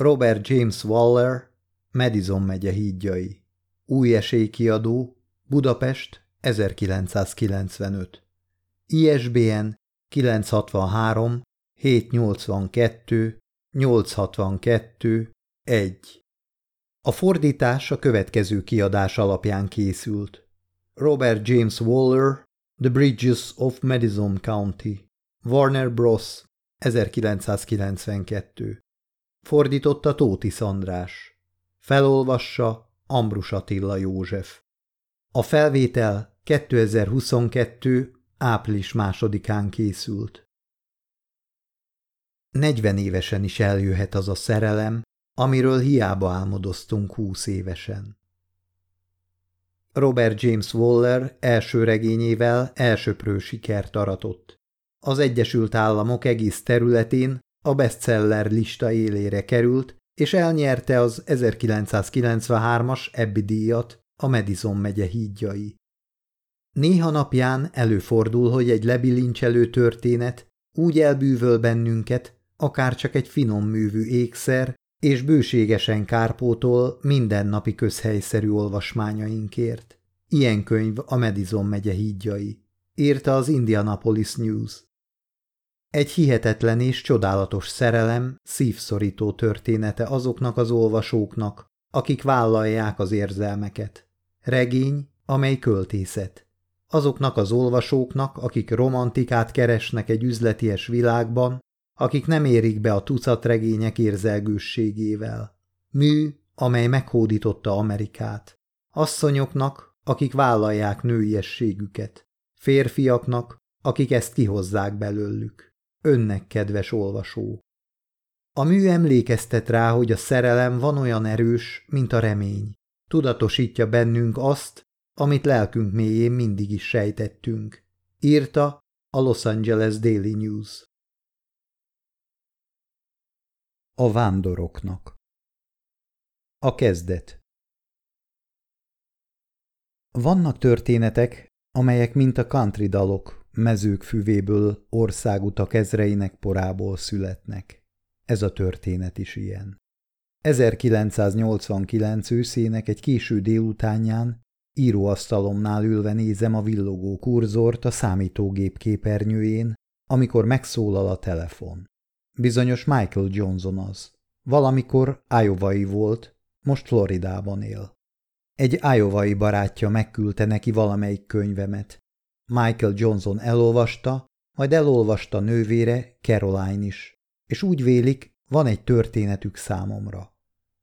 Robert James Waller, Madison megye hídjai. Új esélykiadó, Budapest, 1995. ISBN 963 782 862 1. A fordítás a következő kiadás alapján készült. Robert James Waller, The Bridges of Madison County, Warner Bros. 1992. Fordította Tóti Szandrás. Felolvassa Ambrus Attila József. A felvétel 2022. április másodikán készült. 40 évesen is eljöhet az a szerelem, amiről hiába álmodoztunk húsz évesen. Robert James Waller első regényével elsőprő sikert aratott. Az Egyesült Államok egész területén a bestseller lista élére került, és elnyerte az 1993-as Ebbi díjat a Madison megye hídjai. Néha napján előfordul, hogy egy lebilincselő történet úgy elbűvöl bennünket, akár csak egy finom művű ékszer, és bőségesen kárpótol mindennapi közhelyszerű olvasmányainkért. Ilyen könyv a Madison megye hídjai, írta az Indianapolis News. Egy hihetetlen és csodálatos szerelem, szívszorító története azoknak az olvasóknak, akik vállalják az érzelmeket. Regény, amely költészet. Azoknak az olvasóknak, akik romantikát keresnek egy üzleties világban, akik nem érik be a tucat regények érzelgősségével. Mű, amely meghódította Amerikát. Asszonyoknak, akik vállalják nőiességüket. Férfiaknak, akik ezt kihozzák belőlük. Önnek, kedves olvasó. A mű emlékeztet rá, hogy a szerelem van olyan erős, mint a remény. Tudatosítja bennünk azt, amit lelkünk mélyén mindig is sejtettünk. Írta a Los Angeles Daily News. A vándoroknak A kezdet Vannak történetek, amelyek mint a country dalok, mezők füvéből, országutak ezreinek porából születnek. Ez a történet is ilyen. 1989 őszének egy késő délutánján íróasztalomnál ülve nézem a villogó kurzort a számítógép képernyőjén, amikor megszólal a telefon. Bizonyos Michael Johnson az. Valamikor Iowai volt, most Floridában él. Egy Iowai barátja megküldte neki valamelyik könyvemet. Michael Johnson elolvasta, majd elolvasta nővére, Caroline is, és úgy vélik, van egy történetük számomra.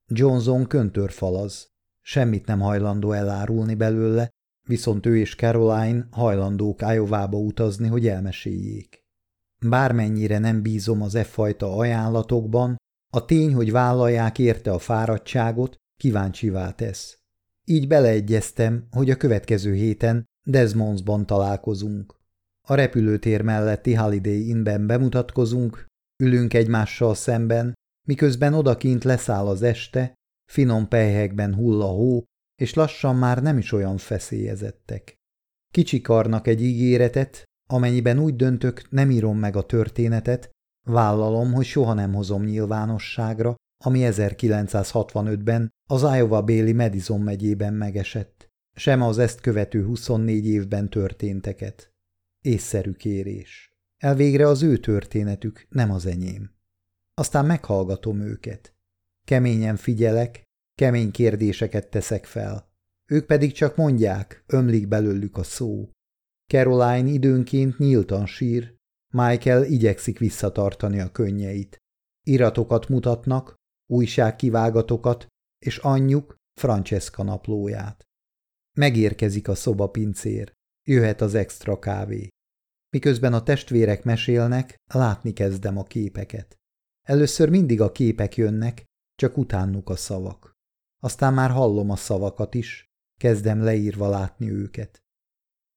Johnson köntörfalaz, semmit nem hajlandó elárulni belőle, viszont ő és Caroline hajlandók Iowa-ba utazni, hogy elmeséljék. Bármennyire nem bízom az e fajta ajánlatokban, a tény, hogy vállalják érte a fáradtságot, kíváncsivá tesz. Így beleegyeztem, hogy a következő héten Desmondsban találkozunk. A repülőtér melletti Holiday Innben bemutatkozunk, ülünk egymással szemben, miközben odakint leszáll az este, finom pejhekben hull a hó, és lassan már nem is olyan feszélyezettek. Kicsikarnak egy ígéretet, Amennyiben úgy döntök, nem írom meg a történetet, vállalom, hogy soha nem hozom nyilvánosságra, ami 1965-ben az Iowa Béli Madison megyében megesett, sem az ezt követő 24 évben történteket. Észszerű kérés. Elvégre az ő történetük, nem az enyém. Aztán meghallgatom őket. Keményen figyelek, kemény kérdéseket teszek fel. Ők pedig csak mondják, ömlik belőlük a szó. Caroline időnként nyíltan sír, Michael igyekszik visszatartani a könnyeit. Iratokat mutatnak, újságkivágatokat, és anyjuk Francesca naplóját. Megérkezik a szobapincér, jöhet az extra kávé. Miközben a testvérek mesélnek, látni kezdem a képeket. Először mindig a képek jönnek, csak utánuk a szavak. Aztán már hallom a szavakat is, kezdem leírva látni őket.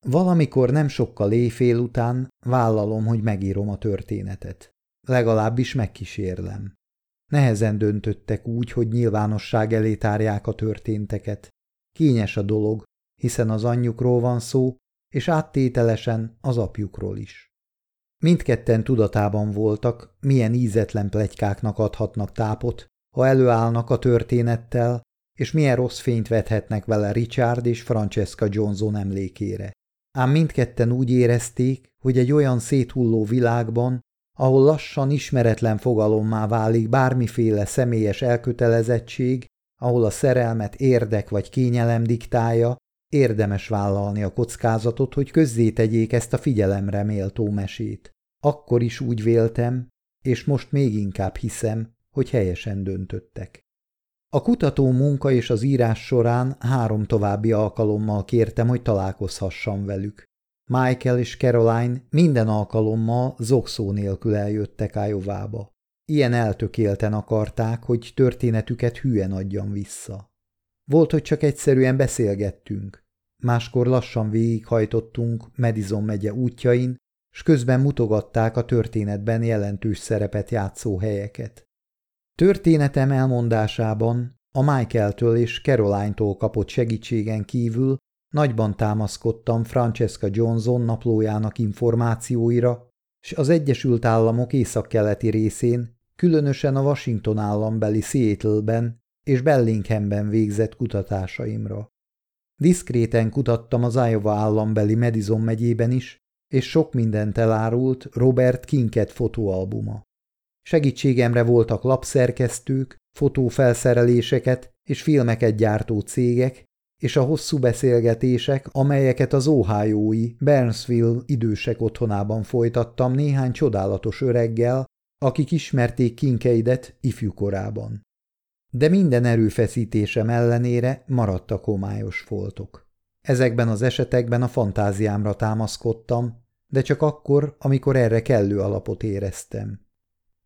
Valamikor nem sokkal éjfél után vállalom, hogy megírom a történetet. Legalábbis megkísérlem. Nehezen döntöttek úgy, hogy nyilvánosság elé tárják a történteket. Kényes a dolog, hiszen az anyjukról van szó, és áttételesen az apjukról is. Mindketten tudatában voltak, milyen ízetlen plegykáknak adhatnak tápot, ha előállnak a történettel, és milyen rossz fényt vethetnek vele Richard és Francesca Johnson emlékére. Ám mindketten úgy érezték, hogy egy olyan széthulló világban, ahol lassan ismeretlen fogalommá válik bármiféle személyes elkötelezettség, ahol a szerelmet érdek vagy kényelem diktálja, érdemes vállalni a kockázatot, hogy közzétegyék ezt a figyelemre méltó mesét. Akkor is úgy véltem, és most még inkább hiszem, hogy helyesen döntöttek. A kutató munka és az írás során három további alkalommal kértem, hogy találkozhassam velük. Michael és Caroline minden alkalommal zokszó nélkül eljöttek Ájovába. Ilyen eltökélten akarták, hogy történetüket hülyen adjam vissza. Volt, hogy csak egyszerűen beszélgettünk. Máskor lassan végighajtottunk Madison megye útjain, s közben mutogatták a történetben jelentős szerepet játszó helyeket. Történetem elmondásában a Michael-től és Caroline-tól kapott segítségen kívül nagyban támaszkodtam Francesca Johnson naplójának információira, s az Egyesült Államok északkeleti részén, különösen a Washington állambeli Seattle-ben és Bellinghamben végzett kutatásaimra. Diszkréten kutattam az Iowa állambeli Madison megyében is, és sok mindent elárult Robert Kinket fotóalbuma. Segítségemre voltak lapszerkesztők, fotófelszereléseket és filmeket gyártó cégek, és a hosszú beszélgetések, amelyeket az Ohiói Burnsville idősek otthonában folytattam néhány csodálatos öreggel, akik ismerték Kinkeidet ifjúkorában. De minden erőfeszítésem ellenére maradtak homályos foltok. Ezekben az esetekben a fantáziámra támaszkodtam, de csak akkor, amikor erre kellő alapot éreztem.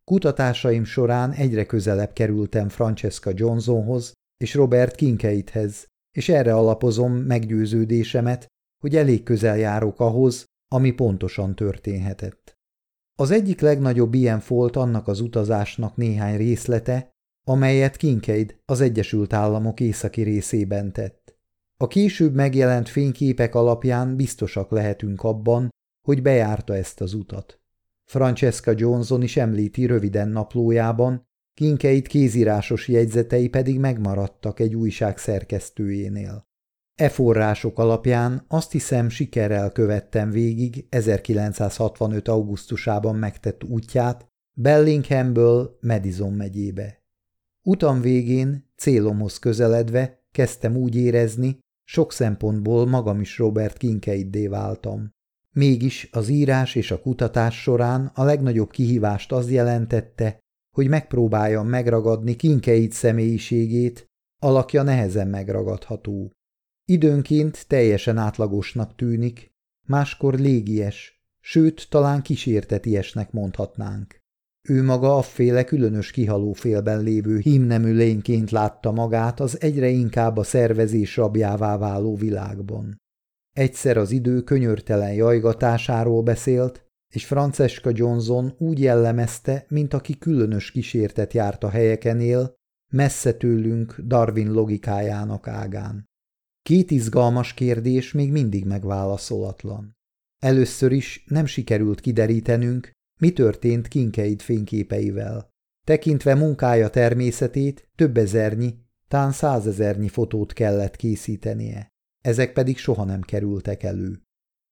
Kutatásaim során egyre közelebb kerültem Francesca Johnsonhoz és Robert Kinkeithez, és erre alapozom meggyőződésemet, hogy elég közel járok ahhoz, ami pontosan történhetett. Az egyik legnagyobb ilyen folt annak az utazásnak néhány részlete, amelyet Kinkeid az Egyesült Államok északi részében tett. A később megjelent fényképek alapján biztosak lehetünk abban, hogy bejárta ezt az utat. Francesca Johnson is említi röviden naplójában, Kinkeit kézírásos jegyzetei pedig megmaradtak egy újság szerkesztőjénél. E források alapján azt hiszem sikerrel követtem végig 1965. augusztusában megtett útját Bellinghamből Madison megyébe. Utam végén, célomhoz közeledve kezdtem úgy érezni, sok szempontból magam is Robert Kinkeiddé váltam. Mégis az írás és a kutatás során a legnagyobb kihívást az jelentette, hogy megpróbáljam megragadni Kinkeid személyiségét, alakja nehezen megragadható. Időnként teljesen átlagosnak tűnik, máskor légies, sőt, talán kísértetiesnek mondhatnánk. Ő maga afféle különös kihaló félben lévő hímnemű lényként látta magát az egyre inkább a szervezés rabjává váló világban. Egyszer az idő könyörtelen jajgatásáról beszélt, és Francesca Johnson úgy jellemezte, mint aki különös kísértet járt a helyeken él, messze tőlünk Darwin logikájának ágán. Két izgalmas kérdés még mindig megválaszolatlan. Először is nem sikerült kiderítenünk, mi történt Kinkeid fényképeivel. Tekintve munkája természetét, több ezernyi, tán százezernyi fotót kellett készítenie. Ezek pedig soha nem kerültek elő.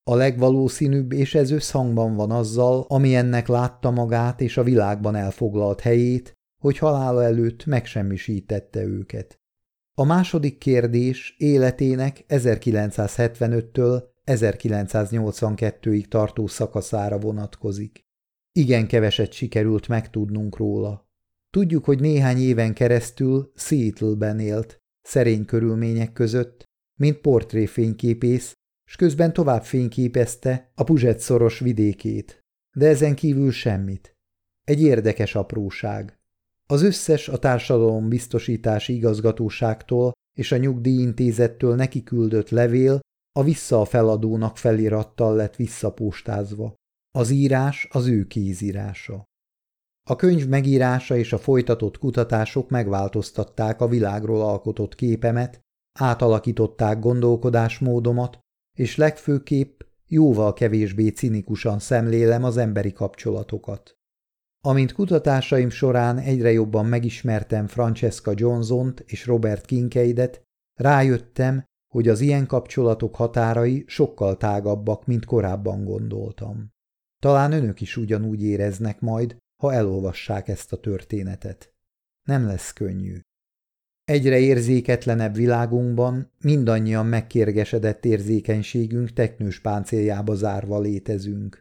A legvalószínűbb, és ez összhangban van azzal, ami ennek látta magát és a világban elfoglalt helyét, hogy halála előtt megsemmisítette őket. A második kérdés életének 1975-től 1982-ig tartó szakaszára vonatkozik. Igen keveset sikerült megtudnunk róla. Tudjuk, hogy néhány éven keresztül Seattle-ben élt, szerény körülmények között, mint portréfényképész, s közben tovább fényképezte a Puzset szoros vidékét. De ezen kívül semmit. Egy érdekes apróság. Az összes a társadalom biztosítási igazgatóságtól és a nyugdíjintézettől neki küldött levél a vissza a feladónak felirattal lett visszapóstázva. Az írás az ő kézírása. A könyv megírása és a folytatott kutatások megváltoztatták a világról alkotott képemet, átalakították gondolkodásmódomat, és legfőképp jóval kevésbé cinikusan szemlélem az emberi kapcsolatokat. Amint kutatásaim során egyre jobban megismertem Francesca Johnson-t és Robert Kinkeidet, rájöttem, hogy az ilyen kapcsolatok határai sokkal tágabbak, mint korábban gondoltam. Talán önök is ugyanúgy éreznek majd, ha elolvassák ezt a történetet. Nem lesz könnyű. Egyre érzéketlenebb világunkban mindannyian megkérgesedett érzékenységünk teknős páncéljába zárva létezünk.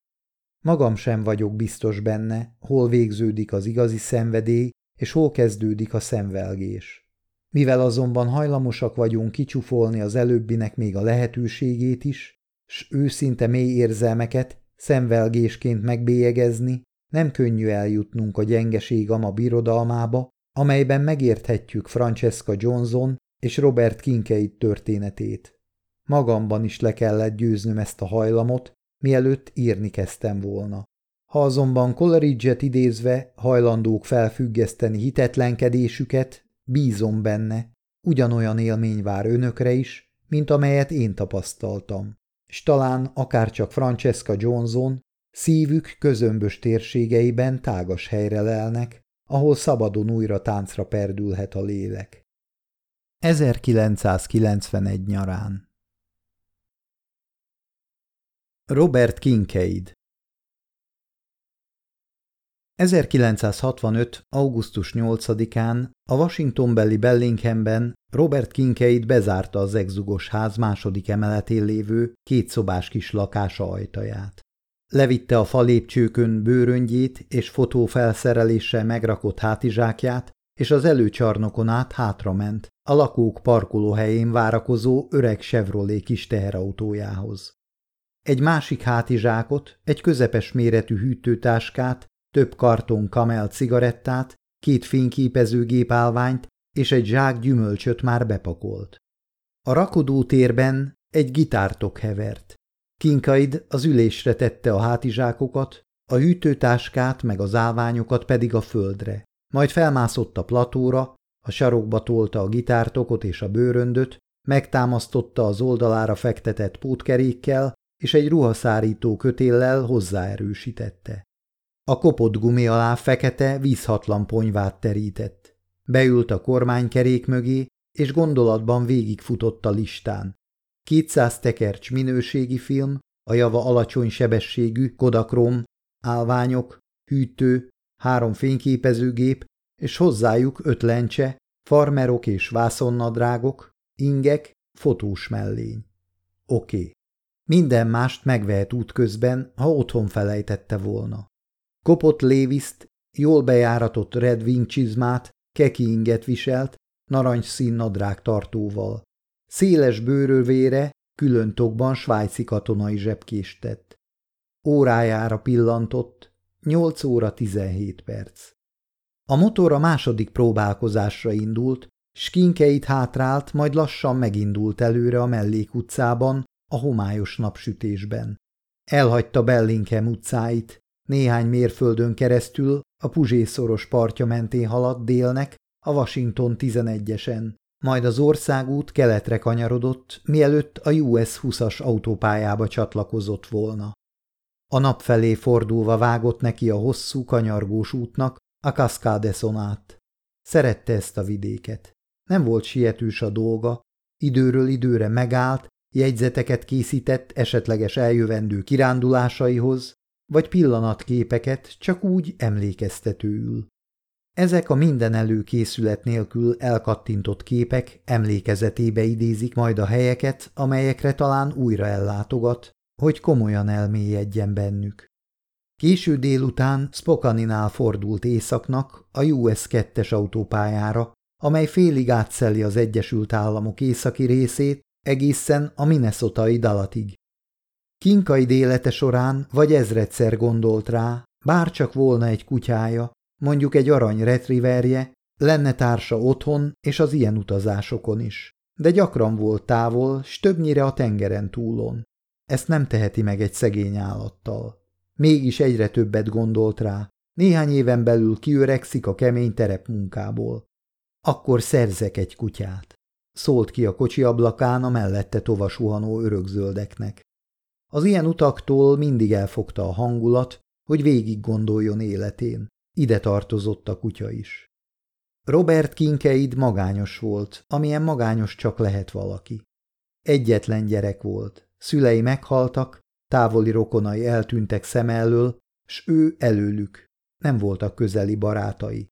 Magam sem vagyok biztos benne, hol végződik az igazi szenvedély, és hol kezdődik a szemvelgés. Mivel azonban hajlamosak vagyunk kicsufolni az előbbinek még a lehetőségét is, s őszinte mély érzelmeket szemvelgésként megbélyegezni, nem könnyű eljutnunk a gyengeség ama birodalmába, amelyben megérthetjük Francesca Johnson és Robert Kinkeid történetét. Magamban is le kellett győznöm ezt a hajlamot, mielőtt írni kezdtem volna. Ha azonban Coleridge-et idézve hajlandók felfüggeszteni hitetlenkedésüket, bízom benne, ugyanolyan élmény vár önökre is, mint amelyet én tapasztaltam. És talán akárcsak Francesca Johnson, szívük közömbös térségeiben tágas helyre lelnek, ahol szabadon újra táncra perdülhet a lélek. 1991 nyarán Robert Kincaid 1965. augusztus 8-án a Washingtonbeli Bellinghamben Robert Kincaid bezárta az exugos ház második emeletén lévő kétszobás kis lakása ajtaját. Levitte a falépcsőkön bőröngyét és fotófelszereléssel megrakott hátizsákját, és az előcsarnokon át hátrament, a lakók parkolóhelyén várakozó öreg Chevrolet kis teherautójához. Egy másik hátizsákot, egy közepes méretű hűtőtáskát, több karton kamel cigarettát, két fényképezőgép állványt és egy zsák gyümölcsöt már bepakolt. A rakodótérben egy gitártok hevert. Kinkaid az ülésre tette a hátizsákokat, a hűtőtáskát meg az állványokat pedig a földre. Majd felmászott a platóra, a sarokba tolta a gitártokot és a bőröndöt, megtámasztotta az oldalára fektetett pótkerékkel, és egy ruhaszárító kötéllel hozzáerősítette. A kopott gumi alá fekete, vízhatlan ponyvát terített. Beült a kormánykerék mögé, és gondolatban végigfutott a listán. 200 tekercs minőségi film, a java alacsony sebességű Kodakrom, állványok, hűtő, három fényképezőgép, és hozzájuk öt lencse, farmerok és vászonnadrágok, ingek, fotós mellény. Oké. Okay. Minden mást megvehet útközben, ha otthon felejtette volna. Kopott léviszt, jól bejáratott Red Wing csizmát, keki inget viselt, narancsszín nadrág tartóval. Széles bőrövére, külön tokban svájci katonai zsebkést tett. Órájára pillantott, 8 óra 17 perc. A motor a második próbálkozásra indult, skinkeit hátrált, majd lassan megindult előre a mellékutcában, a homályos napsütésben. Elhagyta Bellingham utcáit, néhány mérföldön keresztül a Puzsészoros partja mentén haladt délnek, a Washington 11-esen, majd az országút keletre kanyarodott, mielőtt a US 20-as autópályába csatlakozott volna. A nap felé fordulva vágott neki a hosszú, kanyargós útnak a Cascadeson át. Szerette ezt a vidéket. Nem volt sietős a dolga, időről időre megállt, jegyzeteket készített esetleges eljövendő kirándulásaihoz, vagy pillanatképeket csak úgy emlékeztetőül. Ezek a minden előkészület nélkül elkattintott képek emlékezetébe idézik majd a helyeket, amelyekre talán újra ellátogat, hogy komolyan elmélyedjen bennük. Késő délután Spokaninál fordult északnak a US 2-es autópályára, amely félig átszeli az Egyesült Államok északi részét egészen a Minnesotai Dalatig. Kinkai élete során vagy ezredszer gondolt rá, bárcsak volna egy kutyája, mondjuk egy arany retriverje, lenne társa otthon és az ilyen utazásokon is. De gyakran volt távol, s többnyire a tengeren túlon. Ezt nem teheti meg egy szegény állattal. Mégis egyre többet gondolt rá. Néhány éven belül kiöregszik a kemény terepmunkából. Akkor szerzek egy kutyát. Szólt ki a kocsi ablakán a mellette tovasuhanó örökzöldeknek. Az ilyen utaktól mindig elfogta a hangulat, hogy végig gondoljon életén. ide tartozott a kutya is. Robert Kinkeid magányos volt, amilyen magányos csak lehet valaki. Egyetlen gyerek volt, szülei meghaltak, távoli rokonai eltűntek szem elől, s ő előlük. Nem voltak közeli barátai.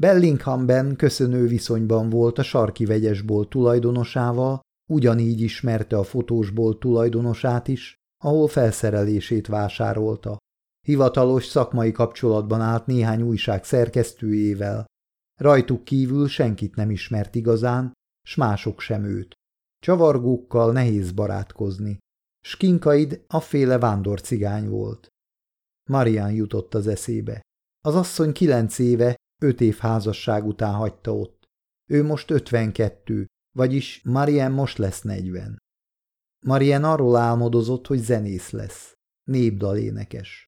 Bellinghamben köszönő viszonyban volt a sarki vegyesból tulajdonosával, ugyanígy ismerte a fotósból tulajdonosát is, ahol felszerelését vásárolta. Hivatalos szakmai kapcsolatban állt néhány újság szerkesztőjével. Rajtuk kívül senkit nem ismert igazán, s mások sem őt. Csavargókkal nehéz barátkozni. Skinkaid afféle vándorcigány volt. Marian jutott az eszébe. Az asszony kilenc éve, öt év házasság után hagyta ott. Ő most ötvenkettő, vagyis Marian most lesz negyven. Marian arról álmodozott, hogy zenész lesz, népdalénekes.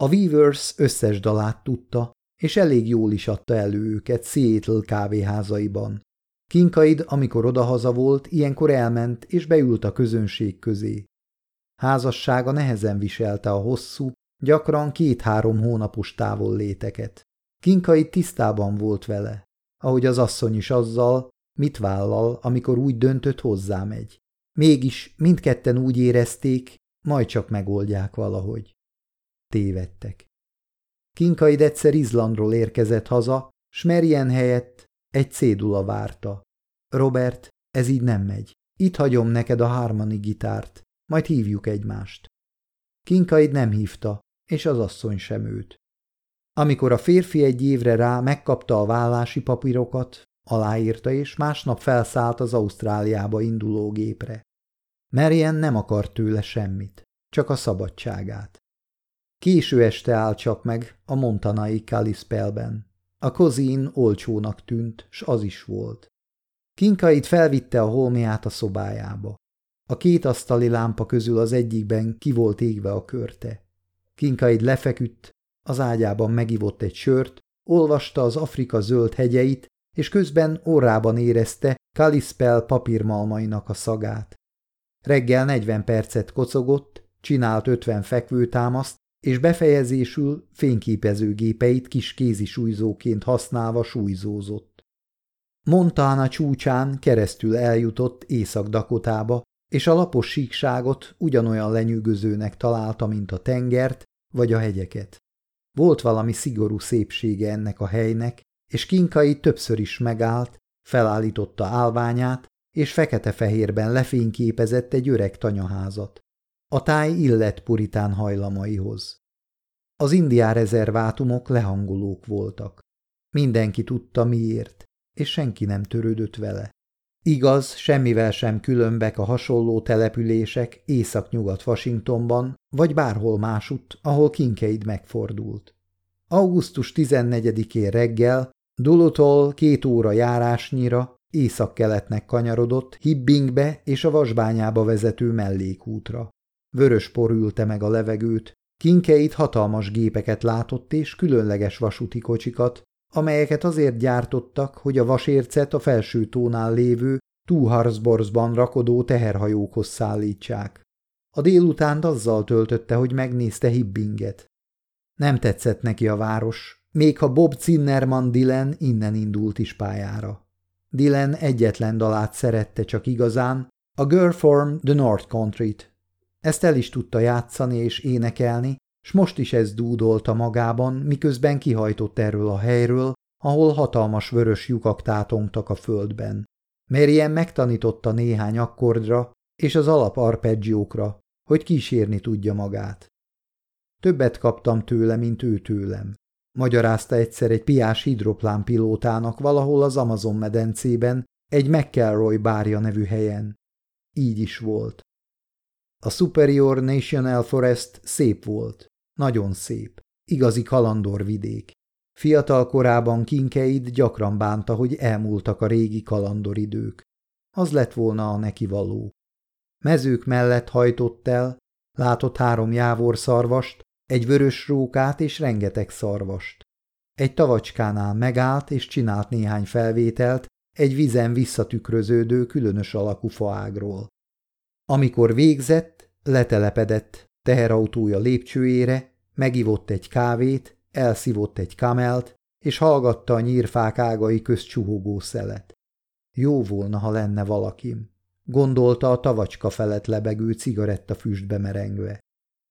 A Weavers összes dalát tudta, és elég jól is adta elő őket Seattle kávéházaiban. Kinkaid, amikor odahaza volt, ilyenkor elment és beült a közönség közé. Házassága nehezen viselte a hosszú, gyakran két-három hónapos távol léteket. Kinkaid tisztában volt vele, ahogy az asszony is azzal, mit vállal, amikor úgy döntött hozzámegy. Mégis mindketten úgy érezték, majd csak megoldják valahogy. Tévedtek. Kinkaid egyszer Izlandról érkezett haza, s Merien helyett egy cédula várta. Robert, ez így nem megy. Itt hagyom neked a harmoni gitárt, majd hívjuk egymást. Kinkaid nem hívta, és az asszony sem őt. Amikor a férfi egy évre rá megkapta a vállási papírokat, aláírta, és másnap felszállt az Ausztráliába induló gépre. Marian nem akart tőle semmit, csak a szabadságát. Késő este áll csak meg a montanai Kalispelben. A kozín olcsónak tűnt, s az is volt. Kinkait felvitte a holmiát a szobájába. A két asztali lámpa közül az egyikben ki volt égve a körte. Kinkaid lefeküdt, az ágyában megivott egy sört, olvasta az Afrika zöld hegyeit, és közben orrában érezte Kalispel papírmalmainak a szagát. Reggel 40 percet kocogott, csinált 50 fekvőtámaszt, és befejezésül fényképezőgépeit kis kézisújzóként használva súlyzózott. Montana csúcsán keresztül eljutott Észak-Dakotába, és a lapos síkságot ugyanolyan lenyűgözőnek találta, mint a tengert vagy a hegyeket. Volt valami szigorú szépsége ennek a helynek, és Kinkai többször is megállt, felállította állványát, és fekete-fehérben lefényképezett egy öreg tanyaházat. A táj illet puritán hajlamaihoz. Az indián rezervátumok lehangolók voltak. Mindenki tudta miért, és senki nem törődött vele. Igaz, semmivel sem különbek a hasonló települések észak-nyugat Washingtonban, vagy bárhol másutt, ahol Kinkeid megfordult. Augusztus 14-én reggel Dulutól két óra járásnyira északkeletnek kanyarodott Hibbingbe és a vasbányába vezető mellékútra. Vörös por ülte meg a levegőt, Kinkeit hatalmas gépeket látott és különleges vasúti kocsikat, amelyeket azért gyártottak, hogy a vasércet a felső tónál lévő Túharzborzban rakodó teherhajókhoz szállítsák. A délutánt azzal töltötte, hogy megnézte Hibbinget. Nem tetszett neki a város, még ha Bob Zinnerman Dylan innen indult is pályára. Dylan egyetlen dalát szerette csak igazán, a Girl from the North Country-t. Ezt el is tudta játszani és énekelni, s most is ez dúdolta magában, miközben kihajtott erről a helyről, ahol hatalmas vörös lyukak tátongtak a földben. Mérien megtanította néhány akkordra és az alap arpeggiókra, hogy kísérni tudja magát. Többet kaptam tőle, mint ő tőlem. Magyarázta egyszer egy piás hidroplán pilótának valahol az Amazon medencében, egy McElroy bárja nevű helyen. Így is volt. A Superior National Forest szép volt. Nagyon szép. Igazi kalandorvidék. Fiatal korában Kinkeid gyakran bánta, hogy elmúltak a régi kalandoridők. Az lett volna a neki való. Mezők mellett hajtott el, látott három jávor szarvast, egy vörös rókát és rengeteg szarvast. Egy tavacskánál megállt és csinált néhány felvételt egy vizen visszatükröződő különös alakú faágról. Amikor végzett, letelepedett teherautója lépcsőjére, megivott egy kávét, elszívott egy kamelt, és hallgatta a nyírfák ágai közt csuhogó szelet. Jó volna, ha lenne valakim, gondolta a tavacska felett lebegő cigaretta füstbe merengve.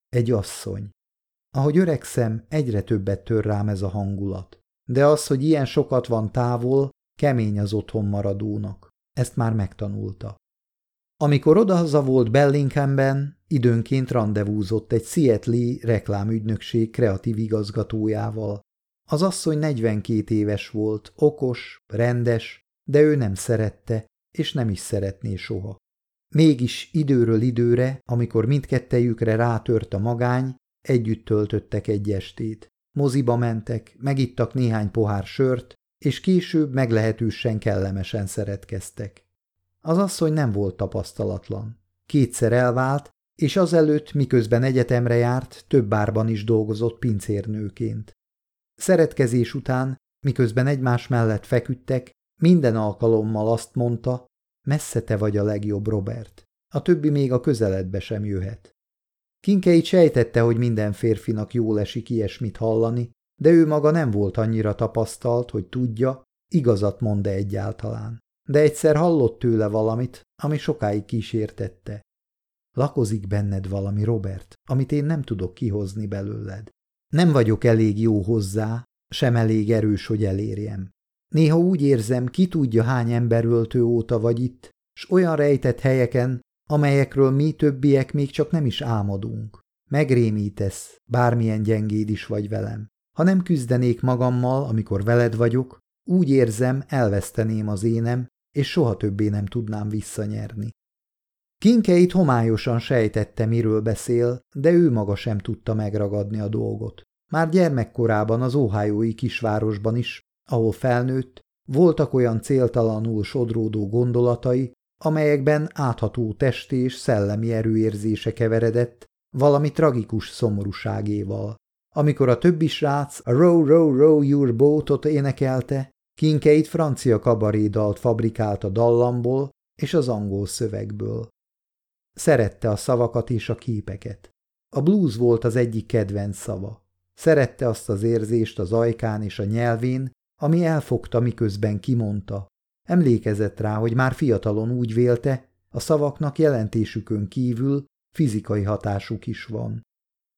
Egy asszony. Ahogy öregszem, egyre többet tör rám ez a hangulat. De az, hogy ilyen sokat van távol, kemény az otthon maradónak. Ezt már megtanulta. Amikor odahaza volt Bellinghamben, időnként rendezvúzott egy Seattle reklámügynökség kreatív igazgatójával. Az asszony 42 éves volt, okos, rendes, de ő nem szerette, és nem is szeretné soha. Mégis időről időre, amikor mindkettejükre rátört a magány, együtt töltöttek egy estét. Moziba mentek, megittak néhány pohár sört, és később meglehetősen kellemesen szeretkeztek. Az asszony nem volt tapasztalatlan. Kétszer elvált, és azelőtt, miközben egyetemre járt, több bárban is dolgozott pincérnőként. Szeretkezés után, miközben egymás mellett feküdtek, minden alkalommal azt mondta, messze te vagy a legjobb, Robert. A többi még a közeledbe sem jöhet. Kinkei sejtette, hogy minden férfinak jól esik ilyesmit hallani, de ő maga nem volt annyira tapasztalt, hogy tudja, igazat mond-e egyáltalán. De egyszer hallott tőle valamit, ami sokáig kísértette. Lakozik benned valami, Robert, amit én nem tudok kihozni belőled. Nem vagyok elég jó hozzá, sem elég erős, hogy elérjem. Néha úgy érzem, ki tudja hány emberöltő óta vagy itt, s olyan rejtett helyeken, amelyekről mi többiek még csak nem is álmodunk. Megrémítesz, bármilyen gyengéd is vagy velem. Ha nem küzdenék magammal, amikor veled vagyok, úgy érzem, elveszteném az énem, és soha többé nem tudnám visszanyerni. Kinkeit homályosan sejtette, miről beszél, de ő maga sem tudta megragadni a dolgot. Már gyermekkorában az óhájói kisvárosban is, ahol felnőtt, voltak olyan céltalanul sodródó gondolatai, amelyekben átható testi és szellemi erőérzése keveredett, valami tragikus szomorúságéval. Amikor a többi srác a Row, Row, Row Your Boat-ot énekelte, Kinkeit francia kabarédalt fabrikált a dallamból és az angol szövegből. Szerette a szavakat és a képeket. A blues volt az egyik kedvenc szava. Szerette azt az érzést az ajkán és a nyelvén, ami elfogta, miközben kimondta. Emlékezett rá, hogy már fiatalon úgy vélte, a szavaknak jelentésükön kívül fizikai hatásuk is van.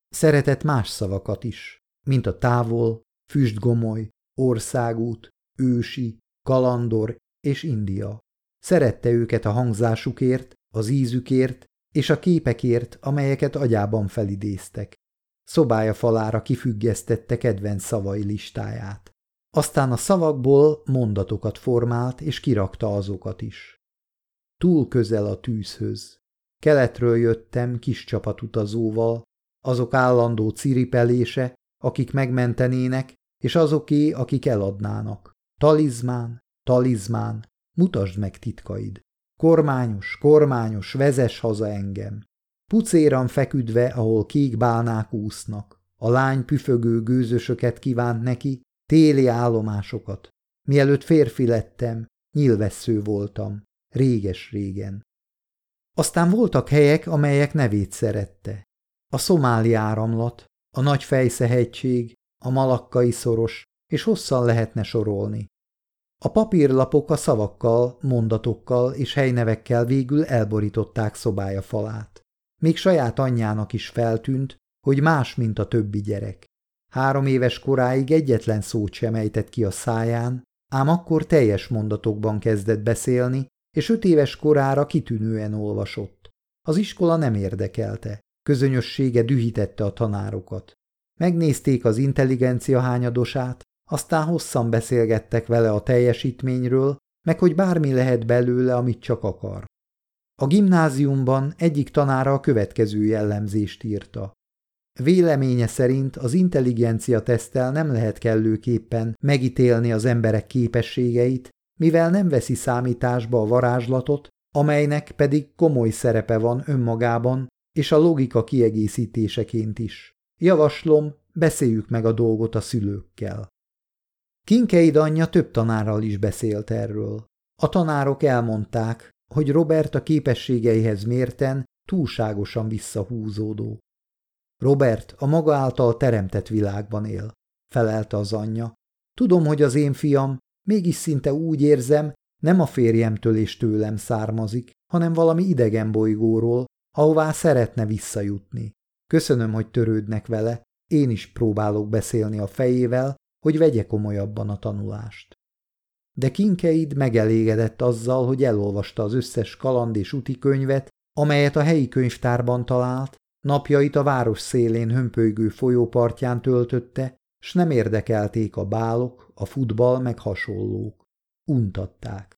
Szeretett más szavakat is, mint a távol, füstgomoly, országút, ősi, kalandor és India. Szerette őket a hangzásukért, az ízükért és a képekért, amelyeket agyában felidéztek. Szobája falára kifüggesztette kedvenc szavai listáját. Aztán a szavakból mondatokat formált, és kirakta azokat is. Túl közel a tűzhöz. Keletről jöttem kis csapatutazóval, azok állandó ciripelése, akik megmentenének, és azoké, akik eladnának. Talizmán, talizmán, mutasd meg titkaid. Kormányos, kormányos, vezess haza engem. Pucéran feküdve, ahol kék bálnák úsznak. A lány püfögő gőzösöket kívánt neki, téli állomásokat. Mielőtt férfi lettem, nyilvessző voltam, réges-régen. Aztán voltak helyek, amelyek nevét szerette. A szomáli áramlat, a nagy fejszehegység, a malakkai szoros, és hosszan lehetne sorolni. A papírlapok a szavakkal, mondatokkal és helynevekkel végül elborították szobája falát. Még saját anyjának is feltűnt, hogy más, mint a többi gyerek. Három éves koráig egyetlen szót sem ejtett ki a száján, ám akkor teljes mondatokban kezdett beszélni, és öt éves korára kitűnően olvasott. Az iskola nem érdekelte, közönössége dühítette a tanárokat. Megnézték az intelligencia hányadosát, aztán hosszan beszélgettek vele a teljesítményről, meg hogy bármi lehet belőle, amit csak akar. A gimnáziumban egyik tanára a következő jellemzést írta. Véleménye szerint az intelligencia tesztel nem lehet kellőképpen megítélni az emberek képességeit, mivel nem veszi számításba a varázslatot, amelynek pedig komoly szerepe van önmagában és a logika kiegészítéseként is. Javaslom, beszéljük meg a dolgot a szülőkkel. Kinkeid anyja több tanárral is beszélt erről. A tanárok elmondták, hogy Robert a képességeihez mérten túlságosan visszahúzódó. Robert a maga által teremtett világban él. felelte az anyja. Tudom, hogy az én fiam, mégis szinte úgy érzem, nem a férjemtől és tőlem származik, hanem valami idegen bolygóról, ahová szeretne visszajutni. Köszönöm, hogy törődnek vele, én is próbálok beszélni a fejével, hogy vegye komolyabban a tanulást. De Kinkeid megelégedett azzal, hogy elolvasta az összes kaland és könyvet, amelyet a helyi könyvtárban talált, napjait a város szélén hömpölygő folyópartján töltötte, s nem érdekelték a bálok, a futball meg hasonlók. Untatták.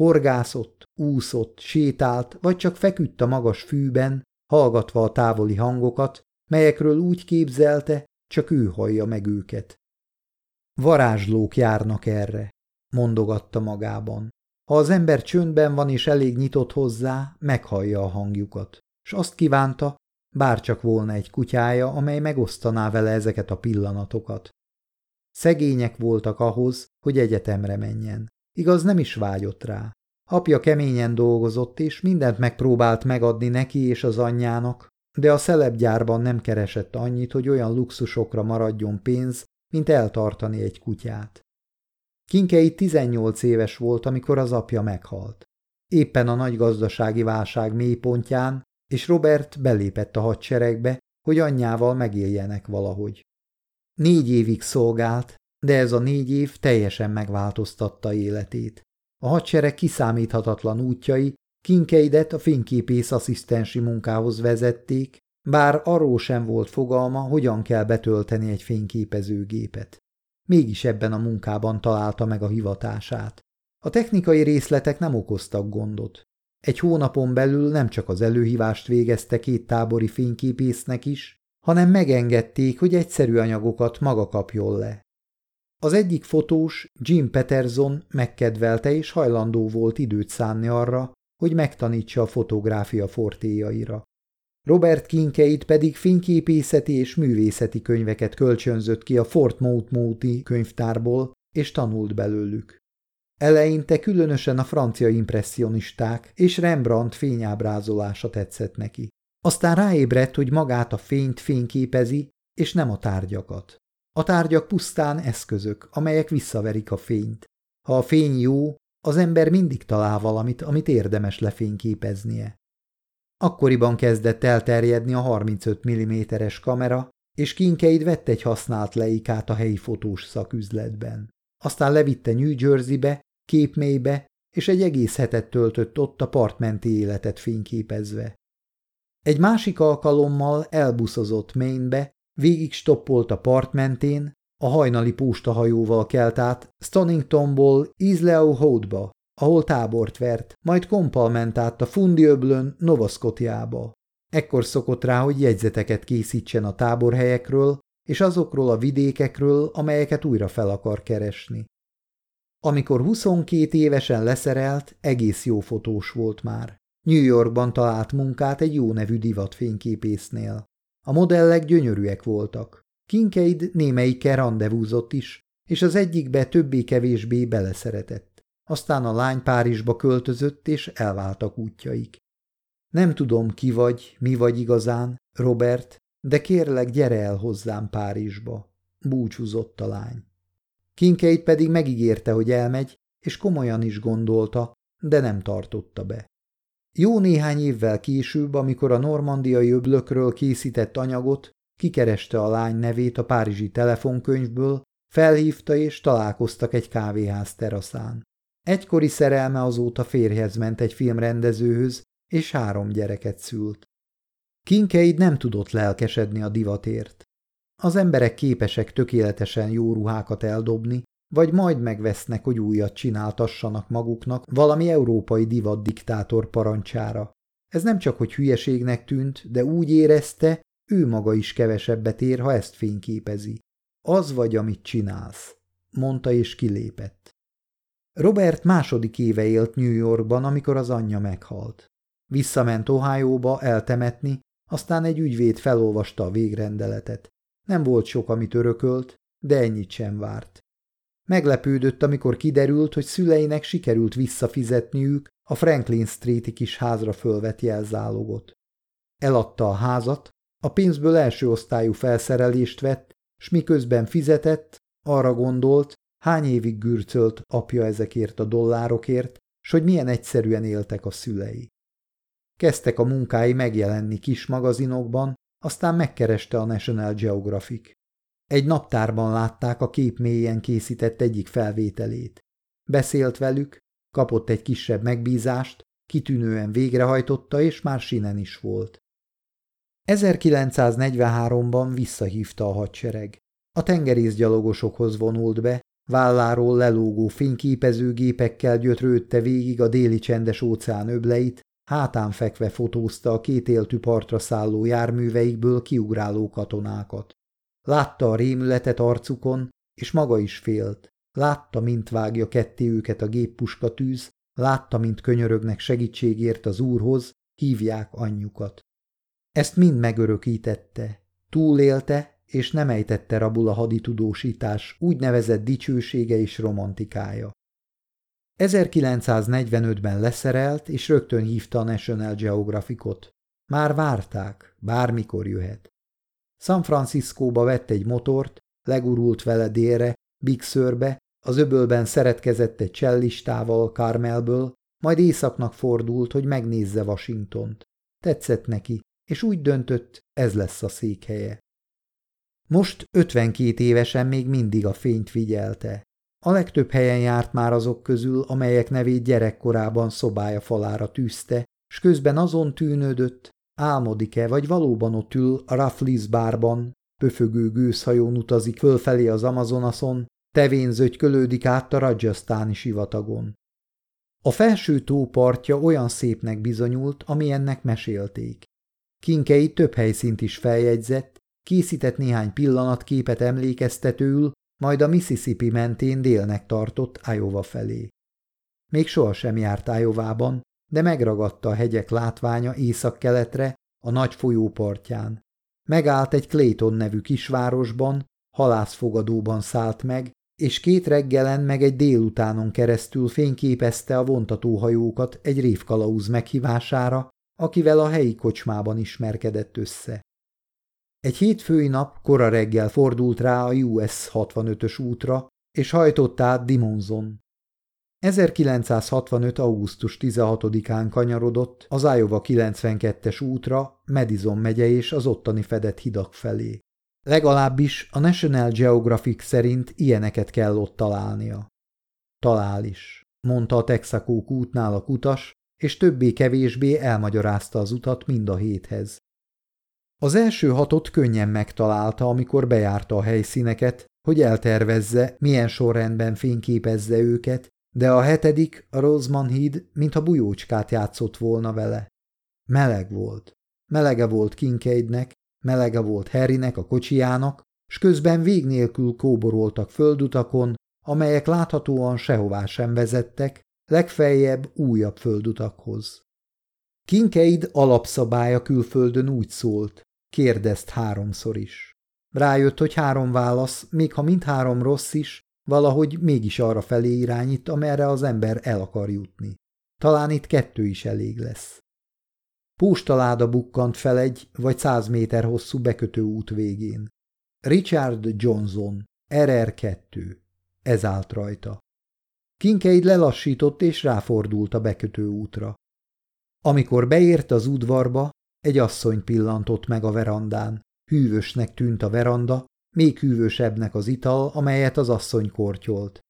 Horgászott, úszott, sétált, vagy csak feküdt a magas fűben, hallgatva a távoli hangokat, melyekről úgy képzelte, csak ő hallja meg őket. Varázslók járnak erre, mondogatta magában. Ha az ember csöndben van és elég nyitott hozzá, meghallja a hangjukat. S azt kívánta, bárcsak volna egy kutyája, amely megosztaná vele ezeket a pillanatokat. Szegények voltak ahhoz, hogy egyetemre menjen. Igaz, nem is vágyott rá. Apja keményen dolgozott, és mindent megpróbált megadni neki és az anyjának, de a szelebgyárban nem keresett annyit, hogy olyan luxusokra maradjon pénz, mint eltartani egy kutyát. Kinkei 18 éves volt, amikor az apja meghalt. Éppen a nagy gazdasági válság mélypontján, és Robert belépett a hadseregbe, hogy anyjával megéljenek valahogy. Négy évig szolgált, de ez a négy év teljesen megváltoztatta életét. A hadsereg kiszámíthatatlan útjai Kinkeidet a fényképész asszisztensi munkához vezették, bár arról sem volt fogalma, hogyan kell betölteni egy fényképezőgépet. Mégis ebben a munkában találta meg a hivatását. A technikai részletek nem okoztak gondot. Egy hónapon belül nem csak az előhívást végezte két tábori fényképésznek is, hanem megengedték, hogy egyszerű anyagokat maga kapjon le. Az egyik fotós, Jim Peterson megkedvelte és hajlandó volt időt szánni arra, hogy megtanítsa a fotográfia fortéjaira. Robert Kinkeid pedig fényképészeti és művészeti könyveket kölcsönzött ki a Fort Mount könyvtárból, és tanult belőlük. Eleinte különösen a francia impressionisták és Rembrandt fényábrázolása tetszett neki. Aztán ráébredt, hogy magát a fényt fényképezi, és nem a tárgyakat. A tárgyak pusztán eszközök, amelyek visszaverik a fényt. Ha a fény jó, az ember mindig talál valamit, amit érdemes lefényképeznie. Akkoriban kezdett elterjedni a 35 mm-es kamera, és Kinkeid vett egy használt leikát a helyi fotós szaküzletben. Aztán levitte New Jerseybe, képmélybe, és egy egész hetet töltött ott a partmenti életet fényképezve. Egy másik alkalommal elbuszozott Mainebe, végig stoppolt a part mentén, a hajnali póstahajóval kelt át Stoningtonból Isleo Houtba, ahol tábort vert, majd kompal ment át a Fundiöblön Nova Scotiába. Ekkor szokott rá, hogy jegyzeteket készítsen a táborhelyekről és azokról a vidékekről, amelyeket újra fel akar keresni. Amikor 22 évesen leszerelt, egész jó fotós volt már. New Yorkban talált munkát egy jó nevű divatfényképésznél. A modellek gyönyörűek voltak. Kinkeid némelyikkel rendezvúzott is, és az egyikbe többé-kevésbé beleszeretett. Aztán a lány Párizsba költözött, és elváltak útjaik. Nem tudom, ki vagy, mi vagy igazán, Robert, de kérlek, gyere el hozzám Párizsba. Búcsúzott a lány. Kinkeid pedig megígérte, hogy elmegy, és komolyan is gondolta, de nem tartotta be. Jó néhány évvel később, amikor a normandiai öblökről készített anyagot, kikereste a lány nevét a párizsi telefonkönyvből, felhívta és találkoztak egy kávéház teraszán. Egykori szerelme azóta férjhez ment egy filmrendezőhöz, és három gyereket szült. Kinkeid nem tudott lelkesedni a divatért. Az emberek képesek tökéletesen jó ruhákat eldobni, vagy majd megvesznek, hogy újat csináltassanak maguknak valami európai divat diktátor parancsára. Ez nem csak, hogy hülyeségnek tűnt, de úgy érezte, ő maga is kevesebbet ér, ha ezt fényképezi. Az vagy, amit csinálsz, mondta és kilépett. Robert második éve élt New Yorkban, amikor az anyja meghalt. Visszament Ohio-ba eltemetni, aztán egy ügyvéd felolvasta a végrendeletet. Nem volt sok, amit örökölt, de ennyit sem várt. Meglepődött, amikor kiderült, hogy szüleinek sikerült visszafizetniük a Franklin Street-i kis házra fölvett jelzálogot. Eladta a házat, a pénzből első osztályú felszerelést vett, s miközben fizetett, arra gondolt, hány évig gürcölt apja ezekért a dollárokért, s hogy milyen egyszerűen éltek a szülei. Kezdtek a munkái megjelenni kis magazinokban, aztán megkereste a National Geographic. Egy naptárban látták a kép mélyen készített egyik felvételét. Beszélt velük, kapott egy kisebb megbízást, kitűnően végrehajtotta, és már sinen is volt. 1943-ban visszahívta a hadsereg. A tengerészgyalogosokhoz vonult be, válláról lelógó fényképezőgépekkel gyötrődte végig a déli csendes óceán öbleit, hátán fekve fotózta a kétéltű partra szálló járműveikből kiugráló katonákat. Látta a rémületet arcukon, és maga is félt. Látta, mint vágja ketté őket a géppuska tűz, látta, mint könyörögnek segítségért az úrhoz, hívják anyjukat. Ezt mind megörökítette, túlélte, és nem ejtette rabul a haditudósítás úgynevezett dicsősége és romantikája. 1945-ben leszerelt, és rögtön hívta a National Geographicot. Már várták, bármikor jöhet. San Franciscóba vett egy motort, legurult vele délre, Big Surbe, az öbölben szeretkezett egy csellistával Carmelből, majd északnak fordult, hogy megnézze Washingtont. Tetszett neki, és úgy döntött, ez lesz a székhelye. Most 52 évesen még mindig a fényt figyelte. A legtöbb helyen járt már azok közül, amelyek nevét gyerekkorában szobája falára tűzte, s közben azon tűnődött, álmodik-e, vagy valóban ott ül a Raffles bárban, pöfögő gőzhajón utazik fölfelé az Amazonason, tevén zögykölődik át a Rajasztáni sivatagon. A felső tó partja olyan szépnek bizonyult, amilyennek mesélték. Kinkei több helyszínt is feljegyzett, készített néhány pillanatképet emlékeztetőül, majd a Mississippi mentén délnek tartott Iowa felé. Még sohasem járt Iowában, de megragadta a hegyek látványa észak-keletre, a nagy folyó partján. Megállt egy Clayton nevű kisvárosban, halászfogadóban szállt meg, és két reggelen meg egy délutánon keresztül fényképezte a vontatóhajókat egy révkalauz meghívására, akivel a helyi kocsmában ismerkedett össze. Egy hétfői nap kora reggel fordult rá a US 65-ös útra, és hajtott át Dimonzon. 1965. augusztus 16-án kanyarodott az Iowa 92-es útra Madison megye és az ottani fedett hidak felé. Legalábbis a National Geographic szerint ilyeneket kell ott találnia. Talál is, mondta a Texaco kútnál a kutas, és többé-kevésbé elmagyarázta az utat mind a héthez. Az első hatot könnyen megtalálta, amikor bejárta a helyszíneket, hogy eltervezze, milyen sorrendben fényképezze őket, de a hetedik, a Roseman híd, mintha bujócskát játszott volna vele. Meleg volt. Melege volt Kincaidnek, melege volt Harrynek a kocsijának, s közben vég nélkül kóboroltak földutakon, amelyek láthatóan sehová sem vezettek, legfeljebb újabb földutakhoz. Kinkeid alapszabálya külföldön úgy szólt, kérdezt háromszor is. Rájött, hogy három válasz, még ha mindhárom rossz is, valahogy mégis arra felé irányít, amerre az ember el akar jutni. Talán itt kettő is elég lesz. Póstaláda bukkant fel egy vagy száz méter hosszú bekötő út végén. Richard Johnson, RR2. Ez állt rajta. Kinkeid lelassított és ráfordult a bekötő útra. Amikor beért az udvarba, egy asszony pillantott meg a verandán. Hűvösnek tűnt a veranda, még hűvösebbnek az ital, amelyet az asszony kortyolt.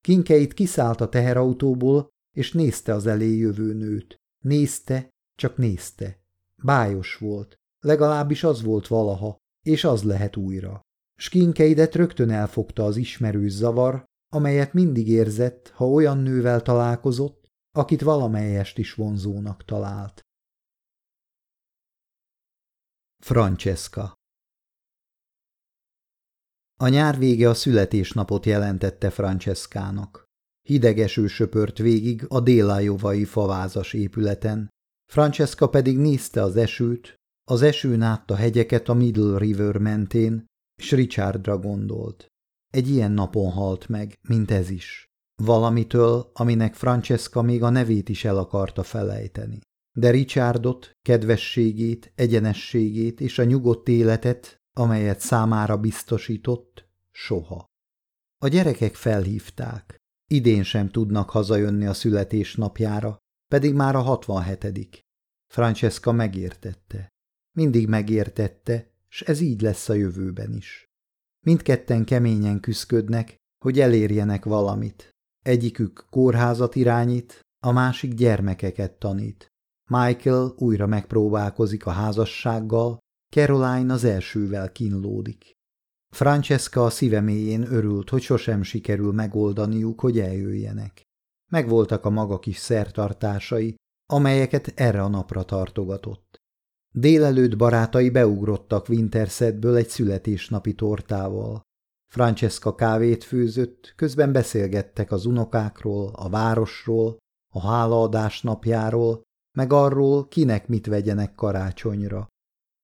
Kinkeit kiszállt a teherautóból, és nézte az elé jövő nőt. Nézte, csak nézte. Bájos volt, legalábbis az volt valaha, és az lehet újra. Skinkeidet rögtön elfogta az ismerős zavar, amelyet mindig érzett, ha olyan nővel találkozott, akit valamelyest is vonzónak talált. Francesca A nyár vége a születésnapot jelentette Francescának. Hideg eső söpört végig a délájovai favázas épületen, Francesca pedig nézte az esőt, az esőn át a hegyeket a Middle River mentén, s Richardra gondolt. Egy ilyen napon halt meg, mint ez is. Valamitől, aminek Francesca még a nevét is el akarta felejteni. De Richardot, kedvességét, egyenességét és a nyugodt életet amelyet számára biztosított, soha. A gyerekek felhívták. Idén sem tudnak hazajönni a születésnapjára, pedig már a 67. Francesca megértette. Mindig megértette, s ez így lesz a jövőben is. Mindketten keményen küszködnek, hogy elérjenek valamit. Egyikük kórházat irányít, a másik gyermekeket tanít. Michael újra megpróbálkozik a házassággal, Caroline az elsővel kínlódik. Francesca a szíve mélyén örült, hogy sosem sikerül megoldaniuk, hogy eljöjjenek. Megvoltak a maga kis szertartásai, amelyeket erre a napra tartogatott. Délelőtt barátai beugrottak Wintersetből egy születésnapi tortával. Francesca kávét főzött, közben beszélgettek az unokákról, a városról, a hálaadás napjáról, meg arról, kinek mit vegyenek karácsonyra.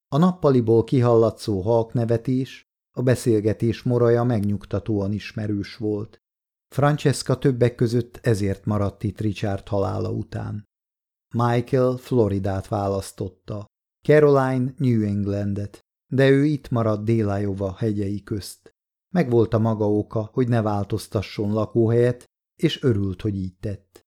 A nappaliból kihallatszó halknevetés, a beszélgetés moraja megnyugtatóan ismerős volt. Francesca többek között ezért maradt itt Richard halála után. Michael Floridát választotta, Caroline New Englandet, de ő itt maradt Délájova hegyei közt. Megvolt a maga oka, hogy ne változtasson lakóhelyet, és örült, hogy így tett.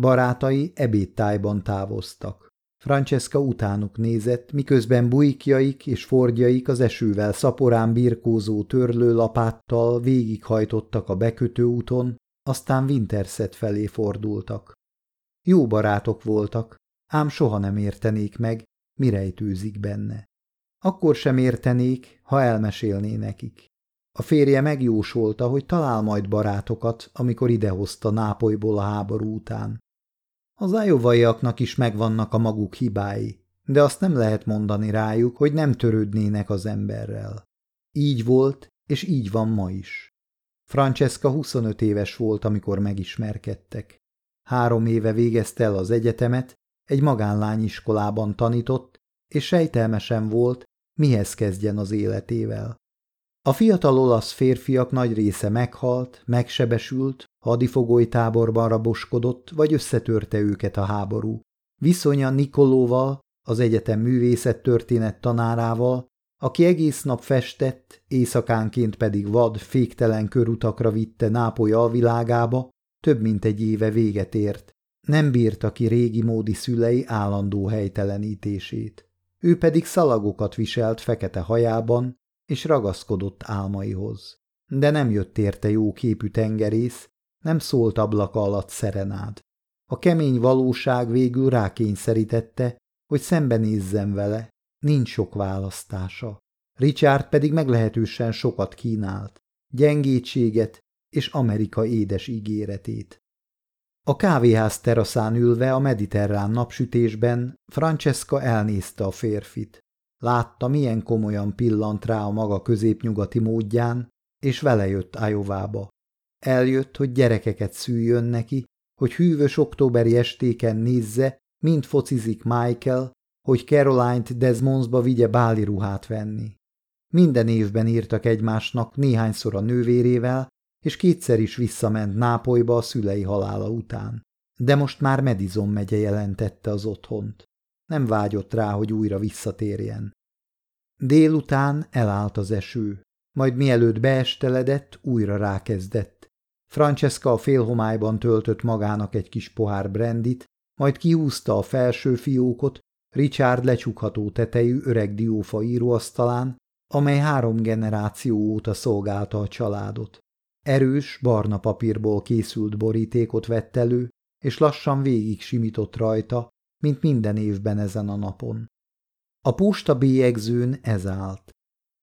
Barátai ebédtájban távoztak. Francesca utánuk nézett, miközben bujkjaik és fordjaik az esővel szaporán birkózó lapáttal végighajtottak a bekötő úton, aztán Winterset felé fordultak. Jó barátok voltak, ám soha nem értenék meg, mi rejtőzik benne. Akkor sem értenék, ha elmesélné nekik. A férje megjósolta, hogy talál majd barátokat, amikor idehozta Nápolyból a háború után. Az ájovaiaknak is megvannak a maguk hibái, de azt nem lehet mondani rájuk, hogy nem törődnének az emberrel. Így volt, és így van ma is. Francesca 25 éves volt, amikor megismerkedtek. Három éve végezte el az egyetemet, egy magánlányiskolában tanított, és sejtelmesen volt, mihez kezdjen az életével. A fiatal olasz férfiak nagy része meghalt, megsebesült, hadifogoly táborban raboskodott, vagy összetörte őket a háború. Viszonya Nikolóval, az egyetem művészettörténet tanárával, aki egész nap festett, éjszakánként pedig vad, féktelen körutakra vitte Nápoly alvilágába, több mint egy éve véget ért. Nem bírta ki régi módi szülei állandó helytelenítését. Ő pedig szalagokat viselt fekete hajában, és ragaszkodott álmaihoz. De nem jött érte jó képű tengerész, nem szólt ablaka alatt szerenád. A kemény valóság végül rákényszerítette, hogy szembenézzen vele, nincs sok választása. Richard pedig meglehetősen sokat kínált, gyengétséget és Amerika édes ígéretét. A kávéház teraszán ülve a mediterrán napsütésben Francesca elnézte a férfit. Látta, milyen komolyan pillant rá a maga középnyugati módján, és vele jött Ajovába. Eljött, hogy gyerekeket szüljön neki, hogy hűvös októberi estéken nézze, mint focizik Michael, hogy Caroline-t Desmondsba vigye báli ruhát venni. Minden évben írtak egymásnak néhányszor a nővérével, és kétszer is visszament Nápolyba a szülei halála után. De most már Medizon megye jelentette az otthont. Nem vágyott rá, hogy újra visszatérjen. Délután elállt az eső, majd mielőtt beesteledett, újra rákezdett. Francesca a félhomályban töltött magának egy kis pohár brandit, majd kihúzta a felső fiókot, Richard lecsukható tetejű öreg diófa íróasztalán, amely három generáció óta szolgálta a családot. Erős, barna papírból készült borítékot vett elő, és lassan végig simított rajta, mint minden évben ezen a napon. A posta bélyegzőn ez állt.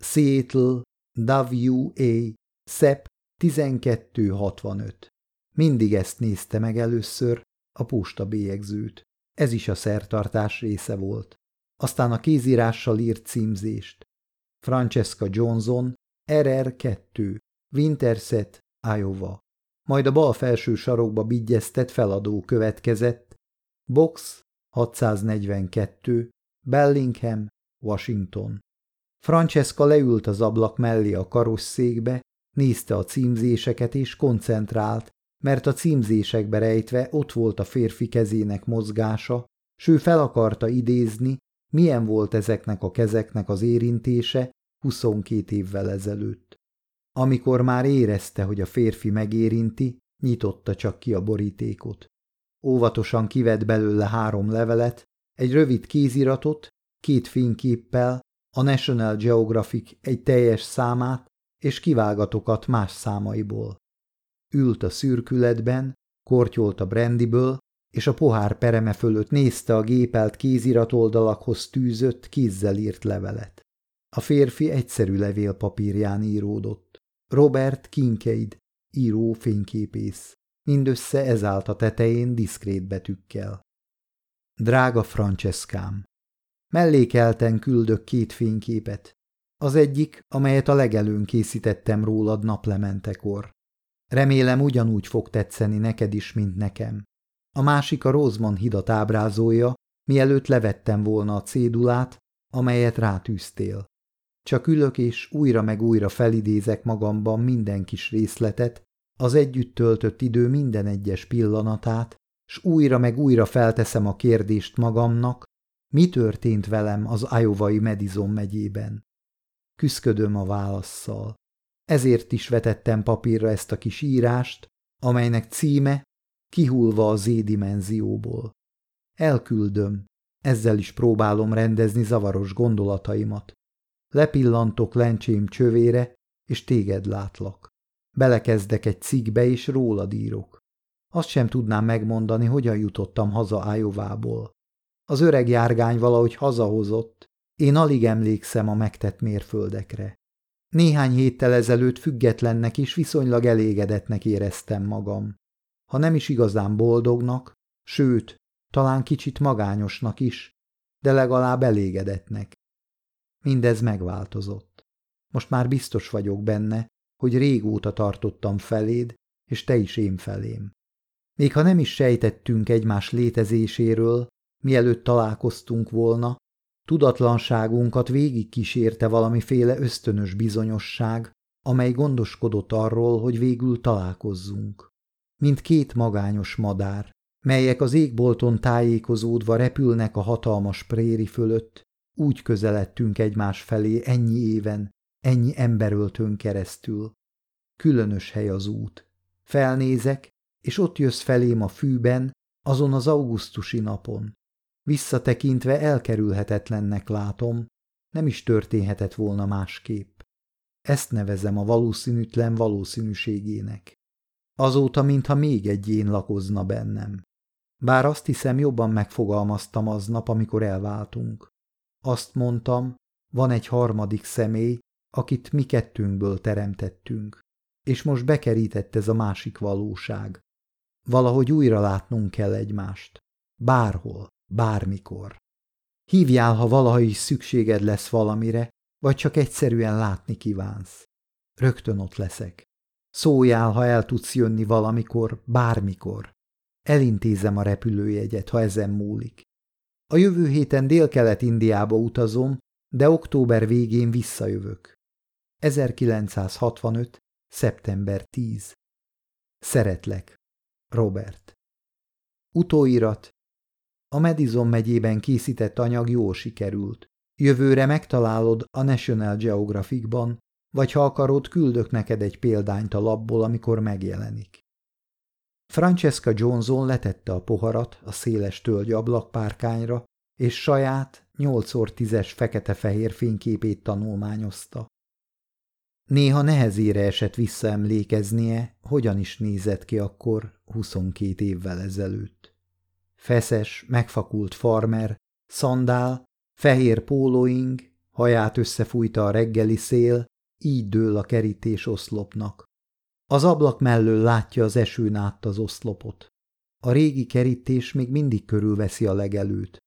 Seattle, W.A. Szep 1265. Mindig ezt nézte meg először, a posta bélyegzőt. Ez is a szertartás része volt. Aztán a kézírással írt címzést. Francesca Johnson, RR2, Winterset, Iowa. Majd a bal felső sarokba bigyeztet feladó következett. Box 642, Bellingham, Washington. Francesca leült az ablak mellé a karosszékbe, nézte a címzéseket és koncentrált, mert a címzésekbe rejtve ott volt a férfi kezének mozgása, s ő fel akarta idézni, milyen volt ezeknek a kezeknek az érintése, 22 évvel ezelőtt. Amikor már érezte, hogy a férfi megérinti, nyitotta csak ki a borítékot. Óvatosan kivett belőle három levelet, egy rövid kéziratot, két fényképpel, a National Geographic egy teljes számát és kivágatokat más számaiból. Ült a szürkületben, kortyolt a brandiből, és a pohár pereme fölött nézte a gépelt kézirat oldalakhoz tűzött, kézzel írt levelet. A férfi egyszerű levélpapírján íródott. Robert Kincaid, író fényképész. Mindössze ez állt a tetején diszkrét betűkkel. Drága Franceskám, mellékelten küldök két fényképet. Az egyik, amelyet a legelőn készítettem rólad naplementekor. Remélem ugyanúgy fog tetszeni neked is, mint nekem. A másik a Roseman hidat ábrázolja, mielőtt levettem volna a cédulát, amelyet rátűztél. Csak ülök és újra meg újra felidézek magamban minden kis részletet, az együtt töltött idő minden egyes pillanatát, s újra meg újra felteszem a kérdést magamnak, mi történt velem az Iowai Madison megyében. Küszködöm a válaszszal. Ezért is vetettem papírra ezt a kis írást, amelynek címe Kihullva a Z-dimenzióból. Elküldöm, ezzel is próbálom rendezni zavaros gondolataimat. Lepillantok lencsém csövére, és téged látlak. Belekezdek egy cikkbe, és rólad írok. Azt sem tudnám megmondani, hogyan jutottam haza Ájovából. Az öreg járgány valahogy hazahozott, én alig emlékszem a megtett mérföldekre. Néhány héttel ezelőtt függetlennek és viszonylag elégedetnek éreztem magam. Ha nem is igazán boldognak, sőt, talán kicsit magányosnak is, de legalább elégedetnek. Mindez megváltozott. Most már biztos vagyok benne, hogy régóta tartottam feléd, és te is én felém. Még ha nem is sejtettünk egymás létezéséről, mielőtt találkoztunk volna, tudatlanságunkat végig kísérte valamiféle ösztönös bizonyosság, amely gondoskodott arról, hogy végül találkozzunk. Mint két magányos madár, melyek az égbolton tájékozódva repülnek a hatalmas préri fölött, úgy közeledtünk egymás felé ennyi éven, ennyi emberöltön keresztül. Különös hely az út. Felnézek, és ott jössz felém a fűben, azon az augusztusi napon. Visszatekintve elkerülhetetlennek látom, nem is történhetett volna másképp. Ezt nevezem a valószínűtlen valószínűségének. Azóta, mintha még egy én lakozna bennem. Bár azt hiszem, jobban megfogalmaztam aznap, amikor elváltunk. Azt mondtam, van egy harmadik személy, akit mi kettőnkből teremtettünk, és most bekerített ez a másik valóság. Valahogy újra látnunk kell egymást. Bárhol, bármikor. Hívjál, ha valaha is szükséged lesz valamire, vagy csak egyszerűen látni kívánsz. Rögtön ott leszek. Szóljál, ha el tudsz jönni valamikor, bármikor. Elintézem a repülőjegyet, ha ezen múlik. A jövő héten délkelet-Indiába utazom, de október végén visszajövök. 1965. szeptember 10. Szeretlek. Robert. Utóirat. A Madison megyében készített anyag jól sikerült. Jövőre megtalálod a National Geographicban, vagy ha akarod, küldök neked egy példányt a labból, amikor megjelenik. Francesca Johnson letette a poharat a széles tölgy ablakpárkányra, és saját 8x10-es fekete-fehér fényképét tanulmányozta. Néha nehezére esett visszaemlékeznie, hogyan is nézett ki akkor 22 évvel ezelőtt. Feszes, megfakult farmer, szandál, fehér pólóing, haját összefújta a reggeli szél, így dől a kerítés oszlopnak. Az ablak mellől látja az esőn át az oszlopot. A régi kerítés még mindig körülveszi a legelőt.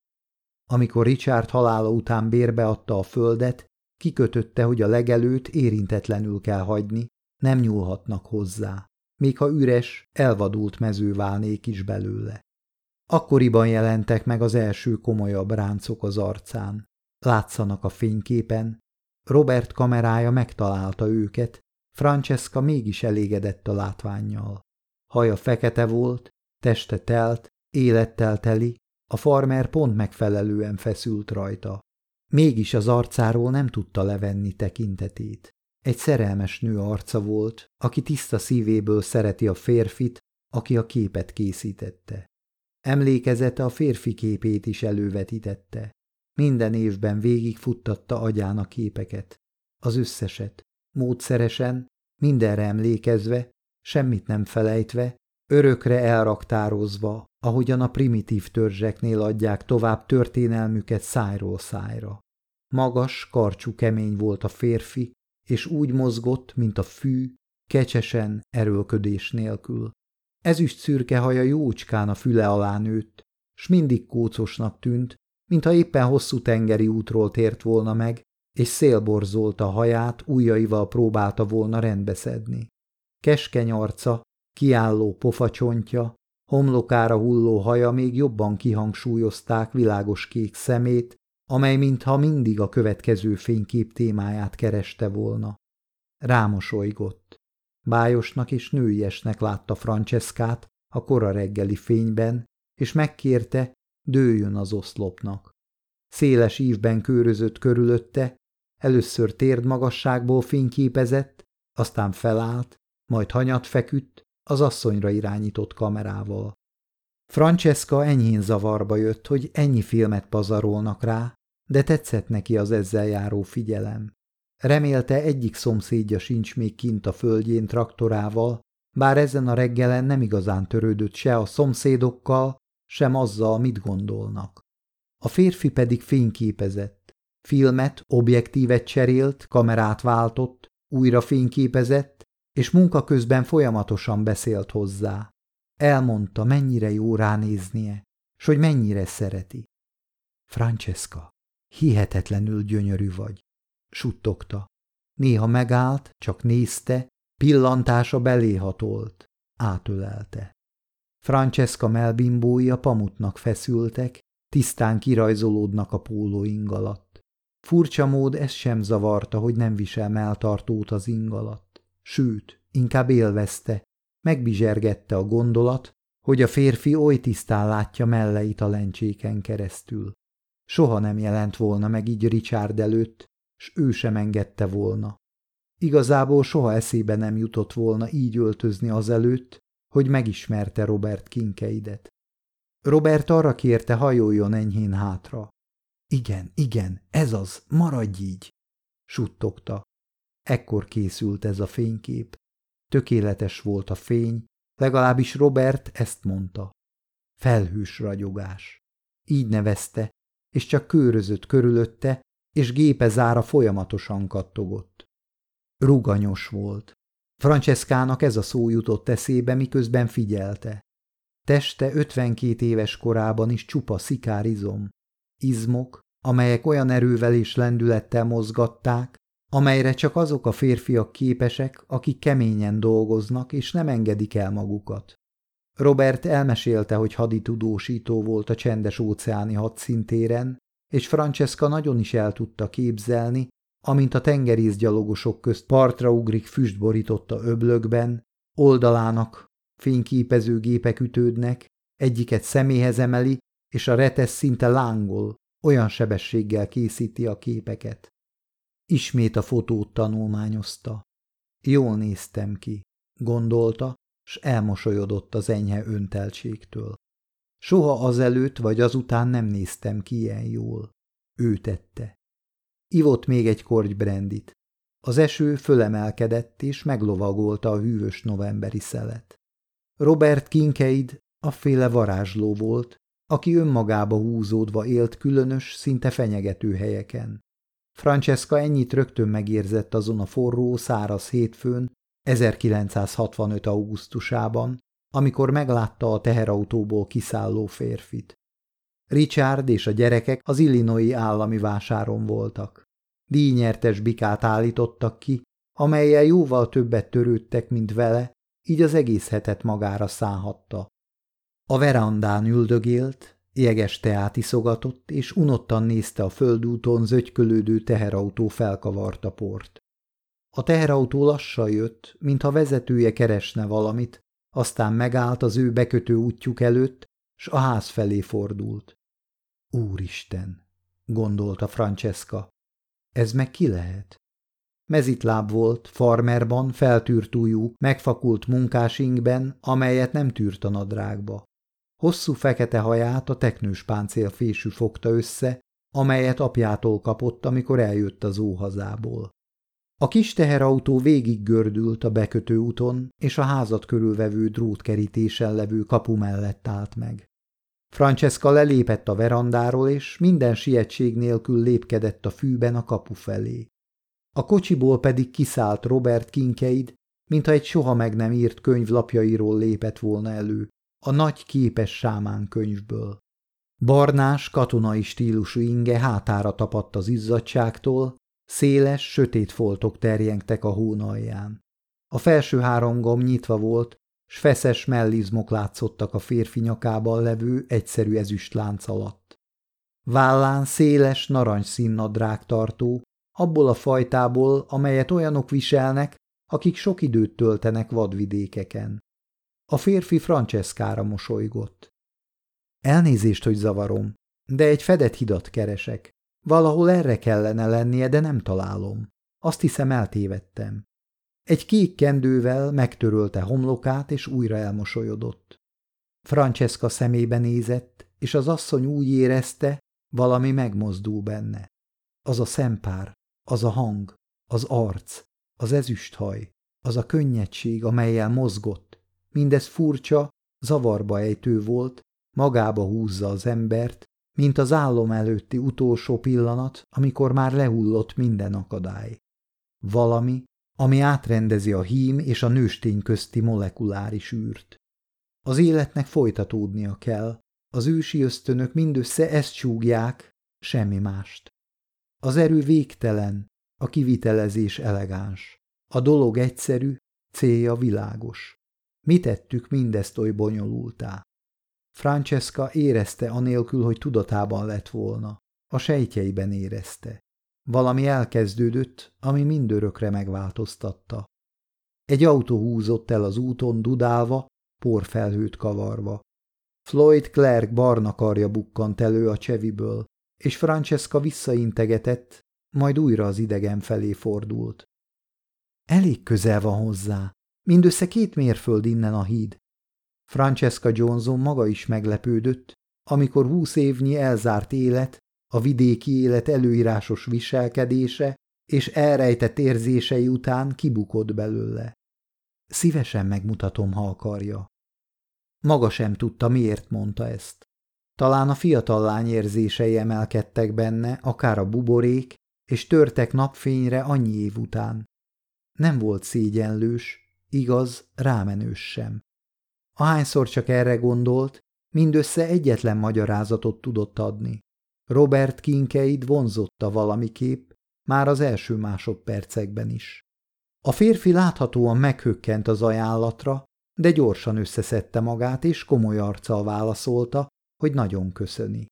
Amikor Richard halála után bérbeadta a földet, kikötötte, hogy a legelőt érintetlenül kell hagyni, nem nyúlhatnak hozzá, még ha üres, elvadult mező válnék is belőle. Akkoriban jelentek meg az első komolyabb ráncok az arcán. Látszanak a fényképen. Robert kamerája megtalálta őket, Francesca mégis elégedett a látványjal. Haja fekete volt, teste telt, élettel teli, a farmer pont megfelelően feszült rajta. Mégis az arcáról nem tudta levenni tekintetét. Egy szerelmes nő arca volt, aki tiszta szívéből szereti a férfit, aki a képet készítette. Emlékezete a férfi képét is elővetítette. Minden évben végigfuttatta agyán a képeket. Az összeset. Módszeresen, mindenre emlékezve, semmit nem felejtve, örökre elraktározva, ahogyan a primitív törzseknél adják tovább történelmüket szájról szájra. Magas, karcsú kemény volt a férfi, és úgy mozgott, mint a fű, kecsesen, erőlködés nélkül. Ezüst szürke haja jócskán a füle alá nőtt, s mindig kócosnak tűnt, mintha éppen hosszú tengeri útról tért volna meg, és szélborzolta a haját, ujjaival próbálta volna rendbeszedni. Keskeny arca, kiálló pofacsontja, homlokára hulló haja még jobban kihangsúlyozták világos kék szemét, amely mintha mindig a következő fénykép témáját kereste volna. Rámosolygott. Bájosnak és nőiesnek látta Franceskát a kora reggeli fényben, és megkérte, dőljön az oszlopnak. Széles ívben körözött körülötte, először térd magasságból fényképezett, aztán felállt, majd hanyat feküdt, az asszonyra irányított kamerával. Francesca enyhén zavarba jött, hogy ennyi filmet pazarolnak rá, de tetszett neki az ezzel járó figyelem. Remélte egyik szomszédja sincs még kint a földjén traktorával, bár ezen a reggelen nem igazán törődött se a szomszédokkal, sem azzal, mit gondolnak. A férfi pedig fényképezett. Filmet, objektívet cserélt, kamerát váltott, újra fényképezett, és munka közben folyamatosan beszélt hozzá. Elmondta, mennyire jó ránéznie, s hogy mennyire szereti. Francesca, hihetetlenül gyönyörű vagy, suttogta. Néha megállt, csak nézte, pillantása beléhatolt, átölelte. Francesca melbimbói a pamutnak feszültek, tisztán kirajzolódnak a pólóing alatt. Furcsa mód ez sem zavarta, hogy nem visel melltartót az ing alatt. Sőt, inkább élvezte, megbizsergette a gondolat, hogy a férfi oly tisztán látja melleit a lencséken keresztül. Soha nem jelent volna meg így Richard előtt, s ő sem engedte volna. Igazából soha eszébe nem jutott volna így öltözni azelőtt, hogy megismerte Robert Kinkeidet. Robert arra kérte, hajoljon enyhén hátra. Igen, igen, ez az, maradj így, suttogta. Ekkor készült ez a fénykép. Tökéletes volt a fény, legalábbis Robert ezt mondta. Felhős ragyogás. Így nevezte, és csak kőrözött körülötte, és gépe zára folyamatosan kattogott. Ruganyos volt. Franceskának ez a szó jutott eszébe, miközben figyelte. Teste 52 éves korában is csupa szikárizom. Izmok, amelyek olyan erővel és lendülettel mozgatták, amelyre csak azok a férfiak képesek, akik keményen dolgoznak és nem engedik el magukat. Robert elmesélte, hogy haditudósító volt a csendes óceáni hadszintéren, és Francesca nagyon is el tudta képzelni, amint a tengerészgyalogosok közt partra ugrik füstborította öblökben, oldalának fényképező gépek ütődnek, egyiket szeméhez emeli, és a retes szinte lángol, olyan sebességgel készíti a képeket. Ismét a fotót tanulmányozta. Jól néztem ki, gondolta, s elmosolyodott az enyhe önteltségtől. Soha azelőtt vagy azután nem néztem ki ilyen jól. Ő tette. Ivott még egy korty brendit. Az eső fölemelkedett és meglovagolta a hűvös novemberi szelet. Robert Kinkeid féle varázsló volt, aki önmagába húzódva élt különös, szinte fenyegető helyeken. Francesca ennyit rögtön megérzett azon a forró, száraz hétfőn, 1965. augusztusában, amikor meglátta a teherautóból kiszálló férfit. Richard és a gyerekek az Illinois állami vásáron voltak. Díjnyertes bikát állítottak ki, amelyel jóval többet törődtek, mint vele, így az egész hetet magára szállhatta. A verandán üldögélt, jeges teát iszogatott, és unottan nézte a földúton zögykölődő teherautó felkavarta port. A teherautó lassan jött, mintha vezetője keresne valamit, aztán megállt az ő bekötő útjuk előtt, s a ház felé fordult. Úristen! gondolta Francesca. Ez meg ki lehet? Mezitláb volt, farmerban, feltűrtújú, megfakult munkásingben, amelyet nem tűrt a nadrágba. Hosszú fekete haját a teknős páncél fésű fogta össze, amelyet apjától kapott, amikor eljött az óhazából. A kis teherautó végig gördült a bekötő úton, és a házat körülvevő drótkerítésen levő kapu mellett állt meg. Francesca lelépett a verandáról, és minden sietség nélkül lépkedett a fűben a kapu felé. A kocsiból pedig kiszállt Robert Kinkeid, mintha egy soha meg nem írt könyv lapjairól lépett volna elő, a nagy képes sámán könyvből. Barnás, katonai stílusú inge hátára tapadt az izzadságtól, széles, sötét foltok terjengtek a hónalján. A felső három gomb nyitva volt, s feszes mellizmok látszottak a férfi nyakában levő egyszerű ezüstlánc alatt. Vállán széles, narancsszín nadrág tartó, abból a fajtából, amelyet olyanok viselnek, akik sok időt töltenek vadvidékeken. A férfi Franceskára mosolygott. Elnézést, hogy zavarom, de egy fedett hidat keresek. Valahol erre kellene lennie, de nem találom. Azt hiszem eltévedtem. Egy kék kendővel megtörölte homlokát, és újra elmosolyodott. Francesca szemébe nézett, és az asszony úgy érezte, valami megmozdul benne. Az a szempár, az a hang, az arc, az ezüsthaj, az a könnyedség, amelyel mozgott, mindez furcsa, zavarba ejtő volt, magába húzza az embert, mint az állom előtti utolsó pillanat, amikor már lehullott minden akadály. Valami, ami átrendezi a hím és a nőstény közti molekuláris űrt. Az életnek folytatódnia kell, az ősi ösztönök mindössze ezt csúgják, semmi mást. Az erő végtelen, a kivitelezés elegáns. A dolog egyszerű, célja világos. Mi tettük mindezt oly bonyolultá? Francesca érezte anélkül, hogy tudatában lett volna. A sejtjeiben érezte. Valami elkezdődött, ami mindörökre megváltoztatta. Egy autó húzott el az úton dudálva, porfelhőt kavarva. Floyd Clark barna karja bukkant elő a cseviből, és Francesca visszaintegetett, majd újra az idegen felé fordult. Elég közel van hozzá, mindössze két mérföld innen a híd. Francesca Johnson maga is meglepődött, amikor húsz évnyi elzárt élet, a vidéki élet előírásos viselkedése és elrejtett érzései után kibukott belőle. Szívesen megmutatom, ha akarja. Maga sem tudta, miért mondta ezt. Talán a fiatal lány érzései emelkedtek benne, akár a buborék, és törtek napfényre annyi év után. Nem volt szégyenlős, igaz, rámenős sem. Ahányszor csak erre gondolt, mindössze egyetlen magyarázatot tudott adni. Robert Kinkeid vonzotta valamiképp, már az első másodpercekben is. A férfi láthatóan meghökkent az ajánlatra, de gyorsan összeszedte magát, és komoly arccal válaszolta, hogy nagyon köszöni.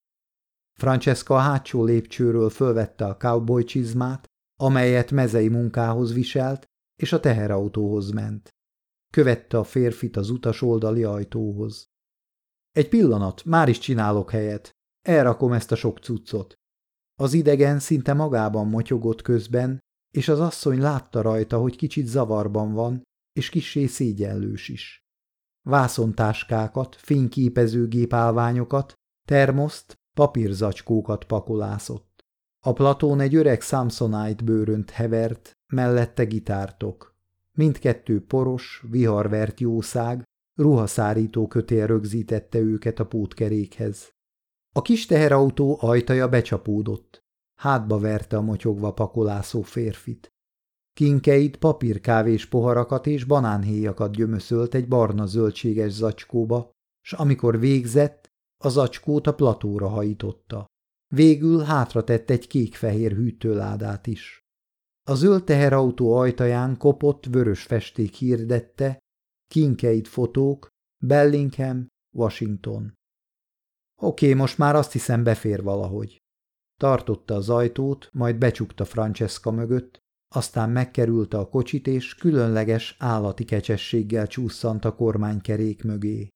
Francesca a hátsó lépcsőről fölvette a cowboy csizmát, amelyet mezei munkához viselt, és a teherautóhoz ment. Követte a férfit az utas oldali ajtóhoz. Egy pillanat, már is csinálok helyet. Elrakom ezt a sok cuccot. Az idegen szinte magában motyogott közben, és az asszony látta rajta, hogy kicsit zavarban van, és kissé szégyenlős is. Vászontáskákat, fényképezőgép állványokat, termoszt, papírzacskókat pakolászott. A platón egy öreg Samsonite bőrönt hevert, mellette gitártok. Mindkettő poros, viharvert jószág, ruhaszárító kötél rögzítette őket a pótkerékhez. A kis teherautó ajtaja becsapódott. Hátba verte a motyogva pakolászó férfit. Kinkeit papírkávés poharakat és banánhéjakat gyömöszölt egy barna zöldséges zacskóba, s amikor végzett, a zacskót a platóra hajította. Végül hátratett egy kék-fehér hűtőládát is. A zöld teherautó ajtaján kopott vörös festék hirdette, Kinkeid fotók, Bellingham, Washington. Oké, most már azt hiszem befér valahogy. Tartotta az ajtót, majd becsukta Francesca mögött, aztán megkerülte a kocsit, és különleges állati kecsességgel csúszant a kormánykerék mögé.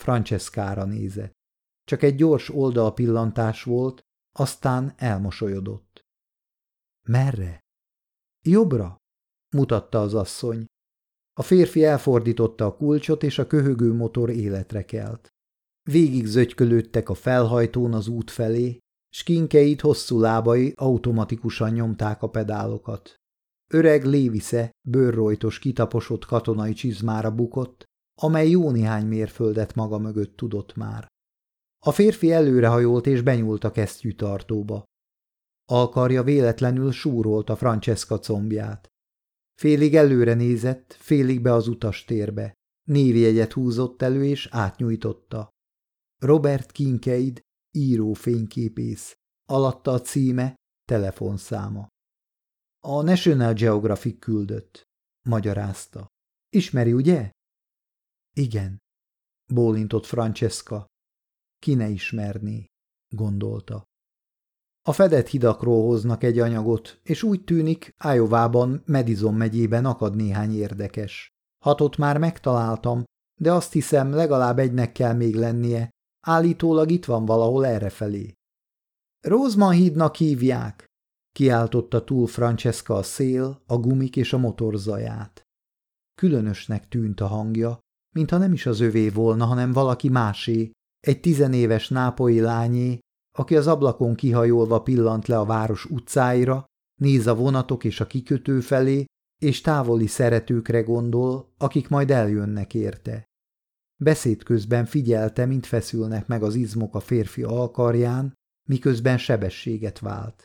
Francescára nézett. Csak egy gyors oldalpillantás volt, aztán elmosolyodott. Merre? Jobbra, mutatta az asszony. A férfi elfordította a kulcsot, és a köhögő motor életre kelt. Végig zögykölődtek a felhajtón az út felé, s kinkeit hosszú lábai automatikusan nyomták a pedálokat. Öreg Lévisze bőrrojtos kitaposott katonai csizmára bukott, amely jó néhány mérföldet maga mögött tudott már. A férfi előrehajolt és benyúlt a kesztyűtartóba. Alkarja véletlenül súrolta Francesca combját. Félig előre nézett, félig be az utastérbe. Névjegyet húzott elő és átnyújtotta. Robert Kinkeid, író fényképész. Alatta a címe, telefonszáma. A National Geographic küldött, magyarázta. Ismeri, ugye? Igen, bólintott Francesca. Ki ne ismerné, gondolta. A fedett hidakról hoznak egy anyagot, és úgy tűnik, Ájovában, Medizon megyében akad néhány érdekes. Hatot már megtaláltam, de azt hiszem, legalább egynek kell még lennie. Állítólag itt van valahol errefelé. Rózman hídnak hívják, kiáltotta túl Francesca a szél, a gumik és a motor zaját. Különösnek tűnt a hangja, mintha nem is az övé volna, hanem valaki másé, egy tizenéves nápoi lányé, aki az ablakon kihajolva pillant le a város utcáira, néz a vonatok és a kikötő felé, és távoli szeretőkre gondol, akik majd eljönnek érte. Beszéd közben figyelte, mint feszülnek meg az izmok a férfi alkarján, miközben sebességet vált.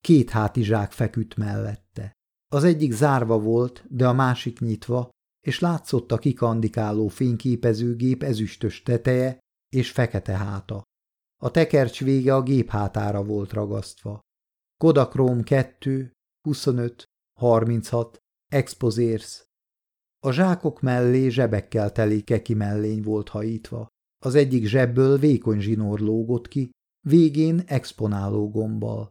Két hátizsák feküdt mellette. Az egyik zárva volt, de a másik nyitva, és látszott a kikandikáló fényképezőgép ezüstös teteje és fekete háta. A tekercs vége a gép hátára volt ragasztva. Kodakrom 2, 25, 36, Exposers. A zsákok mellé zsebekkel teli keki mellény volt hajítva. Az egyik zsebből vékony zsinór lógott ki, végén exponáló gombbal.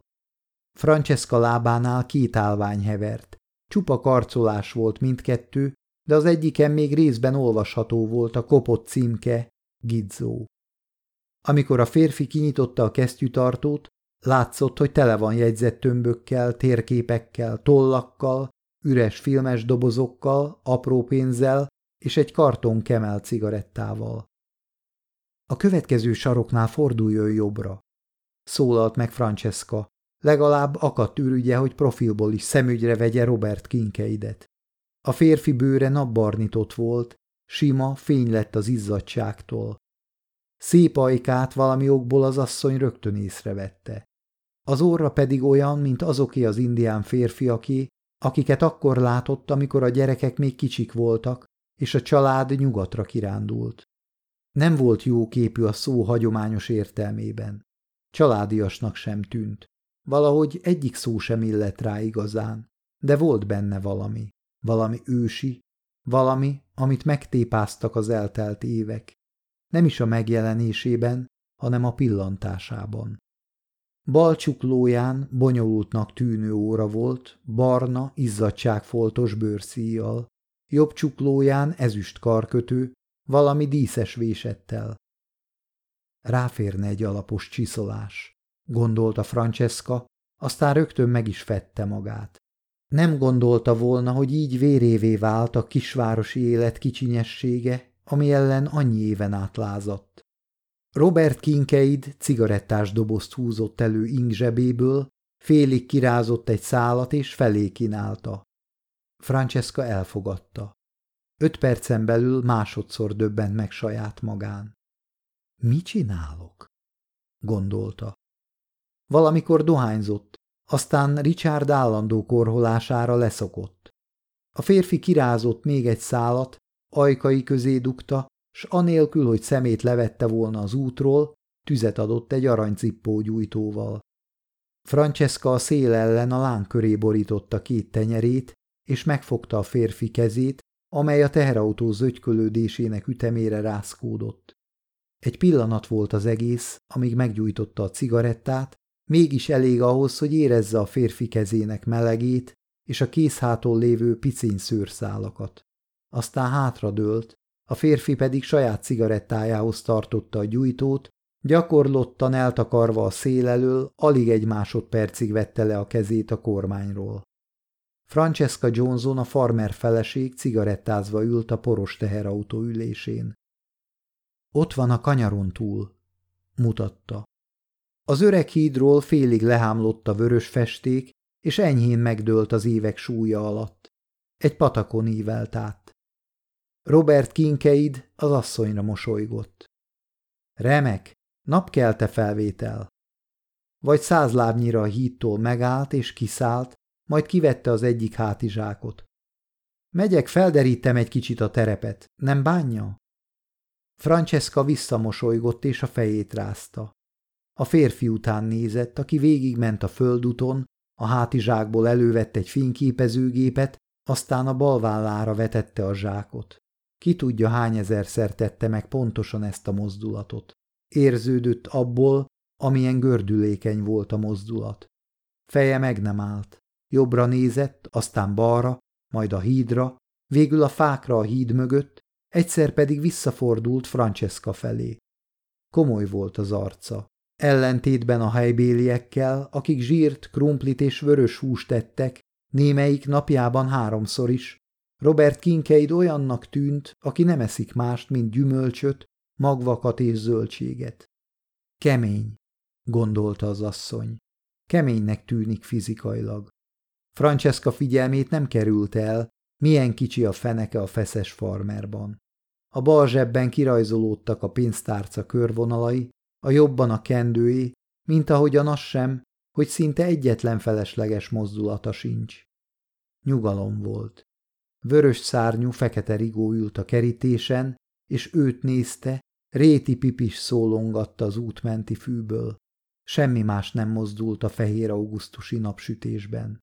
Francesca lábánál két állvány hevert. Csupa karcolás volt mindkettő, de az egyiken még részben olvasható volt a kopott címke, Gizzó. Amikor a férfi kinyitotta a kesztyűtartót, látszott, hogy tele van jegyzett tömbökkel, térképekkel, tollakkal, üres filmes dobozokkal, apró pénzzel és egy karton kemel cigarettával. A következő saroknál forduljon jobbra, szólalt meg Francesca. Legalább akadt ürügye, hogy profilból is szemügyre vegye Robert Kinkeidet. A férfi bőre napbarnitott volt, sima, fény lett az izzadságtól. Szép ajkát valami okból az asszony rögtön észrevette. Az orra pedig olyan, mint azoké az indián férfiaké, akiket akkor látott, amikor a gyerekek még kicsik voltak, és a család nyugatra kirándult. Nem volt jó képű a szó hagyományos értelmében. Családiasnak sem tűnt. Valahogy egyik szó sem illett rá igazán, de volt benne valami, valami ősi, valami, amit megtépáztak az eltelt évek nem is a megjelenésében, hanem a pillantásában. Bal csuklóján bonyolultnak tűnő óra volt, barna, izzadságfoltos bőrszíjjal, jobb csuklóján ezüst karkötő, valami díszes vésettel. Ráférne egy alapos csiszolás, gondolta Francesca, aztán rögtön meg is fette magát. Nem gondolta volna, hogy így vérévé vált a kisvárosi élet kicsinyessége ami ellen annyi éven át. Robert Kinkeid cigarettás dobozt húzott elő ing zsebéből, félig kirázott egy szálat és felé kínálta. Francesca elfogadta. Öt percen belül másodszor döbbent meg saját magán. Mi csinálok? gondolta. Valamikor dohányzott, aztán Richard állandó korholására leszokott. A férfi kirázott még egy szálat, ajkai közé dugta, s anélkül, hogy szemét levette volna az útról, tüzet adott egy aranycippó gyújtóval. Francesca a szél ellen a láng köré borította két tenyerét, és megfogta a férfi kezét, amely a teherautó zögykölődésének ütemére rászkódott. Egy pillanat volt az egész, amíg meggyújtotta a cigarettát, mégis elég ahhoz, hogy érezze a férfi kezének melegét és a készháton lévő picény szőrszálakat aztán hátradőlt, a férfi pedig saját cigarettájához tartotta a gyújtót, Gyakorlottan eltakarva a szél elől, alig egy másodpercig vette le a kezét a kormányról. Francesca Johnson a farmer feleség cigarettázva ült a poros teherautó ülésén. Ott van a kanyaron túl, mutatta. Az öreg hídról félig lehámlott a vörös festék, és enyhén megdőlt az évek súlya alatt. Egy patakon ívelt át. Robert Kinkeid az asszonyra mosolygott. Remek, napkelte felvétel. Vagy száz lábnyira a hídtól megállt és kiszállt, majd kivette az egyik hátizsákot. Megyek, felderítem egy kicsit a terepet, nem bánja? Francesca visszamosolygott és a fejét rázta. A férfi után nézett, aki végigment a földuton, a hátizsákból elővett egy fényképezőgépet, aztán a balvállára vetette a zsákot. Ki tudja, hány ezerszer tette meg pontosan ezt a mozdulatot. Érződött abból, amilyen gördülékeny volt a mozdulat. Feje meg nem állt. Jobbra nézett, aztán balra, majd a hídra, végül a fákra a híd mögött, egyszer pedig visszafordult Francesca felé. Komoly volt az arca. Ellentétben a helybéliekkel, akik zsírt, krumplit és vörös húst tettek, némelyik napjában háromszor is, Robert Kinkeid olyannak tűnt, aki nem eszik mást, mint gyümölcsöt, magvakat és zöldséget. Kemény, gondolta az asszony. Keménynek tűnik fizikailag. Francesca figyelmét nem került el, milyen kicsi a feneke a feszes farmerban. A bal zsebben kirajzolódtak a pénztárca körvonalai, a jobban a kendői, mint ahogyan az sem, hogy szinte egyetlen felesleges mozdulata sincs. Nyugalom volt. Vörös szárnyú fekete rigó ült a kerítésen, és őt nézte, réti pipis szólongatta az útmenti fűből. Semmi más nem mozdult a fehér augusztusi napsütésben.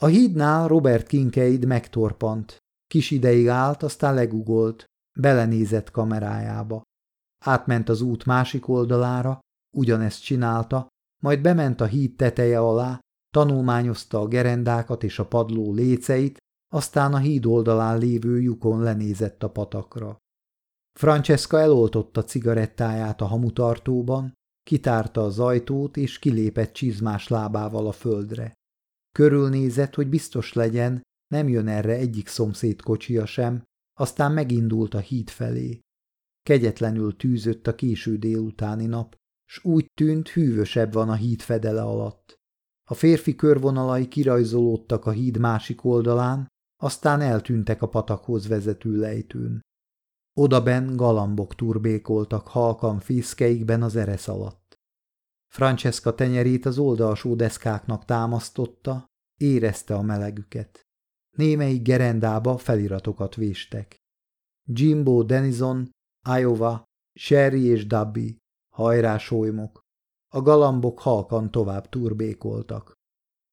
A hídnál Robert Kinkeid megtorpant. Kis ideig állt, aztán legugolt, belenézett kamerájába. Átment az út másik oldalára, ugyanezt csinálta, majd bement a híd teteje alá, tanulmányozta a gerendákat és a padló léceit, aztán a híd oldalán lévő lyukon lenézett a patakra. Francesca eloltotta cigarettáját a hamutartóban, kitárta az ajtót és kilépett csizmás lábával a földre. Körülnézett, hogy biztos legyen, nem jön erre egyik szomszéd kocsia sem, aztán megindult a híd felé. Kegyetlenül tűzött a késő délutáni nap, s úgy tűnt, hűvösebb van a híd fedele alatt. A férfi körvonalai kirajzolódtak a híd másik oldalán, aztán eltűntek a patakhoz vezető lejtőn. Odaben galambok turbékoltak halkan fészkeikben az eresz alatt. Francesca tenyerét az oldalsó deszkáknak támasztotta, érezte a melegüket. Némelyik gerendába feliratokat véstek. Jimbo Denison, Iowa, Sherry és Dabby, hajrá solymok. A galambok halkan tovább turbékoltak.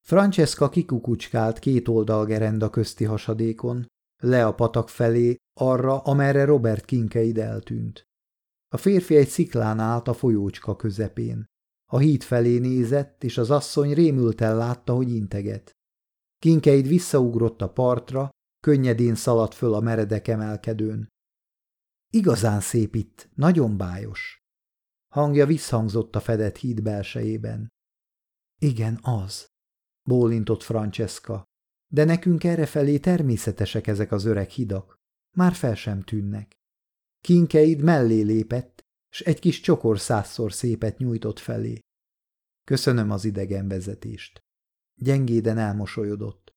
Francesca kikukucskált két oldalgerenda közti hasadékon, le a patak felé, arra, amerre Robert Kinkeid eltűnt. A férfi egy sziklán állt a folyócska közepén. A híd felé nézett, és az asszony rémülten látta, hogy integet. Kinkeid visszaugrott a partra, könnyedén szaladt föl a meredek emelkedőn. Igazán szép itt, nagyon bájos. Hangja visszhangzott a fedett híd belsejében. Igen, az, bólintott Francesca, de nekünk errefelé természetesek ezek az öreg hidak. Már fel sem tűnnek. Kinkeid mellé lépett, s egy kis csokor százszor szépet nyújtott felé. Köszönöm az idegen vezetést. Gyengéden elmosolyodott.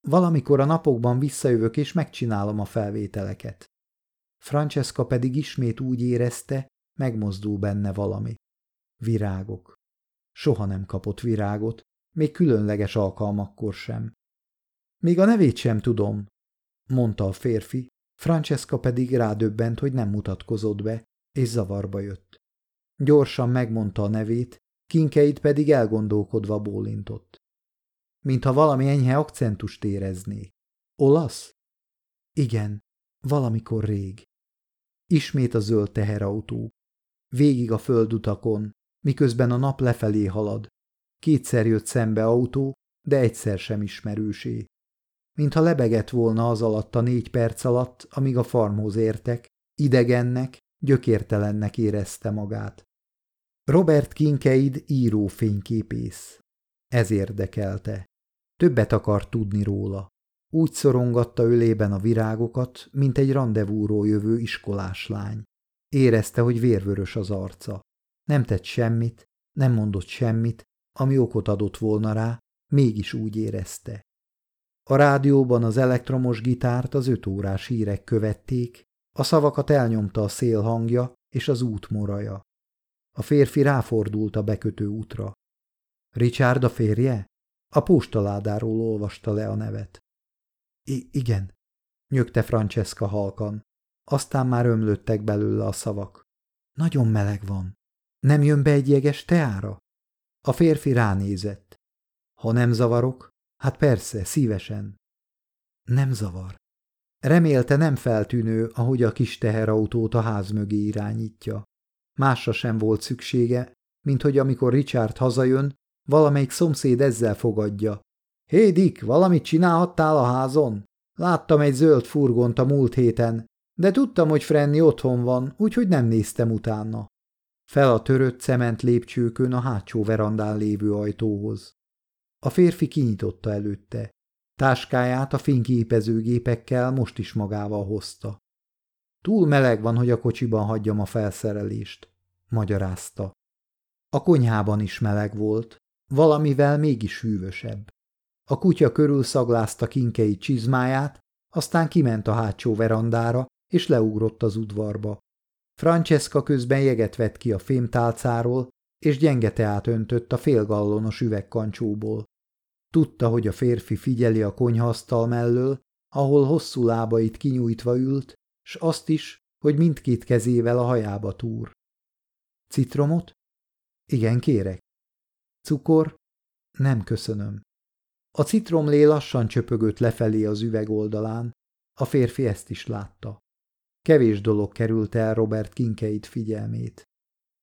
Valamikor a napokban visszajövök és megcsinálom a felvételeket. Francesca pedig ismét úgy érezte, megmozdul benne valami. Virágok. Soha nem kapott virágot, még különleges alkalmakkor sem. Még a nevét sem tudom, mondta a férfi, Francesca pedig rádöbbent, hogy nem mutatkozott be, és zavarba jött. Gyorsan megmondta a nevét, Kinkeit pedig elgondolkodva bólintott. Mintha valami enyhe akcentust érezné. Olasz? Igen, valamikor rég. Ismét a zöld teherautó. Végig a földutakon, miközben a nap lefelé halad. Kétszer jött szembe autó, de egyszer sem ismerősé. Mintha lebegett volna az alatt a négy perc alatt, amíg a farmhoz értek, idegennek, gyökértelennek érezte magát. Robert Kinkeid író fényképész. Ez érdekelte. Többet akar tudni róla. Úgy szorongatta ölében a virágokat, mint egy rendezvúról jövő iskolás lány. Érezte, hogy vérvörös az arca. Nem tett semmit, nem mondott semmit, ami okot adott volna rá, mégis úgy érezte. A rádióban az elektromos gitárt az öt órás hírek követték, a szavakat elnyomta a szél hangja és az út moraja. A férfi ráfordult a bekötő útra. Richard a férje? A postaládáról olvasta le a nevet. I igen, nyögte Francesca halkan. Aztán már ömlöttek belőle a szavak. Nagyon meleg van. Nem jön be egy jeges teára? A férfi ránézett. Ha nem zavarok, hát persze, szívesen. Nem zavar. Remélte nem feltűnő, ahogy a kis teherautót a ház mögé irányítja. Másra sem volt szüksége, mint hogy amikor Richard hazajön, valamelyik szomszéd ezzel fogadja. Hé, Dick, valamit csinálhattál a házon? Láttam egy zöld furgont a múlt héten, de tudtam, hogy Frenny otthon van, úgyhogy nem néztem utána. Fel a törött cement lépcsőkön a hátsó verandán lévő ajtóhoz. A férfi kinyitotta előtte. Táskáját a fényképezőgépekkel most is magával hozta. Túl meleg van, hogy a kocsiban hagyjam a felszerelést, magyarázta. A konyhában is meleg volt, valamivel mégis hűvösebb. A kutya körül szaglázta kinkei csizmáját, aztán kiment a hátsó verandára, és leugrott az udvarba. Francesca közben jeget vett ki a fémtálcáról, és gyenge teát öntött a félgallonos üvegkancsóból. Tudta, hogy a férfi figyeli a konyhasztal mellől, ahol hosszú lábait kinyújtva ült, s azt is, hogy mindkét kezével a hajába túr. Citromot? Igen, kérek. Cukor? Nem köszönöm. A citromlé lassan csöpögött lefelé az üveg oldalán, a férfi ezt is látta. Kevés dolog került el Robert Kinkeit figyelmét.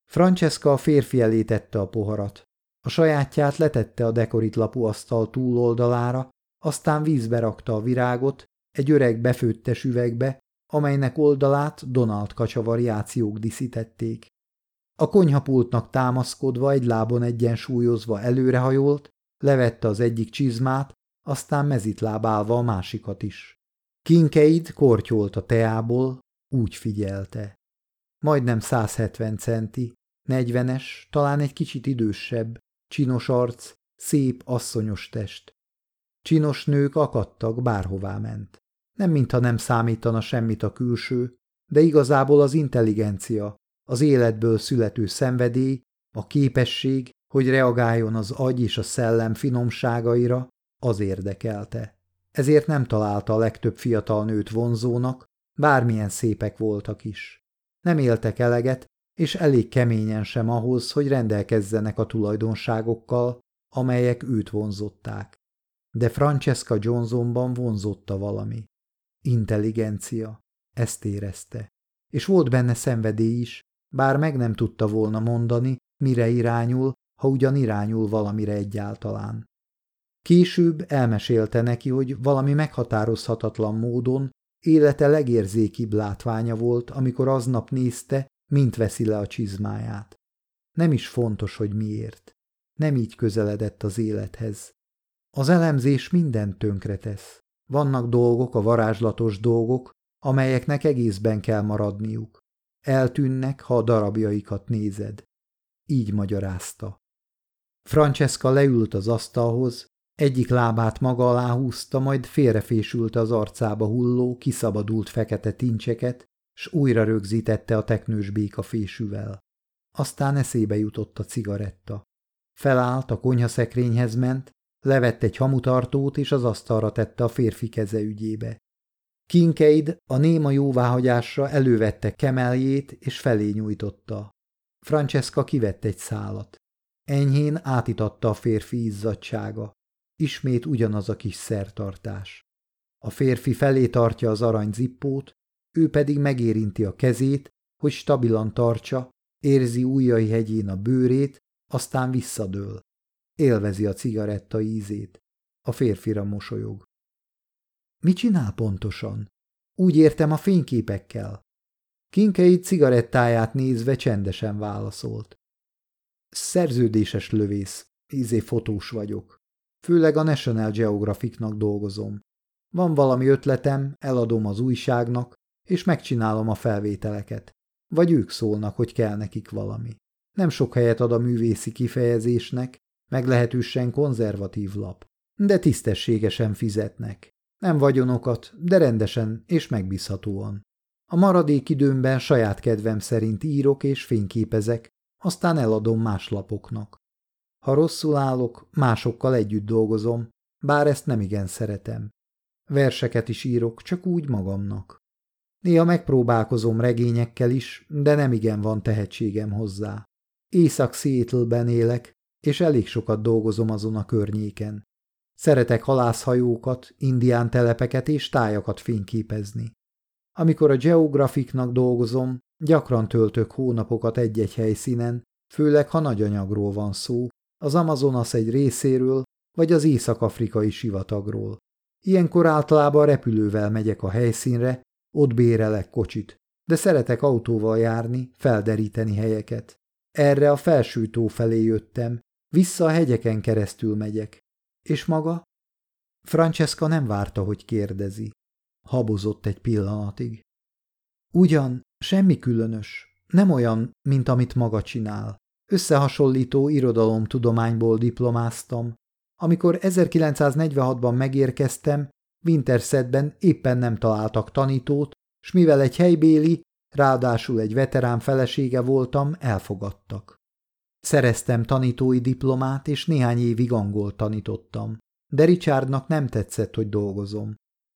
Francesca a férfi elé tette a poharat. A sajátját letette a dekoritlapú asztal túloldalára, aztán vízbe rakta a virágot egy öreg befőttes üvegbe, amelynek oldalát Donald kacsa variációk diszítették. A konyhapultnak támaszkodva egy lábon egyensúlyozva előrehajolt, levette az egyik csizmát, aztán mezitlábálva a másikat is. Kinkeid kortyolt a teából, úgy figyelte. Majdnem 170 centi, negyvenes, talán egy kicsit idősebb, csinos arc, szép, asszonyos test. Csinos nők akadtak, bárhová ment. Nem mintha nem számítana semmit a külső, de igazából az intelligencia, az életből születő szenvedély, a képesség, hogy reagáljon az agy és a szellem finomságaira, az érdekelte. Ezért nem találta a legtöbb fiatal nőt vonzónak, bármilyen szépek voltak is. Nem éltek eleget, és elég keményen sem ahhoz, hogy rendelkezzenek a tulajdonságokkal, amelyek őt vonzották. De Francesca Johnsonban vonzotta valami. Intelligencia. Ezt érezte. És volt benne szenvedély is, bár meg nem tudta volna mondani, mire irányul, ha ugyan irányul valamire egyáltalán. Később elmesélte neki, hogy valami meghatározhatatlan módon élete legérzékibb látványa volt, amikor aznap nézte, mint veszi le a csizmáját. Nem is fontos, hogy miért. Nem így közeledett az élethez. Az elemzés mindent tönkretesz. Vannak dolgok, a varázslatos dolgok, amelyeknek egészben kell maradniuk. Eltűnnek, ha a darabjaikat nézed. Így magyarázta. Francesca leült az asztalhoz, egyik lábát maga alá húzta, majd félrefésülte az arcába hulló, kiszabadult fekete tincseket, s újra rögzítette a teknős béka fésűvel. Aztán eszébe jutott a cigaretta. Felállt, a konyhaszekrényhez ment, levett egy hamutartót, és az asztalra tette a férfi keze ügyébe. Kinkeid a néma jóváhagyásra elővette kemeljét, és felé nyújtotta. Francesca kivett egy szálat. Enyhén átitatta a férfi izzadsága. Ismét ugyanaz a kis szertartás. A férfi felé tartja az arany zippót, ő pedig megérinti a kezét, hogy stabilan tartsa, érzi ujjai hegyén a bőrét, aztán visszadől. Élvezi a cigaretta ízét. A férfira mosolyog. Mi csinál pontosan? Úgy értem a fényképekkel. Kinkei cigarettáját nézve csendesen válaszolt. Szerződéses lövész, ízé fotós vagyok. Főleg a National Geographicnak dolgozom. Van valami ötletem, eladom az újságnak, és megcsinálom a felvételeket. Vagy ők szólnak, hogy kell nekik valami. Nem sok helyet ad a művészi kifejezésnek, meglehetősen konzervatív lap, de tisztességesen fizetnek. Nem vagyonokat, de rendesen és megbízhatóan. A maradék időmben saját kedvem szerint írok és fényképezek, aztán eladom más lapoknak. Ha rosszul állok, másokkal együtt dolgozom, bár ezt nem igen szeretem. Verseket is írok, csak úgy magamnak. Néha megpróbálkozom regényekkel is, de nem igen van tehetségem hozzá. észak seattle élek, és elég sokat dolgozom azon a környéken. Szeretek halászhajókat, indián telepeket és tájakat fényképezni. Amikor a geografiknak dolgozom, gyakran töltök hónapokat egy-egy helyszínen, főleg ha nagy anyagról van szó, az Amazonas egy részéről, vagy az észak-afrikai sivatagról. Ilyenkor általában repülővel megyek a helyszínre, ott bérelek kocsit, de szeretek autóval járni, felderíteni helyeket. Erre a felső tó felé jöttem, vissza a hegyeken keresztül megyek. És maga? Francesca nem várta, hogy kérdezi. Habozott egy pillanatig. Ugyan, semmi különös, nem olyan, mint amit maga csinál. Összehasonlító irodalomtudományból diplomáztam. Amikor 1946-ban megérkeztem, Wintersetben éppen nem találtak tanítót, s mivel egy helybéli, ráadásul egy veterán felesége voltam, elfogadtak. Szereztem tanítói diplomát, és néhány évig angol tanítottam, de Richardnak nem tetszett, hogy dolgozom.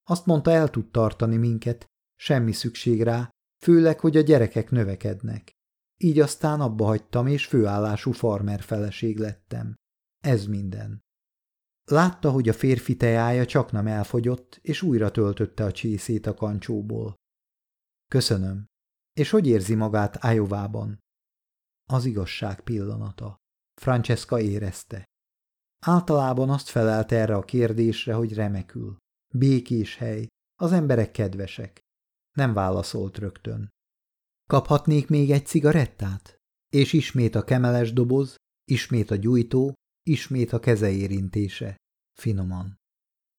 Azt mondta, el tud tartani minket, semmi szükség rá, főleg, hogy a gyerekek növekednek. Így aztán abba hagytam, és főállású farmer feleség lettem. Ez minden. Látta, hogy a férfi teája csak nem elfogyott, és újra töltötte a csészét a kancsóból. Köszönöm. És hogy érzi magát Ájovában? Az igazság pillanata. Francesca érezte. Általában azt felelte erre a kérdésre, hogy remekül. Békés hely, az emberek kedvesek. Nem válaszolt rögtön. Kaphatnék még egy cigarettát? És ismét a kemeles doboz, ismét a gyújtó, ismét a keze érintése. Finoman.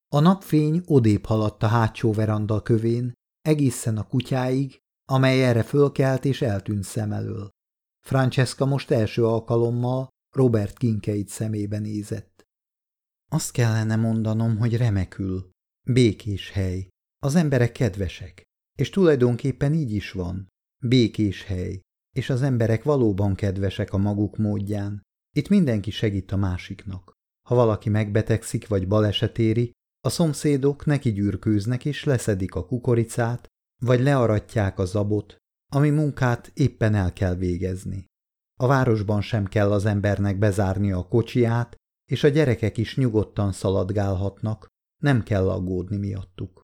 A napfény odébb haladt a hátsó veranda kövén, egészen a kutyáig, amely erre fölkelt és eltűnt szem elől. Francesca most első alkalommal Robert Kinkeit szemébe nézett. Azt kellene mondanom, hogy remekül. Békés hely. Az emberek kedvesek. És tulajdonképpen így is van. Békés hely. És az emberek valóban kedvesek a maguk módján. Itt mindenki segít a másiknak. Ha valaki megbetegszik vagy balesetéri, a szomszédok neki gyűrkőznek és leszedik a kukoricát, vagy learatják a zabot, ami munkát éppen el kell végezni. A városban sem kell az embernek bezárni a kocsiját, és a gyerekek is nyugodtan szaladgálhatnak, nem kell aggódni miattuk.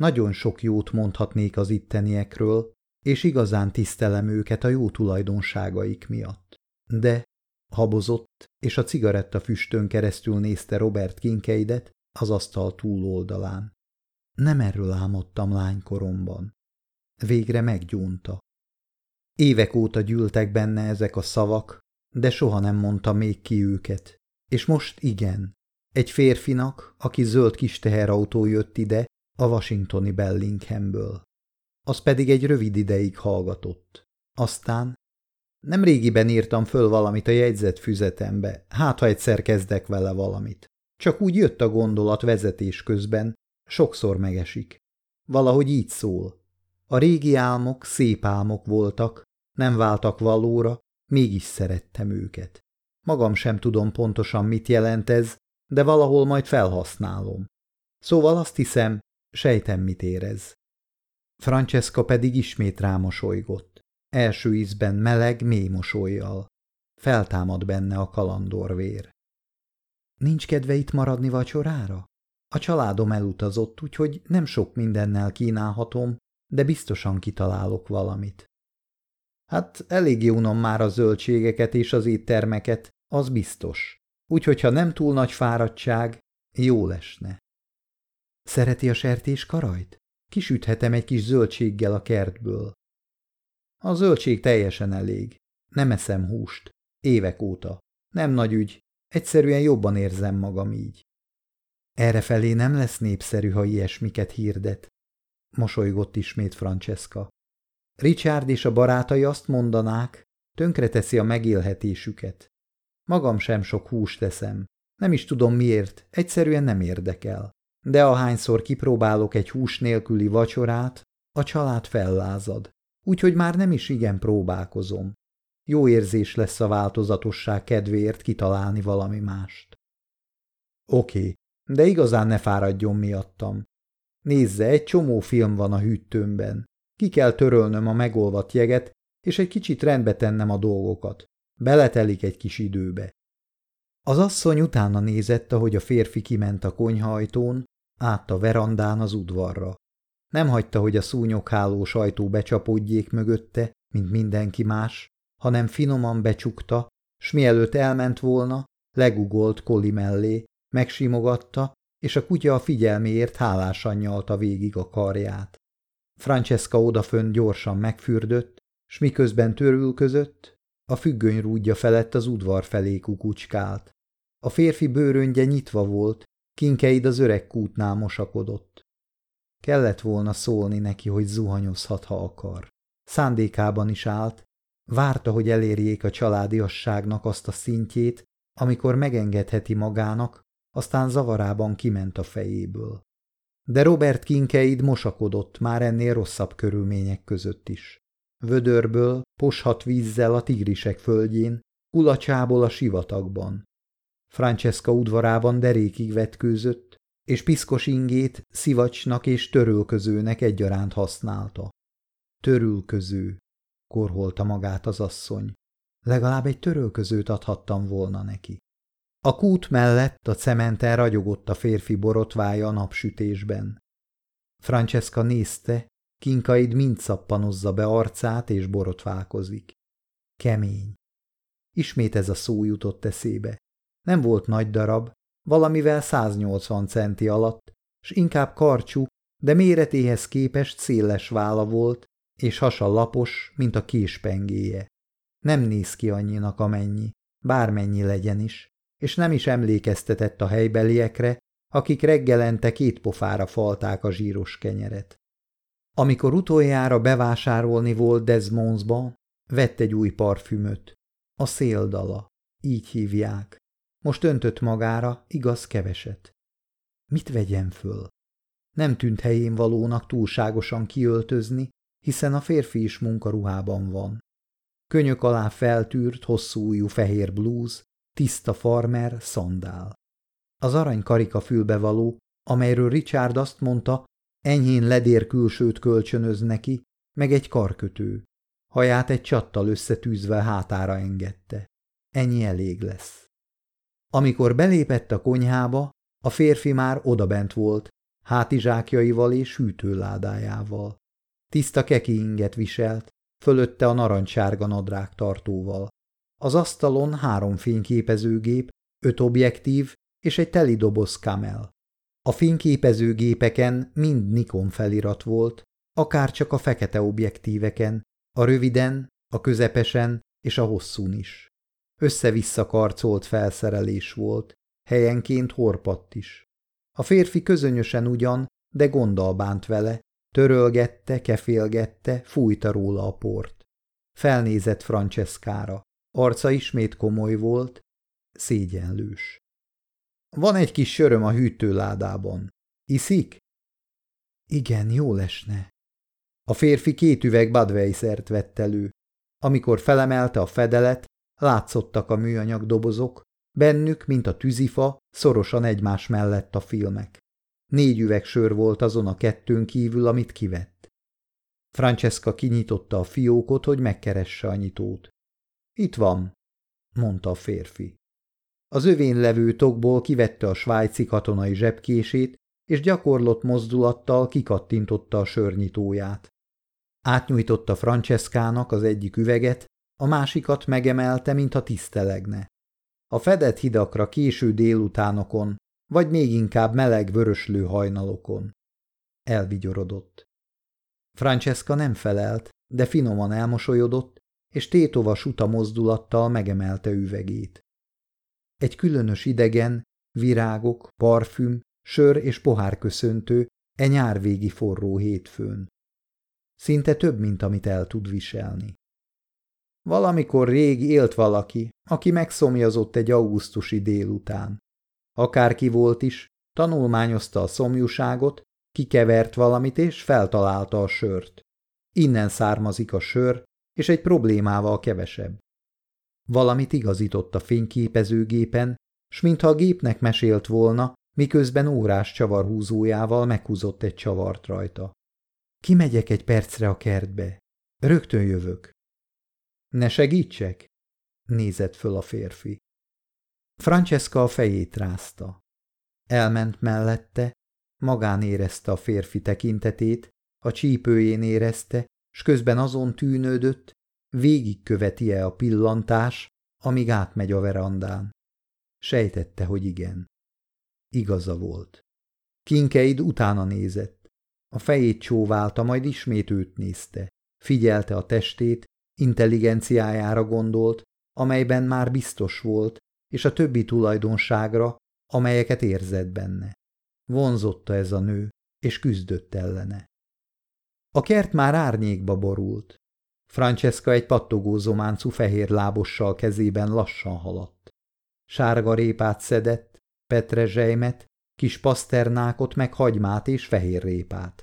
Nagyon sok jót mondhatnék az itteniekről, és igazán tisztelem őket a jó tulajdonságaik miatt. De habozott, és a cigaretta füstön keresztül nézte Robert Kinkeidet az asztal túloldalán. Nem erről álmodtam lánykoromban. Végre meggyúnta. Évek óta gyűltek benne ezek a szavak, de soha nem mondta még ki őket. És most igen. Egy férfinak, aki zöld kis teherautó jött ide, a washingtoni Bellinghamből. Az pedig egy rövid ideig hallgatott. Aztán nem régiben írtam föl valamit a jegyzett füzetembe, hát ha egyszer kezdek vele valamit. Csak úgy jött a gondolat vezetés közben, sokszor megesik. Valahogy így szól. A régi álmok szép álmok voltak, nem váltak valóra, mégis szerettem őket. Magam sem tudom pontosan, mit jelent ez, de valahol majd felhasználom. Szóval azt hiszem, sejtem, mit érez. Francesca pedig ismét rámosolygott. Első ízben meleg, mély mosolyjal. Feltámad benne a kalandorvér. Nincs kedve itt maradni vacsorára? A családom elutazott, úgyhogy nem sok mindennel kínálhatom, de biztosan kitalálok valamit. Hát elég unom már a zöldségeket és az éttermeket, az biztos. Úgyhogy ha nem túl nagy fáradtság, jó lesne. Szereti a sertés karajt? Kisüthetem egy kis zöldséggel a kertből. A zöldség teljesen elég. Nem eszem húst. Évek óta. Nem nagy ügy, egyszerűen jobban érzem magam így. Errefelé nem lesz népszerű, ha ilyesmiket hirdet, mosolygott ismét Francesca. Richard és a barátai azt mondanák, tönkreteszi a megélhetésüket. Magam sem sok húst teszem. Nem is tudom miért, egyszerűen nem érdekel. De ahányszor kipróbálok egy hús nélküli vacsorát, a család fellázad. Úgyhogy már nem is igen próbálkozom. Jó érzés lesz a változatosság kedvéért kitalálni valami mást. Oké, de igazán ne fáradjon miattam. Nézze, egy csomó film van a hűtőmben. Ki kell törölnöm a megolvat jeget, és egy kicsit rendbe tennem a dolgokat. Beletelik egy kis időbe. Az asszony utána nézett, ahogy a férfi kiment a konyhajtón, át a verandán az udvarra. Nem hagyta, hogy a szúnyogháló sajtó becsapódjék mögötte, mint mindenki más, hanem finoman becsukta, s mielőtt elment volna, legugolt Koli mellé, megsimogatta, és a kutya a figyelméért hálásan nyalta végig a karját. Francesca odafönn gyorsan megfürdött, s miközben törülközött, a függöny rúdja felett az udvar felé kukucskált. A férfi bőröngye nyitva volt, kinkeid az öreg kútnál mosakodott. Kellett volna szólni neki, hogy zuhanyozhat, ha akar. Szándékában is állt, várta, hogy elérjék a családiasságnak azt a szintjét, amikor megengedheti magának, aztán zavarában kiment a fejéből. De Robert Kinkeid mosakodott már ennél rosszabb körülmények között is. Vödörből, poshat vízzel a tigrisek földjén, kulacsából a sivatagban. Francesca udvarában derékig vetkőzött, és piszkos ingét szivacsnak és törülközőnek egyaránt használta. Törülköző, korholta magát az asszony. Legalább egy törölközőt adhattam volna neki. A kút mellett a cementen ragyogott a férfi borotvája a napsütésben. Francesca nézte, kinkaid mind szappanozza be arcát és borotválkozik. Kemény. Ismét ez a szó jutott eszébe. Nem volt nagy darab, valamivel 180 centi alatt, s inkább karcsú, de méretéhez képest széles vála volt, és hasa lapos, mint a késpengéje. Nem néz ki annyinak amennyi, bármennyi legyen is, és nem is emlékeztetett a helybeliekre, akik reggelente két pofára falták a zsíros kenyeret. Amikor utoljára bevásárolni volt Desmondsba, vett egy új parfümöt. A széldala, így hívják. Most öntött magára, igaz keveset. Mit vegyen föl? Nem tűnt helyén valónak túlságosan kiöltözni, hiszen a férfi is munkaruhában van. Könyök alá feltűrt, hosszú fehér blúz, tiszta farmer, szandál. Az arany karika fülbevaló, amelyről Richard azt mondta, enyhén ledér külsőt kölcsönöz neki, meg egy karkötő. Haját egy csattal összetűzve hátára engedte. Ennyi elég lesz. Amikor belépett a konyhába, a férfi már odabent volt, hátizsákjaival és hűtőládájával. Tiszta keki inget viselt, fölötte a narancssárga nadrág tartóval. Az asztalon három fényképezőgép, öt objektív és egy teli doboz kamel. A fényképezőgépeken mind Nikon felirat volt, akár csak a fekete objektíveken, a röviden, a közepesen és a hosszún is. Össze-vissza karcolt felszerelés volt, helyenként horpadt is. A férfi közönösen ugyan, de gonddal bánt vele, törölgette, kefélgette, fújta róla a port. Felnézett Franceskára. Arca ismét komoly volt, szégyenlős. Van egy kis söröm a hűtőládában. Iszik? Igen, jó lesne. A férfi két üveg Budweisert vett elő. Amikor felemelte a fedelet, látszottak a műanyag dobozok, bennük, mint a tűzifa, szorosan egymás mellett a filmek. Négy üveg sör volt azon a kettőn kívül, amit kivett. Francesca kinyitotta a fiókot, hogy megkeresse a nyitót. Itt van, mondta a férfi. Az övén levő tokból kivette a svájci katonai zsebkését, és gyakorlott mozdulattal kikattintotta a sörnyitóját. Átnyújtotta Franceskának az egyik üveget, a másikat megemelte, mintha tisztelegne. A fedett hidakra késő délutánokon, vagy még inkább meleg vöröslő hajnalokon. Elvigyorodott. Francesca nem felelt, de finoman elmosolyodott, és tétova suta mozdulattal megemelte üvegét. Egy különös idegen, virágok, parfüm, sör és pohárköszöntő e nyárvégi forró hétfőn. Szinte több, mint amit el tud viselni. Valamikor rég élt valaki, aki megszomjazott egy augusztusi délután. Akárki volt is, tanulmányozta a szomjúságot, kikevert valamit és feltalálta a sört. Innen származik a sör, és egy problémával kevesebb. Valamit igazított a fényképezőgépen, s mintha a gépnek mesélt volna, miközben órás csavarhúzójával meghúzott egy csavart rajta. Kimegyek egy percre a kertbe. Rögtön jövök. Ne segítsek? Nézett föl a férfi. Francesca a fejét rázta. Elment mellette, magán érezte a férfi tekintetét, a csípőjén érezte, s közben azon tűnődött, végigköveti-e a pillantás, amíg átmegy a verandán. Sejtette, hogy igen. Igaza volt. Kinkeid utána nézett. A fejét csóválta, majd ismét őt nézte. Figyelte a testét, intelligenciájára gondolt, amelyben már biztos volt, és a többi tulajdonságra, amelyeket érzett benne. Vonzotta ez a nő, és küzdött ellene. A kert már árnyékba borult. Francesca egy pattogó zománcú fehér lábossal kezében lassan haladt. Sárga répát szedett, petrezselymet, kis paszternákot, meg hagymát és fehér répát.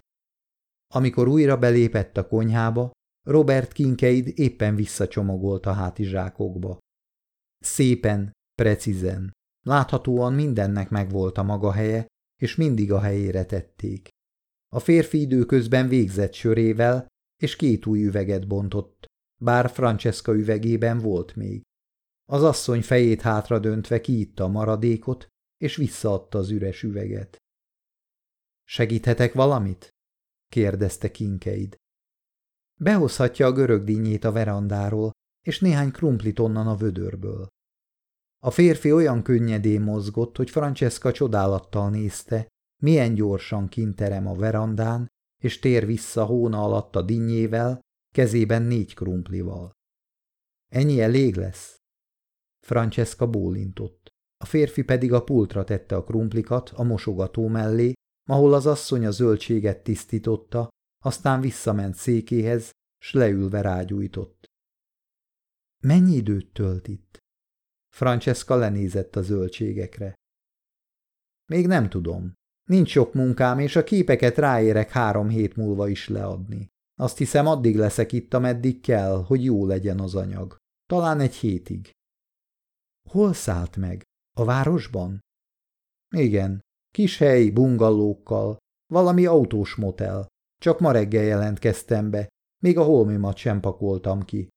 Amikor újra belépett a konyhába, Robert Kinkeid éppen visszacsomagolt a hátizsákokba. Szépen, precízen, láthatóan mindennek megvolt a maga helye, és mindig a helyére tették. A férfi időközben végzett sörével, és két új üveget bontott, bár Francesca üvegében volt még. Az asszony fejét hátra döntve kiitta a maradékot, és visszaadta az üres üveget. Segíthetek valamit? kérdezte Kinkeid. Behozhatja a görög dinnyét a verandáról, és néhány krumplit onnan a vödörből. A férfi olyan könnyedén mozgott, hogy Francesca csodálattal nézte, milyen gyorsan kinterem a verandán, és tér vissza hóna alatt a dinnyével, kezében négy krumplival. Ennyi elég lesz? Francesca bólintott. A férfi pedig a pultra tette a krumplikat a mosogató mellé, ahol az asszony a zöldséget tisztította, aztán visszament székéhez, s leülve rágyújtott. Mennyi időt tölt itt? Francesca lenézett a zöldségekre. Még nem tudom. Nincs sok munkám, és a képeket ráérek három hét múlva is leadni. Azt hiszem, addig leszek itt, ameddig kell, hogy jó legyen az anyag. Talán egy hétig. Hol szállt meg? A városban? Igen. Kis hely, bungallókkal. Valami autós motel. Csak ma reggel jelentkeztem be. Még a holmimat sem pakoltam ki.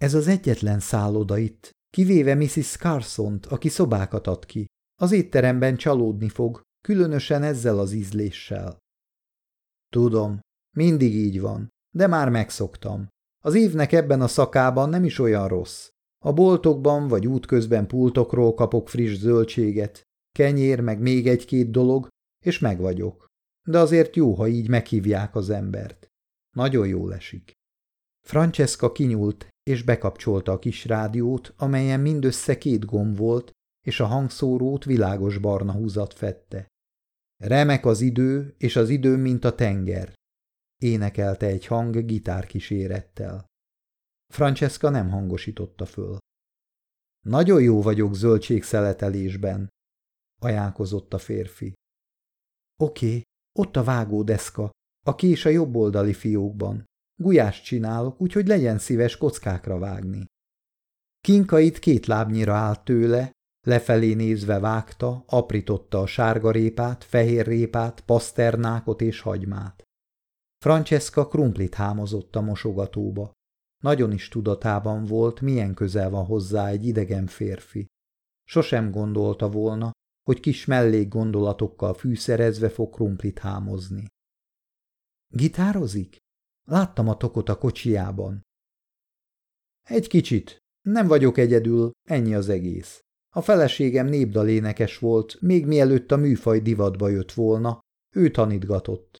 Ez az egyetlen szálloda itt, kivéve Mrs. Carson-t, aki szobákat ad ki. Az étteremben csalódni fog, különösen ezzel az ízléssel. Tudom, mindig így van, de már megszoktam. Az évnek ebben a szakában nem is olyan rossz. A boltokban vagy útközben pultokról kapok friss zöldséget, kenyér meg még egy-két dolog, és meg vagyok. De azért jó, ha így meghívják az embert. Nagyon jól esik. Francesca kinyúlt, és bekapcsolta a kis rádiót, amelyen mindössze két gomb volt, és a hangszórót világos barna húzat fette. Remek az idő, és az idő, mint a tenger, énekelte egy hang gitárkísérettel. Francesca nem hangosította föl. Nagyon jó vagyok zöldségszeletelésben, ajánkozott a férfi. Oké, ott a vágódeszka, a kés a jobboldali fiókban. Gulyást csinálok, úgyhogy legyen szíves kockákra vágni. Kinkait két lábnyira állt tőle, Lefelé nézve vágta, aprította a sárga répát, fehér paszternákot és hagymát. Francesca krumplit hámozott a mosogatóba. Nagyon is tudatában volt, milyen közel van hozzá egy idegen férfi. Sosem gondolta volna, hogy kis mellék gondolatokkal fűszerezve fog krumplit hámozni. Gitározik? Láttam a tokot a kocsiában. Egy kicsit. Nem vagyok egyedül, ennyi az egész. A feleségem népdalénekes volt, még mielőtt a műfaj divatba jött volna, ő tanítgatott.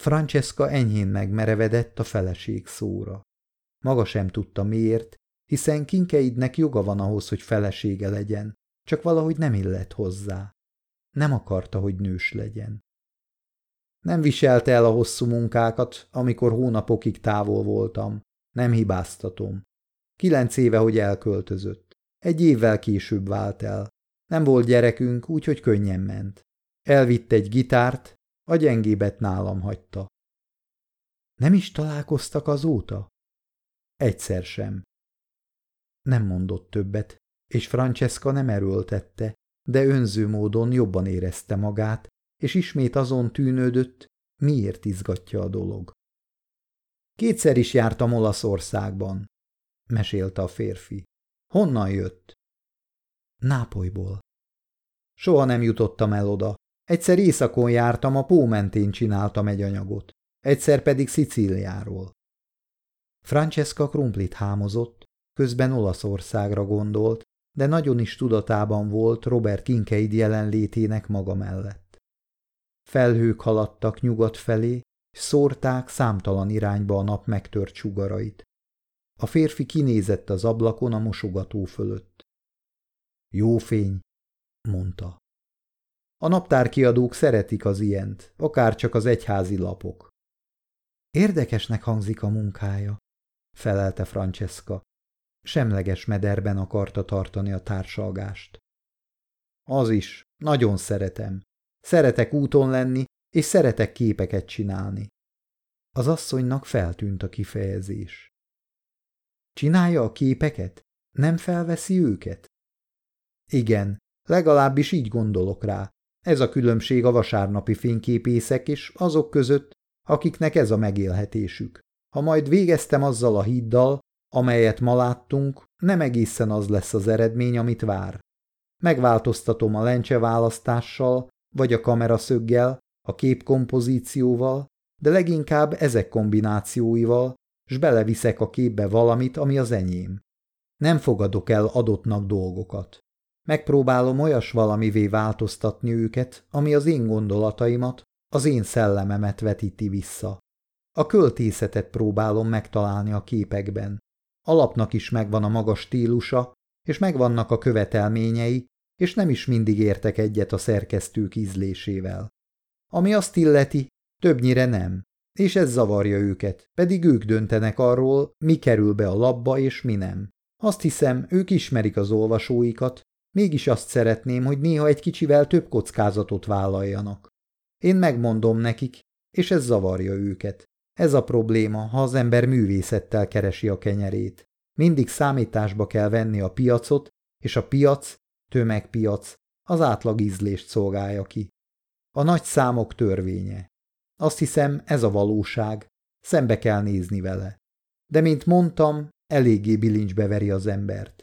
Francesca enyhén megmerevedett a feleség szóra. Maga sem tudta miért, hiszen Kinkeidnek joga van ahhoz, hogy felesége legyen, csak valahogy nem illett hozzá. Nem akarta, hogy nős legyen. Nem viselte el a hosszú munkákat, amikor hónapokig távol voltam. Nem hibáztatom. Kilenc éve, hogy elköltözött. Egy évvel később vált el. Nem volt gyerekünk, úgyhogy könnyen ment. Elvitt egy gitárt, a gyengébet nálam hagyta. Nem is találkoztak azóta? Egyszer sem. Nem mondott többet, és Francesca nem erőltette, de önző módon jobban érezte magát, és ismét azon tűnődött, miért izgatja a dolog. Kétszer is jártam Olaszországban, mesélte a férfi. Honnan jött? Nápolyból. Soha nem jutottam el oda. Egyszer éjszakon jártam, a pó mentén csináltam egy anyagot. Egyszer pedig Szicíliáról. Francesca krumplit hámozott, közben Olaszországra gondolt, de nagyon is tudatában volt Robert Kinkeid jelenlétének maga mellett. Felhők haladtak nyugat felé, szórták számtalan irányba a nap megtört sugarait. A férfi kinézett az ablakon a mosogató fölött. Jó fény, mondta. A naptárkiadók szeretik az ilyent, akár csak az egyházi lapok. Érdekesnek hangzik a munkája, felelte Francesca. Semleges mederben akarta tartani a társalgást. Az is, nagyon szeretem. Szeretek úton lenni, és szeretek képeket csinálni. Az asszonynak feltűnt a kifejezés. Csinálja a képeket? Nem felveszi őket? Igen, legalábbis így gondolok rá. Ez a különbség a vasárnapi fényképészek és azok között, akiknek ez a megélhetésük. Ha majd végeztem azzal a híddal, amelyet ma láttunk, nem egészen az lesz az eredmény, amit vár. Megváltoztatom a lencse választással, vagy a kameraszöggel, a képkompozícióval, de leginkább ezek kombinációival, s beleviszek a képbe valamit, ami az enyém. Nem fogadok el adottnak dolgokat. Megpróbálom olyas valamivé változtatni őket, ami az én gondolataimat, az én szellememet vetíti vissza. A költészetet próbálom megtalálni a képekben. Alapnak is megvan a magas stílusa, és megvannak a követelményei, és nem is mindig értek egyet a szerkesztők ízlésével. Ami azt illeti, többnyire nem, és ez zavarja őket, pedig ők döntenek arról, mi kerül be a labba és mi nem. Azt hiszem, ők ismerik az olvasóikat, mégis azt szeretném, hogy néha egy kicsivel több kockázatot vállaljanak. Én megmondom nekik, és ez zavarja őket. Ez a probléma, ha az ember művészettel keresi a kenyerét. Mindig számításba kell venni a piacot, és a piac, tömegpiac, az átlag ízlést szolgálja ki. A nagy számok törvénye. Azt hiszem, ez a valóság. Szembe kell nézni vele. De, mint mondtam, eléggé bilincsbe veri az embert.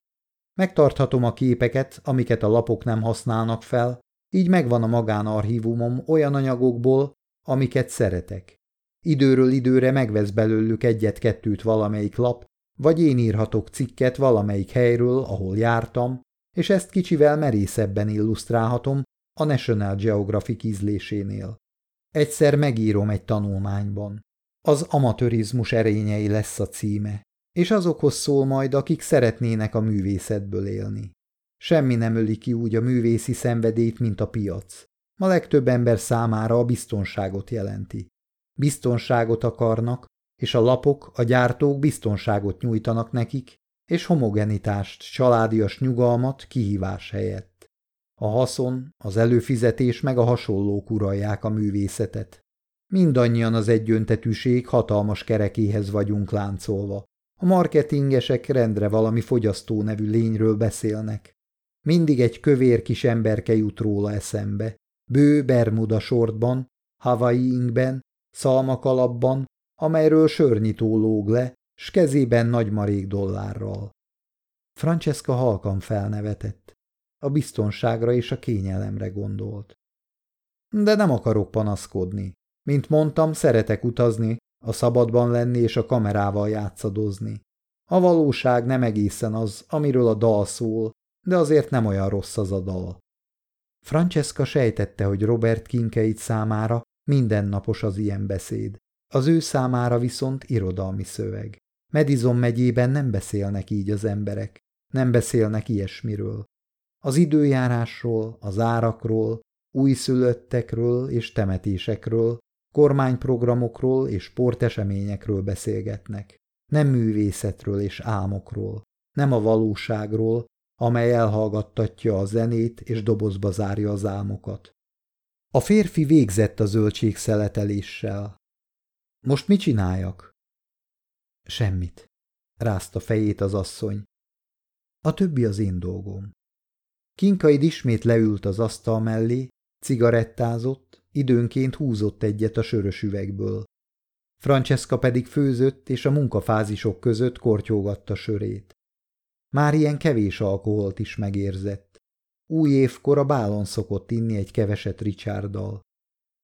Megtarthatom a képeket, amiket a lapok nem használnak fel, így megvan a magánarchívumom olyan anyagokból, amiket szeretek. Időről időre megvesz belőlük egyet-kettőt valamelyik lap, vagy én írhatok cikket valamelyik helyről, ahol jártam, és ezt kicsivel merészebben illusztrálhatom a National Geographic ízlésénél. Egyszer megírom egy tanulmányban. Az amatőrizmus erényei lesz a címe, és azokhoz szól majd, akik szeretnének a művészetből élni. Semmi nem öli ki úgy a művészi szenvedét, mint a piac. A legtöbb ember számára a biztonságot jelenti. Biztonságot akarnak, és a lapok, a gyártók biztonságot nyújtanak nekik, és homogenitást, családias nyugalmat kihívás helyett. A haszon, az előfizetés meg a hasonlók uralják a művészetet. Mindannyian az egyöntetűség hatalmas kerekéhez vagyunk láncolva. A marketingesek rendre valami fogyasztó nevű lényről beszélnek. Mindig egy kövér kis emberke jut róla eszembe. Bő Bermuda sortban, Hawaii inkben, szalmakalapban, amelyről sörnyitó lóg le, s kezében nagy marék dollárral. Francesca halkan felnevetett. A biztonságra és a kényelemre gondolt. De nem akarok panaszkodni. Mint mondtam, szeretek utazni, a szabadban lenni és a kamerával játszadozni. A valóság nem egészen az, amiről a dal szól, de azért nem olyan rossz az a dal. Francesca sejtette, hogy Robert Kinkeit számára mindennapos az ilyen beszéd, az ő számára viszont irodalmi szöveg. Madison megyében nem beszélnek így az emberek, nem beszélnek ilyesmiről. Az időjárásról, az árakról, újszülöttekről és temetésekről, kormányprogramokról és sporteseményekről beszélgetnek. Nem művészetről és álmokról, nem a valóságról, amely elhallgattatja a zenét és dobozba zárja az álmokat. A férfi végzett a zöldségszeleteléssel. Most mit csináljak? Semmit. Rázta fejét az asszony. A többi az én dolgom. Kinkaid ismét leült az asztal mellé, cigarettázott, időnként húzott egyet a sörös üvegből. Francesca pedig főzött, és a munkafázisok között kortyógatta sörét. Már ilyen kevés alkoholt is megérzett. Új évkor a bálon szokott inni egy keveset Richarddal.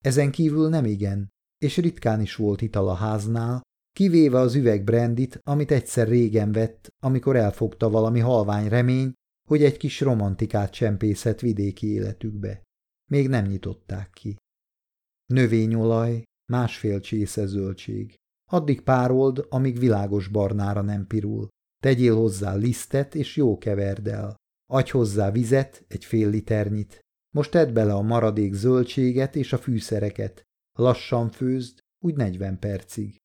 Ezen kívül nem igen, és ritkán is volt ital a háznál, kivéve az üveg brandit, amit egyszer régen vett, amikor elfogta valami halvány remény, hogy egy kis romantikát csempészett vidéki életükbe. Még nem nyitották ki. Növényolaj, másfél csésze zöldség. Addig párold, amíg világos barnára nem pirul. Tegyél hozzá lisztet, és jó keverd el. Adj hozzá vizet, egy fél liternyit. Most tedd bele a maradék zöldséget és a fűszereket. Lassan főzd, úgy 40 percig.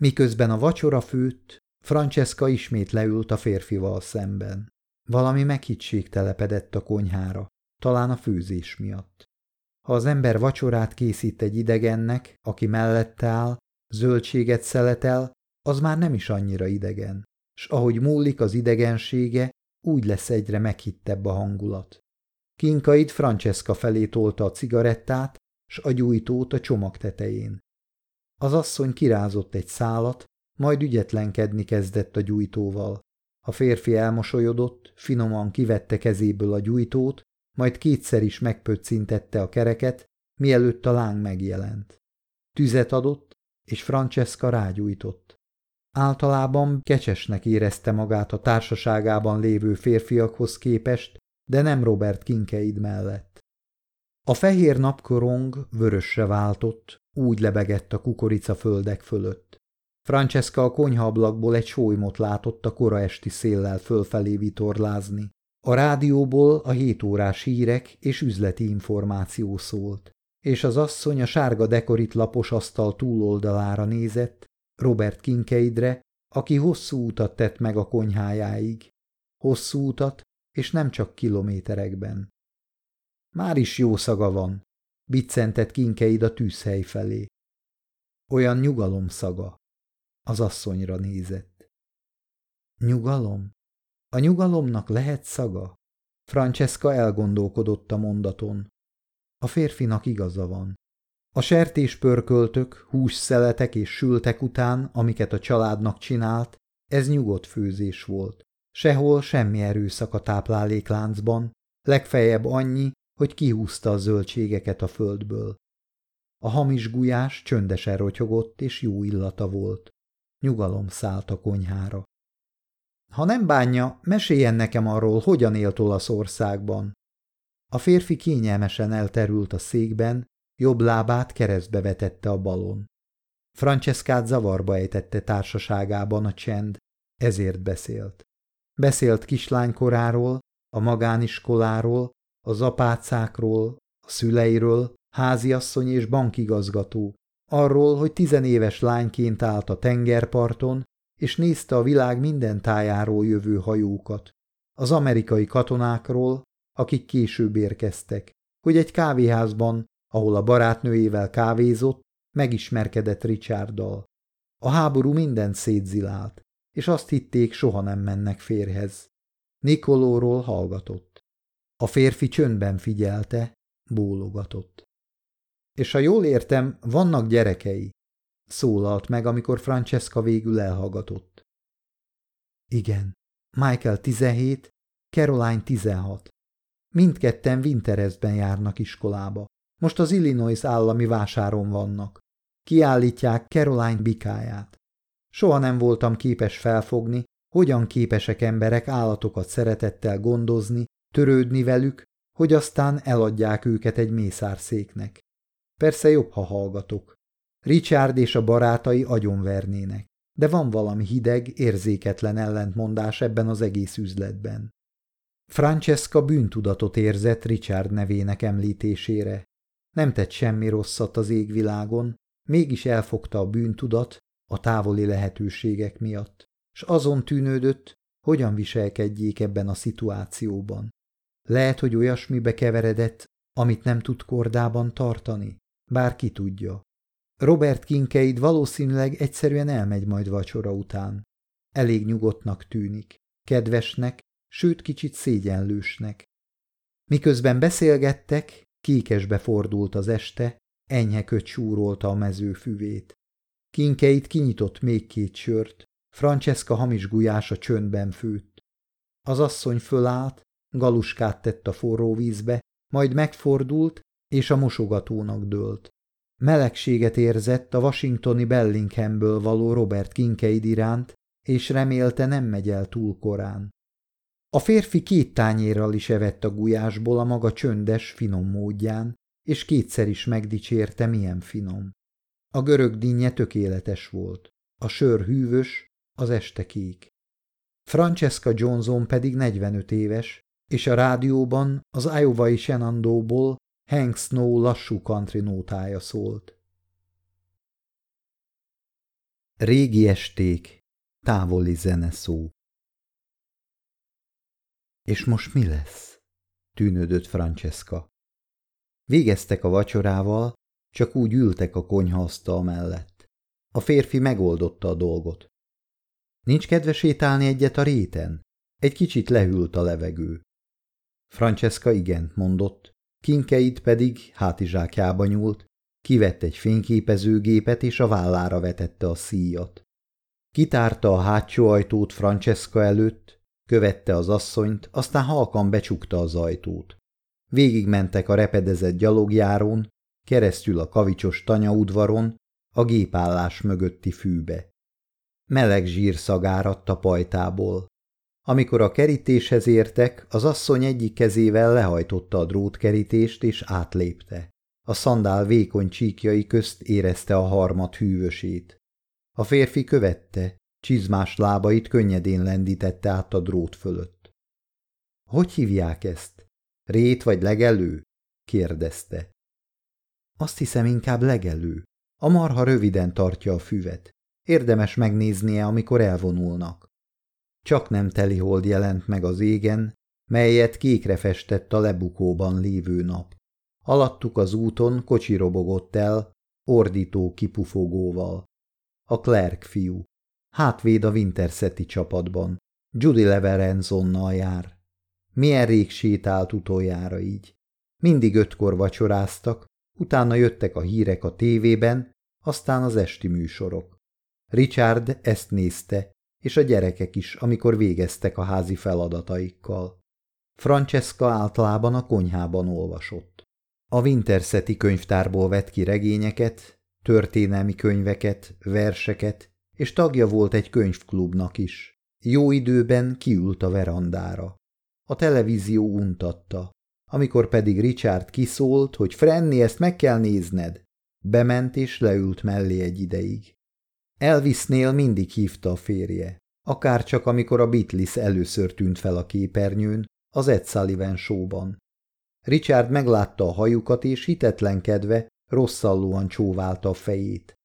Miközben a vacsora főtt, Francesca ismét leült a férfival szemben. Valami meghittség telepedett a konyhára, talán a főzés miatt. Ha az ember vacsorát készít egy idegennek, aki mellette áll, zöldséget szeletel, az már nem is annyira idegen, s ahogy múlik az idegensége, úgy lesz egyre meghittebb a hangulat. Kinkaid Francesca felé tolta a cigarettát, s a gyújtót a csomag tetején. Az asszony kirázott egy szálat, majd ügyetlenkedni kezdett a gyújtóval. A férfi elmosolyodott, finoman kivette kezéből a gyújtót, majd kétszer is megpöccintette a kereket, mielőtt a láng megjelent. Tüzet adott, és Francesca rágyújtott. Általában kecsesnek érezte magát a társaságában lévő férfiakhoz képest, de nem Robert Kinkeid mellett. A fehér napkorong vörösre váltott, úgy lebegett a kukoricaföldek fölött. Francesca a konyhaablakból egy sólymot látott a kora esti széllel fölfelé vitorlázni. A rádióból a hétórás hírek és üzleti információ szólt, és az asszony a sárga dekorit lapos asztal túloldalára nézett, Robert Kinkeidre, aki hosszú utat tett meg a konyhájáig. Hosszú utat, és nem csak kilométerekben. Már is jó szaga van, biccentett Kinkeid a tűzhely felé. Olyan nyugalom szaga. Az asszonyra nézett. Nyugalom? A nyugalomnak lehet szaga? Francesca elgondolkodott a mondaton. A férfinak igaza van. A sertéspörköltök, hússzeletek és sültek után, amiket a családnak csinált, ez nyugodt főzés volt. Sehol semmi erőszak a táplálékláncban, legfeljebb annyi, hogy kihúzta a zöldségeket a földből. A hamis gulyás csöndesen rotyogott, és jó illata volt. Nyugalom szállt a konyhára. Ha nem bánja, meséljen nekem arról, hogyan élt Olaszországban. A férfi kényelmesen elterült a székben, jobb lábát keresztbe vetette a balon. Franceskát zavarba ejtette társaságában a csend, ezért beszélt. Beszélt kislánykoráról, a magániskoláról, az apácákról, a szüleiről, háziasszony és bankigazgató, arról, hogy tizenéves lányként állt a tengerparton, és nézte a világ minden tájáról jövő hajókat, az amerikai katonákról, akik később érkeztek, hogy egy kávéházban, ahol a barátnőjével kávézott, megismerkedett Richarddal. A háború mindent szétzilált, és azt hitték, soha nem mennek férhez. Nikolóról hallgatott. A férfi csöndben figyelte, bólogatott. És ha jól értem, vannak gyerekei, szólalt meg, amikor Francesca végül elhallgatott. Igen, Michael 17, Caroline 16. Mindketten Winterezben járnak iskolába. Most az Illinois állami vásáron vannak. Kiállítják Caroline bikáját. Soha nem voltam képes felfogni, hogyan képesek emberek állatokat szeretettel gondozni, törődni velük, hogy aztán eladják őket egy mészárszéknek. Persze jobb, ha hallgatok. Richard és a barátai agyonvernének. de van valami hideg, érzéketlen ellentmondás ebben az egész üzletben. Francesca bűntudatot érzett Richard nevének említésére. Nem tett semmi rosszat az égvilágon, mégis elfogta a bűntudat a távoli lehetőségek miatt, s azon tűnődött, hogyan viselkedjék ebben a szituációban. Lehet, hogy olyasmibe keveredett, amit nem tud kordában tartani, bár ki tudja. Robert Kinkeid valószínűleg egyszerűen elmegy majd vacsora után. Elég nyugodtnak tűnik, kedvesnek, sőt kicsit szégyenlősnek. Miközben beszélgettek, kékesbe fordult az este, enyhe köt súrolta a mező füvét. Kinkeit kinyitott még két sört, Francesca hamis gulyása csöndben főtt. Az asszony fölállt, galuskát tett a forró vízbe, majd megfordult, és a mosogatónak dőlt. Melegséget érzett a washingtoni Bellinghamből való Robert Kinkeid iránt, és remélte nem megy el túl korán. A férfi két tányérral is evett a gulyásból a maga csöndes, finom módján, és kétszer is megdicsérte, milyen finom. A görög dinnye tökéletes volt, a sör hűvös, az este kék. Francesca Johnson pedig 45 éves, és a rádióban az Iowa-i Shenandoah-ból Hank Snow lassú country nótája szólt. Régi esték, távoli zeneszó. És most mi lesz? tűnődött Francesca. Végeztek a vacsorával, csak úgy ültek a konyhaasztal mellett. A férfi megoldotta a dolgot. Nincs kedve sétálni egyet a réten? Egy kicsit lehűlt a levegő. Francesca igent mondott, Kinkeit pedig hátizsákjába nyúlt, kivett egy fényképezőgépet és a vállára vetette a szíjat. Kitárta a hátsó ajtót Francesca előtt, követte az asszonyt, aztán halkan becsukta az ajtót. Végigmentek a repedezett gyalogjárón, keresztül a kavicsos tanyaudvaron, a gépállás mögötti fűbe. Meleg zsír szagáradt a pajtából. Amikor a kerítéshez értek, az asszony egyik kezével lehajtotta a drótkerítést és átlépte. A szandál vékony csíkjai közt érezte a harmat hűvösét. A férfi követte, csizmás lábait könnyedén lendítette át a drót fölött. – Hogy hívják ezt? Rét vagy legelő? – kérdezte. – Azt hiszem inkább legelő. A marha röviden tartja a füvet. Érdemes megnéznie, amikor elvonulnak. Csak nem telihold jelent meg az égen, melyet kékre festett a lebukóban lévő nap. Alattuk az úton kocsi robogott el, ordító kipufogóval. A Clark fiú. Hátvéd a Winterseti csapatban. Judy Leverenzonnal jár. Milyen rég sétált utoljára így. Mindig ötkor vacsoráztak, utána jöttek a hírek a tévében, aztán az esti műsorok. Richard ezt nézte, és a gyerekek is, amikor végeztek a házi feladataikkal. Francesca általában a konyhában olvasott. A Winterseti könyvtárból vett ki regényeket, történelmi könyveket, verseket, és tagja volt egy könyvklubnak is. Jó időben kiült a verandára. A televízió untatta. Amikor pedig Richard kiszólt, hogy Frenni, ezt meg kell nézned, bement és leült mellé egy ideig. Elvisnél mindig hívta a férje, akár csak amikor a Beatles először tűnt fel a képernyőn, az Ed Sullivan showban. Richard meglátta a hajukat, és hitetlenkedve rosszallóan csóválta a fejét.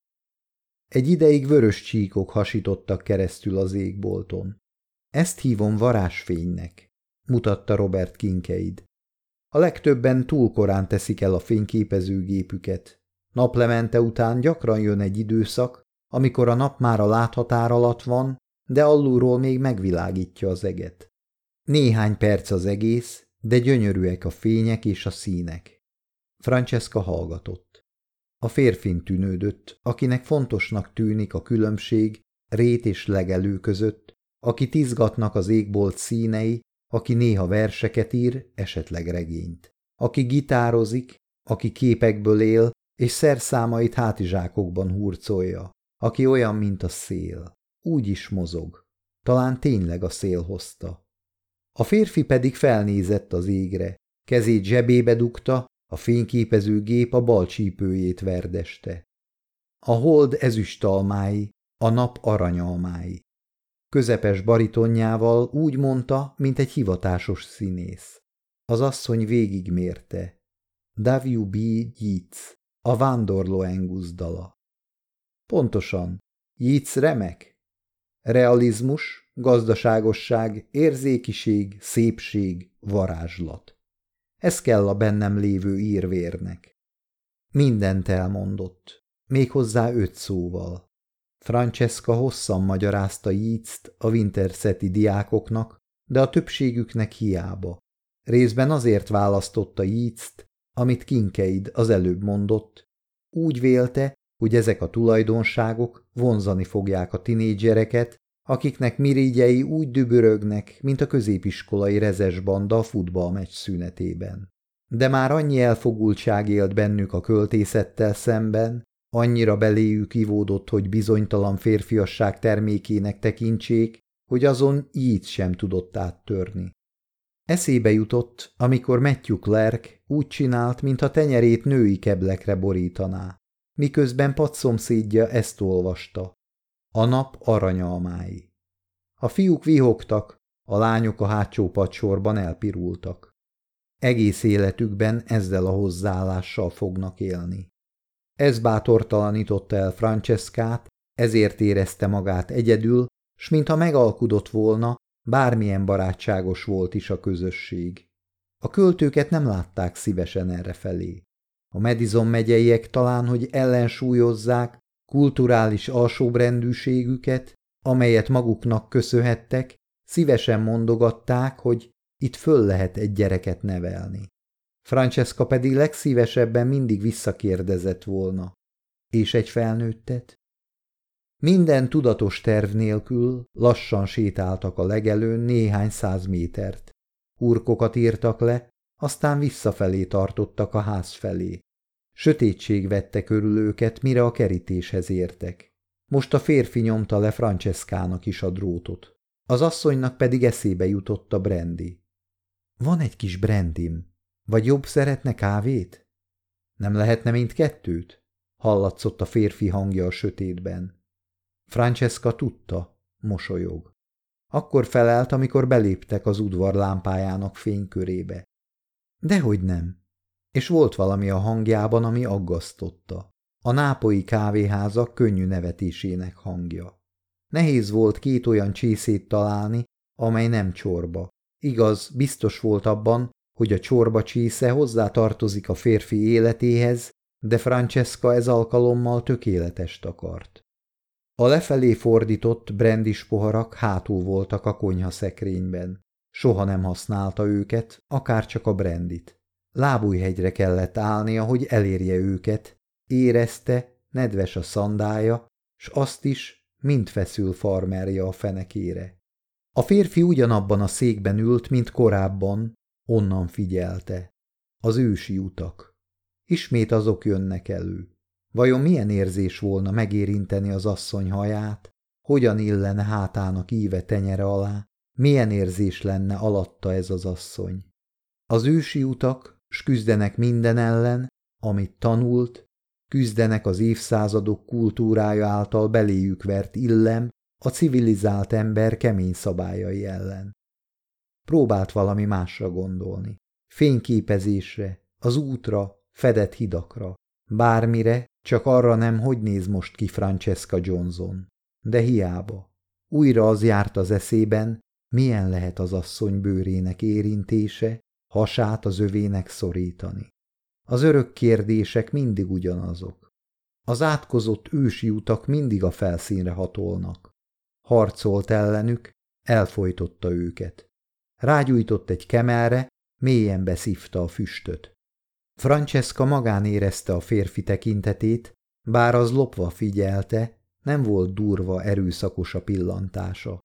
Egy ideig vörös csíkok hasítottak keresztül az égbolton. Ezt hívom varásfénynek, mutatta Robert Kinkeid. A legtöbben túl korán teszik el a fényképezőgépüket. Naplemente után gyakran jön egy időszak, amikor a nap már a láthatár alatt van, de alulról még megvilágítja az eget. Néhány perc az egész, de gyönyörűek a fények és a színek. Francesca hallgatott. A férfin tűnődött, akinek fontosnak tűnik a különbség rét és legelő között, aki izgatnak az égbolt színei, aki néha verseket ír, esetleg regényt. Aki gitározik, aki képekből él, és szerszámait hátizsákokban hurcolja aki olyan, mint a szél. Úgy is mozog. Talán tényleg a szél hozta. A férfi pedig felnézett az égre. Kezét zsebébe dugta, a fényképező gép a bal csípőjét verdeste. A hold ezüstalmái, A nap aranyalmái. Közepes baritonjával úgy mondta, mint egy hivatásos színész. Az asszony végigmérte. W.B. Yeats, a vándorló dala. Pontosan, Yeats remek. Realizmus, gazdaságosság, érzékiség, szépség, varázslat. Ez kell a bennem lévő írvérnek. Mindent elmondott, méghozzá öt szóval. Francesca hosszan magyarázta Yeats-t a Winterseti diákoknak, de a többségüknek hiába. Részben azért választotta Yeats-t, amit Kinkeid az előbb mondott. Úgy vélte, hogy ezek a tulajdonságok vonzani fogják a tinédzsereket, akiknek mirigyei úgy dübörögnek, mint a középiskolai rezes banda a futballmeccs szünetében. De már annyi elfogultság élt bennük a költészettel szemben, annyira beléjük ivódott, hogy bizonytalan férfiasság termékének tekintsék, hogy azon így sem tudott áttörni. Eszébe jutott, amikor Matthew Clark úgy csinált, mintha tenyerét női keblekre borítaná, miközben padszomszédja ezt olvasta. A nap aranyalmái. A fiúk vihogtak, a lányok a hátsó padsorban elpirultak. Egész életükben ezzel a hozzáállással fognak élni. Ez bátortalanította el Franceskát, ezért érezte magát egyedül, s mintha megalkudott volna, bármilyen barátságos volt is a közösség. A költőket nem látták szívesen errefelé. A Madison megyeiek talán, hogy ellensúlyozzák kulturális alsóbrendűségüket, amelyet maguknak köszönhettek, szívesen mondogatták, hogy itt föl lehet egy gyereket nevelni. Francesca pedig legszívesebben mindig visszakérdezett volna. És egy felnőttet? Minden tudatos terv nélkül lassan sétáltak a legelőn néhány száz métert. Hurkokat írtak le, aztán visszafelé tartottak a ház felé. Sötétség vette körül őket, mire a kerítéshez értek. Most a férfi nyomta le Franceskának is a drótot. Az asszonynak pedig eszébe jutott a brendi. Van egy kis brandim, vagy jobb szeretne kávét? Nem lehetne mindkettőt? Hallatszott a férfi hangja a sötétben. Francesca tudta, mosolyog. Akkor felelt, amikor beléptek az udvar lámpájának fénykörébe. Dehogy nem. És volt valami a hangjában, ami aggasztotta. A nápoi kávéházak könnyű nevetésének hangja. Nehéz volt két olyan csészét találni, amely nem csorba. Igaz, biztos volt abban, hogy a csorba csésze hozzá tartozik a férfi életéhez, de Francesca ez alkalommal tökéletest akart. A lefelé fordított brandis poharak hátul voltak a konyha szekrényben. Soha nem használta őket, akár csak a brandit. Lábújhegyre kellett állnia, hogy elérje őket, érezte, nedves a szandája, s azt is, mint feszül farmerja a fenekére. A férfi ugyanabban a székben ült, mint korábban, onnan figyelte. Az ősi utak. Ismét azok jönnek elő. Vajon milyen érzés volna megérinteni az asszony haját? Hogyan illene hátának íve tenyere alá? Milyen érzés lenne alatta ez az asszony? Az ősi utak, s küzdenek minden ellen, amit tanult, küzdenek az évszázadok kultúrája által beléjük vert illem, a civilizált ember kemény szabályai ellen. Próbált valami másra gondolni. Fényképezésre, az útra, fedett hidakra. Bármire, csak arra nem, hogy néz most ki Francesca Johnson. De hiába. Újra az járt az eszében, milyen lehet az asszony bőrének érintése, hasát az övének szorítani. Az örök kérdések mindig ugyanazok. Az átkozott ősi utak mindig a felszínre hatolnak. Harcolt ellenük, elfolytotta őket. Rágyújtott egy kemelre, mélyen beszívta a füstöt. Francesca magán érezte a férfi tekintetét, bár az lopva figyelte, nem volt durva, erőszakos a pillantása.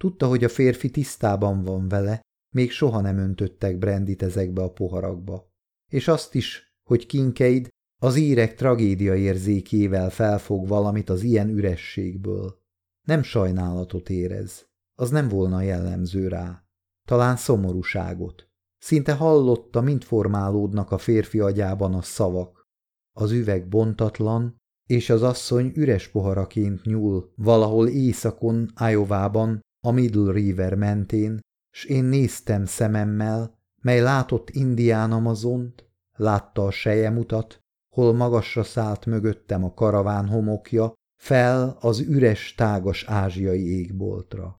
Tudta, hogy a férfi tisztában van vele, még soha nem öntöttek brandit ezekbe a poharakba. És azt is, hogy Kinkeid az írek tragédia érzékével felfog valamit az ilyen ürességből. Nem sajnálatot érez, az nem volna jellemző rá. Talán szomorúságot. Szinte hallotta, mint formálódnak a férfi agyában a szavak. Az üveg bontatlan, és az asszony üres poharaként nyúl valahol északon, Iowában, a Middle River mentén, s én néztem szememmel, mely látott Indián Amazont, látta a sejemutat, hol magasra szállt mögöttem a karaván homokja, fel az üres, tágas ázsiai égboltra.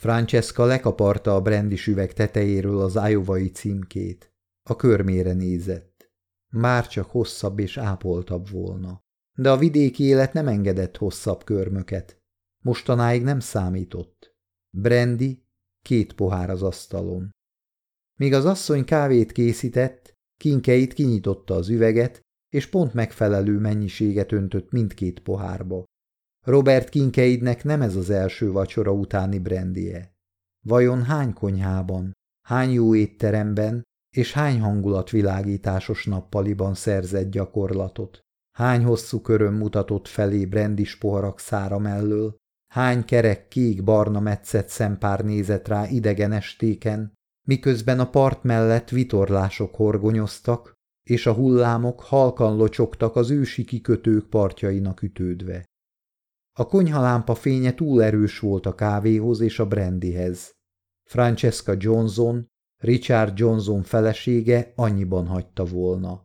Francesca lekaparta a brandis üveg tetejéről az ájovai címkét. A körmére nézett. Már csak hosszabb és ápoltabb volna. De a vidéki élet nem engedett hosszabb körmöket. Mostanáig nem számított. Brandy, két pohár az asztalon. Míg az asszony kávét készített, kinkeit kinyitotta az üveget, és pont megfelelő mennyiséget öntött mindkét pohárba. Robert Kinkeidnek nem ez az első vacsora utáni brandie. Vajon hány konyhában, hány jó étteremben és hány hangulatvilágításos nappaliban szerzett gyakorlatot? Hány hosszú körön mutatott felé brandis poharak szára mellől? Hány kerek kék-barna metszett szempár nézett rá idegen estéken, miközben a part mellett vitorlások horgonyoztak, és a hullámok halkan locsogtak az ősi kikötők partjainak ütődve. A konyhalámpa fénye túl erős volt a kávéhoz és a brandyhez. Francesca Johnson, Richard Johnson felesége annyiban hagyta volna.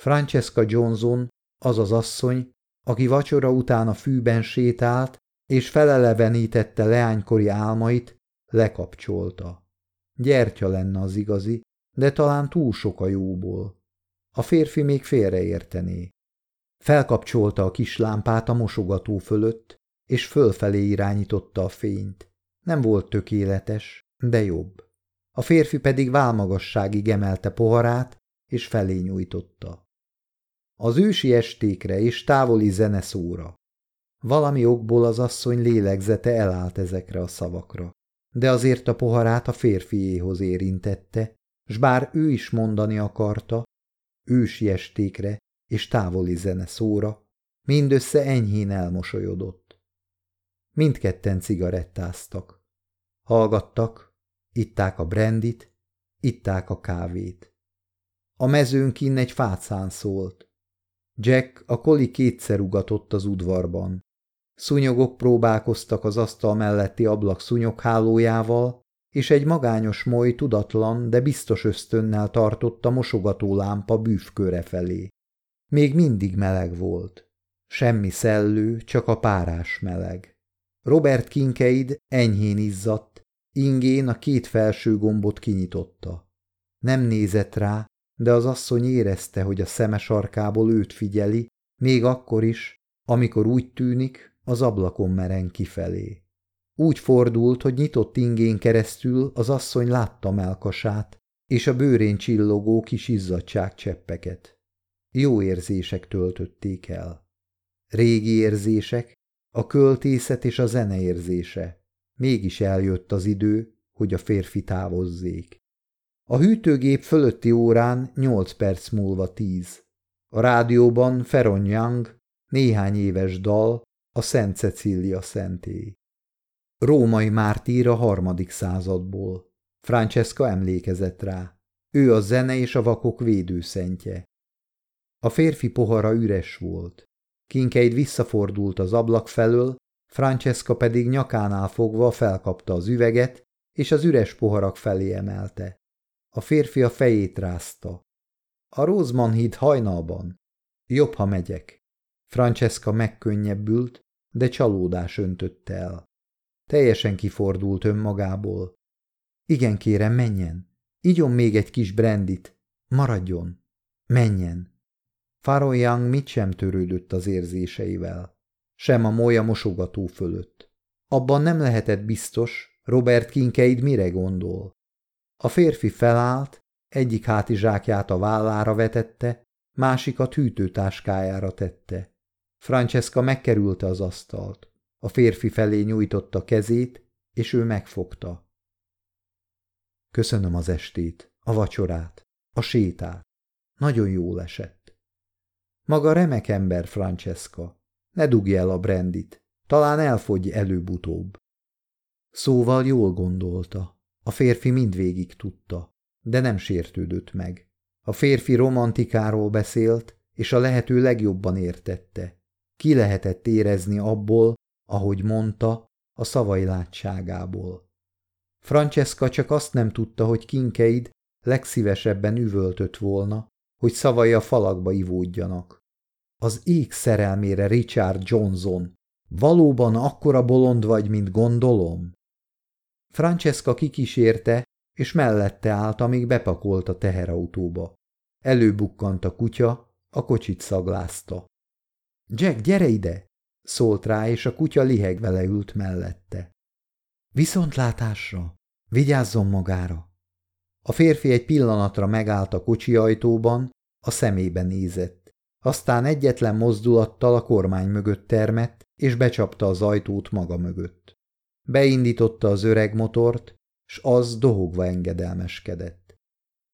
Francesca Johnson az az asszony, aki vacsora után a fűben sétált, és felelevenítette leánykori álmait, lekapcsolta. Gyertya lenne az igazi, de talán túl sok a jóból. A férfi még félreértené. Felkapcsolta a kis lámpát a mosogató fölött, és fölfelé irányította a fényt. Nem volt tökéletes, de jobb. A férfi pedig válmagasságig emelte poharát, és felé nyújtotta. Az ősi estékre és távoli zeneszóra. Valami okból az asszony lélegzete elállt ezekre a szavakra, de azért a poharát a férfiéhoz érintette, s bár ő is mondani akarta, ősi estékre és távoli zene szóra, mindössze enyhén elmosolyodott. Mindketten cigarettáztak. Hallgattak, itták a brandit, itták a kávét. A mezőn kinn egy fácán szólt. Jack a koli kétszer ugatott az udvarban. Szúnyogok próbálkoztak az asztal melletti ablak szúnyoghálójával, és egy magányos moly tudatlan, de biztos ösztönnel tartott a mosogató lámpa bűvköre felé. Még mindig meleg volt. Semmi szellő, csak a párás meleg. Robert Kinkeid enyhén izzadt, ingén a két felső gombot kinyitotta. Nem nézett rá, de az asszony érezte, hogy a szeme sarkából őt figyeli, még akkor is, amikor úgy tűnik, az ablakon meren kifelé. Úgy fordult, hogy nyitott ingén keresztül az asszony látta melkasát, és a bőrén csillogó kis cseppeket. Jó érzések töltötték el. Régi érzések, a költészet és a zene érzése. Mégis eljött az idő, hogy a férfi távozzék. A hűtőgép fölötti órán nyolc perc múlva tíz. A rádióban Feron Young, néhány éves dal, a Szent Cecília szentély. Római mártír a harmadik századból. Francesca emlékezett rá. Ő a zene és a vakok védőszentje. A férfi pohara üres volt. Kinkeid visszafordult az ablak felől, Francesca pedig nyakánál fogva felkapta az üveget, és az üres poharak felé emelte. A férfi a fejét rázta. A Roseman híd hajnalban. Jobb, ha megyek. Francesca megkönnyebbült, de csalódás öntötte el. Teljesen kifordult önmagából. Igen, kérem, menjen. Igyon még egy kis brandit. Maradjon. Menjen. Farron Young mit sem törődött az érzéseivel. Sem a molya mosogató fölött. Abban nem lehetett biztos, Robert Kinkeid mire gondol. A férfi felállt, egyik hátizsákját a vállára vetette, másikat hűtőtáskájára tette. Francesca megkerülte az asztalt. A férfi felé nyújtotta kezét, és ő megfogta. Köszönöm az estét, a vacsorát, a sétát. Nagyon jól esett. Maga remek ember, Francesca. Ne dugj el a brandit. Talán elfogy előbb-utóbb. Szóval jól gondolta. A férfi mindvégig tudta, de nem sértődött meg. A férfi romantikáról beszélt, és a lehető legjobban értette. Ki lehetett érezni abból, ahogy mondta, a szavai látságából. Francesca csak azt nem tudta, hogy Kinkeid legszívesebben üvöltött volna, hogy szavai a falakba ivódjanak. Az ég szerelmére Richard Johnson, valóban akkora bolond vagy, mint gondolom? Francesca kikísérte, és mellette állt, amíg bepakolt a teherautóba. Előbukkant a kutya, a kocsit szaglázta. – Jack, gyere ide! – szólt rá, és a kutya lihegve leült mellette. – Viszontlátásra! Vigyázzon magára! A férfi egy pillanatra megállt a kocsi ajtóban, a szemébe nézett. Aztán egyetlen mozdulattal a kormány mögött termett, és becsapta az ajtót maga mögött. Beindította az öreg motort, s az dohogva engedelmeskedett.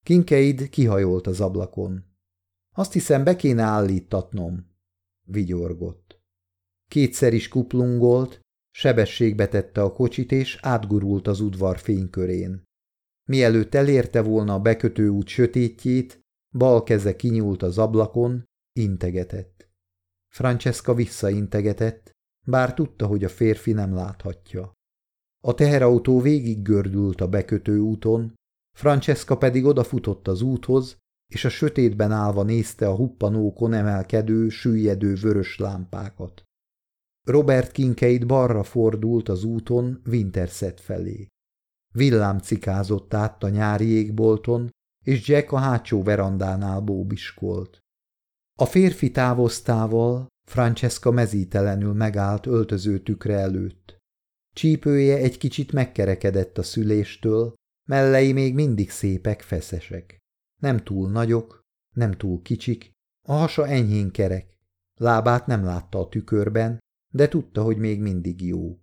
Kinkeid kihajolt az ablakon. Azt hiszem, be kéne állítatnom, vigyorgott. Kétszer is kuplungolt, sebességbe tette a kocsit, és átgurult az udvar fénykörén. Mielőtt elérte volna a bekötő út sötétjét, bal keze kinyúlt az ablakon, integetett. Francesca visszaintegetett, bár tudta, hogy a férfi nem láthatja. A teherautó végig gördült a bekötő úton, Francesca pedig odafutott az úthoz, és a sötétben állva nézte a huppanókon emelkedő, süllyedő vörös lámpákat. Robert Kinkeid balra fordult az úton Winterset felé. Villám cikázott át a nyári égbolton, és Jack a hátsó verandánál bóbiskolt. A férfi távoztával Francesca mezítelenül megállt öltöző tükre előtt. Csípője egy kicsit megkerekedett a szüléstől, mellei még mindig szépek, feszesek. Nem túl nagyok, nem túl kicsik, a hasa enyhén kerek. Lábát nem látta a tükörben, de tudta, hogy még mindig jó.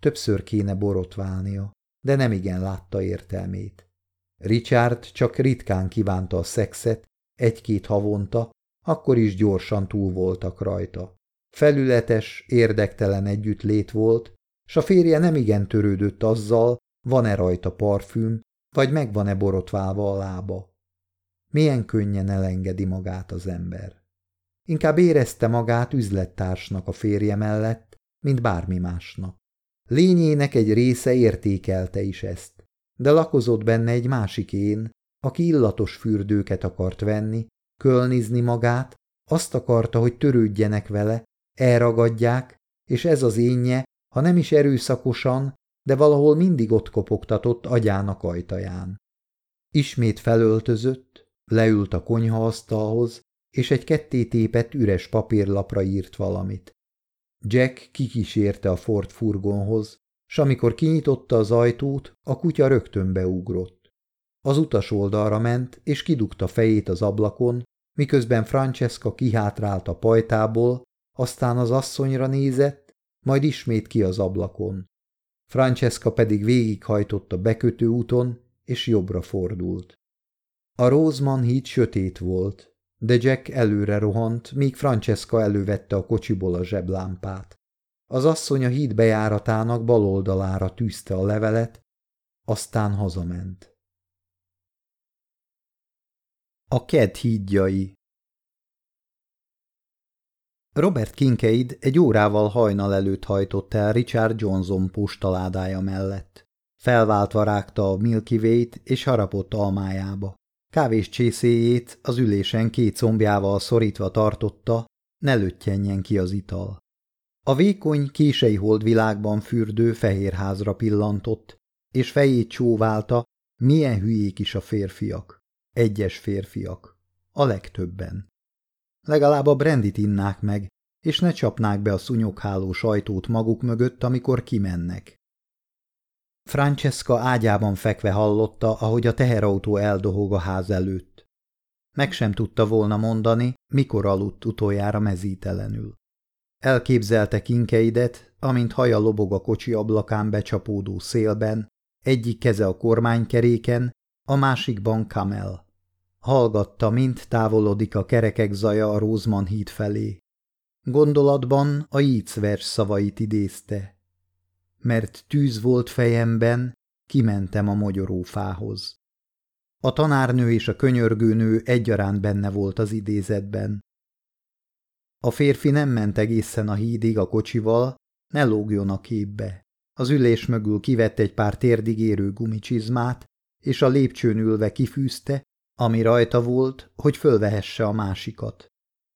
Többször kéne borotválnia, de nem igen látta értelmét. Richard csak ritkán kívánta a szexet, egy-két havonta, akkor is gyorsan túl voltak rajta. Felületes, érdektelen együttlét volt, s a férje nem igen törődött azzal, van-e rajta parfüm, vagy meg van-e borotválva a lába. Milyen könnyen elengedi magát az ember. Inkább érezte magát üzlettársnak a férje mellett, mint bármi másnak. Lényének egy része értékelte is ezt, de lakozott benne egy másik én, aki illatos fürdőket akart venni, kölnizni magát, azt akarta, hogy törődjenek vele, elragadják, és ez az énje, ha nem is erőszakosan, de valahol mindig ott kopogtatott agyának ajtaján. Ismét felöltözött, leült a konyhaasztalhoz, és egy kettétépet üres papírlapra írt valamit. Jack kikísérte a Ford furgonhoz, s amikor kinyitotta az ajtót, a kutya rögtön beugrott. Az utas oldalra ment, és kidugta fejét az ablakon, miközben Francesca kihátrált a pajtából, aztán az asszonyra nézett, majd ismét ki az ablakon. Francesca pedig végighajtott a bekötő úton, és jobbra fordult. A Roseman híd sötét volt, de Jack előre rohant, míg Francesca elővette a kocsiból a zseblámpát. Az asszony a híd bejáratának bal oldalára tűzte a levelet, aztán hazament. A Ked hídjai Robert Kincaid egy órával hajnal előtt hajtott el Richard Johnson postaládája mellett. Felváltva rágta a Milky Way-t és harapott almájába. Kávés csészéjét az ülésen két combjával szorítva tartotta, ne löttyenjen ki az ital. A vékony, kései holdvilágban fürdő fehérházra pillantott, és fejét csóválta, milyen hülyék is a férfiak. Egyes férfiak. A legtöbben. Legalább a brandit innák meg, és ne csapnák be a szunyogháló sajtót maguk mögött, amikor kimennek. Francesca ágyában fekve hallotta, ahogy a teherautó eldohog a ház előtt. Meg sem tudta volna mondani, mikor aludt utoljára mezítelenül. Elképzelte kinkeidet, amint haja lobog a kocsi ablakán becsapódó szélben, egyik keze a kormánykeréken, a másikban Kamel. Hallgatta, mint távolodik a kerekek zaja a Rózman híd felé. Gondolatban a Yeats vers szavait idézte. Mert tűz volt fejemben, kimentem a mogyorófához. A tanárnő és a könyörgőnő egyaránt benne volt az idézetben. A férfi nem ment egészen a hídig a kocsival, ne lógjon a képbe. Az ülés mögül kivett egy pár térdigérő gumicsizmát, és a lépcsőn ülve kifűzte, ami rajta volt, hogy fölvehesse a másikat.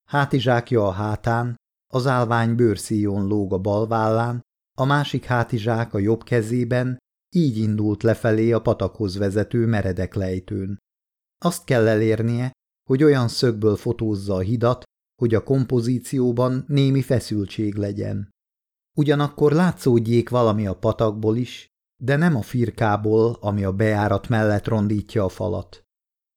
Hátizsákja a hátán, az állvány bőrszíjon lóg a bal vállán, a másik hátizsák a jobb kezében, így indult lefelé a patakhoz vezető meredek lejtőn. Azt kell elérnie, hogy olyan szögből fotózza a hidat, hogy a kompozícióban némi feszültség legyen. Ugyanakkor látszódjék valami a patakból is, de nem a firkából, ami a bejárat mellett rondítja a falat.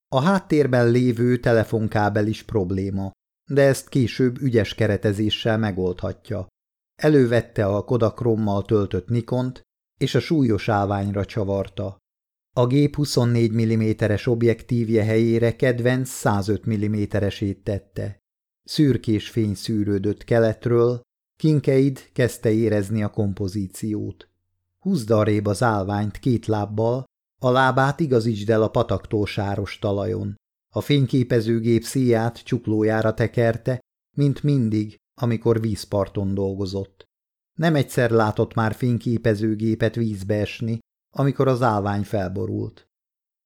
A háttérben lévő telefonkábel is probléma, de ezt később ügyes keretezéssel megoldhatja. Elővette a kodakrommal töltött Nikont, és a súlyos állványra csavarta. A gép 24 mm-es objektívje helyére kedvenc 105 mm-esét tette. Szürkés fény szűrődött keletről, Kinkeid kezdte érezni a kompozíciót. Húzd arrébb az állványt két lábbal, a lábát igazítsd el a pataktól sáros talajon. A fényképezőgép szíját csuklójára tekerte, mint mindig, amikor vízparton dolgozott. Nem egyszer látott már fényképezőgépet vízbe esni, amikor az állvány felborult.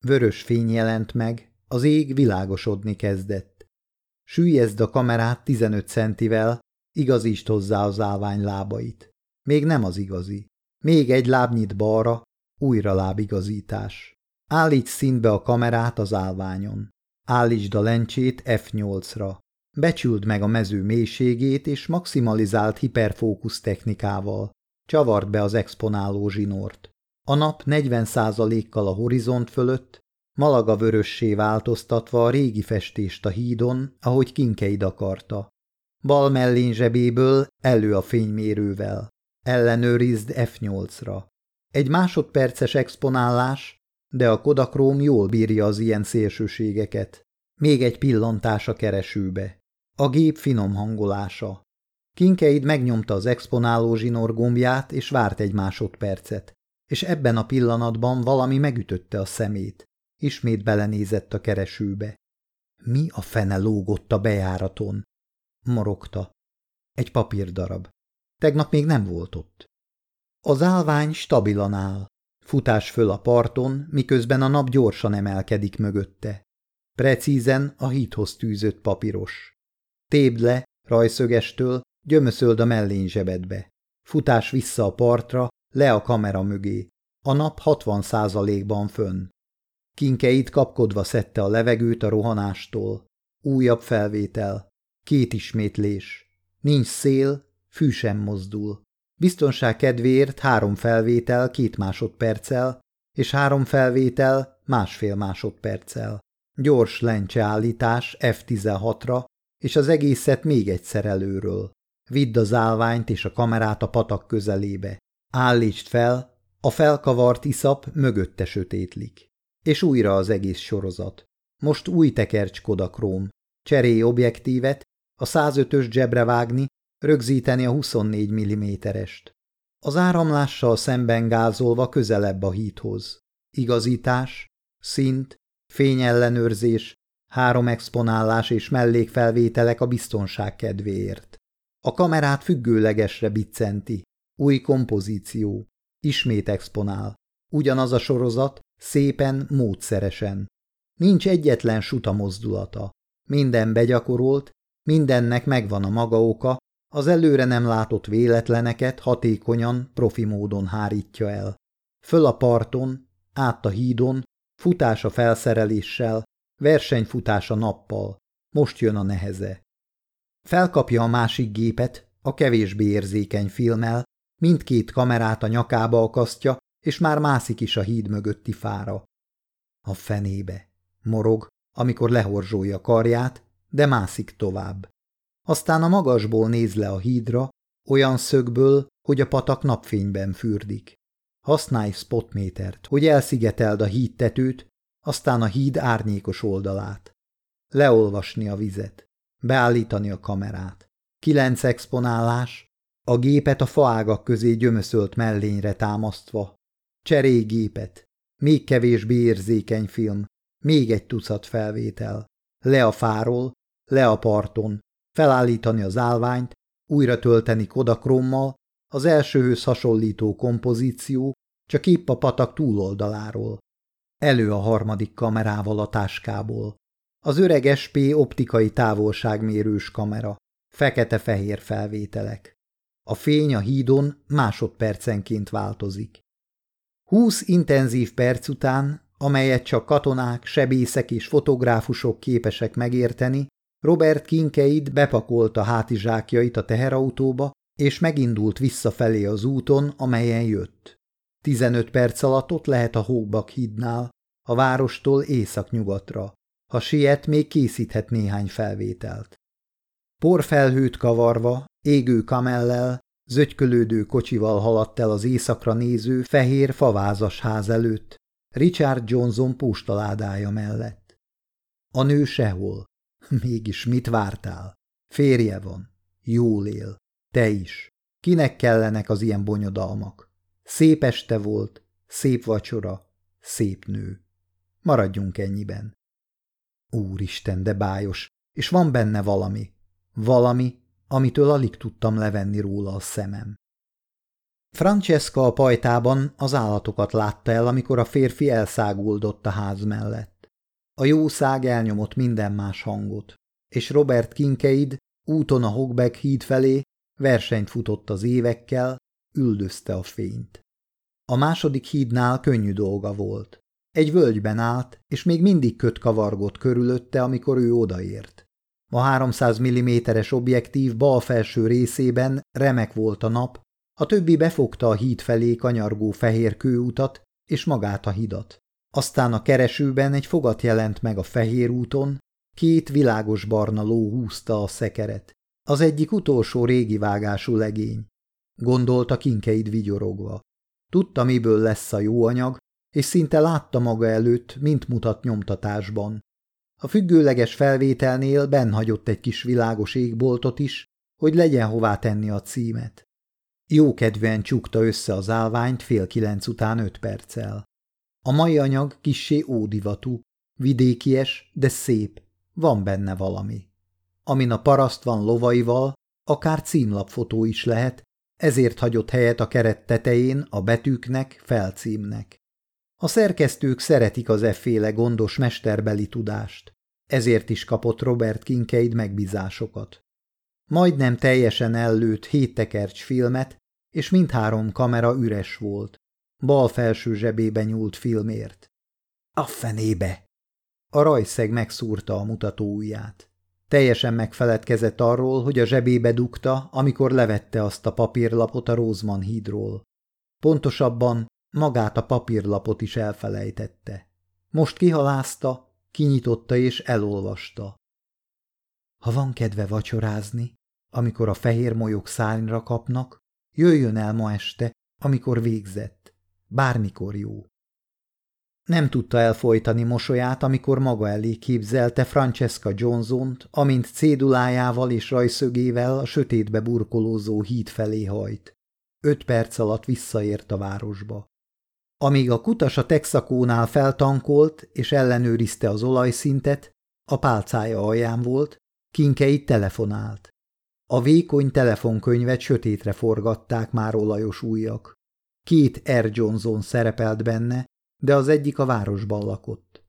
Vörös fény jelent meg, az ég világosodni kezdett. Sűjjezd a kamerát 15 centivel, igazítsd hozzá az állvány lábait. Még nem az igazi. Még egy lábnyit balra, újra lábigazítás. Állíts színbe a kamerát az állványon. Állítsd a lencsét F8-ra. Becsüld meg a mező mélységét és maximalizált hiperfókusz technikával. Csavard be az exponáló zsinort. A nap 40%-kal a horizont fölött, malaga vörössé változtatva a régi festést a hídon, ahogy Kinkeid akarta. Bal mellén zsebéből elő a fénymérővel. Ellenőrizd F8-ra. Egy másodperces exponálás, de a Kodachrome jól bírja az ilyen szélsőségeket. Még egy pillantás a keresőbe. A gép finom hangolása. Kinkeid megnyomta az exponáló zsinór gombját, és várt egy másodpercet. És ebben a pillanatban valami megütötte a szemét. Ismét belenézett a keresőbe. Mi a fene lógott a bejáraton? Morogta. Egy papírdarab. Tegnap még nem volt ott. Az állvány stabilan áll. Futás föl a parton, miközben a nap gyorsan emelkedik mögötte. Precízen a híthoz tűzött papíros. Tébd le, rajszögestől, gyömöszöld a mellén zsebedbe. Futás vissza a partra, le a kamera mögé. A nap 60 százalékban fönn. Kinkeit kapkodva szedte a levegőt a rohanástól. Újabb felvétel. Két ismétlés. Nincs szél, fű sem mozdul. Biztonság kedvéért három felvétel két másodperccel, és három felvétel másfél másodperccel. Gyors lencseállítás F16-ra, és az egészet még egyszer előről. Vidd az állványt és a kamerát a patak közelébe. Állítsd fel, a felkavart iszap mögötte sötétlik. És újra az egész sorozat. Most új tekercs Kodakróm. Cserélj objektívet, a 105-ös zsebre vágni, rögzíteni a 24 mm-est. Az áramlással szemben gázolva közelebb a híthoz. Igazítás, szint, fényellenőrzés, három exponálás és mellékfelvételek a biztonság kedvéért. A kamerát függőlegesre biccenti. Új kompozíció. Ismét exponál. Ugyanaz a sorozat, szépen, módszeresen. Nincs egyetlen suta mozdulata. Minden begyakorolt, mindennek megvan a maga oka, az előre nem látott véletleneket hatékonyan, profi módon hárítja el. Föl a parton, át a hídon, futás a felszereléssel, versenyfutás a nappal. Most jön a neheze. Felkapja a másik gépet, a kevésbé érzékeny filmmel, mindkét kamerát a nyakába akasztja, és már mászik is a híd mögötti fára. A fenébe. Morog, amikor lehorzsolja karját, de mászik tovább. Aztán a magasból néz le a hídra, olyan szögből, hogy a patak napfényben fürdik. Használj spotmétert, hogy elszigeteld a hídtetőt, aztán a híd árnyékos oldalát. Leolvasni a vizet, beállítani a kamerát. Kilenc exponálás, a gépet a faágak közé gyömöszölt mellényre támasztva. Cserélj gépet, még kevésbé érzékeny film, még egy tucat felvétel. Le a fáról, le a parton, felállítani az állványt, újra tölteni kodakrommal, az elsőhöz hasonlító kompozíció, csak épp a patak túloldaláról. Elő a harmadik kamerával a táskából. Az öreg SP optikai távolságmérős kamera. Fekete-fehér felvételek. A fény a hídon másodpercenként változik. Húsz intenzív perc után, amelyet csak katonák, sebészek és fotográfusok képesek megérteni, Robert Kinkeid bepakolta hátizsákjait a teherautóba, és megindult visszafelé az úton, amelyen jött. Tizenöt perc alatt ott lehet a Hóbak hídnál, a várostól északnyugatra. Ha siet, még készíthet néhány felvételt. Porfelhőt kavarva, égő kamellel, zögykölődő kocsival haladt el az éjszakra néző fehér favázas ház előtt, Richard Johnson postaládája mellett. A nő sehol. Mégis mit vártál? Férje van. Jól él. Te is. Kinek kellenek az ilyen bonyodalmak? Szép este volt, szép vacsora, szép nő. Maradjunk ennyiben. Úristen, de bájos, és van benne valami. Valami, amitől alig tudtam levenni róla a szemem. Francesca a pajtában az állatokat látta el, amikor a férfi elszáguldott a ház mellett. A jószág elnyomott minden más hangot, és Robert Kinkeid úton a Hogback híd felé versenyt futott az évekkel, üldözte a fényt. A második hídnál könnyű dolga volt. Egy völgyben állt, és még mindig köt kavargott körülötte, amikor ő odaért. A 300 mm-es objektív bal felső részében remek volt a nap, a többi befogta a híd felé kanyargó fehér kőutat és magát a hidat. Aztán a keresőben egy fogat jelent meg a fehér úton, két világos barna ló húzta a szekeret. Az egyik utolsó régi vágású legény. Gondolta kinkeid vigyorogva. Tudta, miből lesz a jó anyag, és szinte látta maga előtt, mint mutat nyomtatásban. A függőleges felvételnél benn hagyott egy kis világos égboltot is, hogy legyen hová tenni a címet. Jókedvűen csukta össze az állványt fél kilenc után öt perccel. A mai anyag kissé ódivatú, vidékies, de szép, van benne valami. Amin a paraszt van lovaival, akár címlapfotó is lehet, ezért hagyott helyet a keret tetején a betűknek, felcímnek. A szerkesztők szeretik az efféle gondos mesterbeli tudást, ezért is kapott Robert Kinkeid megbízásokat. Majdnem teljesen ellőtt héttekercs filmet, és mindhárom kamera üres volt. Bal felső zsebébe nyúlt filmért. A fenébe! A rajszeg megszúrta a mutató ujját. Teljesen megfeledkezett arról, hogy a zsebébe dugta, amikor levette azt a papírlapot a Rózman hídról. Pontosabban magát a papírlapot is elfelejtette. Most kihalázta, kinyitotta és elolvasta. Ha van kedve vacsorázni, amikor a fehér molyok szárnyra kapnak, jöjjön el ma este, amikor végzett. Bármikor jó. Nem tudta elfolytani mosolyát, amikor maga elé képzelte Francesca Johnson-t, amint cédulájával és rajszögével a sötétbe burkolózó híd felé hajt. Öt perc alatt visszaért a városba. Amíg a kutas a texakónál feltankolt és ellenőrizte az olajszintet, a pálcája alján volt, Kinkei telefonált. A vékony telefonkönyvet sötétre forgatták már olajos ujjak. Két Air Johnson szerepelt benne, de az egyik a városban lakott.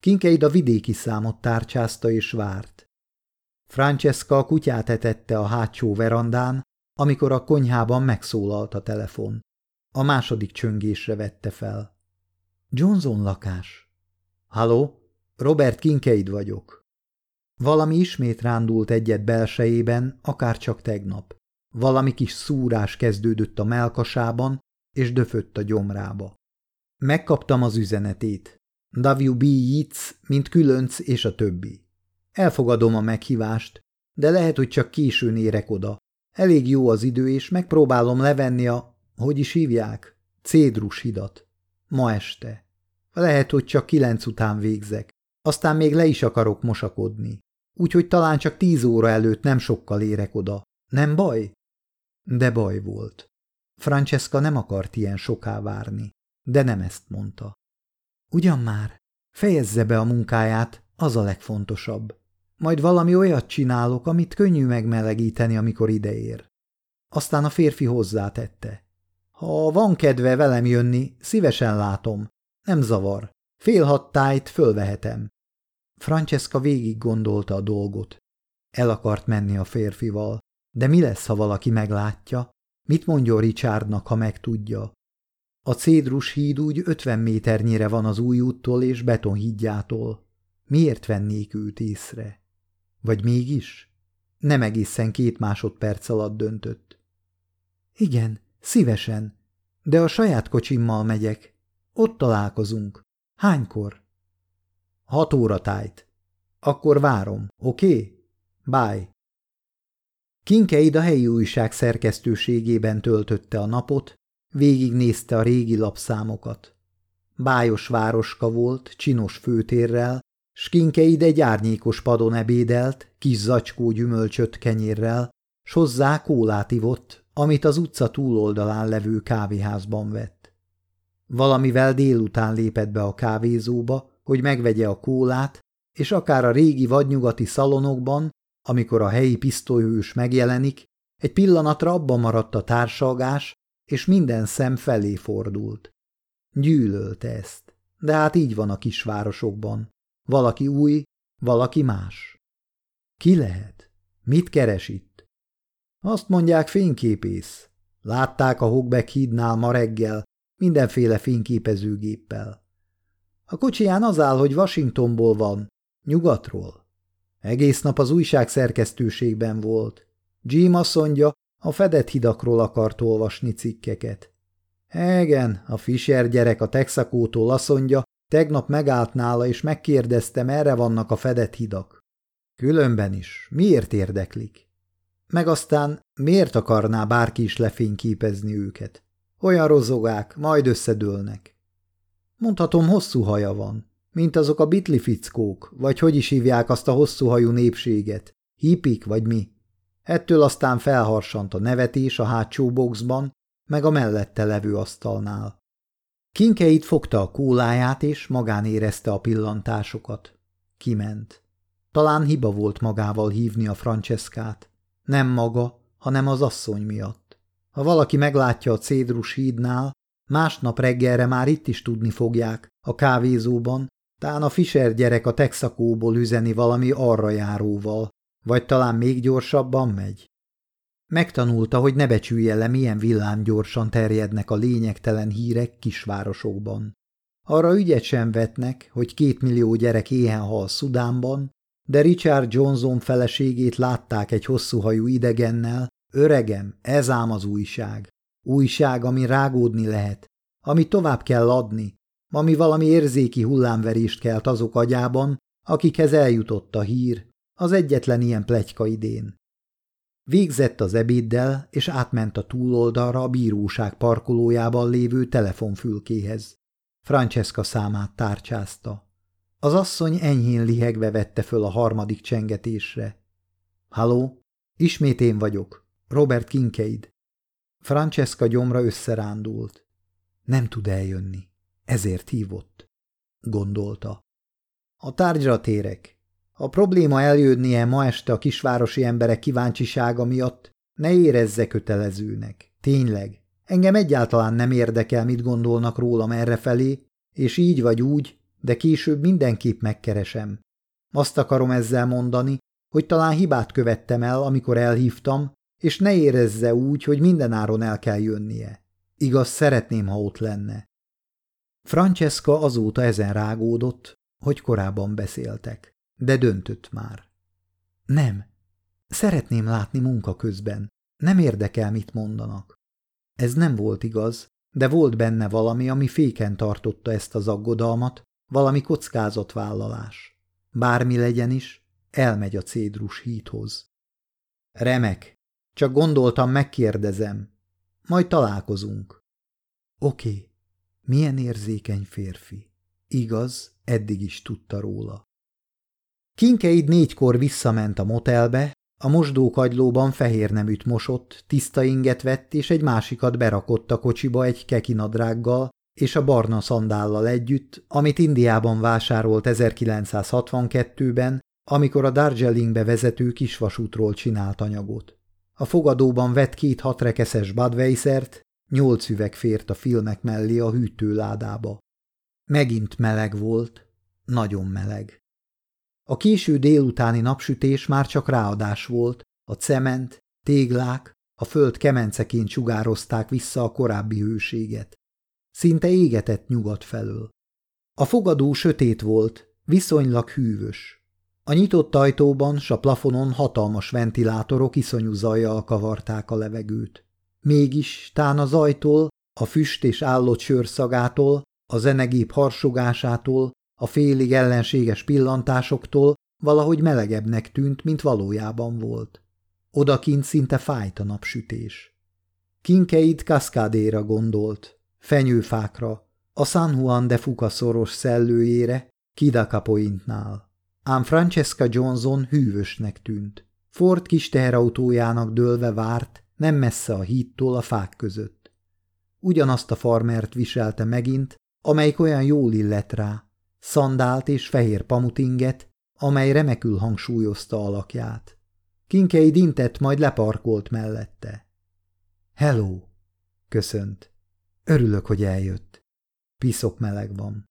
Kinkeid a vidéki számot tárcsázta és várt. Francesca a kutyát etette a hátsó verandán, amikor a konyhában megszólalt a telefon. A második csöngésre vette fel. Johnson lakás. Halló, Robert Kinkeid vagyok. Valami ismét rándult egyet belsejében, akár csak tegnap. Valami kis szúrás kezdődött a melkasában, és döfött a gyomrába. Megkaptam az üzenetét. W.B. Yeats, mint különc és a többi. Elfogadom a meghívást, de lehet, hogy csak későn érek oda. Elég jó az idő, és megpróbálom levenni a, hogy is hívják, Cédrus hidat. Ma este. Lehet, hogy csak kilenc után végzek. Aztán még le is akarok mosakodni. Úgyhogy talán csak tíz óra előtt nem sokkal érek oda. Nem baj? De baj volt. Francesca nem akart ilyen soká várni, de nem ezt mondta. Ugyan már, fejezze be a munkáját, az a legfontosabb. Majd valami olyat csinálok, amit könnyű megmelegíteni, amikor ideér. Aztán a férfi hozzátette. Ha van kedve velem jönni, szívesen látom. Nem zavar. Fél hattájt fölvehetem. Francesca végig gondolta a dolgot. El akart menni a férfival, de mi lesz, ha valaki meglátja? Mit mondjon Richardnak, ha megtudja? A Cédrus híd úgy ötven méternyire van az új úttól és betonhídjától. Miért vennék őt észre? Vagy mégis? Nem egészen két másodperc alatt döntött. Igen, szívesen, de a saját kocsimmal megyek. Ott találkozunk. Hánykor? Hat óra tájt. Akkor várom, oké? Okay? Bye. Kinkeid a helyi újság szerkesztőségében töltötte a napot, végignézte a régi lapszámokat. Bájos városka volt, csinos főtérrel, s Kinkeid egy árnyékos padon ebédelt, kis zacskó gyümölcsöt kenyérrel, s hozzá kólát ivott, amit az utca túloldalán levő kávéházban vett. Valamivel délután lépett be a kávézóba, hogy megvegye a kólát, és akár a régi vadnyugati szalonokban, amikor a helyi pisztolyhős megjelenik, egy pillanatra abba maradt a társalgás, és minden szem felé fordult. Gyűlölte ezt, de hát így van a kisvárosokban. Valaki új, valaki más. Ki lehet? Mit keres itt? Azt mondják fényképész. Látták a Hogbeck hídnál ma reggel, mindenféle fényképezőgéppel. A kocsiján az áll, hogy Washingtonból van, nyugatról. Egész nap az újság szerkesztőségben volt. Jim azt mondja, a fedett hidakról akart olvasni cikkeket. Igen, a Fischer gyerek a Texakótól azt mondja, tegnap megállt nála és megkérdezte, merre vannak a fedett hidak. Különben is, miért érdeklik? Meg aztán miért akarná bárki is lefényképezni őket? Olyan rozogák, majd összedőlnek. Mondhatom, hosszú haja van, mint azok a bitli fickók, vagy hogy is hívják azt a hosszú hajú népséget, hipik vagy mi. Ettől aztán felharsant a nevetés a hátsó boxban, meg a mellette levő asztalnál. Kinkeit fogta a kóláját, és magán érezte a pillantásokat. Kiment. Talán hiba volt magával hívni a Franceskát. Nem maga, hanem az asszony miatt. Ha valaki meglátja a Cédrus hídnál, másnap reggelre már itt is tudni fogják, a kávézóban, tán a Fischer gyerek a Texakóból üzeni valami arra járóval, vagy talán még gyorsabban megy. Megtanulta, hogy ne becsülje le, milyen villámgyorsan terjednek a lényegtelen hírek kisvárosokban. Arra ügyet sem vetnek, hogy két millió gyerek éhen hal Szudánban, de Richard Johnson feleségét látták egy hosszúhajú idegennel, öregem, ez ám az újság. Újság, ami rágódni lehet, ami tovább kell adni, ami valami érzéki hullámverést kelt azok agyában, akikhez eljutott a hír, az egyetlen ilyen plegyka idén. Végzett az ebéddel, és átment a túloldalra a bíróság parkolójában lévő telefonfülkéhez. Francesca számát tárcsázta. Az asszony enyhén lihegve vette föl a harmadik csengetésre. Halló, ismét én vagyok, Robert Kincaid. Francesca gyomra összerándult. Nem tud eljönni, ezért hívott, gondolta. A tárgyra térek. A probléma eljönnie ma este a kisvárosi emberek kíváncsisága miatt, ne érezze kötelezőnek. Tényleg, engem egyáltalán nem érdekel, mit gondolnak rólam errefelé, és így vagy úgy, de később mindenképp megkeresem. Azt akarom ezzel mondani, hogy talán hibát követtem el, amikor elhívtam, és ne érezze úgy, hogy mindenáron el kell jönnie. Igaz, szeretném, ha ott lenne. Francesca azóta ezen rágódott, hogy korábban beszéltek, de döntött már. Nem. Szeretném látni munka közben. Nem érdekel, mit mondanak. Ez nem volt igaz, de volt benne valami, ami féken tartotta ezt az aggodalmat, valami kockázatvállalás. Bármi legyen is, elmegy a cédrus híthoz. Remek, csak gondoltam, megkérdezem. Majd találkozunk. Oké, milyen érzékeny férfi. Igaz, eddig is tudta róla. Kinkeid négykor visszament a motelbe, a mosdókagylóban fehér neműt mosott, tiszta inget vett, és egy másikat berakott a kocsiba egy kekinadrággal, és a barna szandállal együtt, amit Indiában vásárolt 1962-ben, amikor a Darjeelingbe vezető kisvasútról csinált anyagot. A fogadóban vett két hatrekeszes Budweisert, nyolc üveg fért a filmek mellé a hűtőládába. Megint meleg volt, nagyon meleg. A késő délutáni napsütés már csak ráadás volt, a cement, téglák, a föld kemenceként sugározták vissza a korábbi hőséget. Szinte égetett nyugat felől. A fogadó sötét volt, viszonylag hűvös. A nyitott ajtóban s a plafonon hatalmas ventilátorok iszonyú zajjal kavarták a levegőt. Mégis, tán az ajtól, a füst és állott sörszagától, a zenegép harsogásától, a félig ellenséges pillantásoktól valahogy melegebbnek tűnt, mint valójában volt. Odakint szinte fájt a napsütés. Kinkeid kaszkádéra gondolt, fenyőfákra, a San Juan de Fuca szoros szellőjére, Kidakapointnál. Ám Francesca Johnson hűvösnek tűnt. Ford kis teherautójának dőlve várt, nem messze a hídtól a fák között. Ugyanazt a farmert viselte megint, amelyik olyan jól illet rá, szandált és fehér pamutinget, amely remekül hangsúlyozta alakját. Kinkei dintett, majd leparkolt mellette. Hello! Köszönt. Örülök, hogy eljött. Piszok meleg van.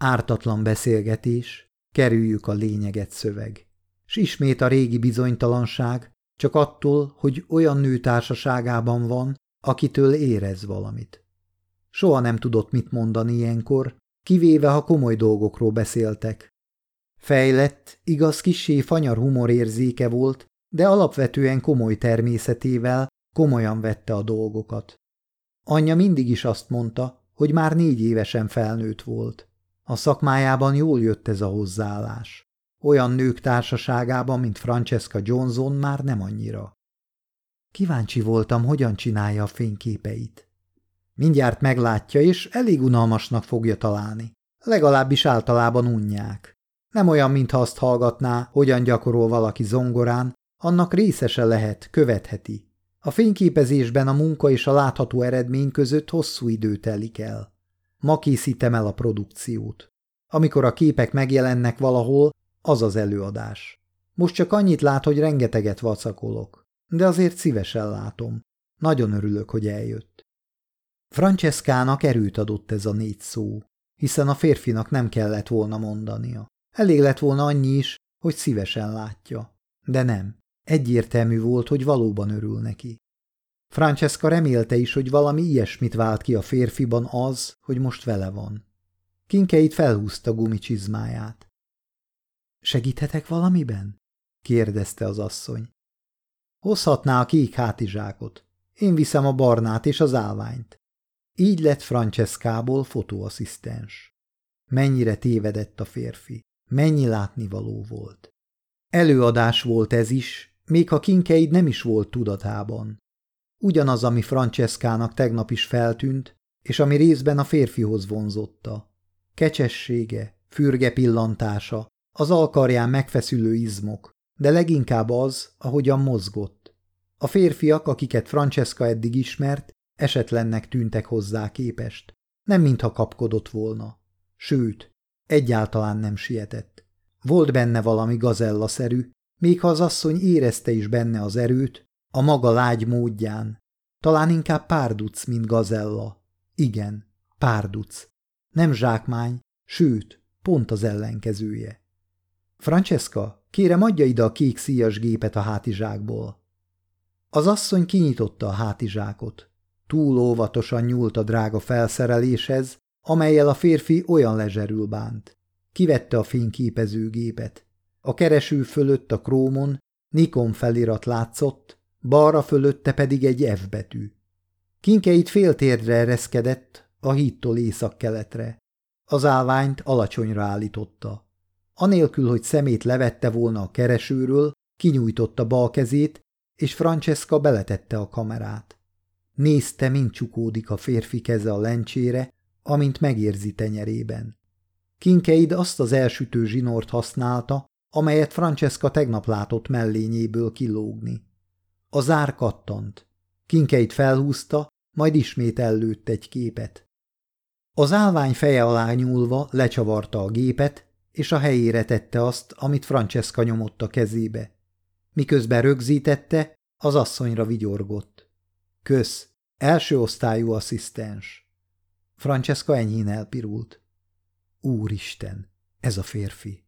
Ártatlan beszélgetés, kerüljük a lényeget szöveg. S ismét a régi bizonytalanság, csak attól, hogy olyan nő társaságában van, akitől érez valamit. Soha nem tudott mit mondani ilyenkor, kivéve ha komoly dolgokról beszéltek. Fejlett, igaz kissé fanyar humorérzéke volt, de alapvetően komoly természetével komolyan vette a dolgokat. Anyja mindig is azt mondta, hogy már négy évesen felnőtt volt. A szakmájában jól jött ez a hozzáállás. Olyan nők társaságában, mint Francesca Johnson már nem annyira. Kíváncsi voltam, hogyan csinálja a fényképeit. Mindjárt meglátja, és elég unalmasnak fogja találni. Legalábbis általában unják. Nem olyan, mintha azt hallgatná, hogyan gyakorol valaki zongorán, annak részese lehet, követheti. A fényképezésben a munka és a látható eredmény között hosszú idő telik el. Ma készítem el a produkciót. Amikor a képek megjelennek valahol, az az előadás. Most csak annyit lát, hogy rengeteget vacakolok, de azért szívesen látom. Nagyon örülök, hogy eljött. Franceskának erőt adott ez a négy szó, hiszen a férfinak nem kellett volna mondania. Elég lett volna annyi is, hogy szívesen látja. De nem. Egyértelmű volt, hogy valóban örül neki. Francesca remélte is, hogy valami ilyesmit vált ki a férfiban az, hogy most vele van. Kinkeit felhúzta gumicsizmáját. Segíthetek valamiben? kérdezte az asszony. Hozhatná a kék hátizsákot. Én viszem a barnát és az állványt. Így lett Francescából fotóasszisztens. Mennyire tévedett a férfi, mennyi látnivaló volt. Előadás volt ez is, még ha Kinkeid nem is volt tudatában. Ugyanaz, ami Francescának tegnap is feltűnt, és ami részben a férfihoz vonzotta. Kecsessége, fürge pillantása, az alkarján megfeszülő izmok, de leginkább az, ahogyan mozgott. A férfiak, akiket Francesca eddig ismert, esetlennek tűntek hozzá képest. Nem mintha kapkodott volna. Sőt, egyáltalán nem sietett. Volt benne valami gazella-szerű, még ha az asszony érezte is benne az erőt, a maga lágy módján. Talán inkább párduc, mint gazella. Igen, párduc. Nem zsákmány, sőt, pont az ellenkezője. Francesca, kérem adja ide a kék szíjas gépet a hátizsákból. Az asszony kinyitotta a hátizsákot. Túl óvatosan nyúlt a drága felszereléshez, amelyel a férfi olyan lezserül bánt. Kivette a fényképezőgépet. A kereső fölött a krómon Nikon felirat látszott, balra fölötte pedig egy F betű. Kinkeit féltérdre ereszkedett, a hídtól észak-keletre. Az állványt alacsonyra állította. Anélkül, hogy szemét levette volna a keresőről, kinyújtotta bal kezét, és Francesca beletette a kamerát. Nézte, mint csukódik a férfi keze a lencsére, amint megérzi tenyerében. Kinkeid azt az elsütő zsinort használta, amelyet Francesca tegnap látott mellényéből kilógni. A zár kattant. Kinkeit felhúzta, majd ismét ellőtt egy képet. Az állvány feje alá nyúlva lecsavarta a gépet, és a helyére tette azt, amit Francesca nyomott a kezébe. Miközben rögzítette, az asszonyra vigyorgott. Kösz, első osztályú asszisztens. Francesca enyhén elpirult. Úristen, ez a férfi.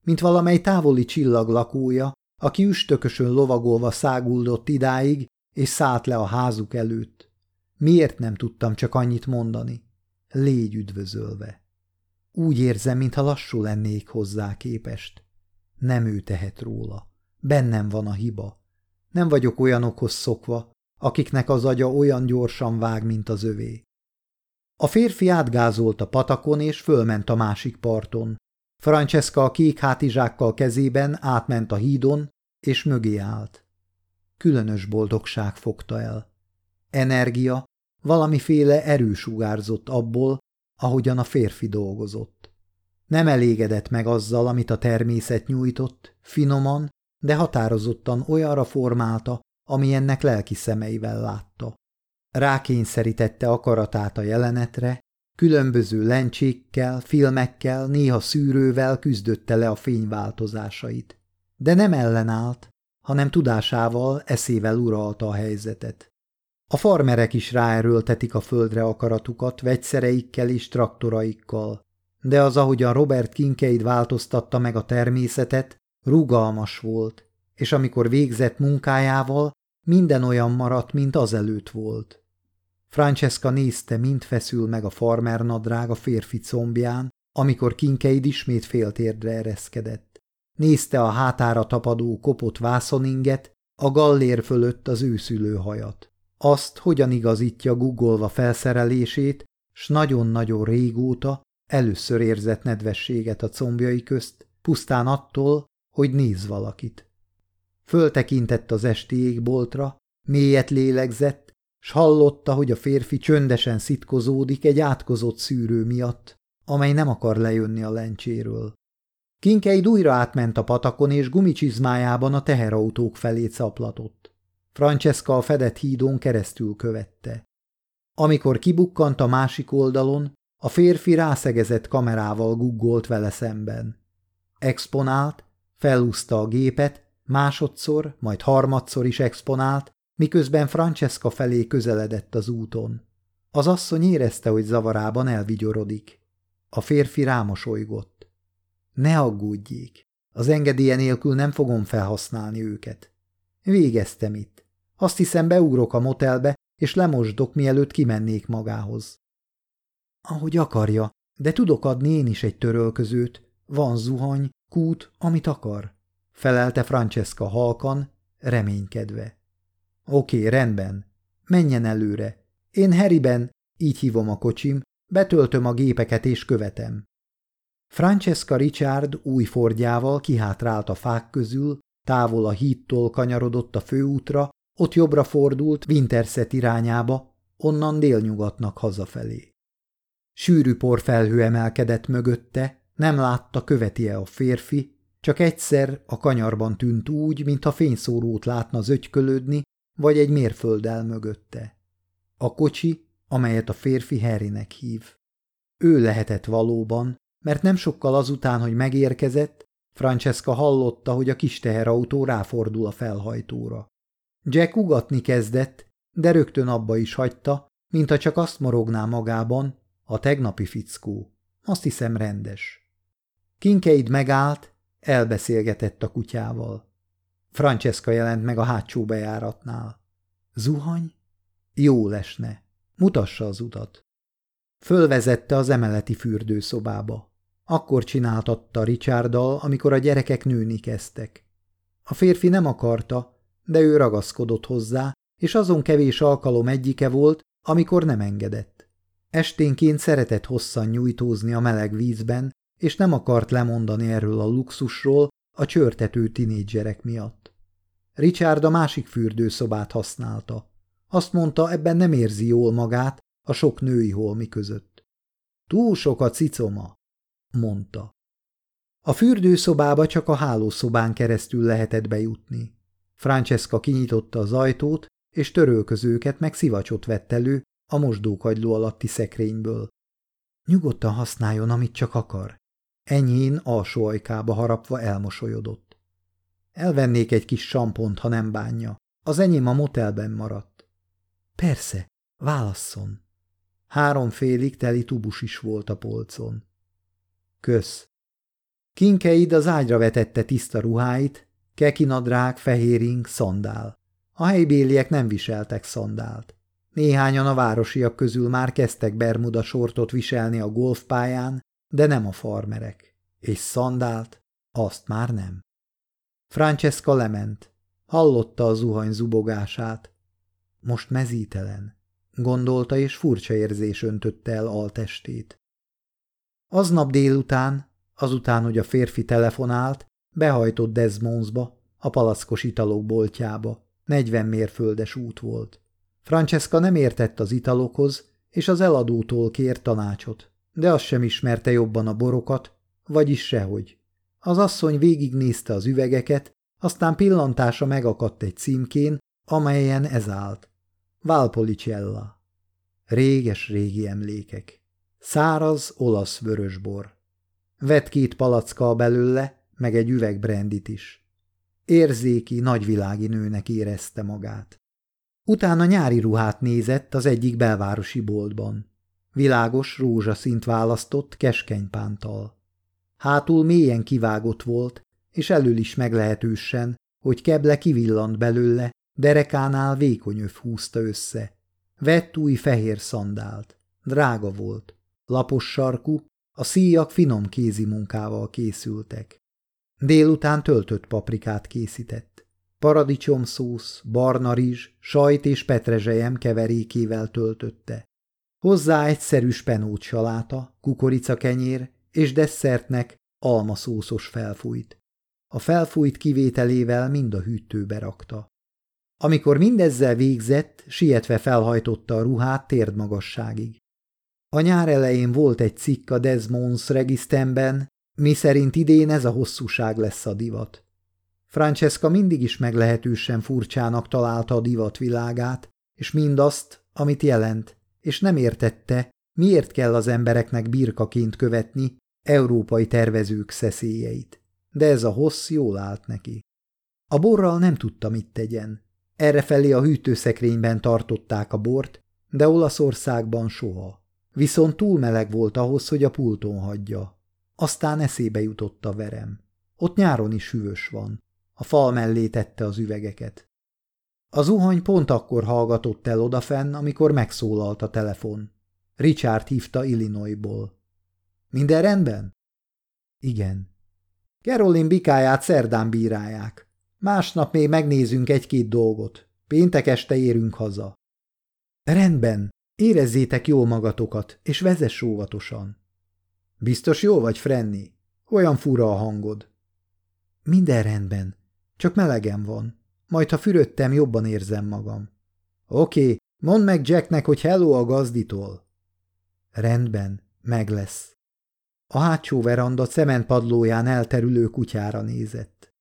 Mint valamely távoli csillag lakója, aki üstökösön lovagolva száguldott idáig, és szállt le a házuk előtt. Miért nem tudtam csak annyit mondani? Légy üdvözölve. Úgy érzem, mintha lassú lennék hozzá képest. Nem ő tehet róla. Bennem van a hiba. Nem vagyok olyanokhoz szokva, akiknek az agya olyan gyorsan vág, mint az övé. A férfi átgázolt a patakon, és fölment a másik parton. Francesca a kék hátizsákkal kezében átment a hídon, és mögé állt. Különös boldogság fogta el. Energia, valamiféle erő sugárzott abból, ahogyan a férfi dolgozott. Nem elégedett meg azzal, amit a természet nyújtott, finoman, de határozottan olyanra formálta, ami ennek lelki szemeivel látta. Rákényszerítette akaratát a jelenetre, különböző lencsékkel, filmekkel, néha szűrővel küzdötte le a fényváltozásait. De nem ellenállt, hanem tudásával, eszével uralta a helyzetet. A farmerek is ráerőltetik a földre akaratukat vegyszereikkel és traktoraikkal, de az, ahogyan Robert Kinkeid változtatta meg a természetet, rugalmas volt, és amikor végzett munkájával, minden olyan maradt, mint azelőtt volt. Francesca nézte, mint feszül meg a farmer nadrág a férfi combján, amikor Kinkeid ismét féltérdre ereszkedett. Nézte a hátára tapadó kopott vászoninget, a gallér fölött az őszülő hajat. Azt, hogyan igazítja guggolva felszerelését, s nagyon-nagyon régóta először érzett nedvességet a combjai közt, pusztán attól, hogy néz valakit. Föltekintett az esti égboltra, mélyet lélegzett, s hallotta, hogy a férfi csöndesen szitkozódik egy átkozott szűrő miatt, amely nem akar lejönni a lencséről. Kinkeid újra átment a patakon, és gumicsizmájában a teherautók felé szaplatott. Francesca a fedett hídon keresztül követte. Amikor kibukkant a másik oldalon, a férfi rászegezett kamerával guggolt vele szemben. Exponált, felúszta a gépet, másodszor, majd harmadszor is exponált, miközben Francesca felé közeledett az úton. Az asszony érezte, hogy zavarában elvigyorodik. A férfi rámosolygott. Ne aggódjék, az engedélye nélkül nem fogom felhasználni őket. Végeztem itt. Azt hiszem beugrok a motelbe, és lemosdok, mielőtt kimennék magához. Ahogy akarja, de tudok adni én is egy törölközőt. Van zuhany, kút, amit akar felelte Francesca halkan, reménykedve. Oké, rendben. Menjen előre. Én Harryben, így hívom a kocsim, betöltöm a gépeket és követem. Francesca Richard új fordjával kihátrált a fák közül, távol a hídtól kanyarodott a főútra, ott jobbra fordult Winterset irányába, onnan délnyugatnak hazafelé. Sűrű porfelhő emelkedett mögötte, nem látta, követi-e a férfi, csak egyszer a kanyarban tűnt úgy, mintha fényszórót látna zögykölődni, vagy egy mérfölddel mögötte. A kocsi, amelyet a férfi Harrynek hív. Ő lehetett valóban, mert nem sokkal azután, hogy megérkezett, Francesca hallotta, hogy a kis teherautó ráfordul a felhajtóra. Jack ugatni kezdett, de rögtön abba is hagyta, mintha csak azt morogná magában, a tegnapi fickó. Azt hiszem rendes. Kinkeid megállt, Elbeszélgetett a kutyával. Francesca jelent meg a hátsó bejáratnál. Zuhany? Jó lesne. Mutassa az utat. Fölvezette az emeleti fürdőszobába. Akkor csináltatta Richarddal, amikor a gyerekek nőni kezdtek. A férfi nem akarta, de ő ragaszkodott hozzá, és azon kevés alkalom egyike volt, amikor nem engedett. Esténként szeretett hosszan nyújtózni a meleg vízben, és nem akart lemondani erről a luxusról a csörtető tinédzserek miatt. Richard a másik fürdőszobát használta. Azt mondta, ebben nem érzi jól magát a sok női holmi között. Túl sok a cicoma, mondta. A fürdőszobába csak a hálószobán keresztül lehetett bejutni. Francesca kinyitotta az ajtót, és törölközőket meg szivacsot vett elő a mosdókagyló alatti szekrényből. Nyugodtan használjon, amit csak akar, enyhén alsó ajkába harapva elmosolyodott. Elvennék egy kis sampont, ha nem bánja. Az enyém a motelben maradt. Persze, válasszon. Három félig teli tubus is volt a polcon. Kösz. Kinkeid az ágyra vetette tiszta ruháit, kekinadrág, fehéring, szandál. A helybéliek nem viseltek szandált. Néhányan a városiak közül már kezdtek bermuda sortot viselni a golfpályán, de nem a farmerek. És szandált, azt már nem. Francesca lement. Hallotta a zuhany zubogását. Most mezítelen, gondolta, és furcsa érzés öntötte el altestét. Aznap délután, azután, hogy a férfi telefonált, behajtott Desmondsba, a palackos italok boltjába. Negyven mérföldes út volt. Francesca nem értett az italokhoz, és az eladótól kért tanácsot, de azt sem ismerte jobban a borokat, vagyis sehogy. Az asszony végignézte az üvegeket, aztán pillantása megakadt egy címkén, amelyen ez állt. Valpolicella. Réges-régi emlékek. Száraz olasz vörösbor. Vett két palacka belőle, meg egy üveg brandit is. Érzéki, nagyvilági nőnek érezte magát. Utána nyári ruhát nézett az egyik belvárosi boltban. Világos rózsaszint választott keskeny pántal. Hátul mélyen kivágott volt, és elől is meglehetősen, hogy keble kivillant belőle, derekánál vékony öv húzta össze. Vett új fehér szandált. Drága volt. Lapos sarkú, a szíjak finom kézi munkával készültek. Délután töltött paprikát készített. Paradicsomszósz, barna rizs, sajt és petrezselyem keverékével töltötte. Hozzá egyszerű spenót saláta, kukoricakenyér és desszertnek almaszószos felfújt. A felfújt kivételével mind a hűtőbe rakta. Amikor mindezzel végzett, sietve felhajtotta a ruhát térdmagasságig. A nyár elején volt egy cikk a Desmonds regisztemben, mi szerint idén ez a hosszúság lesz a divat. Francesca mindig is meglehetősen furcsának találta a divat világát, és mindazt, amit jelent, és nem értette, miért kell az embereknek birkaként követni európai tervezők szeszélyeit. De ez a hossz jól állt neki. A borral nem tudta, mit tegyen. Errefelé a hűtőszekrényben tartották a bort, de Olaszországban soha. Viszont túl meleg volt ahhoz, hogy a pulton hagyja. Aztán eszébe jutott a verem. Ott nyáron is hűvös van. A fal mellé tette az üvegeket. A zuhany pont akkor hallgatott el odafenn, amikor megszólalt a telefon. Richard hívta Illinoisból. Minden rendben? Igen. Caroline bikáját szerdán bírálják. Másnap még megnézünk egy-két dolgot. Péntek este érünk haza. Rendben, érezzétek jól magatokat, és vezess óvatosan. Biztos jó vagy, Frenny? Olyan fura a hangod. Minden rendben, csak melegem van. Majd, ha fürödtem, jobban érzem magam. Oké, mondd meg Jacknek, hogy hello a gazditól. Rendben, meg lesz. A hátsó veranda cementpadlóján elterülő kutyára nézett.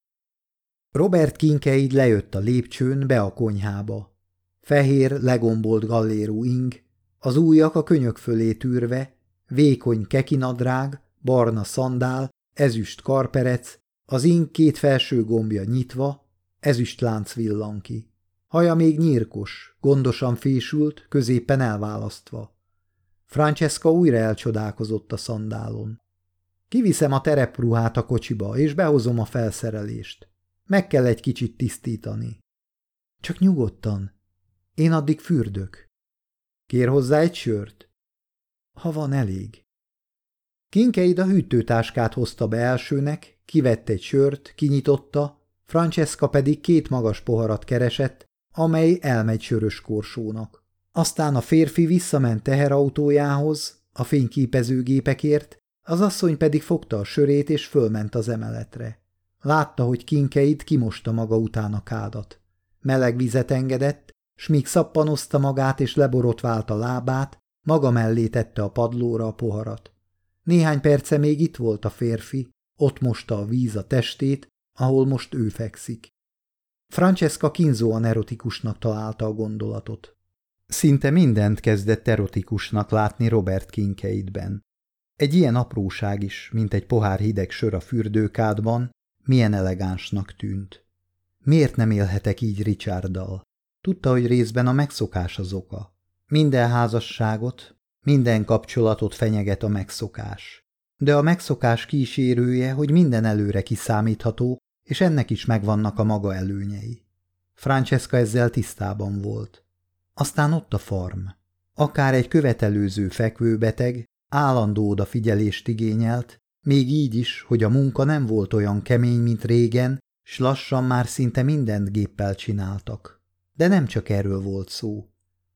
Robert Kinkeid lejött a lépcsőn be a konyhába. Fehér, legombolt gallérú ing, az ujjak a könyök fölé tűrve, vékony kekinadrág, barna szandál, ezüst karperec, az ing két felső gombja nyitva, ezüst lánc villan ki. Haja még nyírkos, gondosan fésült, középen elválasztva. Francesca újra elcsodálkozott a szandálon. Kiviszem a terepruhát a kocsiba, és behozom a felszerelést. Meg kell egy kicsit tisztítani. Csak nyugodtan. Én addig fürdök. Kér hozzá egy sört? Ha van elég. Kinkeid a hűtőtáskát hozta be elsőnek, kivett egy sört, kinyitotta, Francesca pedig két magas poharat keresett, amely elmegy sörös korsónak. Aztán a férfi visszament teherautójához, a fényképezőgépekért, az asszony pedig fogta a sörét és fölment az emeletre. Látta, hogy Kinkeid kimosta maga után a kádat. Meleg vizet engedett, s míg szappanozta magát és leborotvált a lábát, maga mellé tette a padlóra a poharat. Néhány perce még itt volt a férfi, ott mosta a víz a testét, ahol most ő fekszik. Francesca kínzóan erotikusnak találta a gondolatot. Szinte mindent kezdett erotikusnak látni Robert Kinkeidben. Egy ilyen apróság is, mint egy pohár hideg sör a fürdőkádban, milyen elegánsnak tűnt. Miért nem élhetek így Richarddal? Tudta, hogy részben a megszokás az oka. Minden házasságot, minden kapcsolatot fenyeget a megszokás. De a megszokás kísérője, hogy minden előre kiszámítható, és ennek is megvannak a maga előnyei. Francesca ezzel tisztában volt. Aztán ott a farm. Akár egy követelőző fekvőbeteg, állandó odafigyelést igényelt, még így is, hogy a munka nem volt olyan kemény, mint régen, s lassan már szinte mindent géppel csináltak. De nem csak erről volt szó.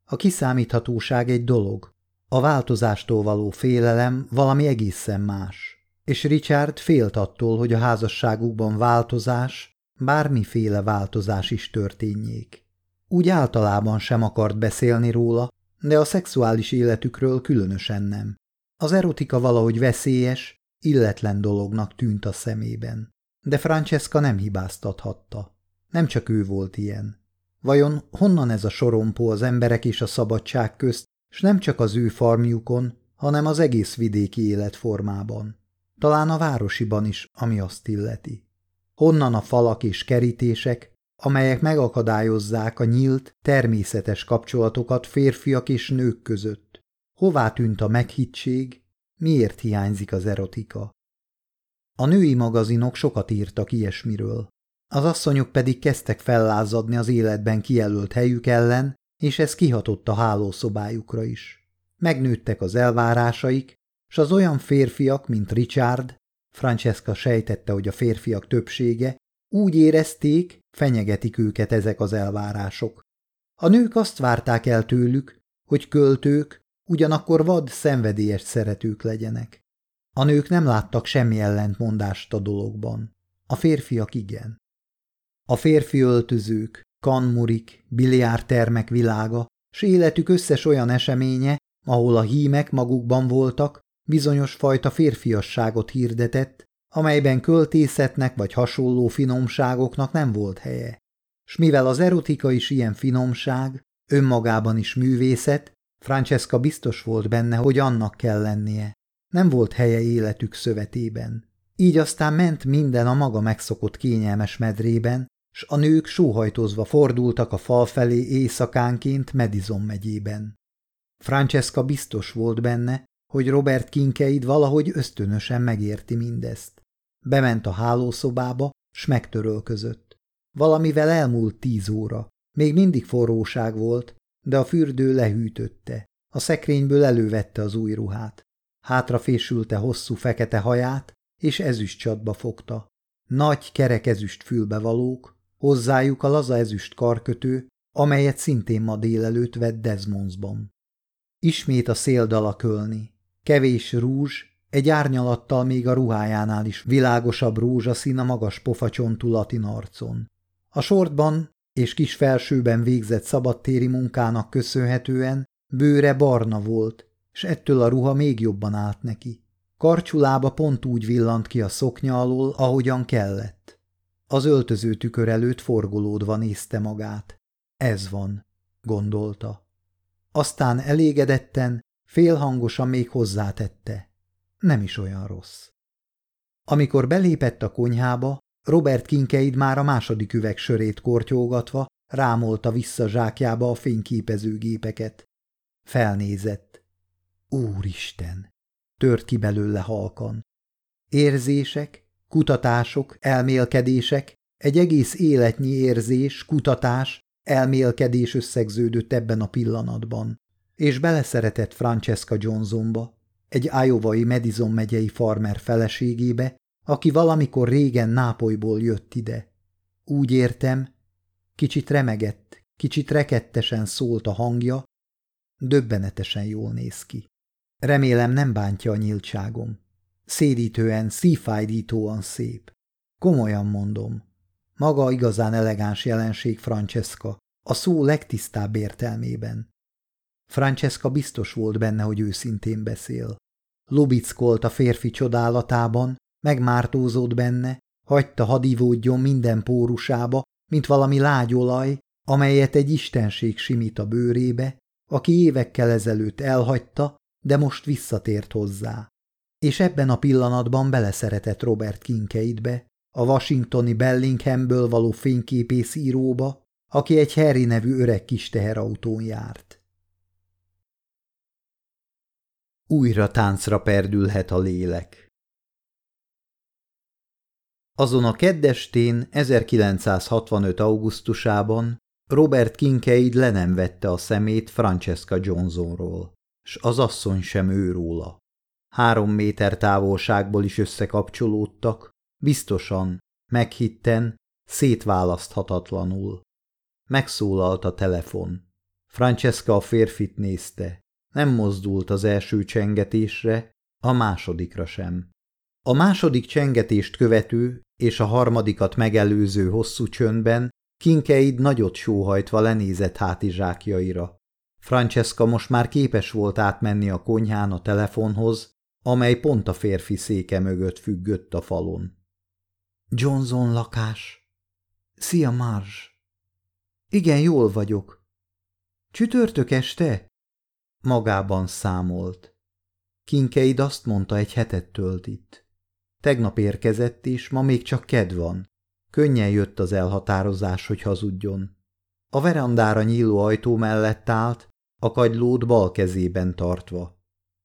A kiszámíthatóság egy dolog, a változástól való félelem valami egészen más. És Richard félt attól, hogy a házasságukban változás, bármiféle változás is történjék. Úgy általában sem akart beszélni róla, de a szexuális életükről különösen nem. Az erotika valahogy veszélyes, illetlen dolognak tűnt a szemében. De Francesca nem hibáztathatta. Nem csak ő volt ilyen. Vajon honnan ez a sorompó az emberek és a szabadság közt, s nem csak az ő farmjukon, hanem az egész vidéki életformában. Talán a városiban is, ami azt illeti. Honnan a falak és kerítések, amelyek megakadályozzák a nyílt, természetes kapcsolatokat férfiak és nők között? Hová tűnt a meghittség, miért hiányzik az erotika? A női magazinok sokat írtak ilyesmiről. Az asszonyok pedig kezdtek fellázadni az életben kijelölt helyük ellen, és ez kihatott a hálószobájukra is. Megnőttek az elvárásaik, s az olyan férfiak, mint Richard, Francesca sejtette, hogy a férfiak többsége, úgy érezték, fenyegetik őket ezek az elvárások. A nők azt várták el tőlük, hogy költők, ugyanakkor vad, szenvedélyes szeretők legyenek. A nők nem láttak semmi ellentmondást a dologban. A férfiak igen. A férfi öltözők, kanmurik, biliártermek világa, s életük összes olyan eseménye, ahol a hímek magukban voltak, bizonyos fajta férfiasságot hirdetett, amelyben költészetnek vagy hasonló finomságoknak nem volt helye. S mivel az erotika is ilyen finomság, önmagában is művészet, Francesca biztos volt benne, hogy annak kell lennie. Nem volt helye életük szövetében. Így aztán ment minden a maga megszokott kényelmes medrében, s a nők sóhajtozva fordultak a fal felé éjszakánként Madison megyében. Francesca biztos volt benne, hogy Robert Kinkeid valahogy ösztönösen megérti mindezt. Bement a hálószobába, s megtörölközött. Valamivel elmúlt tíz óra. Még mindig forróság volt, de a fürdő lehűtötte. A szekrényből elővette az új ruhát. Hátrafésülte hosszú fekete haját, és ezüst csatba fogta. Nagy kerek ezüst fülbevalók, hozzájuk a laza ezüst karkötő, amelyet szintén ma délelőtt vett Desmondsban. Ismét a széldala kölni. Kevés rúzs, egy árnyalattal még a ruhájánál is világosabb rózsaszín a magas pofacsontú latin arcon. A sortban és kis felsőben végzett szabadtéri munkának köszönhetően bőre barna volt, s ettől a ruha még jobban állt neki. Karcsulába pont úgy villant ki a szoknya alól, ahogyan kellett. Az öltöző tükör előtt forgolódva nézte magát. Ez van, gondolta. Aztán elégedetten, félhangosan még hozzátette. Nem is olyan rossz. Amikor belépett a konyhába, Robert Kinkeid már a második üveg sörét kortyolgatva rámolta vissza zsákjába a fényképezőgépeket. Felnézett. Úristen! Tört ki belőle halkan. Érzések, kutatások, elmélkedések, egy egész életnyi érzés, kutatás, elmélkedés összegződött ebben a pillanatban, és beleszeretett Francesca Johnsonba, egy Iowai Madison megyei farmer feleségébe, aki valamikor régen Nápolyból jött ide. Úgy értem, kicsit remegett, kicsit rekettesen szólt a hangja, döbbenetesen jól néz ki. Remélem nem bántja a nyíltságom. Szédítően, szívfájdítóan szép. Komolyan mondom. Maga igazán elegáns jelenség Francesca, a szó legtisztább értelmében. Francesca biztos volt benne, hogy őszintén beszél. Lubickolt a férfi csodálatában, megmártózott benne, hagyta hadivódjon minden pórusába, mint valami lágyolaj, amelyet egy istenség simít a bőrébe, aki évekkel ezelőtt elhagyta, de most visszatért hozzá. és ebben a pillanatban beleszeretett Robert Kinkeidbe, a washingtoni Bellinghamből való fényképész íróba, aki egy Harry nevű öreg kis teherautón járt. Újra táncra perdülhet a lélek. Azon a keddestén 1965. augusztusában Robert Kincaid le nem vette a szemét Francesca Johnsonról, s az asszony sem ő róla. Három méter távolságból is összekapcsolódtak, biztosan, meghitten, szétválaszthatatlanul. Megszólalt a telefon. Francesca a férfit nézte. Nem mozdult az első csengetésre, a másodikra sem. A második csengetést követő és a harmadikat megelőző hosszú csöndben Kinkeid nagyot sóhajtva lenézett hátizsákjaira. Francesca most már képes volt átmenni a konyhán a telefonhoz, amely pont a férfi széke mögött függött a falon. Johnson lakás. Szia, Marge. Igen, jól vagyok. Csütörtök este? Magában számolt. Kinkeid azt mondta, egy hetet tölt itt. Tegnap érkezett, és ma még csak ked van. Könnyen jött az elhatározás, hogy hazudjon. A verandára nyíló ajtó mellett állt, a kagylót bal kezében tartva.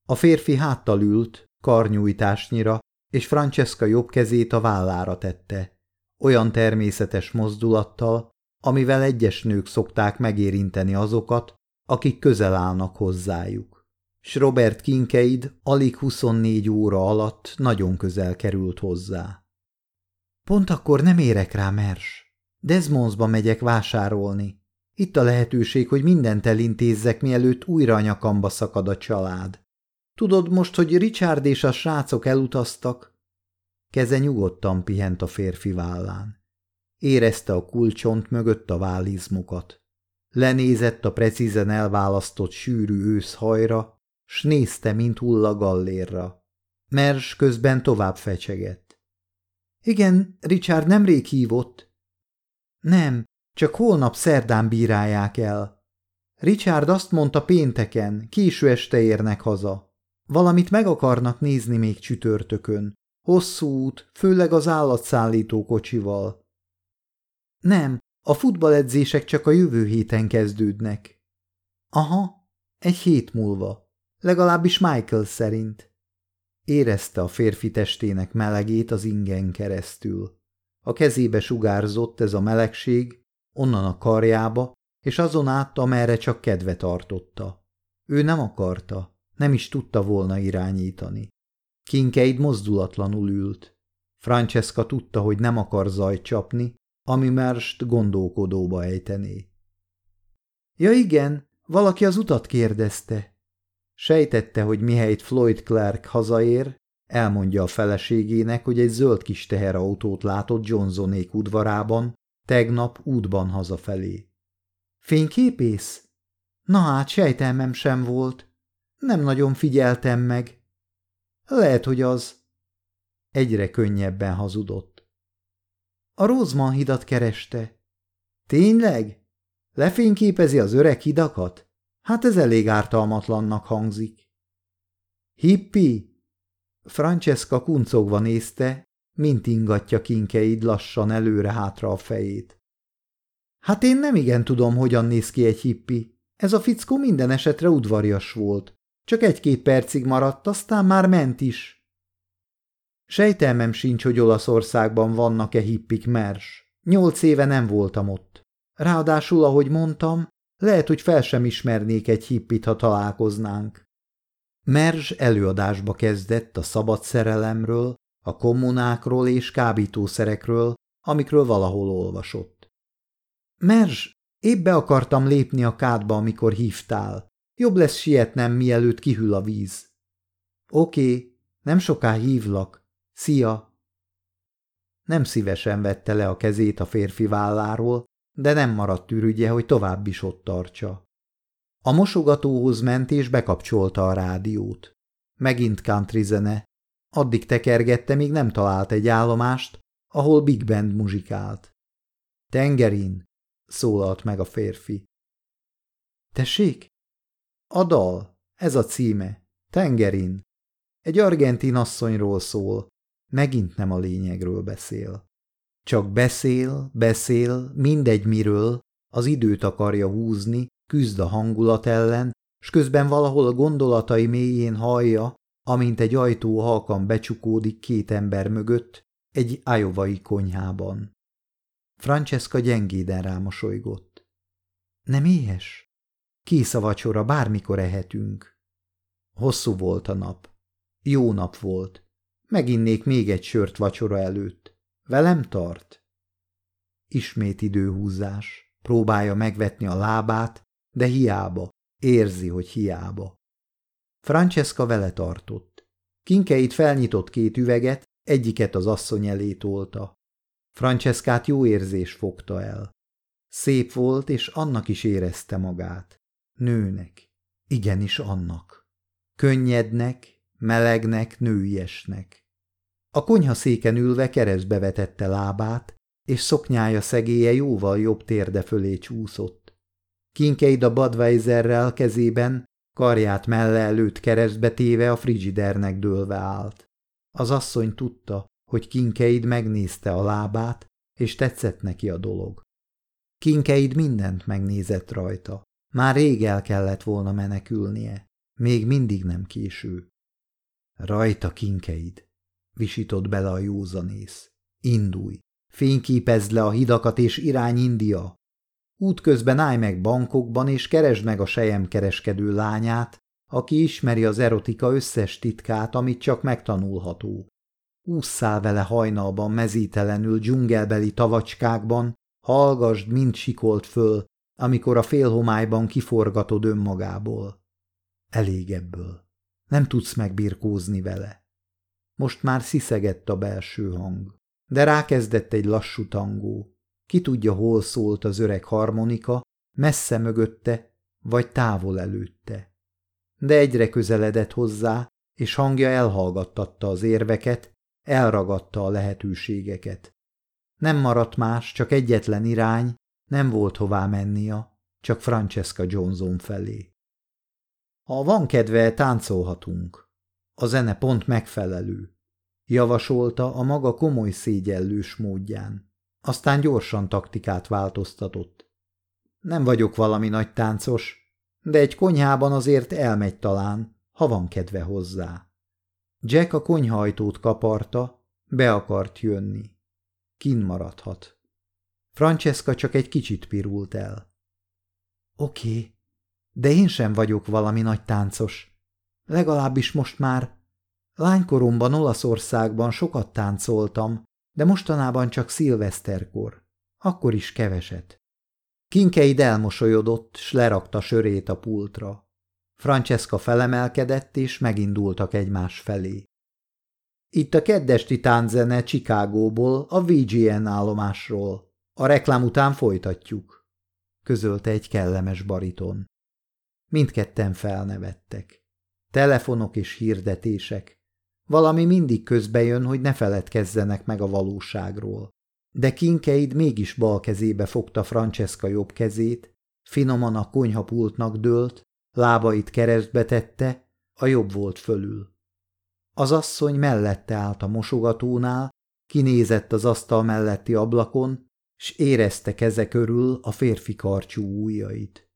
A férfi háttal ült, karnyújtásnyira, és Francesca jobb kezét a vállára tette. Olyan természetes mozdulattal, amivel egyes nők szokták megérinteni azokat, akik közel állnak hozzájuk. S Robert Kinkeid alig 24 óra alatt nagyon közel került hozzá. Pont akkor nem érek rá, Mers. Desmondsba megyek vásárolni. Itt a lehetőség, hogy mindent elintézzek, mielőtt újra a nyakamba szakad a család. Tudod most, hogy Richard és a srácok elutaztak? Keze nyugodtan pihent a férfi vállán. Érezte a kulcsont mögött a vállizmukat. Lenézett a precízen elválasztott sűrű őszhajra, s nézte, mint hulla gallérra. Mers közben tovább fecsegett. Igen, Richard nemrég hívott. Nem, csak holnap szerdán bírálják el. Richard azt mondta pénteken, késő este érnek haza. Valamit meg akarnak nézni még csütörtökön. Hosszú út, főleg az állatszállító kocsival. Nem, a futballedzések csak a jövő héten kezdődnek. Aha, egy hét múlva. Legalábbis Michael szerint. Érezte a férfi testének melegét az ingen keresztül. A kezébe sugárzott ez a melegség, onnan a karjába, és azon át, amerre csak kedve tartotta. Ő nem akarta, nem is tudta volna irányítani. Kinkeid mozdulatlanul ült. Francesca tudta, hogy nem akar zajt csapni, ami Merst gondolkodóba ejtené. Ja igen, valaki az utat kérdezte. Sejtette, hogy mihelyt Floyd Clark hazaér, elmondja a feleségének, hogy egy zöld kis teherautót látott Johnsonék udvarában, tegnap útban hazafelé. Fényképész? Na hát, sejtelmem sem volt. Nem nagyon figyeltem meg. Lehet, hogy az. Egyre könnyebben hazudott. A Rózman hidat kereste. Tényleg? Lefényképezi az öreg hidakat? Hát ez elég ártalmatlannak hangzik. Hippi? Francesca kuncogva nézte, mint ingatja kinkeid lassan előre-hátra a fejét. Hát én nem igen tudom, hogyan néz ki egy hippi. Ez a fickó minden esetre udvarias volt. Csak egy-két percig maradt, aztán már ment is. Sejtelmem sincs, hogy Olaszországban vannak-e hippik mers. Nyolc éve nem voltam ott. Ráadásul, ahogy mondtam, lehet, hogy fel sem ismernék egy hippit, ha találkoznánk. Merzs előadásba kezdett a szabad szerelemről, a kommunákról és kábítószerekről, amikről valahol olvasott. Merzs, épp be akartam lépni a kádba, amikor hívtál. Jobb lesz sietnem, mielőtt kihűl a víz. Oké, nem soká hívlak, Szia! Nem szívesen vette le a kezét a férfi válláról, de nem maradt ürügye, hogy tovább is ott tartsa. A mosogatóhoz ment és bekapcsolta a rádiót. Megint country zene. Addig tekergette, míg nem talált egy állomást, ahol big band muzsikált. Tengerin, szólalt meg a férfi. Tessék? A dal, ez a címe. Tengerin. Egy argentin asszonyról szól. Megint nem a lényegről beszél. Csak beszél, beszél, mindegy miről, az időt akarja húzni, küzd a hangulat ellen, s közben valahol a gondolatai mélyén hallja, amint egy ajtó halkan becsukódik két ember mögött, egy ájovai konyhában. Francesca gyengéden rámosolygott. Nem éhes? Kész a vacsora, bármikor ehetünk. Hosszú volt a nap. Jó nap volt. Meginnék még egy sört vacsora előtt. Velem tart? Ismét időhúzás. Próbálja megvetni a lábát, de hiába. Érzi, hogy hiába. Francesca vele tartott. Kinkeit felnyitott két üveget, egyiket az asszony elé tolta. Franceskát jó érzés fogta el. Szép volt, és annak is érezte magát. Nőnek. Igenis annak. Könnyednek, melegnek, nőiesnek. A konyha széken ülve keresztbe vetette lábát, és szoknyája szegélye jóval jobb térde fölé csúszott. Kinkeid a Budweiserrel kezében, karját melle előtt keresztbe téve a frigidernek dőlve állt. Az asszony tudta, hogy Kinkeid megnézte a lábát, és tetszett neki a dolog. Kinkeid mindent megnézett rajta. Már rég el kellett volna menekülnie. Még mindig nem késő. Rajta Kinkeid, visított bele a józanész. Indulj, fényképezd le a hidakat és irány India. Útközben állj meg bankokban és keresd meg a kereskedő lányát, aki ismeri az erotika összes titkát, amit csak megtanulható. Ússzál vele hajnalban mezítelenül dzsungelbeli tavacskákban, hallgasd, mind sikolt föl, amikor a félhomályban kiforgatod önmagából. Elég ebből. Nem tudsz megbirkózni vele. Most már sziszegett a belső hang, de rákezdett egy lassú tangó. Ki tudja, hol szólt az öreg harmonika, messze mögötte, vagy távol előtte. De egyre közeledett hozzá, és hangja elhallgattatta az érveket, elragadta a lehetőségeket. Nem maradt más, csak egyetlen irány, nem volt hová mennia, csak Francesca Johnson felé. Ha van kedve, táncolhatunk. A zene pont megfelelő. Javasolta a maga komoly szégyellős módján. Aztán gyorsan taktikát változtatott. Nem vagyok valami nagy táncos, de egy konyhában azért elmegy talán, ha van kedve hozzá. Jack a konyhajtót kaparta, be akart jönni. Kin maradhat. Francesca csak egy kicsit pirult el. Oké, de én sem vagyok valami nagy táncos. Legalábbis most már. Lánykoromban Olaszországban sokat táncoltam, de mostanában csak szilveszterkor. Akkor is keveset. Kinkeid elmosolyodott, s lerakta sörét a pultra. Francesca felemelkedett, és megindultak egymás felé. Itt a keddesti tánzene Chicagóból, a VGN állomásról. A reklám után folytatjuk, közölte egy kellemes bariton. Mindketten felnevettek. Telefonok és hirdetések. Valami mindig közbejön, hogy ne feledkezzenek meg a valóságról. De Kinkeid mégis bal kezébe fogta Francesca jobb kezét, finoman a konyhapultnak dőlt, lábait keresztbe tette, a jobb volt fölül. Az asszony mellette állt a mosogatónál, kinézett az asztal melletti ablakon, s érezte keze körül a férfi karcsú ujjait.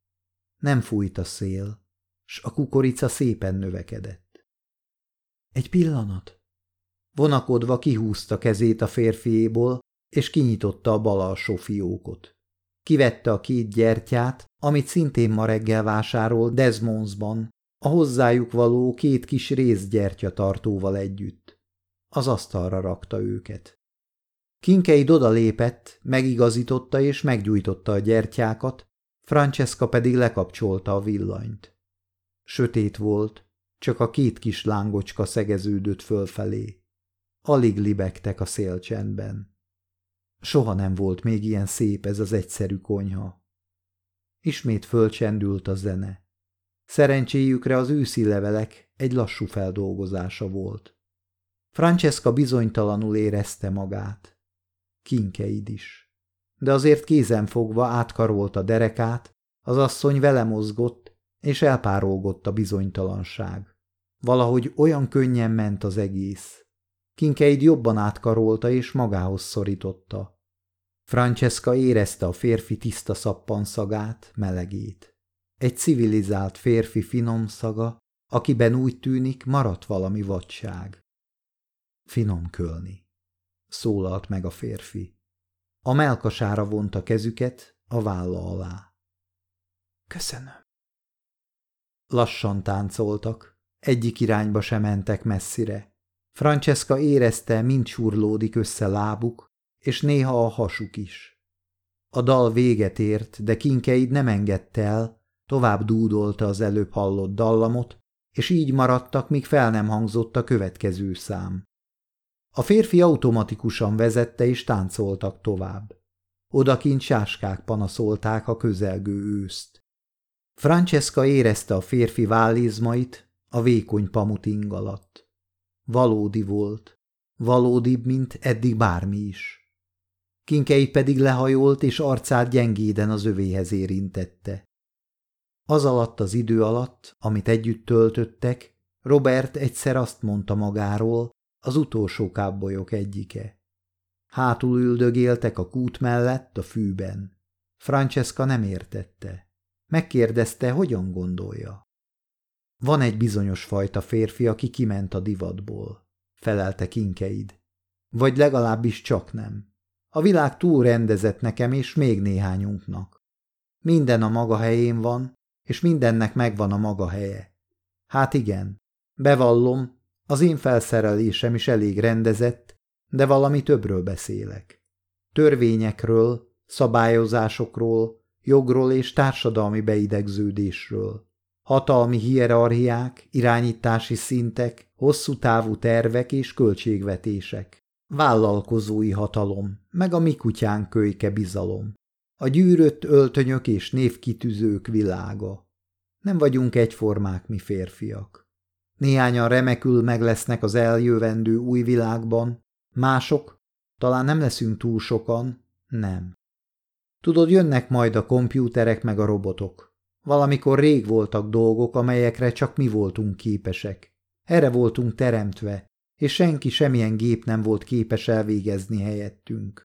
Nem fújt a szél, s a kukorica szépen növekedett. Egy pillanat. Vonakodva kihúzta kezét a férfiéból, és kinyitotta a bal alsó fiókot. Kivette a két gyertyát, amit szintén ma reggel vásárolt Desmondsban, a hozzájuk való két kis részgyertya tartóval együtt. Az asztalra rakta őket. Kinkeid lépett, megigazította és meggyújtotta a gyertyákat, Francesca pedig lekapcsolta a villanyt. Sötét volt, csak a két kis lángocska szegeződött fölfelé. Alig libegtek a szélcsendben. Soha nem volt még ilyen szép ez az egyszerű konyha. Ismét fölcsendült a zene. Szerencséjükre az őszi levelek egy lassú feldolgozása volt. Francesca bizonytalanul érezte magát. Kinkeid is. De azért kézenfogva átkarolt a derekát, az asszony vele mozgott, és elpárolgott a bizonytalanság. Valahogy olyan könnyen ment az egész. Kinkeid jobban átkarolta és magához szorította. Francesca érezte a férfi tiszta szappan szagát, melegét. Egy civilizált férfi finom szaga, akiben úgy tűnik, maradt valami vadság. Finom kölni, szólalt meg a férfi. A melkasára vonta kezüket a válla alá. Köszönöm. Lassan táncoltak, egyik irányba sem mentek messzire. Francesca érezte, mint surlódik össze lábuk, és néha a hasuk is. A dal véget ért, de Kinkeid nem engedte el, tovább dúdolta az előbb hallott dallamot, és így maradtak, míg fel nem hangzott a következő szám. A férfi automatikusan vezette, és táncoltak tovább. Odakint sáskák panaszolták a közelgő őszt. Francesca érezte a férfi vállizmait a vékony pamuting alatt. Valódi volt, valódibb, mint eddig bármi is. Kinkei pedig lehajolt, és arcát gyengéden az övéhez érintette. Az alatt az idő alatt, amit együtt töltöttek, Robert egyszer azt mondta magáról, az utolsó kábbolyok egyike. Hátul üldögéltek a kút mellett a fűben. Francesca nem értette. Megkérdezte, hogyan gondolja. Van egy bizonyos fajta férfi, aki kiment a divatból, felelte Kinkeid. Vagy legalábbis csak nem. A világ túl rendezett nekem és még néhányunknak. Minden a maga helyén van, és mindennek megvan a maga helye. Hát igen, bevallom, az én felszerelésem is elég rendezett, de valami többről beszélek. Törvényekről, szabályozásokról, jogról és társadalmi beidegződésről. Hatalmi hierarchiák, irányítási szintek, hosszú távú tervek és költségvetések. Vállalkozói hatalom, meg a mi kutyánk kölyke bizalom. A gyűrött öltönyök és névkitűzők világa. Nem vagyunk egyformák mi férfiak. Néhányan remekül meg lesznek az eljövendő új világban, mások, talán nem leszünk túl sokan, nem. Tudod, jönnek majd a kompjúterek meg a robotok. Valamikor rég voltak dolgok, amelyekre csak mi voltunk képesek. Erre voltunk teremtve, és senki semmilyen gép nem volt képes elvégezni helyettünk.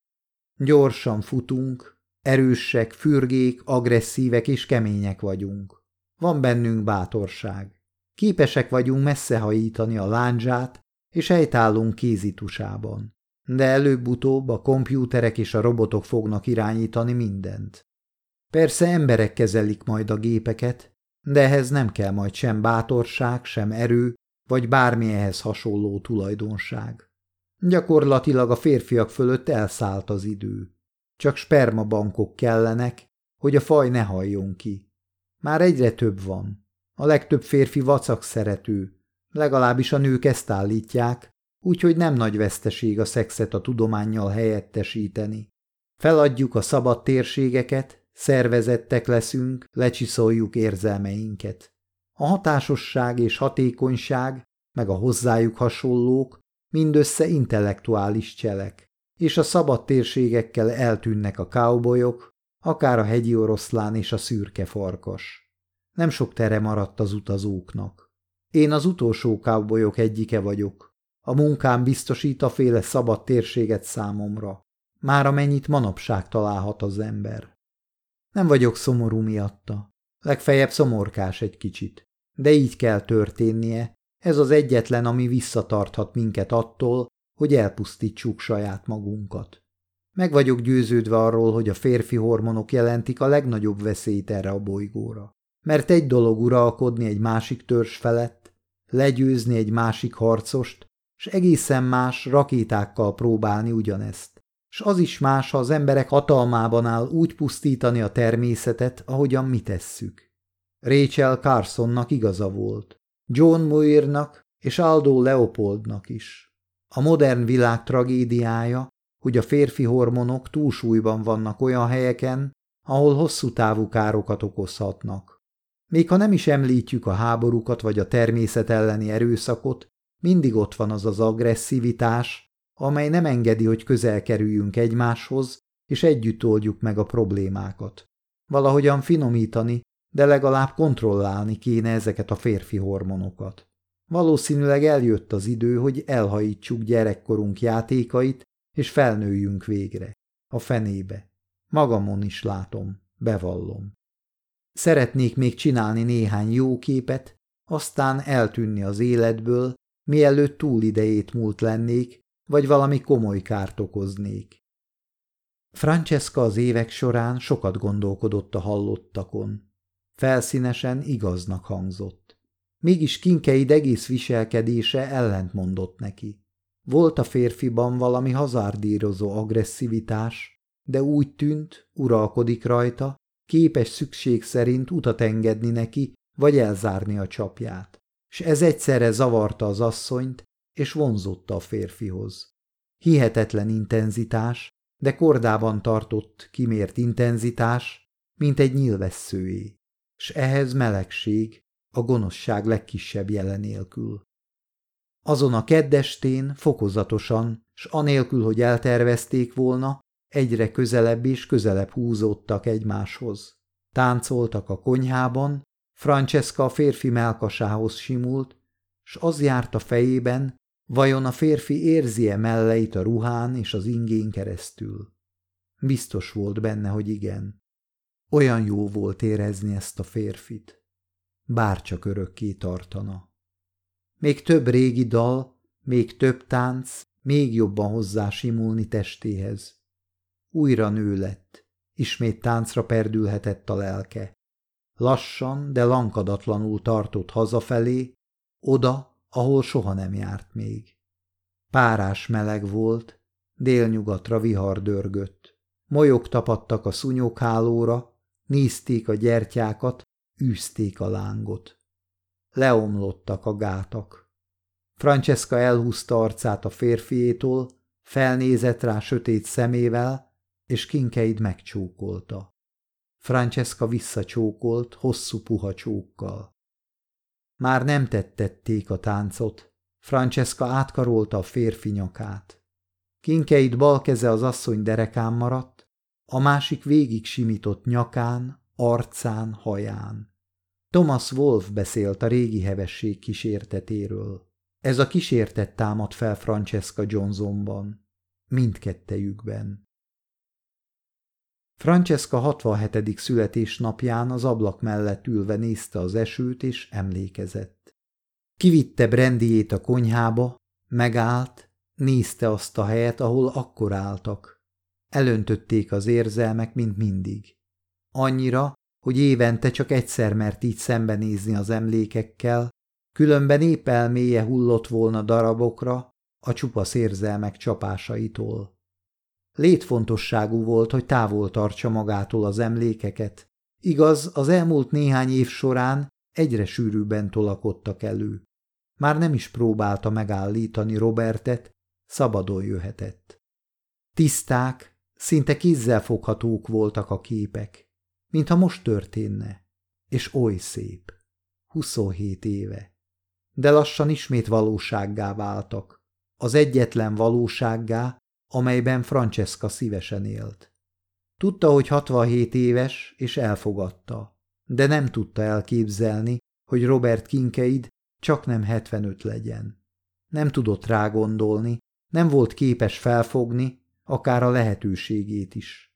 Gyorsan futunk, erősek, fürgék, agresszívek és kemények vagyunk. Van bennünk bátorság. Képesek vagyunk messzehajítani a láncsát, és helytállunk kézitusában. De előbb-utóbb a kompjúterek és a robotok fognak irányítani mindent. Persze emberek kezelik majd a gépeket, de ehhez nem kell majd sem bátorság, sem erő, vagy bármi ehhez hasonló tulajdonság. Gyakorlatilag a férfiak fölött elszállt az idő. Csak spermabankok kellenek, hogy a faj ne halljon ki. Már egyre több van. A legtöbb férfi vacak szerető, legalábbis a nők ezt állítják, úgyhogy nem nagy veszteség a szexet a tudományjal helyettesíteni. Feladjuk a szabad térségeket, szervezettek leszünk, lecsiszoljuk érzelmeinket. A hatásosság és hatékonyság, meg a hozzájuk hasonlók mindössze intellektuális cselek, és a szabad térségekkel eltűnnek a cowboyok, akár a hegyi oroszlán és a szürke farkas. Nem sok tere maradt az utazóknak. Én az utolsó cowboyok egyike vagyok. A munkám biztosít a féle szabad térséget számomra. Már amennyit manapság találhat az ember. Nem vagyok szomorú miatta. Legfeljebb szomorkás egy kicsit. De így kell történnie. Ez az egyetlen, ami visszatarthat minket attól, hogy elpusztítsuk saját magunkat. Meg vagyok győződve arról, hogy a férfi hormonok jelentik a legnagyobb veszélyt erre a bolygóra. Mert egy dolog uralkodni egy másik törzs felett, legyőzni egy másik harcost, és egészen más rakétákkal próbálni ugyanezt. És az is más, ha az emberek hatalmában áll úgy pusztítani a természetet, ahogyan mi tesszük. Rachel Carsonnak igaza volt, John Muirnak és Aldo Leopoldnak is. A modern világ tragédiája, hogy a férfi hormonok túlsúlyban vannak olyan helyeken, ahol hosszú távú károkat okozhatnak. Még ha nem is említjük a háborúkat vagy a természet elleni erőszakot, mindig ott van az az agresszivitás, amely nem engedi, hogy közel kerüljünk egymáshoz, és együtt oldjuk meg a problémákat. Valahogyan finomítani, de legalább kontrollálni kéne ezeket a férfi hormonokat. Valószínűleg eljött az idő, hogy elhajítsuk gyerekkorunk játékait, és felnőjünk végre. A fenébe. Magamon is látom, bevallom. Szeretnék még csinálni néhány jó képet, aztán eltűnni az életből, mielőtt túl idejét múlt lennék, vagy valami komoly kárt okoznék. Francesca az évek során sokat gondolkodott a hallottakon. Felszínesen igaznak hangzott. Mégis Kinkeid egész viselkedése ellentmondott neki. Volt a férfiban valami hazárdírozó agresszivitás, de úgy tűnt, uralkodik rajta, képes szükség szerint utat engedni neki, vagy elzárni a csapját. S ez egyszerre zavarta az asszonyt, és vonzotta a férfihoz. Hihetetlen intenzitás, de kordában tartott, kimért intenzitás, mint egy nyilvesszőé, s ehhez melegség, a gonoszság legkisebb jelenélkül. Azon a keddestén fokozatosan, s anélkül, hogy eltervezték volna, egyre közelebb és közelebb húzódtak egymáshoz. Táncoltak a konyhában, Francesca a férfi melkasához simult, s az járt a fejében, vajon a férfi érzi-e melleit a ruhán és az ingén keresztül. Biztos volt benne, hogy igen. Olyan jó volt érezni ezt a férfit. Bárcsak örökké tartana. Még több régi dal, még több tánc, még jobban hozzá simulni testéhez. Újra nő lett, ismét táncra perdülhetett a lelke. Lassan, de lankadatlanul tartott hazafelé, oda, ahol soha nem járt még. Párás meleg volt, délnyugatra vihar dörgött. Molyok tapadtak a szunyoghálóra, nézték a gyertyákat, űzték a lángot. Leomlottak a gátak. Francesca elhúzta arcát a férfiétól, felnézett rá sötét szemével, és Kinkeid megcsókolta. Francesca visszacsókolt, hosszú puha csókkal. Már nem tettették a táncot. Francesca átkarolta a férfi nyakát. Kinkeid bal keze az asszony derekán maradt, a másik végig simított nyakán, arcán, haján. Thomas Wolf beszélt a régi hevesség kísértetéről. Ez a kísértet támad fel Francesca Johnsonban, mindkettejükben. Francesca 67. születésnapján az ablak mellett ülve nézte az esőt, és emlékezett. Kivitte brandiét a konyhába, megállt, nézte azt a helyet, ahol akkor álltak. Elöntötték az érzelmek, mint mindig. Annyira, hogy évente csak egyszer mert így szembenézni az emlékekkel, különben épp elméje hullott volna darabokra a csupasz érzelmek csapásaitól. Létfontosságú volt, hogy távol tartsa magától az emlékeket. Igaz, az elmúlt néhány év során egyre sűrűbben tolakodtak elő. Már nem is próbálta megállítani Robertet, szabadon jöhetett. Tiszták, szinte foghatók voltak a képek, mintha most történne, és oly szép. 27 éve. De lassan ismét valósággá váltak. Az egyetlen valósággá, amelyben Francesca szívesen élt. Tudta, hogy 67 éves, és elfogadta, de nem tudta elképzelni, hogy Robert Kinkeid csak nem 75 legyen. Nem tudott rá gondolni, nem volt képes felfogni, akár a lehetőségét is.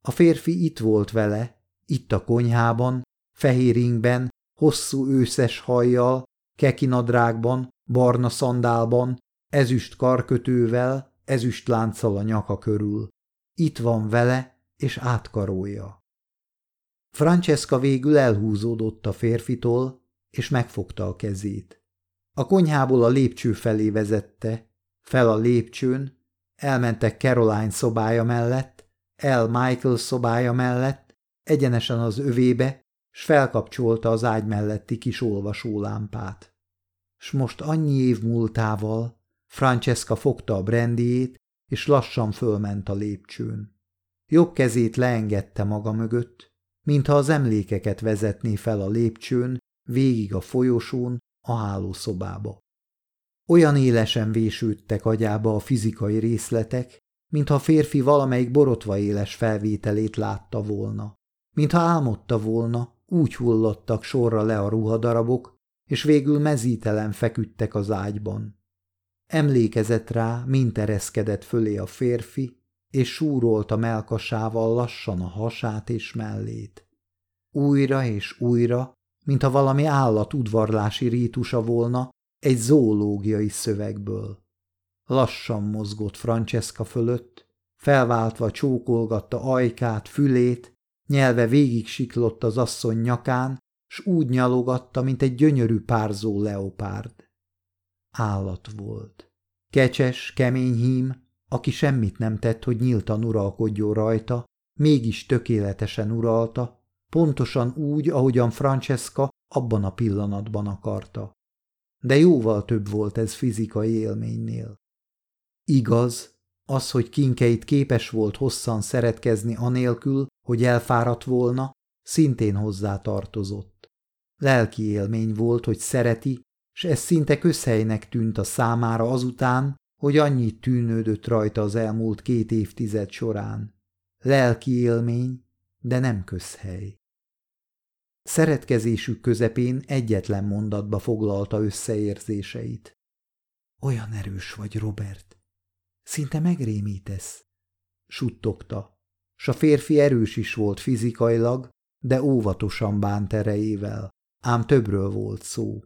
A férfi itt volt vele, itt a konyhában, fehér ingben, hosszú őszes hajjal, kekinadrágban, barna szandálban, ezüst karkötővel, ezüst lánccal a nyaka körül. Itt van vele, és átkarolja. Francesca végül elhúzódott a férfitól, és megfogta a kezét. A konyhából a lépcső felé vezette, fel a lépcsőn, elmentek Caroline szobája mellett, el Michael szobája mellett, egyenesen az övébe, s felkapcsolta az ágy melletti kis olvasólámpát. S most annyi év múltával, Francesca fogta a brandiét, és lassan fölment a lépcsőn. Jobb kezét leengedte maga mögött, mintha az emlékeket vezetné fel a lépcsőn, végig a folyosón, a hálószobába. Olyan élesen vésődtek agyába a fizikai részletek, mintha a férfi valamelyik borotva éles felvételét látta volna. Mintha álmodta volna, úgy hullottak sorra le a ruhadarabok, és végül mezítelen feküdtek az ágyban. Emlékezett rá, mint ereszkedett fölé a férfi, és súrolta melkasával lassan a hasát és mellét. Újra és újra, mintha valami állat udvarlási rítusa volna, egy zoológiai szövegből. Lassan mozgott Francesca fölött, felváltva csókolgatta ajkát, fülét, nyelve végig siklott az asszony nyakán, s úgy nyalogatta, mint egy gyönyörű párzó leopárd. Állat volt. Kecses, kemény hím, aki semmit nem tett, hogy nyíltan uralkodjon rajta, mégis tökéletesen uralta, pontosan úgy, ahogyan Francesca abban a pillanatban akarta. De jóval több volt ez fizikai élménynél. Igaz, az, hogy kinkeit képes volt hosszan szeretkezni anélkül, hogy elfáradt volna, szintén hozzá tartozott. Lelki élmény volt, hogy szereti, s ez szinte közhelynek tűnt a számára azután, hogy annyit tűnődött rajta az elmúlt két évtized során. Lelki élmény, de nem közhely. Szeretkezésük közepén egyetlen mondatba foglalta összeérzéseit. Olyan erős vagy, Robert. Szinte megrémítesz. Suttogta, s a férfi erős is volt fizikailag, de óvatosan bánt erejével, ám többről volt szó.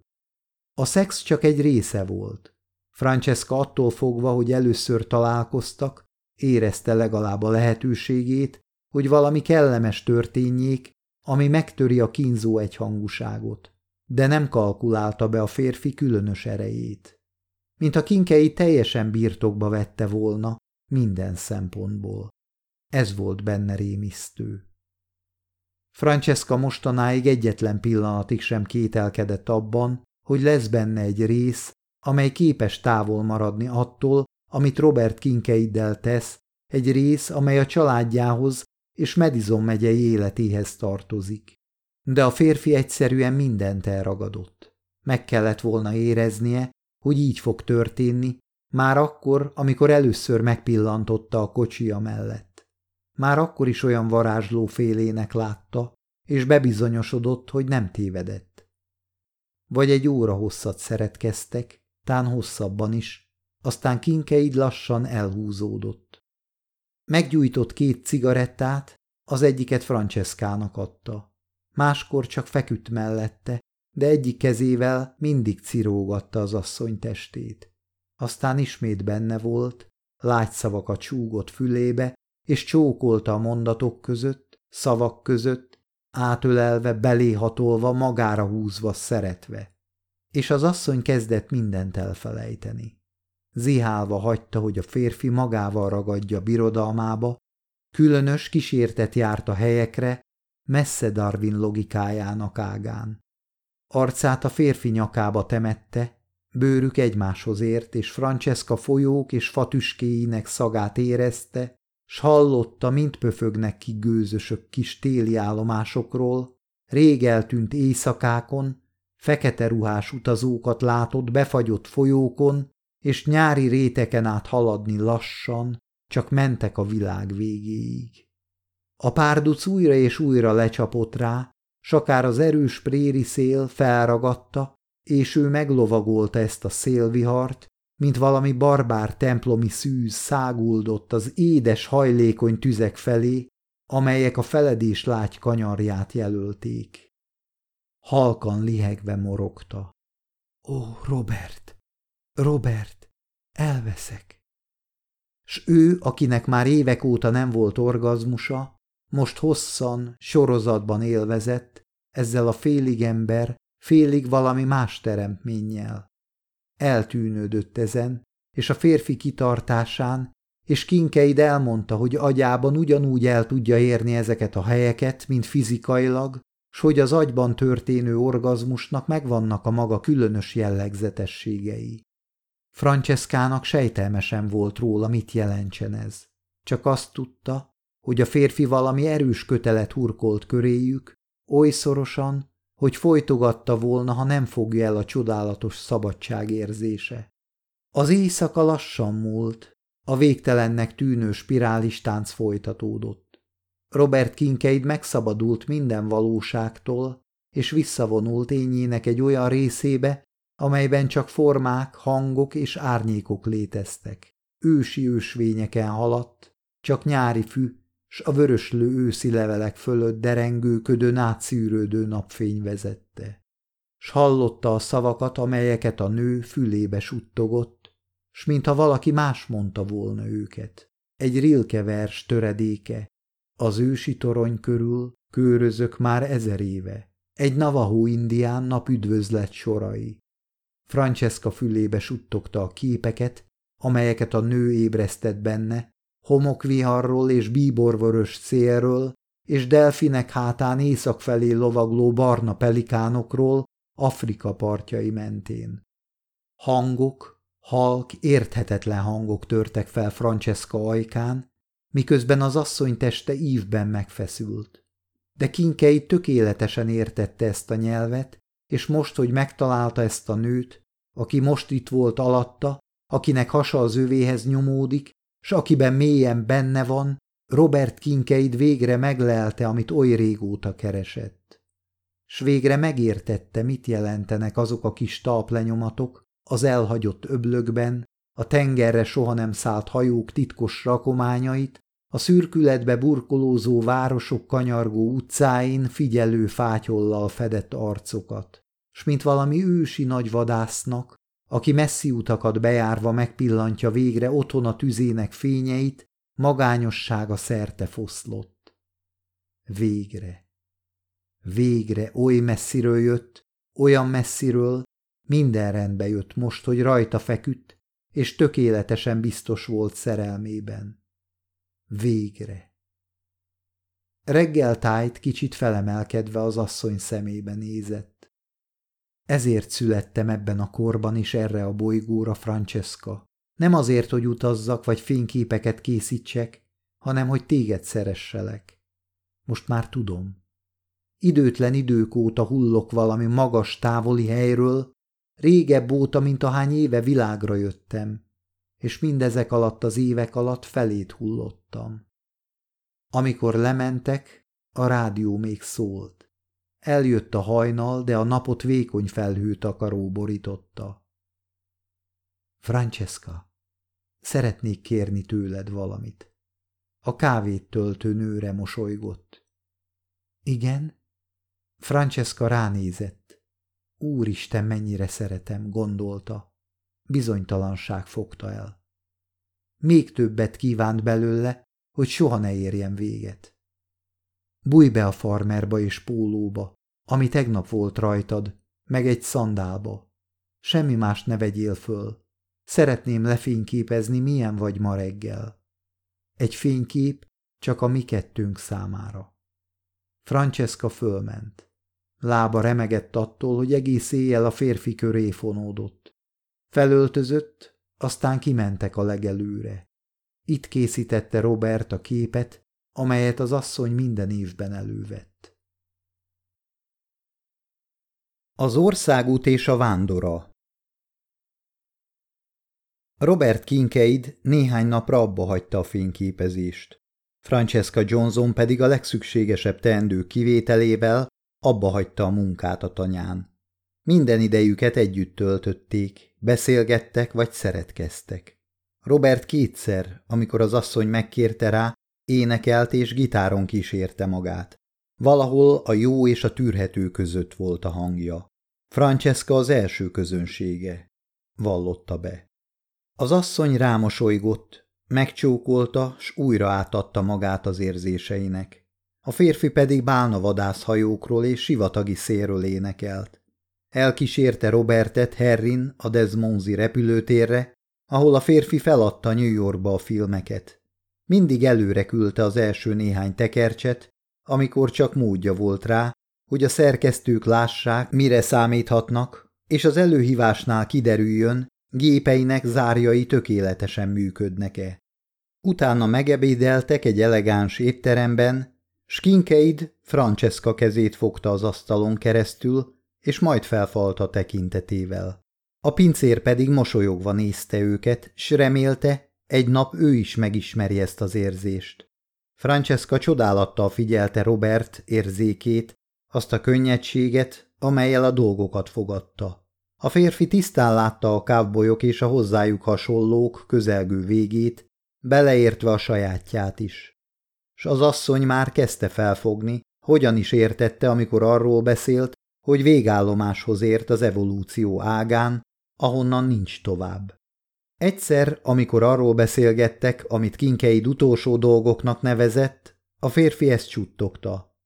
A szex csak egy része volt. Francesca attól fogva, hogy először találkoztak, érezte legalább a lehetőségét, hogy valami kellemes történjék, ami megtöri a kínzó egyhangúságot, de nem kalkulálta be a férfi különös erejét. Mint a kinkei teljesen birtokba vette volna minden szempontból. Ez volt benne rémisztő. Francesca mostanáig egyetlen pillanatig sem kételkedett abban, hogy lesz benne egy rész, amely képes távol maradni attól, amit Robert Kinkeiddel tesz, egy rész, amely a családjához és Madison megyei életéhez tartozik. De a férfi egyszerűen mindent elragadott. Meg kellett volna éreznie, hogy így fog történni, már akkor, amikor először megpillantotta a kocsia mellett. Már akkor is olyan varázsló félének látta, és bebizonyosodott, hogy nem tévedett. Vagy egy óra hosszat szeretkeztek, tán hosszabban is, aztán kinkeid lassan elhúzódott. Meggyújtott két cigarettát, az egyiket Franceskának adta. Máskor csak feküdt mellette, de egyik kezével mindig cirógatta az asszony testét. Aztán ismét benne volt, lágy szavakat súgott fülébe, és csókolta a mondatok között, szavak között, átölelve, beléhatolva, magára húzva, szeretve és az asszony kezdett mindent elfelejteni. Zihálva hagyta, hogy a férfi magával ragadja birodalmába, különös kísértet járt a helyekre, messze Darwin logikájának ágán. Arcát a férfi nyakába temette, bőrük egymáshoz ért, és Francesca folyók és fatüskéinek szagát érezte, s hallotta, mint pöfögnek ki gőzösök kis téli állomásokról, rég eltűnt éjszakákon, fekete ruhás utazókat látott befagyott folyókon, és nyári réteken át haladni lassan, csak mentek a világ végéig. A párduc újra és újra lecsapott rá, s az erős préri szél felragadta, és ő meglovagolta ezt a szélvihart, mint valami barbár templomi szűz száguldott az édes hajlékony tüzek felé, amelyek a feledés lágy kanyarját jelölték. Halkan lihegve morogta. Ó, Robert, Robert, elveszek. S ő, akinek már évek óta nem volt orgazmusa, most hosszan, sorozatban élvezett, ezzel a félig ember, félig valami más teremtménnyel. Eltűnődött ezen, és a férfi kitartásán, és Kinkeid elmondta, hogy agyában ugyanúgy el tudja érni ezeket a helyeket, mint fizikailag, s hogy az agyban történő orgazmusnak megvannak a maga különös jellegzetességei. Franceskának sejtelmesen volt róla, mit jelentsen ez. Csak azt tudta, hogy a férfi valami erős kötelet hurkolt köréjük, oly szorosan, hogy folytogatta volna, ha nem fogja el a csodálatos szabadság érzése. Az éjszaka lassan múlt, a végtelennek tűnő spirális tánc folytatódott. Robert Kinkeid megszabadult minden valóságtól, és visszavonult ényének egy olyan részébe, amelyben csak formák, hangok és árnyékok léteztek. Ősi ősvényeken haladt, csak nyári fű, s a vöröslő őszi levelek fölött derengő, ködön átszűrődő napfény vezette. S hallotta a szavakat, amelyeket a nő fülébe suttogott, s mintha valaki más mondta volna őket. Egy rilke vers töredéke. Az ősi torony körül kőrözök már ezer éve. Egy navahó indián nap üdvözlet sorai. Francesca fülébe suttogta a képeket, amelyeket a nő ébresztett benne, homokviharról és bíborvörös célről, és delfinek hátán észak felé lovagló barna pelikánokról Afrika partjai mentén. Hangok, halk, érthetetlen hangok törtek fel Francesca ajkán, miközben az asszony teste ívben megfeszült. De Kinkei tökéletesen értette ezt a nyelvet, és most, hogy megtalálta ezt a nőt, aki most itt volt alatta, akinek hasa az övéhez nyomódik, s akiben mélyen benne van, Robert Kinkeid végre meglelte, amit oly régóta keresett. S végre megértette, mit jelentenek azok a kis talplenyomatok az elhagyott öblökben, a tengerre soha nem szállt hajók titkos rakományait, a szürkületbe burkolózó városok kanyargó utcáin figyelő fátyollal fedett arcokat, s mint valami ősi nagy vadásznak, aki messzi utakat bejárva megpillantja végre otthon a tüzének fényeit, magányossága szerte foszlott. Végre. Végre oly messziről jött, olyan messziről, minden rendbe jött most, hogy rajta feküdt, és tökéletesen biztos volt szerelmében. Végre. Reggel tájt kicsit felemelkedve az asszony szemébe nézett. Ezért születtem ebben a korban is erre a bolygóra, Francesca. Nem azért, hogy utazzak vagy fényképeket készítsek, hanem hogy téged szeresselek. Most már tudom. Időtlen idők óta hullok valami magas, távoli helyről, régebb óta, mint ahány éve világra jöttem, és mindezek alatt az évek alatt felét hullottam. Amikor lementek, a rádió még szólt. Eljött a hajnal, de a napot vékony felhő takaró borította. Francesca, szeretnék kérni tőled valamit. A kávét töltő nőre mosolygott. Igen? Francesca ránézett. Úristen, mennyire szeretem, gondolta. Bizonytalanság fogta el. Még többet kívánt belőle, hogy soha ne érjen véget. Bújj be a farmerba és pólóba, ami tegnap volt rajtad, meg egy szandálba. Semmi más ne vegyél föl. Szeretném lefényképezni, milyen vagy ma reggel. Egy fénykép csak a mi kettőnk számára. Francesca fölment. Lába remegett attól, hogy egész éjjel a férfi köré fonódott. Felöltözött, aztán kimentek a legelőre. Itt készítette Robert a képet, amelyet az asszony minden évben elővett. Az országút és a vándora Robert Kincaid néhány napra abba hagyta a fényképezést. Francesca Johnson pedig a legszükségesebb teendő kivételével abba hagyta a munkát a tanyán. Minden idejüket együtt töltötték, beszélgettek vagy szeretkeztek. Robert kétszer, amikor az asszony megkérte rá, énekelt és gitáron kísérte magát. Valahol a jó és a tűrhető között volt a hangja. Francesca az első közönsége, vallotta be. Az asszony rámosolygott, megcsókolta, s újra átadta magát az érzéseinek. A férfi pedig bálna vadászhajókról és sivatagi szélről énekelt. Elkísérte Robertet Herrin a Desmonzi repülőtérre, ahol a férfi feladta New Yorkba a filmeket. Mindig előre küldte az első néhány tekercset, amikor csak módja volt rá, hogy a szerkesztők lássák, mire számíthatnak, és az előhívásnál kiderüljön, gépeinek zárjai tökéletesen működnek-e. Utána megebédeltek egy elegáns étteremben, Skinkeid Francesca kezét fogta az asztalon keresztül, és majd felfalta tekintetével. A pincér pedig mosolyogva nézte őket, s remélte, egy nap ő is megismeri ezt az érzést. Francesca csodálattal figyelte Robert érzékét, azt a könnyedséget, amelyel a dolgokat fogadta. A férfi tisztán látta a kávbolyok és a hozzájuk hasonlók közelgő végét, beleértve a sajátját is. S az asszony már kezdte felfogni, hogyan is értette, amikor arról beszélt, hogy végállomáshoz ért az evolúció ágán, ahonnan nincs tovább. Egyszer, amikor arról beszélgettek, amit Kinkeid utolsó dolgoknak nevezett, a férfi ezt csuttogta.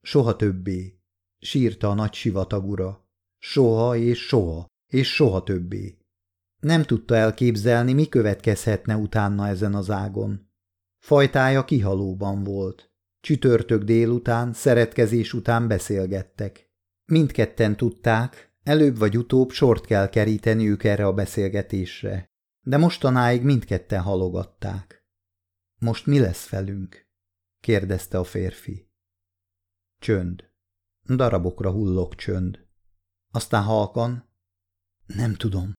Soha többé, sírta a nagy sivatagura. Soha és soha, és soha többé. Nem tudta elképzelni, mi következhetne utána ezen az ágon. Fajtája kihalóban volt. Csütörtök délután, szeretkezés után beszélgettek. Mindketten tudták, előbb vagy utóbb sort kell keríteniük erre a beszélgetésre, de mostanáig mindketten halogatták. Most mi lesz velünk? kérdezte a férfi. Csönd. Darabokra hullok csönd. Aztán halkan. Nem tudom.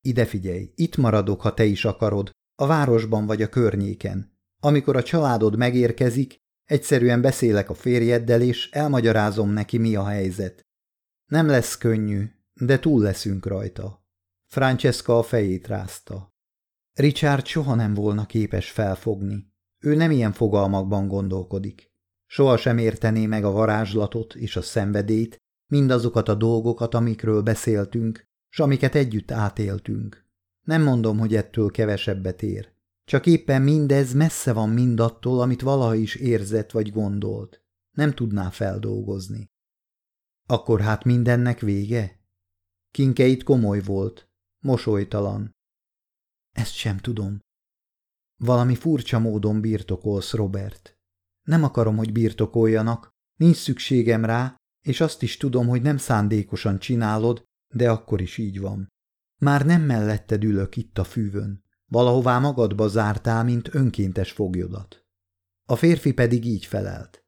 Ide figyelj, itt maradok, ha te is akarod, a városban vagy a környéken. Amikor a családod megérkezik, egyszerűen beszélek a férjeddel, és elmagyarázom neki, mi a helyzet. Nem lesz könnyű, de túl leszünk rajta. Francesca a fejét rázta. Richard soha nem volna képes felfogni. Ő nem ilyen fogalmakban gondolkodik. Soha sem értené meg a varázslatot és a szenvedélyt, mindazokat a dolgokat, amikről beszéltünk, s amiket együtt átéltünk. Nem mondom, hogy ettől kevesebbet ér. Csak éppen mindez messze van mindattól, amit valaha is érzett vagy gondolt. Nem tudná feldolgozni. Akkor hát mindennek vége? Kinkeit komoly volt, mosolytalan. Ezt sem tudom. Valami furcsa módon birtokolsz, Robert. Nem akarom, hogy birtokoljanak, nincs szükségem rá, és azt is tudom, hogy nem szándékosan csinálod, de akkor is így van. Már nem melletted ülök itt a fűvön. Valahová magadba zártál, mint önkéntes foglyodat. A férfi pedig így felelt.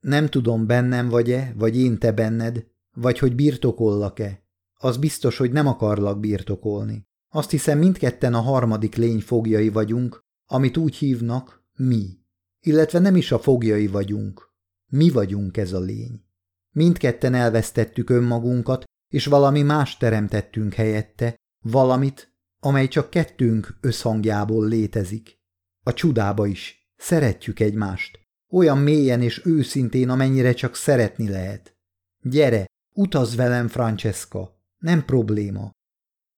Nem tudom, bennem vagy-e, vagy én te benned, vagy hogy birtokollak-e. Az biztos, hogy nem akarlak birtokolni. Azt hiszem, mindketten a harmadik lény fogjai vagyunk, amit úgy hívnak mi. Illetve nem is a fogjai vagyunk. Mi vagyunk ez a lény. Mindketten elvesztettük önmagunkat, és valami más teremtettünk helyette, valamit, amely csak kettőnk összhangjából létezik. A csudába is. Szeretjük egymást. Olyan mélyen és őszintén, amennyire csak szeretni lehet. Gyere, utaz velem, Francesca. Nem probléma.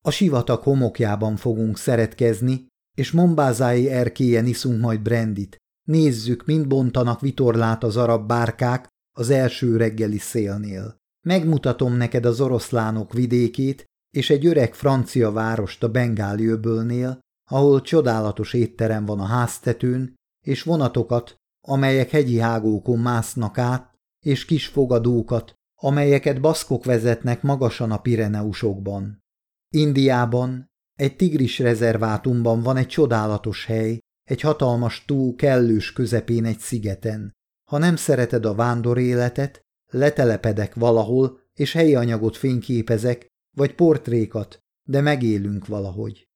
A sivatag homokjában fogunk szeretkezni, és Mombázái erkélyen iszunk majd brandit. Nézzük, mind bontanak vitorlát az arab bárkák az első reggeli szélnél. Megmutatom neked az oroszlánok vidékét, és egy öreg francia várost a Bengáli öbölnél, ahol csodálatos étterem van a háztetőn, és vonatokat, amelyek hegyi hágókon másznak át, és kis fogadókat, amelyeket baszkok vezetnek magasan a Pireneusokban. Indiában, egy tigris rezervátumban van egy csodálatos hely, egy hatalmas tó kellős közepén egy szigeten. Ha nem szereted a vándor életet, letelepedek valahol, és helyi anyagot fényképezek, vagy portrékat, de megélünk valahogy.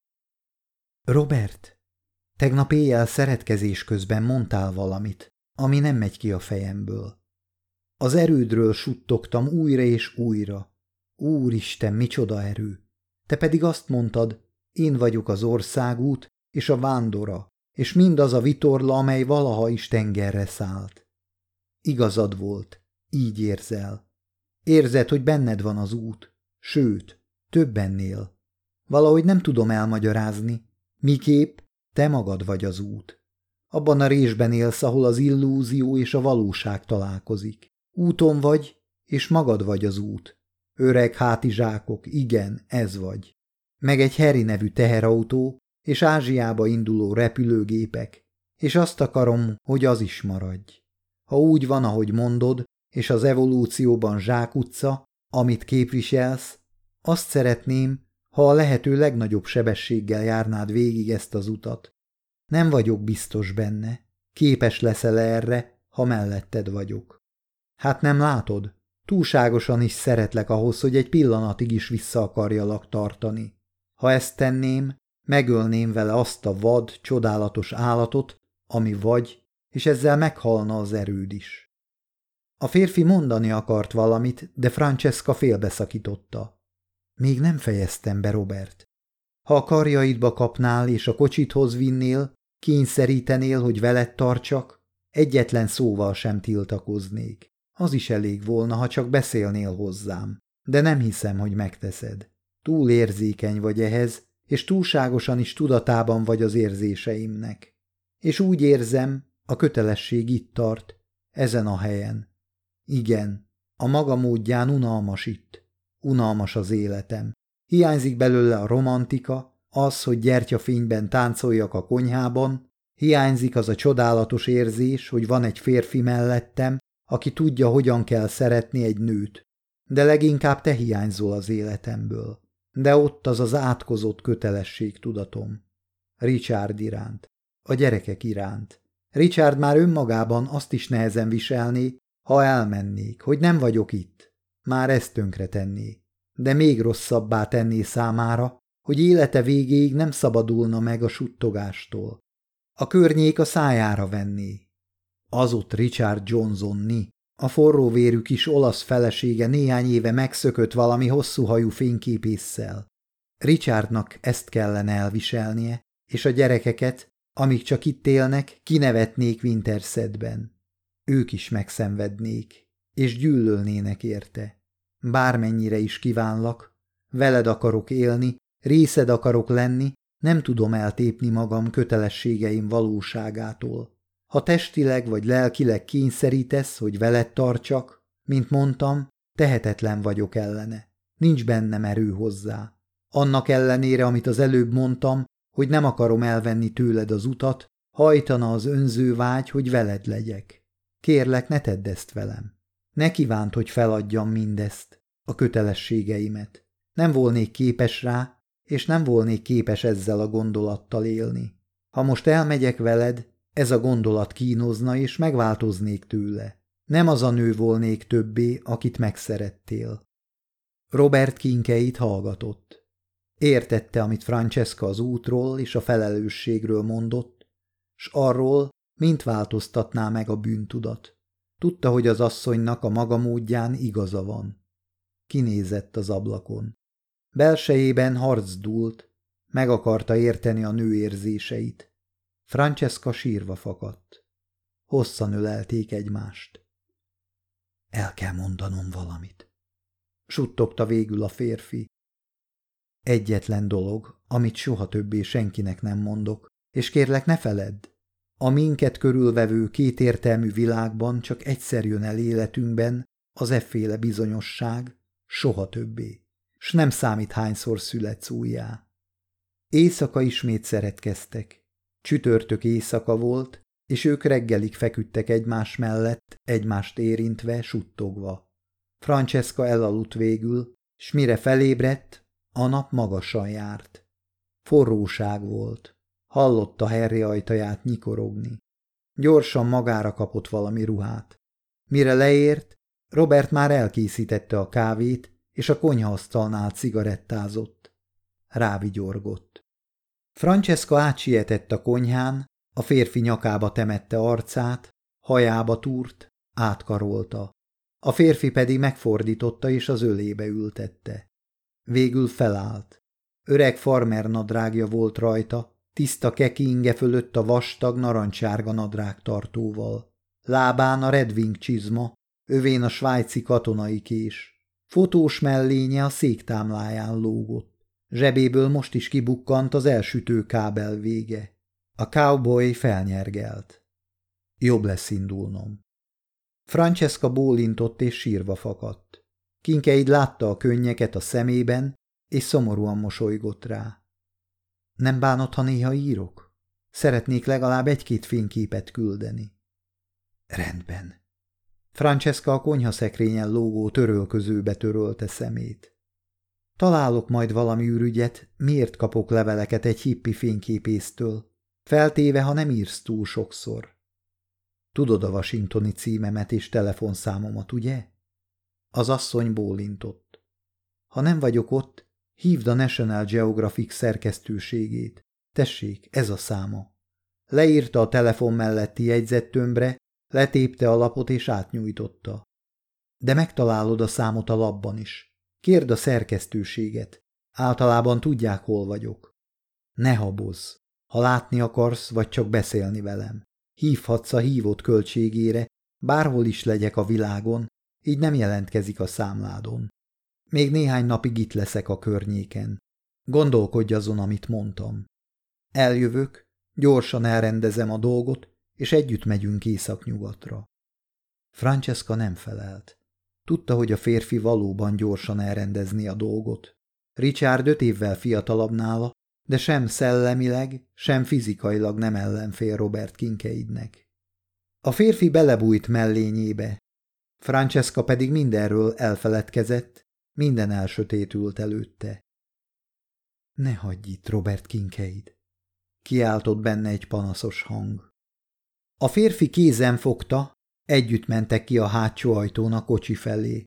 Robert, tegnap éjjel szeretkezés közben mondtál valamit, ami nem megy ki a fejemből. Az erődről suttogtam újra és újra. Úristen, micsoda erő! Te pedig azt mondtad, én vagyok az országút és a vándora, és mindaz a vitorla, amely valaha is tengerre szállt. Igazad volt, így érzel. Érzed, hogy benned van az út, sőt, többennél. Valahogy nem tudom elmagyarázni, miképp te magad vagy az út. Abban a résben élsz, ahol az illúzió és a valóság találkozik. Úton vagy, és magad vagy az út. Öreg hátizsákok, igen, ez vagy. Meg egy Harry nevű teherautó, és Ázsiába induló repülőgépek, és azt akarom, hogy az is maradj. Ha úgy van, ahogy mondod, és az evolúcióban zsákutca, amit képviselsz, azt szeretném, ha a lehető legnagyobb sebességgel járnád végig ezt az utat. Nem vagyok biztos benne. Képes leszel erre, ha melletted vagyok. Hát nem látod? Túlságosan is szeretlek ahhoz, hogy egy pillanatig is vissza akarjalak tartani. Ha ezt tenném, megölném vele azt a vad, csodálatos állatot, ami vagy, és ezzel meghalna az erőd is. A férfi mondani akart valamit, de Francesca félbeszakította. Még nem fejeztem be, Robert. Ha a karjaidba kapnál és a kocsithoz vinnél, kényszerítenél, hogy veled tartsak, egyetlen szóval sem tiltakoznék. Az is elég volna, ha csak beszélnél hozzám, de nem hiszem, hogy megteszed. Túl érzékeny vagy ehhez, és túlságosan is tudatában vagy az érzéseimnek. És úgy érzem, a kötelesség itt tart, ezen a helyen. Igen, a maga módján unalmas itt. Unalmas az életem. Hiányzik belőle a romantika, az, hogy gyertyafényben táncoljak a konyhában, hiányzik az a csodálatos érzés, hogy van egy férfi mellettem, aki tudja, hogyan kell szeretni egy nőt. De leginkább te hiányzol az életemből. De ott az az átkozott kötelesség tudatom. Richard iránt. A gyerekek iránt. Richard már önmagában azt is nehezen viselné, ha elmennék, hogy nem vagyok itt. Már ezt tönkre tenné. De még rosszabbá tenné számára, hogy élete végéig nem szabadulna meg a suttogástól. A környék a szájára venné. Az ott Richard Johnson-ni, a forróvérű kis olasz felesége néhány éve megszökött valami hosszú hajú fényképésszel. Richardnak ezt kellene elviselnie, és a gyerekeket, amíg csak itt élnek, kinevetnék Wintersedben. Ők is megszenvednék, és gyűlölnének érte. Bármennyire is kívánlak, veled akarok élni, részed akarok lenni, nem tudom eltépni magam kötelességeim valóságától. Ha testileg vagy lelkileg kényszerítesz, hogy veled tartsak, mint mondtam, tehetetlen vagyok ellene. Nincs bennem erő hozzá. Annak ellenére, amit az előbb mondtam, hogy nem akarom elvenni tőled az utat, hajtana az önző vágy, hogy veled legyek. Kérlek, ne tedd ezt velem. Ne kívánt, hogy feladjam mindezt, a kötelességeimet. Nem volnék képes rá, és nem volnék képes ezzel a gondolattal élni. Ha most elmegyek veled, ez a gondolat kínozna, és megváltoznék tőle. Nem az a nő volnék többé, akit megszerettél. Robert kinkeit hallgatott. Értette, amit Francesca az útról és a felelősségről mondott, s arról, mint változtatná meg a bűntudat. Tudta, hogy az asszonynak a maga módján igaza van. Kinézett az ablakon. Belsejében harc dúlt, meg akarta érteni a nő érzéseit. Francesca sírva fakadt. Hosszan ölelték egymást. El kell mondanom valamit. Suttogta végül a férfi. Egyetlen dolog, amit soha többé senkinek nem mondok, és kérlek ne feledd. A minket körülvevő kétértelmű világban csak egyszer jön el életünkben az efféle bizonyosság, soha többé, s nem számít hányszor születsz újjá. Éjszaka ismét szeretkeztek. Csütörtök éjszaka volt, és ők reggelig feküdtek egymás mellett, egymást érintve, suttogva. Francesca elaludt végül, s mire felébredt, a nap magasan járt. Forróság volt. Hallotta Harry ajtaját nyikorogni. Gyorsan magára kapott valami ruhát. Mire leért, Robert már elkészítette a kávét, és a konyhaasztalnál cigarettázott. Rávigyorgott. Francesca átsietett a konyhán, a férfi nyakába temette arcát, hajába túrt, átkarolta. A férfi pedig megfordította és az ölébe ültette. Végül felállt. Öreg farmer nadrágja volt rajta, tiszta keki inge fölött a vastag narancsárga nadrág tartóval. Lábán a redwing csizma, övén a svájci katonai kés. Fotós mellénye a széktámláján lógott. Zsebéből most is kibukkant az elsütő kábel vége. A cowboy felnyergelt. Jobb lesz indulnom. Francesca bólintott és sírva fakadt. Kinkeid látta a könnyeket a szemében, és szomorúan mosolygott rá. Nem bánod, ha néha írok? Szeretnék legalább egy-két fényképet küldeni. Rendben. Francesca a konyhaszekrényen lógó törölközőbe törölte szemét. Találok majd valami ürügyet, miért kapok leveleket egy hippi fényképésztől, feltéve, ha nem írsz túl sokszor. Tudod a washingtoni címemet és telefonszámomat, ugye? Az asszony bólintott. Ha nem vagyok ott, hívd a National Geographic szerkesztőségét. Tessék, ez a száma. Leírta a telefon melletti jegyzettömbre, letépte a lapot és átnyújtotta. De megtalálod a számot a labban is. Kérd a szerkesztőséget. Általában tudják, hol vagyok. Ne habozz. Ha látni akarsz, vagy csak beszélni velem. Hívhatsz a hívott költségére, bárhol is legyek a világon, így nem jelentkezik a számládon. Még néhány napig itt leszek a környéken. Gondolkodj azon, amit mondtam. Eljövök, gyorsan elrendezem a dolgot, és együtt megyünk északnyugatra. Francesca nem felelt. Tudta, hogy a férfi valóban gyorsan elrendezni a dolgot. Richard öt évvel fiatalabb nála, de sem szellemileg, sem fizikailag nem ellenfél Robert Kinkeidnek. A férfi belebújt mellényébe, Francesca pedig mindenről elfeledkezett, minden elsötétült előtte. Ne hagyj itt, Robert Kinkeid! Kiáltott benne egy panaszos hang. A férfi kézen fogta, együtt mentek ki a hátsó ajtón a kocsi felé.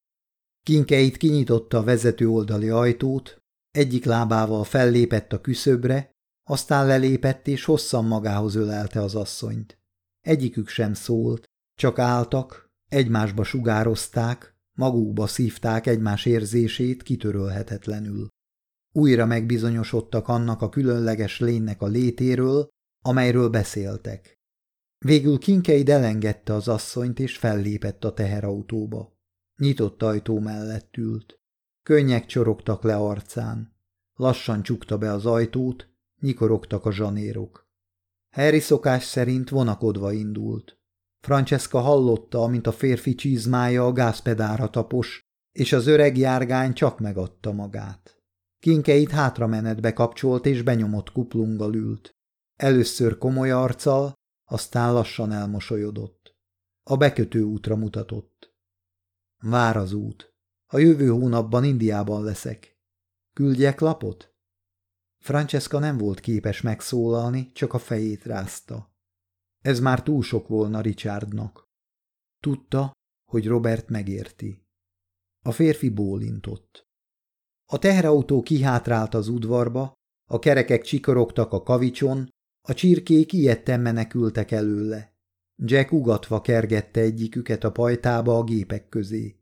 Kinkeit kinyitotta a vezető oldali ajtót, egyik lábával fellépett a küszöbre, aztán lelépett és hosszan magához ölelte az asszonyt. Egyikük sem szólt, csak álltak, egymásba sugározták, magukba szívták egymás érzését kitörölhetetlenül. Újra megbizonyosodtak annak a különleges lénynek a létéről, amelyről beszéltek. Végül Kinkeid elengedte az asszonyt, és fellépett a teherautóba. Nyitott ajtó mellett ült. Könnyek csorogtak le arcán. Lassan csukta be az ajtót, nyikorogtak a zsanérok. Harry szokás szerint vonakodva indult. Francesca hallotta, mint a férfi csizmája a gázpedára tapos, és az öreg járgány csak megadta magát. Kinkeit hátramenetbe kapcsolt és benyomott kuplunggal ült. Először komoly arccal, aztán lassan elmosolyodott. A bekötő útra mutatott. Vár az út. A jövő hónapban Indiában leszek. Küldjek lapot? Francesca nem volt képes megszólalni, csak a fejét rázta. Ez már túl sok volna Richardnak. Tudta, hogy Robert megérti. A férfi bólintott. A teherautó kihátrált az udvarba, a kerekek csikorogtak a kavicson, a csirkék ilyetten menekültek előle. Jack ugatva kergette egyiküket a pajtába a gépek közé.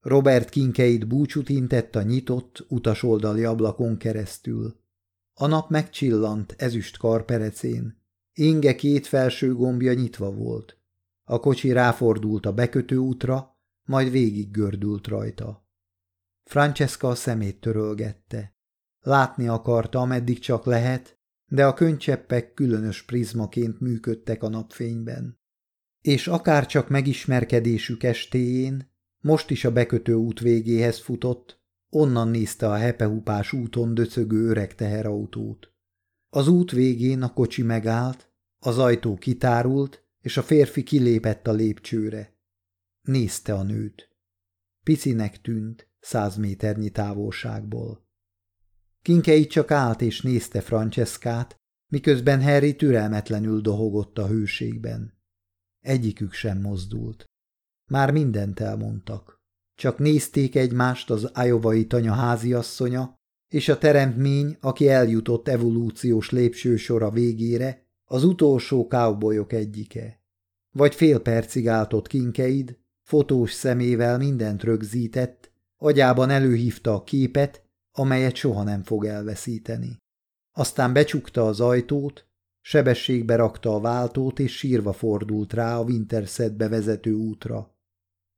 Robert Kinkeid búcsút intett a nyitott, utasoldali ablakon keresztül. A nap megcsillant ezüst karperecén. Inge két felső gombja nyitva volt. A kocsi ráfordult a bekötő útra, majd végig gördült rajta. Francesca a szemét törölgette. Látni akarta, ameddig csak lehet, de a könycseppek különös prizmaként működtek a napfényben. És akár csak megismerkedésük estéjén, most is a bekötő út végéhez futott, onnan nézte a hepehupás úton döcögő öreg teherautót. Az út végén a kocsi megállt, az ajtó kitárult, és a férfi kilépett a lépcsőre. Nézte a nőt. Picinek tűnt, száz méternyi távolságból. Kinkei csak állt és nézte Franceskát, miközben Harry türelmetlenül dohogott a hőségben. Egyikük sem mozdult. Már mindent elmondtak. Csak nézték egymást az ajovai tanya háziasszonya, és a teremtmény, aki eljutott evolúciós lépsősora végére, az utolsó cowboyok egyike. Vagy fél percig áltott Kinkeid, fotós szemével mindent rögzített, agyában előhívta a képet, amelyet soha nem fog elveszíteni. Aztán becsukta az ajtót, sebességbe rakta a váltót, és sírva fordult rá a Wintersetbe vezető útra.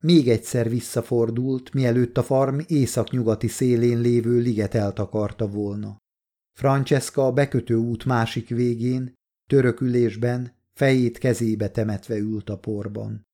Még egyszer visszafordult, mielőtt a farm északnyugati szélén lévő liget eltakarta volna. Francesca a bekötő út másik végén, törökülésben, fejét kezébe temetve ült a porban.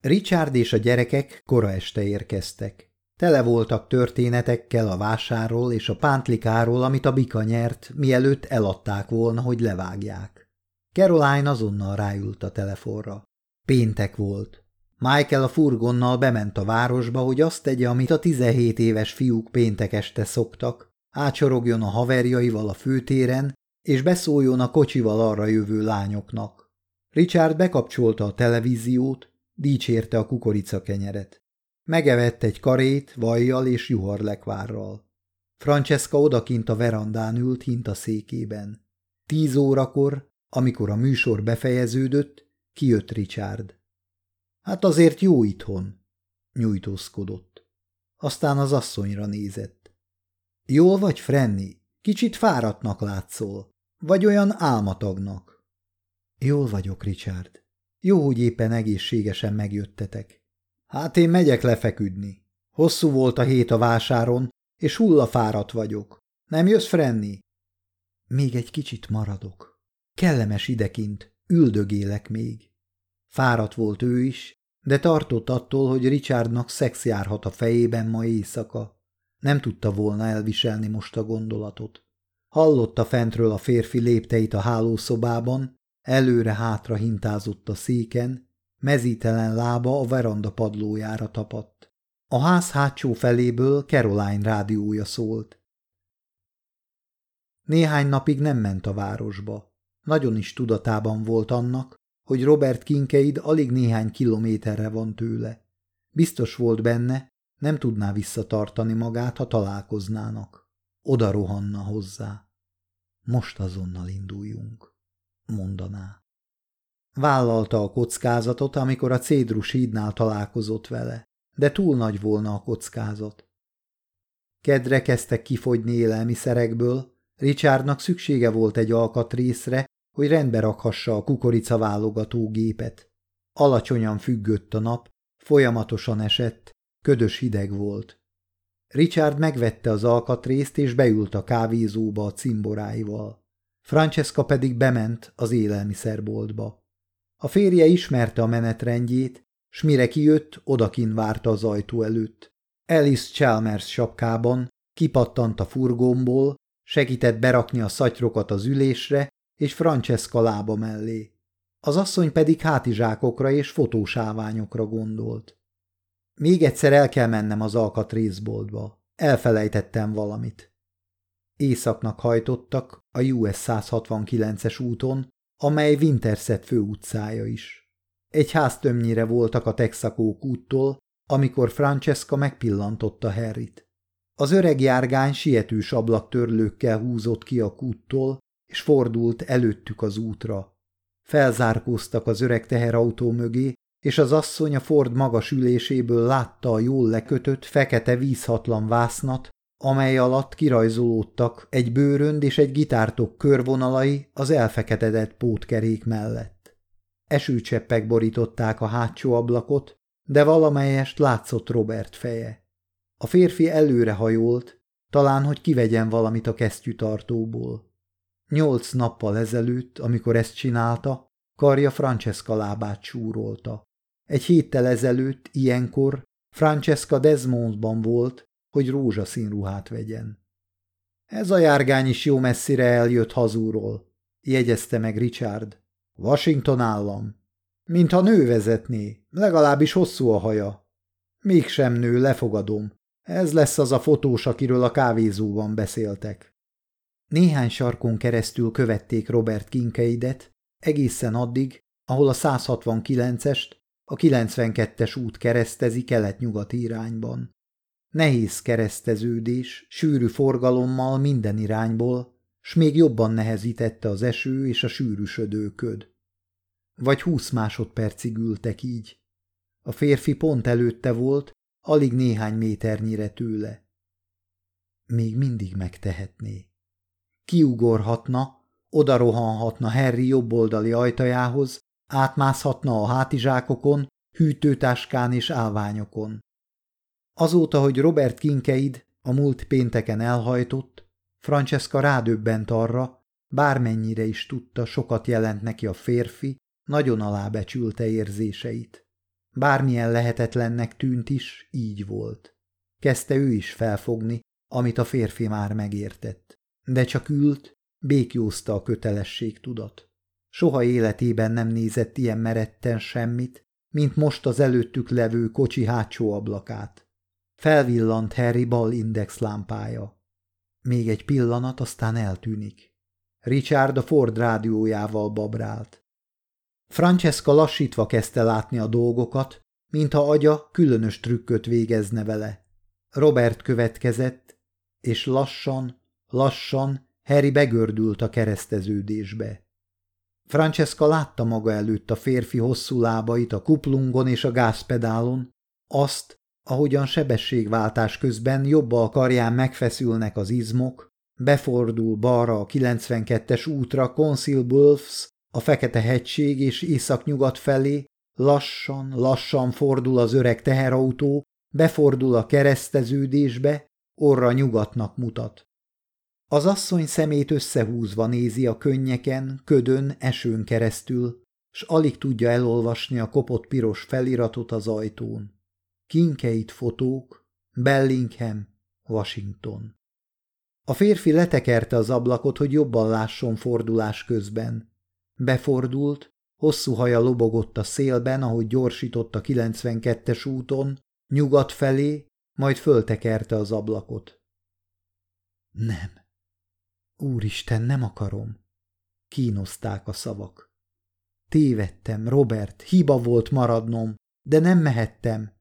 Richard és a gyerekek kora este érkeztek. Tele voltak történetekkel a vásárról és a pántlikáról, amit a bika nyert, mielőtt eladták volna, hogy levágják. Caroline azonnal ráült a telefonra. Péntek volt. Michael a furgonnal bement a városba, hogy azt tegye, amit a 17 éves fiúk péntek este szoktak, ácsorogjon a haverjaival a főtéren, és beszóljon a kocsival arra jövő lányoknak. Richard bekapcsolta a televíziót, dicsérte a kukoricakenyeret. Megevett egy karét, vajjal és juharlekvárral. Francesca odakint a verandán ült hint a székében. Tíz órakor, amikor a műsor befejeződött, kijött Richard. Hát azért jó itthon, nyújtózkodott. Aztán az asszonyra nézett. Jól vagy, Frenny? Kicsit fáradtnak látszol. Vagy olyan álmatagnak. Jól vagyok, Richard. Jó, hogy éppen egészségesen megjöttetek. Hát én megyek lefeküdni. Hosszú volt a hét a vásáron, és hullafáradt vagyok. Nem jössz, Frenny? Még egy kicsit maradok. Kellemes idekint, üldögélek még. Fáradt volt ő is, de tartott attól, hogy Richardnak szex járhat a fejében ma éjszaka. Nem tudta volna elviselni most a gondolatot. Hallotta fentről a férfi lépteit a hálószobában, előre-hátra hintázott a széken, mezítelen lába a veranda padlójára tapadt. A ház hátsó feléből Caroline rádiója szólt. Néhány napig nem ment a városba. Nagyon is tudatában volt annak, hogy Robert Kinkeid alig néhány kilométerre van tőle. Biztos volt benne, nem tudná visszatartani magát, ha találkoznának. Oda rohanna hozzá. Most azonnal induljunk, mondaná. Vállalta a kockázatot, amikor a Cédrus hídnál találkozott vele, de túl nagy volna a kockázat. Kedre kezdtek kifogyni élelmiszerekből, Richardnak szüksége volt egy alkatrészre, hogy rendbe rakhassa a kukorica válogató gépet. Alacsonyan függött a nap, folyamatosan esett, ködös hideg volt. Richard megvette az alkatrészt és beült a kávézóba a cimboráival. Francesca pedig bement az élelmiszerboltba. A férje ismerte a menetrendjét, s mire kijött, odakin várta az ajtó előtt. Alice Chalmers sapkában, kipattant a furgomból, segített berakni a szatyrokat az ülésre, és Francesca lába mellé. Az asszony pedig hátizsákokra és fotósáványokra gondolt. Még egyszer el kell mennem az alkatrészboltba. Elfelejtettem valamit. Északnak hajtottak a US 169-es úton, amely Winterset főutcája is. Egy háztömnyire voltak a Texakó úttól, amikor Francesca megpillantotta Harryt. Az öreg járgány sietős ablaktörlőkkel húzott ki a kúttól, és fordult előttük az útra. Felzárkóztak az öreg teherautó mögé, és az asszony a Ford magas üléséből látta a jól lekötött, fekete vízhatlan vásznat, amely alatt kirajzolódtak egy bőrönd és egy gitártok körvonalai az elfeketedett pótkerék mellett. Esőcseppek borították a hátsó ablakot, de valamelyest látszott Robert feje. A férfi előrehajolt, talán, hogy kivegyen valamit a kesztyűtartóból. Nyolc nappal ezelőtt, amikor ezt csinálta, karja Francesca lábát súrolta. Egy héttel ezelőtt, ilyenkor Francesca Desmondban volt, hogy rózsaszín ruhát vegyen. Ez a járgány is jó messzire eljött hazúról, jegyezte meg Richard. Washington állam. Mintha nő vezetné, legalábbis hosszú a haja. Mégsem nő, lefogadom. Ez lesz az a fotós, akiről a kávézóban beszéltek. Néhány sarkon keresztül követték Robert Kinkeidet, egészen addig, ahol a 169-est, a 92-es út keresztezi kelet-nyugat irányban. Nehéz kereszteződés, sűrű forgalommal minden irányból, s még jobban nehezítette az eső és a sűrűsödő köd. Vagy húsz másodpercig ültek így. A férfi pont előtte volt, alig néhány méternyire tőle. Még mindig megtehetné. Kiugorhatna, oda rohanhatna Harry jobboldali ajtajához, átmászhatna a hátizsákokon, hűtőtáskán és állványokon. Azóta, hogy Robert Kinkeid a múlt pénteken elhajtott, Francesca rádöbbent arra, bármennyire is tudta, sokat jelent neki a férfi, nagyon alábecsülte érzéseit. Bármilyen lehetetlennek tűnt is, így volt. Kezdte ő is felfogni, amit a férfi már megértett. De csak ült, békjózta a kötelesség tudat. Soha életében nem nézett ilyen meretten semmit, mint most az előttük levő kocsi hátsó ablakát. Felvillant Harry bal index lámpája. Még egy pillanat, aztán eltűnik. Richard a Ford rádiójával babrált. Francesca lassítva kezdte látni a dolgokat, mintha agya különös trükköt végezne vele. Robert következett, és lassan, lassan Harry begördült a kereszteződésbe. Francesca látta maga előtt a férfi hosszú lábait a kuplungon és a gázpedálon, azt, ahogyan sebességváltás közben jobbal karján megfeszülnek az izmok, befordul balra a 92-es útra Conceal Wolves, a Fekete-hegység és északnyugat felé, lassan, lassan fordul az öreg teherautó, befordul a kereszteződésbe, orra nyugatnak mutat. Az asszony szemét összehúzva nézi a könnyeken, ködön, esőn keresztül, s alig tudja elolvasni a kopott piros feliratot az ajtón. Kinkeit fotók, Bellingham, Washington. A férfi letekerte az ablakot, hogy jobban lásson fordulás közben. Befordult, hosszú haja lobogott a szélben, ahogy gyorsított a 92-es úton, nyugat felé, majd föltekerte az ablakot. Nem. Úristen, nem akarom. Kínozták a szavak. Tévedtem, Robert, hiba volt maradnom, de nem mehettem.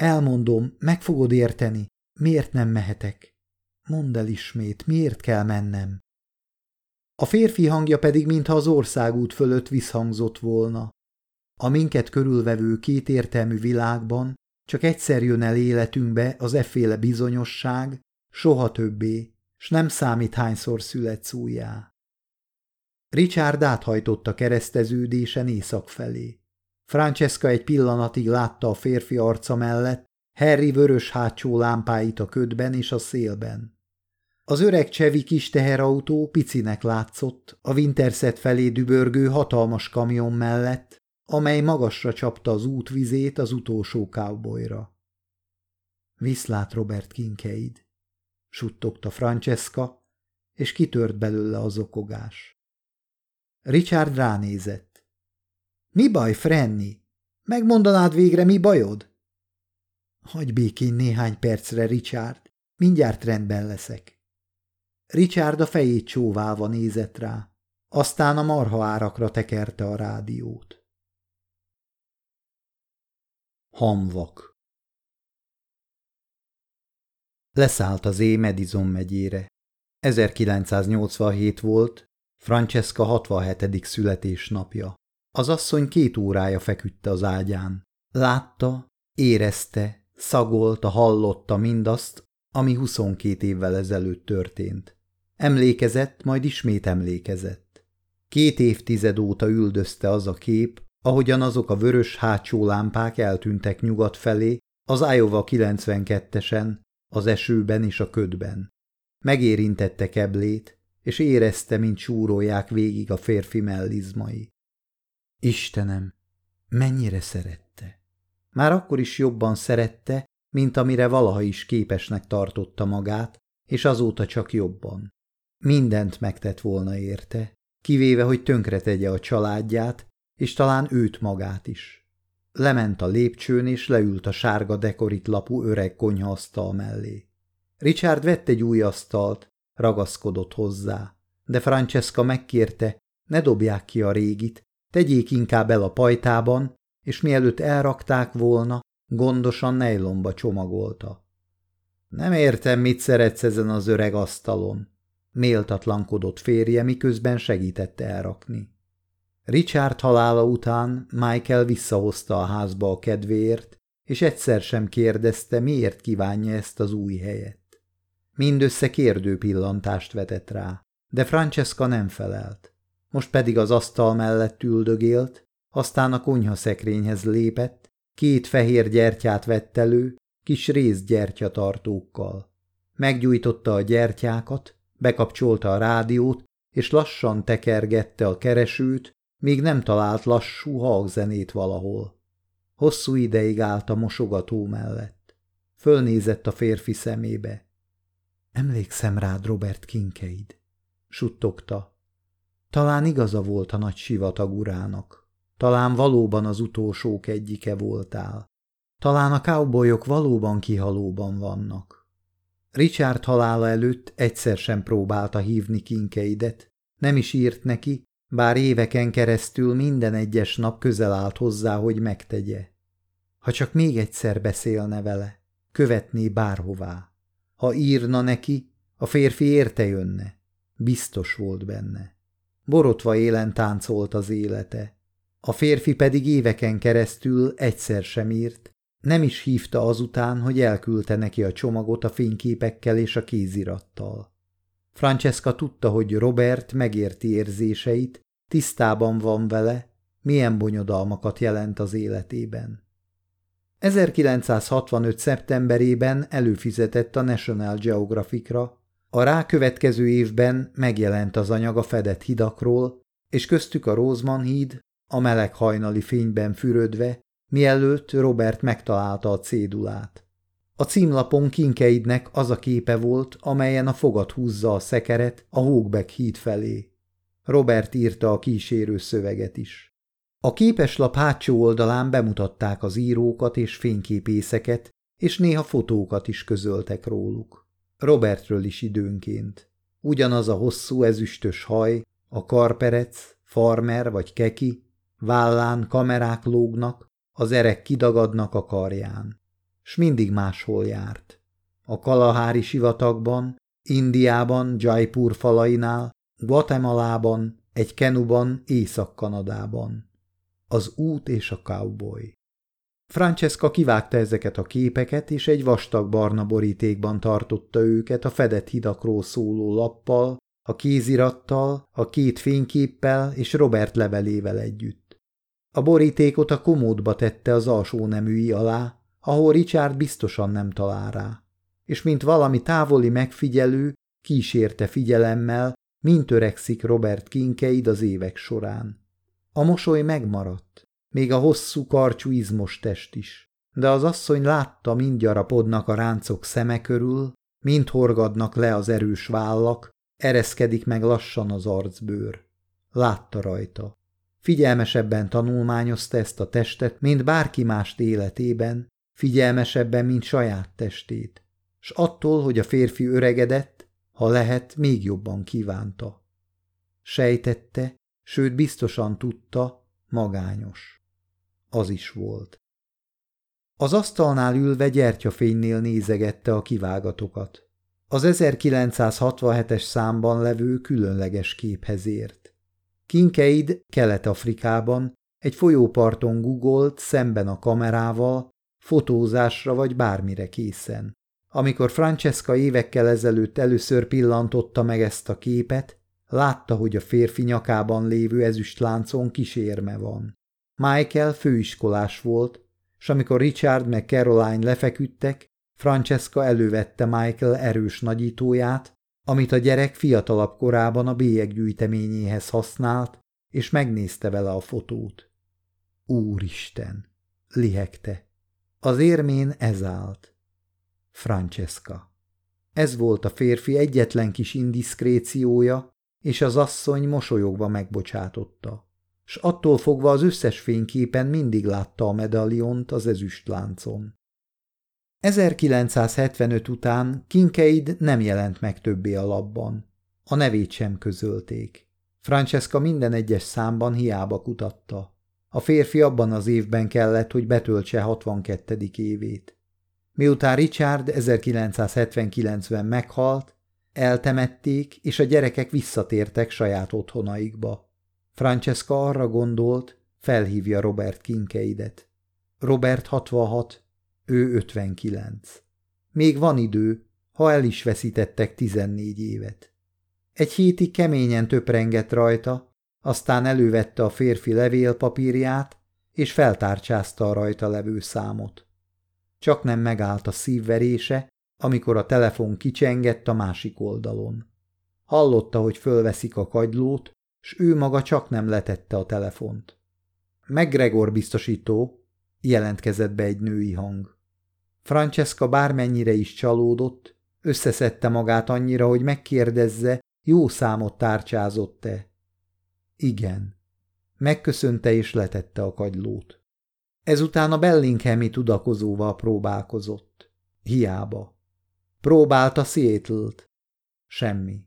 Elmondom, meg fogod érteni, miért nem mehetek. Mondd el ismét, miért kell mennem. A férfi hangja pedig mintha az országút fölött visszhangzott volna. A minket körülvevő kétértelmű világban csak egyszer jön el életünkbe az efféle bizonyosság, soha többé, s nem számít hányszor születsz újjá. Richard áthajtott a kereszteződésen észak felé. Francesca egy pillanatig látta a férfi arca mellett Harry vörös hátsó lámpáit a ködben és a szélben. Az öreg csevi kis teherautó picinek látszott a Winterset felé dübörgő hatalmas kamion mellett, amely magasra csapta az útvizét az utolsó cowboyra. Viszlát Robert Kinkeid, suttogta Francesca, és kitört belőle az okogás. Richard ránézett. Mi baj, Frenny? Megmondanád végre, mi bajod? Hagy békén néhány percre, Richard, mindjárt rendben leszek. Richard a fejét csóválva nézett rá, aztán a marha árakra tekerte a rádiót. Hamvak Leszállt az é Madison megyére. 1987 volt, Francesca 67. születésnapja. Az asszony két órája feküdte az ágyán. Látta, érezte, szagolta, hallotta mindazt, ami 22 évvel ezelőtt történt. Emlékezett, majd ismét emlékezett. Két évtized óta üldözte az a kép, ahogyan azok a vörös hátsó lámpák eltűntek nyugat felé, az Iowa 92-esen, az esőben és a ködben. Megérintette keblét, és érezte, mint súrolják végig a férfi mellizmai. Istenem, mennyire szerette! Már akkor is jobban szerette, mint amire valaha is képesnek tartotta magát, és azóta csak jobban. Mindent megtett volna érte, kivéve, hogy tönkretegye a családját, és talán őt magát is. Lement a lépcsőn, és leült a sárga dekorit lapú öreg konyhaasztal mellé. Richard vett egy új asztalt, ragaszkodott hozzá, de Francesca megkérte, ne dobják ki a régit, tegyék inkább el a pajtában, és mielőtt elrakták volna, gondosan nejlomba csomagolta. Nem értem, mit szeretsz ezen az öreg asztalon, méltatlankodott férje, miközben segítette elrakni. Richard halála után Michael visszahozta a házba a kedvéért, és egyszer sem kérdezte, miért kívánja ezt az új helyet. Mindössze kérdő pillantást vetett rá, de Francesca nem felelt. Most pedig az asztal mellett üldögélt, aztán a konyha szekrényhez lépett, két fehér gyertyát vett elő, kis részgyertyatartókkal. Meggyújtotta a gyertyákat, bekapcsolta a rádiót, és lassan tekergette a keresőt, míg nem talált lassú hangzenét valahol. Hosszú ideig állt a mosogató mellett. Fölnézett a férfi szemébe. Emlékszem rád, Robert Kinkeid, suttogta. Talán igaza volt a nagy sivatag urának. Talán valóban az utolsók egyike voltál. Talán a cowboyok valóban kihalóban vannak. Richard halála előtt egyszer sem próbálta hívni Kinkeidet, nem is írt neki, bár éveken keresztül minden egyes nap közel állt hozzá, hogy megtegye. Ha csak még egyszer beszélne vele, követné bárhová. Ha írna neki, a férfi érte jönne. Biztos volt benne. Borotva élen táncolt az élete. A férfi pedig éveken keresztül egyszer sem írt, Nem is hívta azután, hogy elküldte neki a csomagot a fényképekkel és a kézirattal. Francesca tudta, hogy Robert megérti érzéseit, tisztában van vele, milyen bonyodalmakat jelent az életében. 1965. szeptemberében előfizetett a National Geographicra, a rákövetkező évben megjelent az anyag a fedett hidakról, és köztük a Roseman híd, a meleg hajnali fényben fürödve, mielőtt Robert megtalálta a cédulát. A címlapon Kinkeidnek az a képe volt, amelyen a fogat húzza a szekeret a Hókbek híd felé. Robert írta a kísérő szöveget is. A képeslap hátsó oldalán bemutatták az írókat és fényképészeket, és néha fotókat is közöltek róluk. Robertről is időnként. Ugyanaz a hosszú ezüstös haj, a karperec, farmer vagy keki, vállán kamerák lógnak, az erek kidagadnak a karján. S mindig máshol járt. A Kalahári sivatagban, Indiában, Jaipur falainál, Guatemalában, egy kenuban, Észak-Kanadában. Az út és a cowboy. Francesca kivágta ezeket a képeket, és egy vastag barna borítékban tartotta őket a fedett hidakról szóló lappal, a kézirattal, a két fényképpel és Robert levelével együtt. A borítékot a komódba tette az alsó neműi alá, ahol Richard biztosan nem talál rá, és mint valami távoli megfigyelő, kísérte figyelemmel, mint öregszik Robert Kinkeid az évek során. A mosoly megmaradt, még a hosszú karcsú izmos test is, de az asszony látta, mind gyarapodnak a ráncok szeme körül, mind horgadnak le az erős vállak, ereszkedik meg lassan az arcbőr. Látta rajta. Figyelmesebben tanulmányozta ezt a testet, mint bárki mást életében, figyelmesebben, mint saját testét, s attól, hogy a férfi öregedett, ha lehet, még jobban kívánta. Sejtette, sőt biztosan tudta, magányos. Az is volt. Az asztalnál ülve gyertyafénynél nézegette a kivágatokat. Az 1967-es számban levő különleges képhez ért. Kinkeid Kelet-Afrikában egy folyóparton gugolt szemben a kamerával, fotózásra vagy bármire készen. Amikor Francesca évekkel ezelőtt először pillantotta meg ezt a képet, Látta, hogy a férfi nyakában lévő ezüstláncon kísérme van. Michael főiskolás volt, és amikor Richard meg Caroline lefeküdtek, Francesca elővette Michael erős nagyítóját, amit a gyerek fiatalabb korában a bélyeggyűjteményéhez használt, és megnézte vele a fotót. Úristen! lihegte. Az érmén ez állt. Francesca. Ez volt a férfi egyetlen kis indiszkréciója, és az asszony mosolyogva megbocsátotta, s attól fogva az összes fényképen mindig látta a medaljont az ezüstláncon. 1975 után Kinkeid nem jelent meg többé a labban. A nevét sem közölték. Francesca minden egyes számban hiába kutatta. A férfi abban az évben kellett, hogy betöltse 62. évét. Miután Richard 1979-ben meghalt, Eltemették, és a gyerekek visszatértek saját otthonaikba. Francesca arra gondolt, felhívja Robert Kinkeidet. Robert 66, ő 59. Még van idő, ha el is veszítettek 14 évet. Egy hétig keményen töprengett rajta, aztán elővette a férfi levélpapírját, és feltárcsázta a rajta levő számot. Csak nem megállt a szívverése, amikor a telefon kicsengett a másik oldalon. Hallotta, hogy fölveszik a kagylót, s ő maga csak nem letette a telefont. McGregor biztosító, jelentkezett be egy női hang. Francesca bármennyire is csalódott, összeszedte magát annyira, hogy megkérdezze, jó számot tárcsázott-e. Igen. Megköszönte és letette a kagylót. Ezután a Bellinghami tudakozóval próbálkozott. Hiába. Próbálta Seattle-t. Semmi.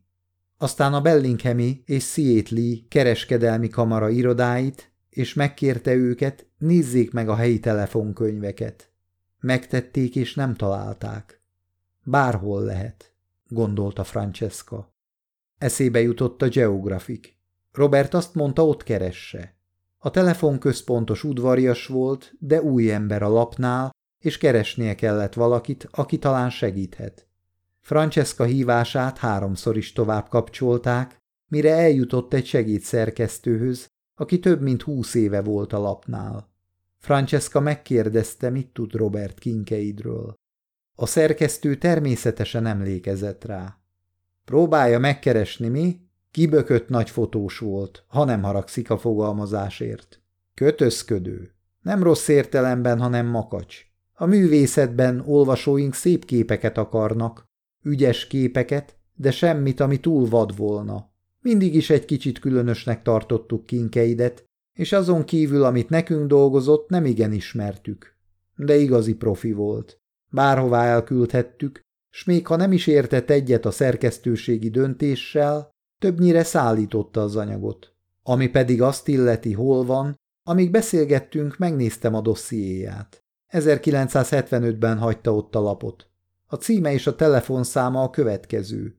Aztán a Bellinghami és Seattle kereskedelmi kamara irodáit, és megkérte őket, nézzék meg a helyi telefonkönyveket. Megtették, és nem találták. Bárhol lehet, gondolta Francesca. Eszébe jutott a Geographic. Robert azt mondta, ott keresse. A telefonközpontos udvarias volt, de új ember a lapnál, és keresnie kellett valakit, aki talán segíthet. Francesca hívását háromszor is tovább kapcsolták, mire eljutott egy segédszerkesztőhöz, aki több mint húsz éve volt a lapnál. Francesca megkérdezte, mit tud Robert Kinkeidről. A szerkesztő természetesen emlékezett rá. Próbálja megkeresni, mi? Kibökött nagy fotós volt, ha nem haragszik a fogalmazásért. Kötözködő. Nem rossz értelemben, hanem makacs. A művészetben olvasóink szép képeket akarnak, ügyes képeket, de semmit, ami túl vad volna. Mindig is egy kicsit különösnek tartottuk kinkeidet, és azon kívül, amit nekünk dolgozott, nem igen ismertük. De igazi profi volt. Bárhová elküldhettük, s még ha nem is értett egyet a szerkesztőségi döntéssel, többnyire szállította az anyagot. Ami pedig azt illeti, hol van, amíg beszélgettünk, megnéztem a dossziéját. 1975-ben hagyta ott a lapot. A címe és a telefonszáma a következő.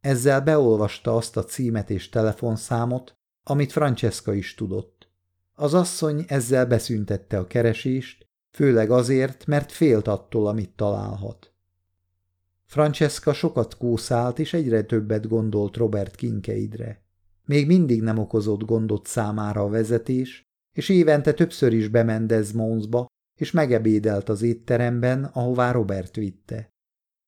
Ezzel beolvasta azt a címet és telefonszámot, amit Francesca is tudott. Az asszony ezzel beszüntette a keresést, főleg azért, mert félt attól, amit találhat. Francesca sokat kószált, és egyre többet gondolt Robert Kinkeidre. Még mindig nem okozott gondot számára a vezetés, és évente többször is bement Desmondsba, és megebédelt az étteremben, ahová Robert vitte.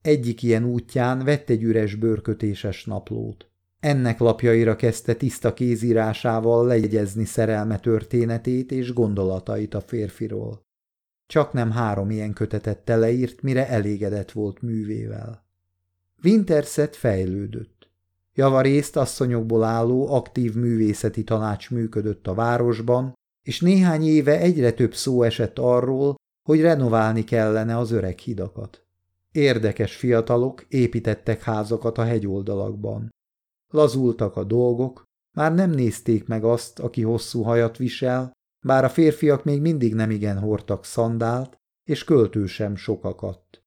Egyik ilyen útján vett egy üres bőrkötéses naplót. Ennek lapjaira kezdte tiszta kézírásával lejegyezni szerelme történetét és gondolatait a férfiról. Csak nem három ilyen kötetet teleírt, mire elégedett volt művével. Winterset fejlődött. Javarészt asszonyokból álló aktív művészeti tanács működött a városban, és néhány éve egyre több szó esett arról, hogy renoválni kellene az öreg hidakat. Érdekes fiatalok építettek házakat a hegyoldalakban. Lazultak a dolgok, már nem nézték meg azt, aki hosszú hajat visel, bár a férfiak még mindig nemigen hordtak szandált, és költő sem sokakat.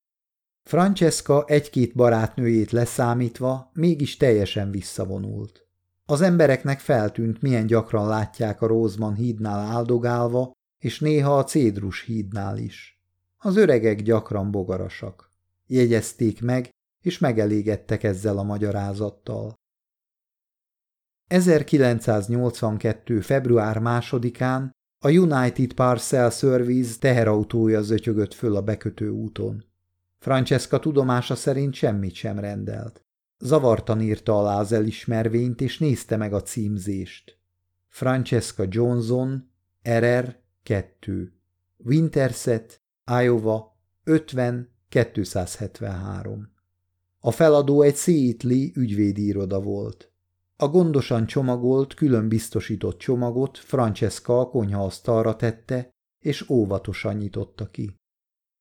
Francesca egy-két barátnőjét leszámítva mégis teljesen visszavonult. Az embereknek feltűnt, milyen gyakran látják a Rózman hídnál áldogálva, és néha a Cédrus hídnál is. Az öregek gyakran bogarasak. Jegyezték meg, és megelégedtek ezzel a magyarázattal. 1982. február másodikán a United Parcel Service teherautója zötyögött föl a bekötő úton. Francesca tudomása szerint semmit sem rendelt. Zavartan írta alá az elismervényt, és nézte meg a címzést. Francesca Johnson, RR 2. Winterset, Iowa 50 273. A feladó egy Seattle ügyvédi iroda volt. A gondosan csomagolt, külön biztosított csomagot Francesca a konyhaasztalra tette, és óvatosan nyitotta ki.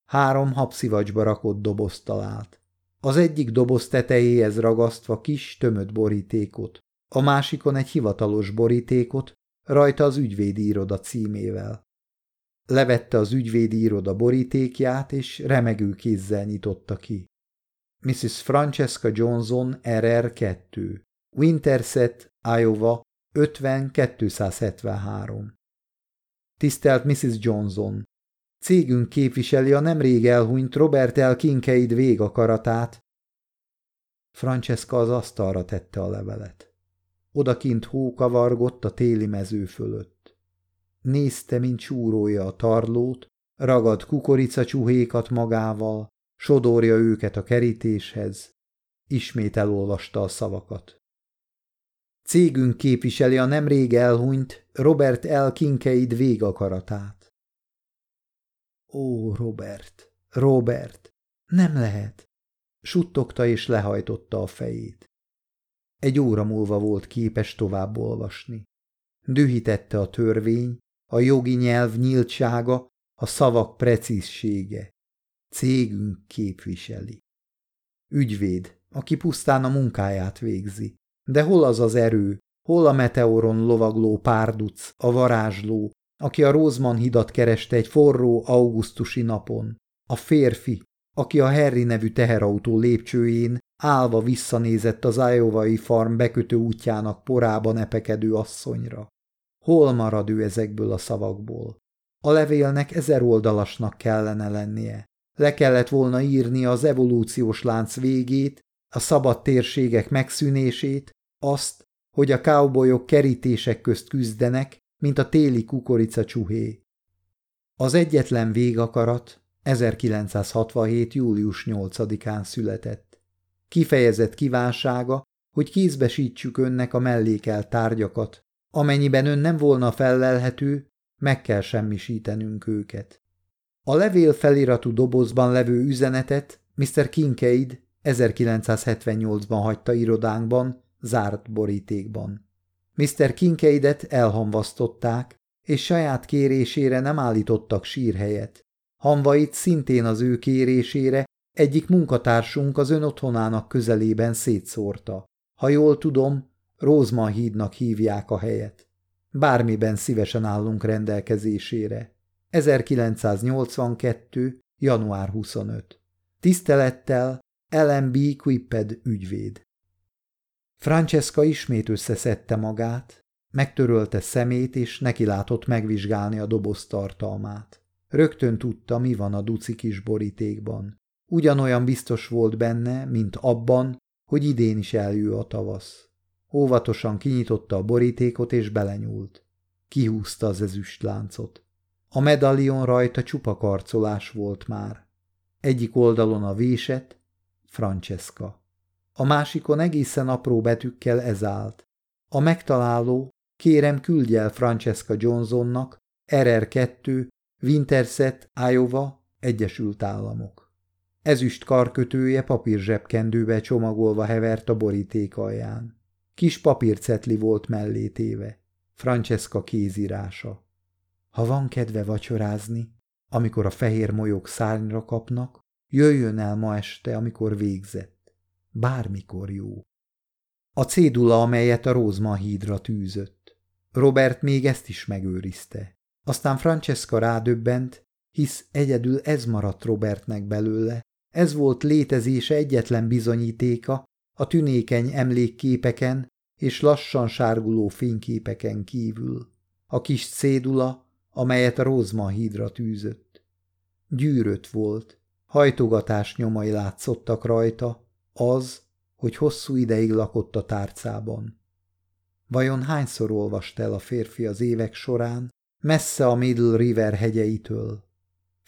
Három habszivacsba rakott doboz talált. Az egyik doboz tetejéhez ragasztva kis, tömött borítékot, a másikon egy hivatalos borítékot, rajta az ügyvédi iroda címével. Levette az ügyvédi iroda borítékját, és remegő kézzel nyitotta ki. Mrs. Francesca Johnson RR2 Winterset, Iowa 50273 Tisztelt Mrs. Johnson! Cégünk képviseli a nemrég elhunyt Robert L. Kincaid végakaratát. Francesca az asztalra tette a levelet. Odakint hó kavargott a téli mező fölött. Nézte, mint csúrója a tarlót, ragad kukoricacsuhékat magával, sodorja őket a kerítéshez. Ismét elolvasta a szavakat. Cégünk képviseli a nemrég elhunyt Robert L. Kincaid végakaratát. Ó, Robert, Robert, nem lehet! Suttogta és lehajtotta a fejét. Egy óra múlva volt képes tovább olvasni. Dühítette a törvény, a jogi nyelv nyíltsága, a szavak precízsége. Cégünk képviseli. Ügyvéd, aki pusztán a munkáját végzi. De hol az az erő, hol a meteoron lovagló párduc, a varázsló, aki a Rózman hidat kereste egy forró augusztusi napon? A férfi, aki a Harry nevű teherautó lépcsőjén állva visszanézett az Iowai farm bekötő útjának porában epekedő asszonyra. Hol marad ő ezekből a szavakból? A levélnek ezer oldalasnak kellene lennie. le kellett volna írni az evolúciós lánc végét, a szabad térségek megszűnését, azt, hogy a cowboyok kerítések közt küzdenek, mint a téli kukorica csuhé. Az egyetlen végakarat 1967. július 8-án született. Kifejezett kívánsága, hogy kézbesítsük önnek a mellékelt tárgyakat, amennyiben ön nem volna fellelhető, meg kell semmisítenünk őket. A levél feliratú dobozban levő üzenetet Mr. Kincaid 1978-ban hagyta irodánkban, zárt borítékban. Mr. Kincaidet elhamvasztották, és saját kérésére nem állítottak sírhelyet. Hamvait szintén az ő kérésére egyik munkatársunk az ön otthonának közelében szétszórta. Ha jól tudom, Rózman hídnak hívják a helyet. Bármiben szívesen állunk rendelkezésére. 1982. január 25. Tisztelettel LMB Quipped ügyvéd. Francesca ismét összeszedte magát, megtörölte szemét, és nekilátott megvizsgálni a doboz tartalmát. Rögtön tudta, mi van a duci kis borítékban. Ugyanolyan biztos volt benne, mint abban, hogy idén is eljő a tavasz. Óvatosan kinyitotta a borítékot, és belenyúlt. Kihúzta az ezüstláncot. A medalion rajta csupa karcolás volt már. Egyik oldalon a véset, Francesca. A másikon egészen apró betűkkel ez állt. A megtaláló, kérem küldj el Francesca Johnsonnak, RR2, Winterset, Iowa, Egyesült Államok. Ezüst karkötője papír zsebkendőbe csomagolva hevert a boríték alján. Kis papírcetli volt mellé téve. Francesca kézírása. Ha van kedve vacsorázni, amikor a fehér molyok szárnyra kapnak, jöjjön el ma este, amikor végzett. Bármikor jó. A cédula, amelyet a Rózma hídra tűzött. Robert még ezt is megőrizte. Aztán Francesca rádöbbent, hisz egyedül ez maradt Robertnek belőle, ez volt létezése egyetlen bizonyítéka a tünékeny emlékképeken és lassan sárguló fényképeken kívül. A kis cédula, amelyet a Rózma hídra tűzött. Gyűrött volt, hajtogatás nyomai látszottak rajta, az, hogy hosszú ideig lakott a tárcában. Vajon hányszor olvast el a férfi az évek során, messze a Middle River hegyeitől?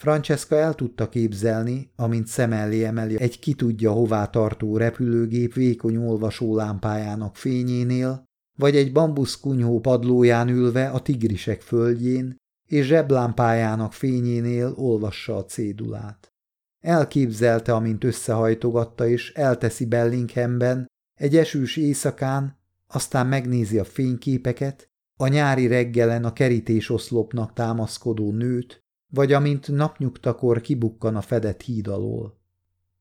Francesca el tudta képzelni, amint szem elé emeli egy ki tudja hová tartó repülőgép vékony olvasó lámpájának fényénél, vagy egy bambuszkunyhó padlóján ülve a tigrisek földjén, és zseblámpájának fényénél olvassa a cédulát. Elképzelte, amint összehajtogatta és elteszi Bellinghamben, egy esős éjszakán, aztán megnézi a fényképeket, a nyári reggelen a kerítésoszlopnak támaszkodó nőt, vagy amint napnyugtakor kibukkan a fedett híd alól.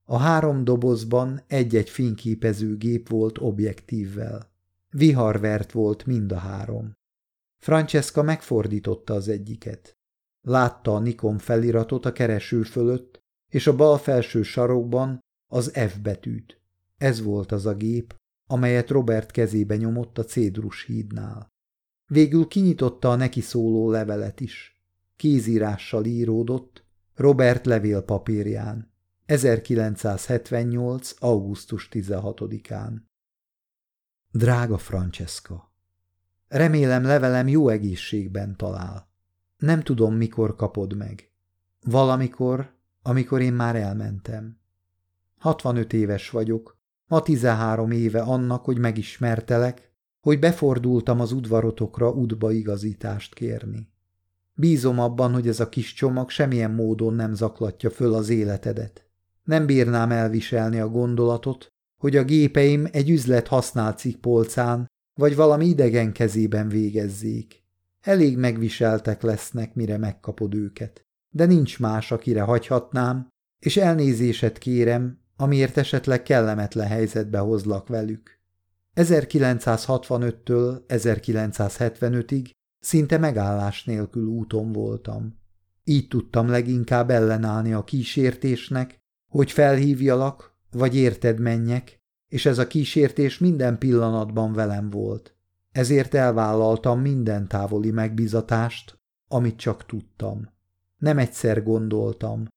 A három dobozban egy-egy fényképező gép volt objektívvel. Viharvert volt mind a három. Francesca megfordította az egyiket. Látta a Nikon feliratot a kereső fölött, és a bal felső sarokban az F betűt. Ez volt az a gép, amelyet Robert kezébe nyomott a Cédrus hídnál. Végül kinyitotta a neki szóló levelet is. Kézírással íródott, Robert levélpapírján, 1978. augusztus 16-án. Drága Francesca! Remélem levelem jó egészségben talál. Nem tudom, mikor kapod meg. Valamikor, amikor én már elmentem. 65 éves vagyok, ma 13 éve annak, hogy megismertelek, hogy befordultam az udvarotokra udba igazítást kérni. Bízom abban, hogy ez a kis csomag semmilyen módon nem zaklatja föl az életedet. Nem bírnám elviselni a gondolatot, hogy a gépeim egy üzlet használt polcán vagy valami idegen kezében végezzék. Elég megviseltek lesznek, mire megkapod őket. De nincs más, akire hagyhatnám, és elnézéset kérem, amiért esetleg kellemetlen helyzetbe hozlak velük. 1965-től 1975-ig szinte megállás nélkül úton voltam. Így tudtam leginkább ellenállni a kísértésnek, hogy felhívjalak, vagy érted menjek, és ez a kísértés minden pillanatban velem volt. Ezért elvállaltam minden távoli megbizatást, amit csak tudtam. Nem egyszer gondoltam.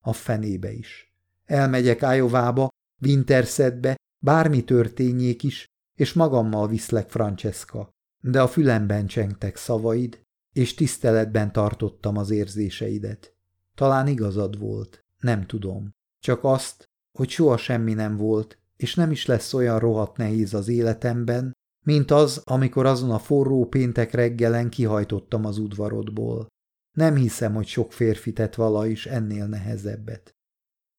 a fenébe is. Elmegyek Ájovába, Wintersetbe, bármi történjék is, és magammal viszlek, Francesca. De a fülemben csengtek szavaid, és tiszteletben tartottam az érzéseidet. Talán igazad volt, nem tudom. Csak azt, hogy soha semmi nem volt, és nem is lesz olyan rohadt nehéz az életemben, mint az, amikor azon a forró péntek reggelen kihajtottam az udvarodból. Nem hiszem, hogy sok férfi tett vala is ennél nehezebbet.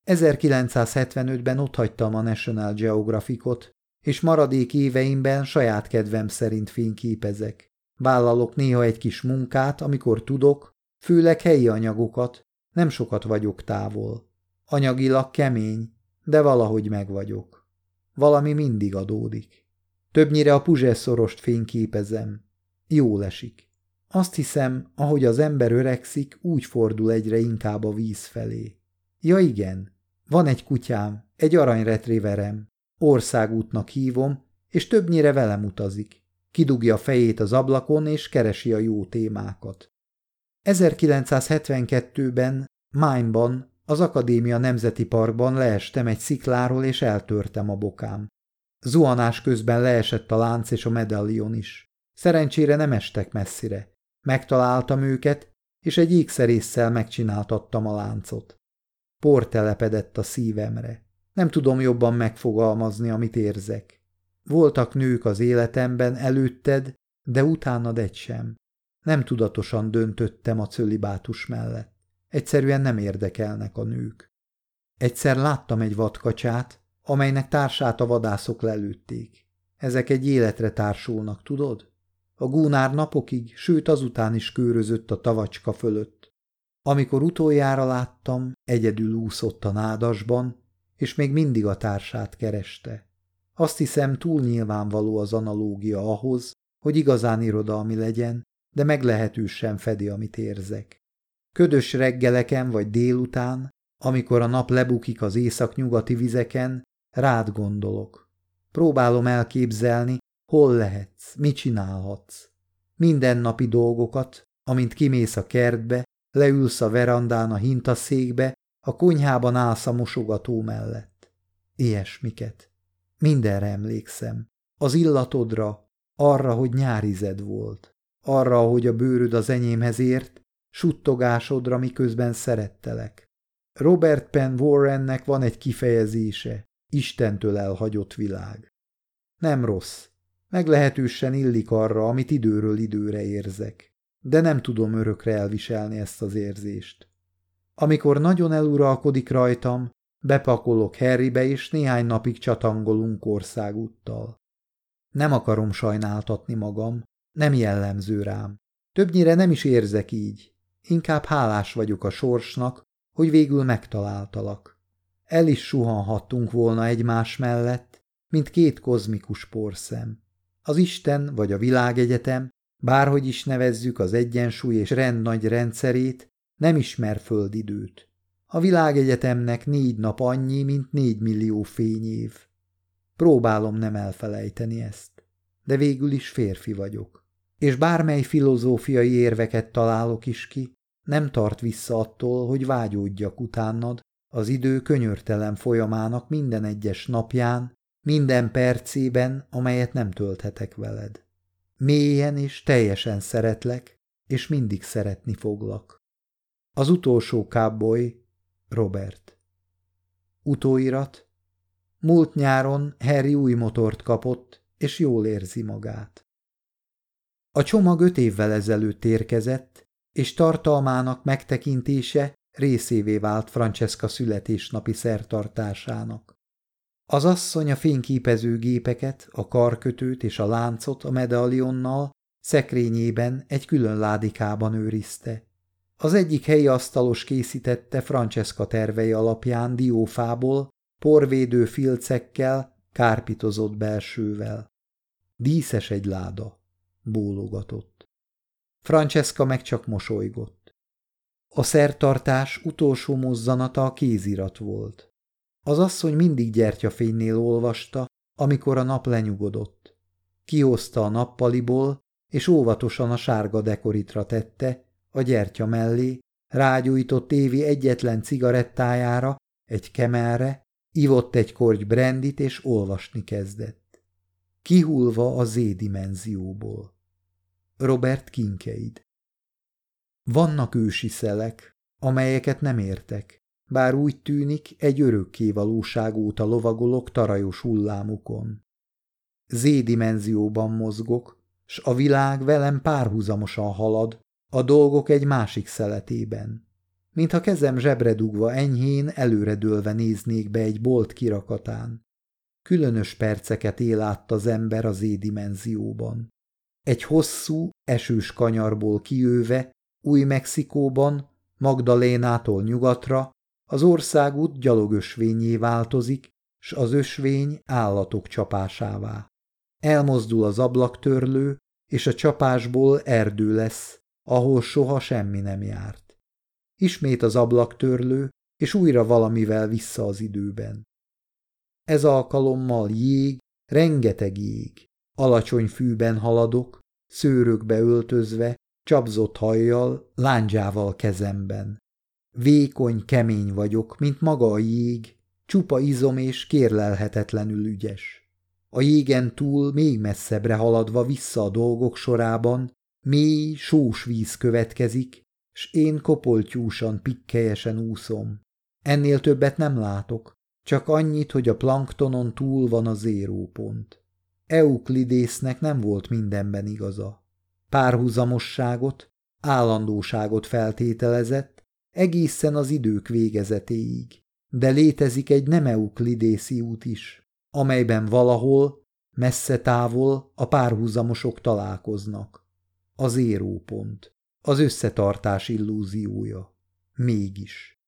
1975-ben otthagytam a National Geographicot, és maradék éveimben saját kedvem szerint fényképezek. Vállalok néha egy kis munkát, amikor tudok, főleg helyi anyagokat, nem sokat vagyok távol. Anyagilag kemény, de valahogy megvagyok. Valami mindig adódik. Többnyire a puzsesszorost fényképezem. Jól esik. Azt hiszem, ahogy az ember öregszik, úgy fordul egyre inkább a víz felé. Ja igen, van egy kutyám, egy aranyretriverem. Országútnak hívom, és többnyire velem utazik. Kidugja a fejét az ablakon, és keresi a jó témákat. 1972-ben Májnban, az Akadémia Nemzeti Parkban leestem egy szikláról, és eltörtem a bokám. Zuhanás közben leesett a lánc és a medallion is. Szerencsére nem estek messzire. Megtaláltam őket, és egy ékszerésszel megcsináltattam a láncot. Por telepedett a szívemre. Nem tudom jobban megfogalmazni, amit érzek. Voltak nők az életemben előtted, de utánad egy sem. Nem tudatosan döntöttem a cölibátus mellett. Egyszerűen nem érdekelnek a nők. Egyszer láttam egy vadkacsát, amelynek társát a vadászok lelőtték. Ezek egy életre társulnak, tudod? A gúnár napokig, sőt azután is körözött a tavacska fölött. Amikor utoljára láttam, egyedül úszott a nádasban, és még mindig a társát kereste. Azt hiszem túl nyilvánvaló az analógia ahhoz, hogy igazán irodalmi legyen, de meglehetősen fedi, amit érzek. Ködös reggeleken vagy délután, amikor a nap lebukik az északnyugati vizeken, rád gondolok. Próbálom elképzelni, hol lehetsz, mit csinálhatsz. Mindennapi dolgokat, amint kimész a kertbe, leülsz a verandán a hintaszékbe, a konyhában állsz a mosogató mellett. Ilyesmiket. Mindenre emlékszem. Az illatodra, arra, hogy nyárized volt. Arra, hogy a bőröd az enyémhez ért, suttogásodra, miközben szerettelek. Robert Penn Warrennek van egy kifejezése, Istentől elhagyott világ. Nem rossz, meglehetősen illik arra, amit időről időre érzek, de nem tudom örökre elviselni ezt az érzést. Amikor nagyon eluralkodik rajtam, bepakolok Harrybe, és néhány napig csatangolunk országúttal. Nem akarom sajnáltatni magam, nem jellemző rám. Többnyire nem is érzek így. Inkább hálás vagyok a sorsnak, hogy végül megtaláltalak. El is suhanhattunk volna egymás mellett, mint két kozmikus porszem. Az Isten vagy a világegyetem, bárhogy is nevezzük az egyensúly és rend nagy rendszerét, nem ismer földidőt. A világegyetemnek négy nap annyi, mint négy millió fényév. Próbálom nem elfelejteni ezt, de végül is férfi vagyok. És bármely filozófiai érveket találok is ki, nem tart vissza attól, hogy vágyódjak utánad, az idő könyörtelen folyamának minden egyes napján, minden percében, amelyet nem tölthetek veled. Mélyen és teljesen szeretlek, és mindig szeretni foglak. Az utolsó káboly, Robert. Utóirat. Múlt nyáron Harry új motort kapott, és jól érzi magát. A csomag öt évvel ezelőtt érkezett, és tartalmának megtekintése részévé vált Francesca születésnapi szertartásának. Az asszony a fényképező gépeket, a karkötőt és a láncot a medalionnal szekrényében egy külön ládikában őrizte. Az egyik helyi asztalos készítette Francesca tervei alapján diófából, porvédő filcekkel, kárpitozott belsővel. Díszes egy láda, bólogatott. Francesca meg csak mosolygott. A szertartás utolsó mozzanata a kézirat volt. Az asszony mindig gyertyafénynél olvasta, amikor a nap lenyugodott. Kihozta a nappaliból, és óvatosan a sárga dekoritra tette, a gyertya mellé, rágyújtott Évi egyetlen cigarettájára, egy kemelre, ivott egy korty brandit és olvasni kezdett. Kihulva a Z-dimenzióból. Robert Kinkeid Vannak ősi szelek, amelyeket nem értek, bár úgy tűnik, egy örökké valóság óta lovagolok tarajos hullámukon. Z-dimenzióban mozgok, s a világ velem párhuzamosan halad, a dolgok egy másik szeletében. Mintha kezem zsebre dugva enyhén előredőlve néznék be egy bolt kirakatán. Különös perceket él át az ember az Z-dimenzióban. Egy hosszú, esős kanyarból kijöve, Új-Mexikóban, Magdalénától nyugatra, az országút gyalogösvényé változik, s az ösvény állatok csapásává. Elmozdul az ablaktörlő, és a csapásból erdő lesz, ahol soha semmi nem járt. Ismét az ablaktörlő, és újra valamivel vissza az időben. Ez alkalommal jég, rengeteg jég. Alacsony fűben haladok, szőrökbe öltözve, csapzott hajjal, lándzsával kezemben. Vékony, kemény vagyok, mint maga a jég, csupa izom és kérlelhetetlenül ügyes. A jégen túl még messzebbre haladva vissza a dolgok sorában, mély, sós víz következik, s én kopoltyúsan, pikkelyesen úszom. Ennél többet nem látok, csak annyit, hogy a planktonon túl van a zérópont. Euklidésznek nem volt mindenben igaza. Párhuzamosságot, állandóságot feltételezett, egészen az idők végezetéig. De létezik egy nem euklidészi út is, amelyben valahol, messze távol a párhuzamosok találkoznak. Az érópont, az összetartás illúziója. Mégis.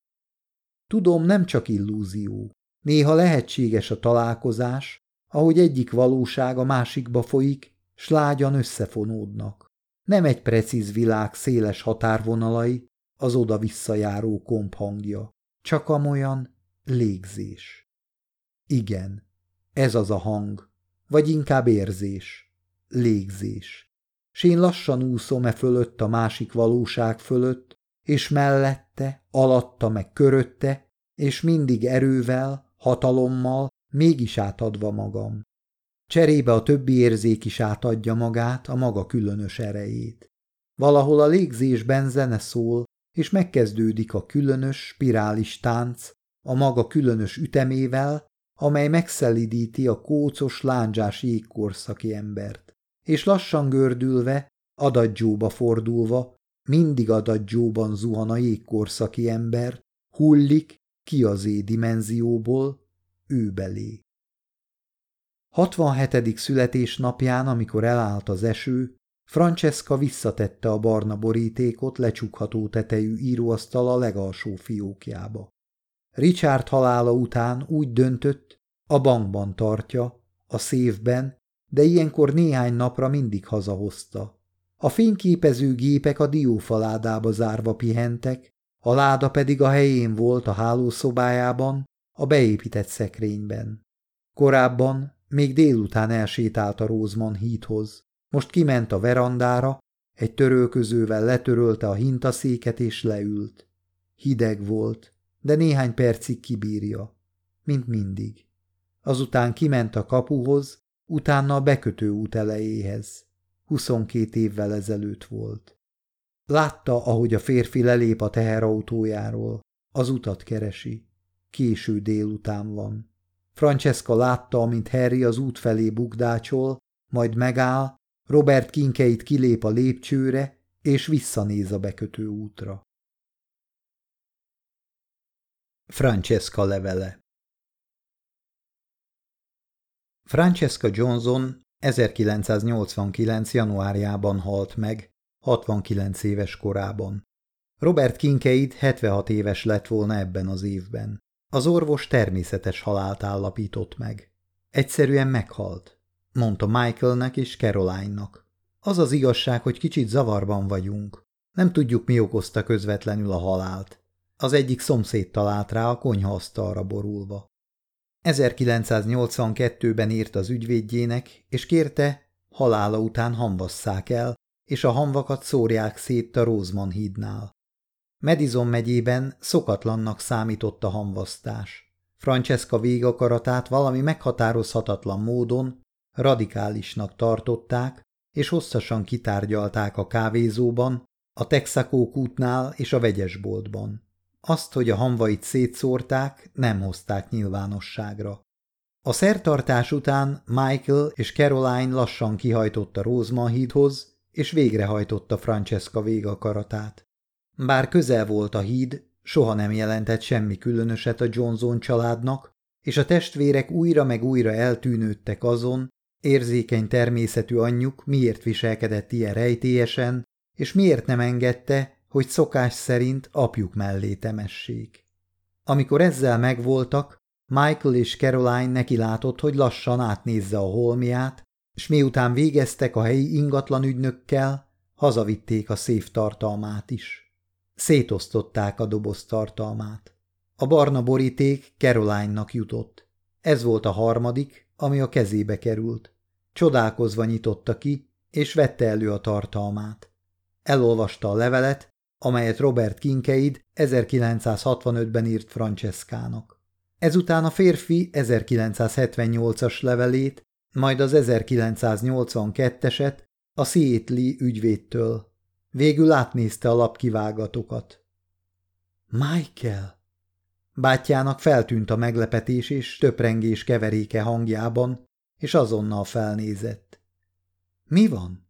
Tudom, nem csak illúzió. Néha lehetséges a találkozás, ahogy egyik valóság a másikba folyik, s lágyan összefonódnak. Nem egy precíz világ széles határvonalai, az oda-visszajáró komphangja, csak amolyan légzés. Igen, ez az a hang, vagy inkább érzés, légzés. S én lassan úszom e fölött a másik valóság fölött, és mellette, alatta meg körötte, és mindig erővel, hatalommal, mégis átadva magam. Cserébe a többi érzék is átadja magát, a maga különös erejét. Valahol a légzésben zene szól, és megkezdődik a különös, spirális tánc, a maga különös ütemével, amely megszelidíti a kócos, lándzsás jégkorszaki embert. És lassan gördülve, adaggyóba fordulva, mindig adaggyóban zuhan a jégkorszaki ember, hullik ki az dimenzióból, ő belé. 67. születésnapján, amikor elállt az eső, Francesca visszatette a barna borítékot lecsukható tetejű íróasztal a legalsó fiókjába. Richard halála után úgy döntött, a bankban tartja, a szévben, de ilyenkor néhány napra mindig hazahozta. A fényképező gépek a diófaládába zárva pihentek, a láda pedig a helyén volt a hálószobájában, a beépített szekrényben. Korábban még délután elsétált a Rózman híthoz. Most kiment a verandára, egy törölközővel letörölte a hintaszéket és leült. Hideg volt, de néhány percig kibírja, mint mindig. Azután kiment a kapuhoz, utána a bekötő út elejéhez. Huszonkét évvel ezelőtt volt. Látta, ahogy a férfi lelép a teherautójáról. Az utat keresi. Késő délután van. Francesca látta, amint Harry az út felé bukdácsol, majd megáll, Robert kinkeit kilép a lépcsőre, és visszanéz a bekötő útra. Francesca levele Francesca Johnson 1989. januárjában halt meg, 69 éves korában. Robert Kinkeid 76 éves lett volna ebben az évben. Az orvos természetes halált állapított meg. Egyszerűen meghalt, mondta Michaelnek és Caroline-nak. Az az igazság, hogy kicsit zavarban vagyunk. Nem tudjuk, mi okozta közvetlenül a halált. Az egyik szomszéd talált rá a konyhaasztalra borulva. 1982-ben írt az ügyvédjének, és kérte, halála után hamvasszák el, és a hamvakat szórják szét a Rózman hídnál. Madison megyében szokatlannak számított a hamvasztás. Francesca végakaratát valami meghatározhatatlan módon radikálisnak tartották, és hosszasan kitárgyalták a kávézóban, a Texaco kútnál és a vegyesboltban. Azt, hogy a hamvait szétszórták, nem hozták nyilvánosságra. A szertartás után Michael és Caroline lassan kihajtott a hídhoz, és végrehajtotta Francesca végakaratát. Bár közel volt a híd, soha nem jelentett semmi különöset a Johnson családnak, és a testvérek újra meg újra eltűnődtek azon, érzékeny természetű anyjuk miért viselkedett ilyen rejtélyesen, és miért nem engedte, hogy szokás szerint apjuk mellé temessék. Amikor ezzel megvoltak, Michael és Caroline neki látott, hogy lassan átnézze a holmiát, és miután végeztek a helyi ingatlan ügynökkel, hazavitték a széf tartalmát is. Szétosztották a doboz tartalmát. A barna boríték Caroline-nak jutott. Ez volt a harmadik, ami a kezébe került. Csodálkozva nyitotta ki, és vette elő a tartalmát. Elolvasta a levelet, amelyet Robert Kinkeid 1965-ben írt Franceskának. Ezután a férfi 1978-as levelét, majd az 1982-eset a Seattle ügyvédtől. Végül átnézte a lapkiválgatokat. Michael! Bátyjának feltűnt a meglepetés és töprengés keveréke hangjában, és azonnal felnézett. Mi van?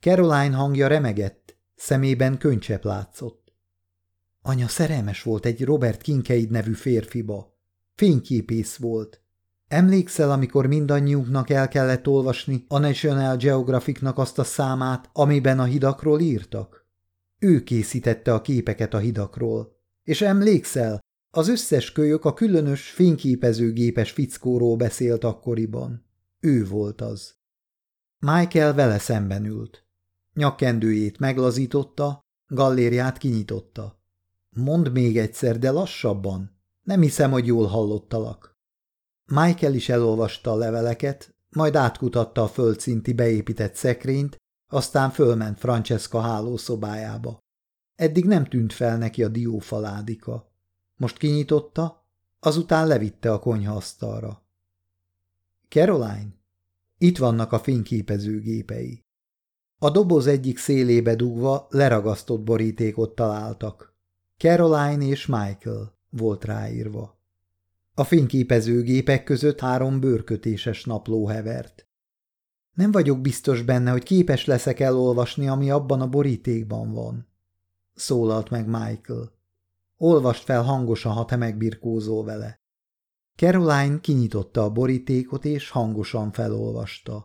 Caroline hangja remegett, szemében könycsepp látszott. Anya szerelmes volt egy Robert Kinkeid nevű férfiba. Fényképész volt. Emlékszel, amikor mindannyiunknak el kellett olvasni a National Geographicnak azt a számát, amiben a hidakról írtak? Ő készítette a képeket a hidakról. És emlékszel, az összes kölyök a különös fényképezőgépes fickóról beszélt akkoriban. Ő volt az. Michael vele szemben ült. Nyakkendőjét meglazította, gallériát kinyitotta. Mondd még egyszer, de lassabban. Nem hiszem, hogy jól hallottalak. Michael is elolvasta a leveleket, majd átkutatta a földszinti beépített szekrényt, aztán fölment Francesca hálószobájába. Eddig nem tűnt fel neki a diófaládika. Most kinyitotta, azután levitte a konyhaasztalra. Caroline, itt vannak a fényképezőgépei. A doboz egyik szélébe dugva leragasztott borítékot találtak. Caroline és Michael volt ráírva. A fényképezőgépek között három bőrkötéses napló hevert. Nem vagyok biztos benne, hogy képes leszek elolvasni, ami abban a borítékban van. Szólalt meg Michael. Olvast fel hangosan, ha te megbirkózol vele. Caroline kinyitotta a borítékot és hangosan felolvasta.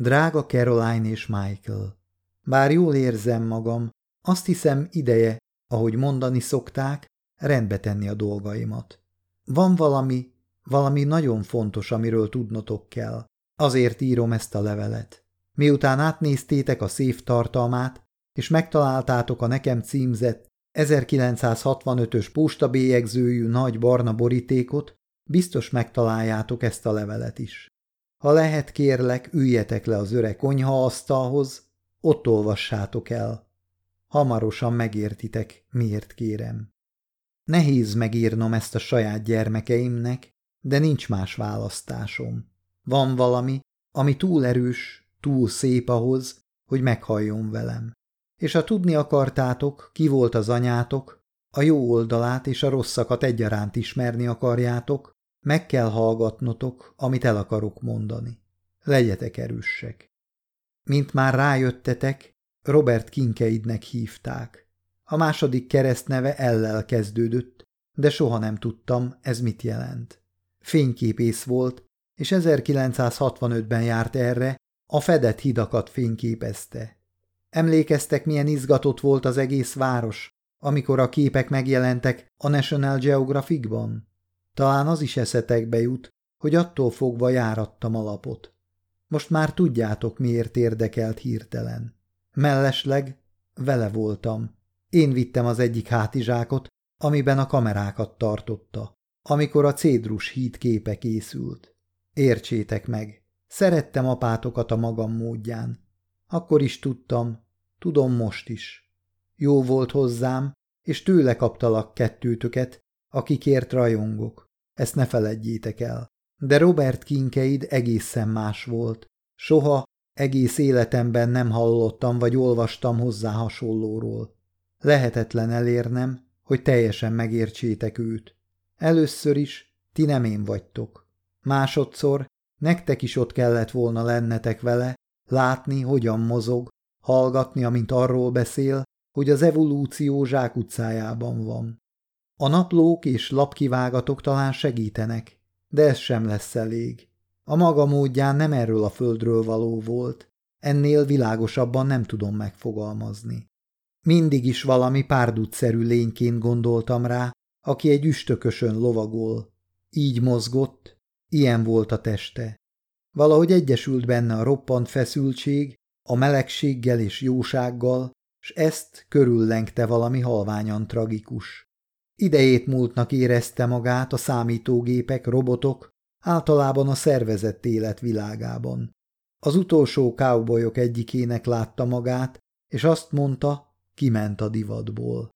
Drága Caroline és Michael, bár jól érzem magam, azt hiszem ideje, ahogy mondani szokták, rendbe tenni a dolgaimat. Van valami, valami nagyon fontos, amiről tudnotok kell. Azért írom ezt a levelet. Miután átnéztétek a széf tartalmát, és megtaláltátok a nekem címzett 1965-ös postabélyegzőjű nagy barna borítékot, biztos megtaláljátok ezt a levelet is. Ha lehet, kérlek, üljetek le az öreg asztalhoz, ott olvassátok el. Hamarosan megértitek, miért kérem. Nehéz megírnom ezt a saját gyermekeimnek, de nincs más választásom. Van valami, ami túl erős, túl szép ahhoz, hogy meghalljon velem. És ha tudni akartátok, ki volt az anyátok, a jó oldalát és a rosszakat egyaránt ismerni akarjátok, meg kell hallgatnotok, amit el akarok mondani. Legyetek erősek. Mint már rájöttetek, Robert Kinkeidnek hívták. A második keresztneve ellel kezdődött, de soha nem tudtam, ez mit jelent. Fényképész volt, és 1965-ben járt erre, a fedett hidakat fényképezte. Emlékeztek, milyen izgatott volt az egész város, amikor a képek megjelentek a National Geographicban? Talán az is eszetekbe jut, hogy attól fogva járattam alapot. Most már tudjátok, miért érdekelt hirtelen. Mellesleg vele voltam. Én vittem az egyik hátizsákot, amiben a kamerákat tartotta, amikor a Cédrus híd képe készült. Értsétek meg, szerettem apátokat a magam módján. Akkor is tudtam, tudom most is. Jó volt hozzám, és tőle kaptalak kettőtöket, akikért rajongok. Ezt ne feledjétek el. De Robert Kinkeid egészen más volt. Soha, egész életemben nem hallottam vagy olvastam hozzá hasonlóról. Lehetetlen elérnem, hogy teljesen megértsétek őt. Először is ti nem én vagytok. Másodszor nektek is ott kellett volna lennetek vele, látni, hogyan mozog, hallgatni, amint arról beszél, hogy az evolúció zsákutcájában van. A naplók és lapkivágatok talán segítenek, de ez sem lesz elég. A maga módján nem erről a földről való volt, ennél világosabban nem tudom megfogalmazni. Mindig is valami párdutszerű lényként gondoltam rá, aki egy üstökösön lovagol. Így mozgott, ilyen volt a teste. Valahogy egyesült benne a roppant feszültség, a melegséggel és jósággal, s ezt körüllengte valami halványan tragikus. Idejét múltnak érezte magát a számítógépek, robotok, általában a szervezett élet világában. Az utolsó cowboyok egyikének látta magát, és azt mondta, kiment a divatból.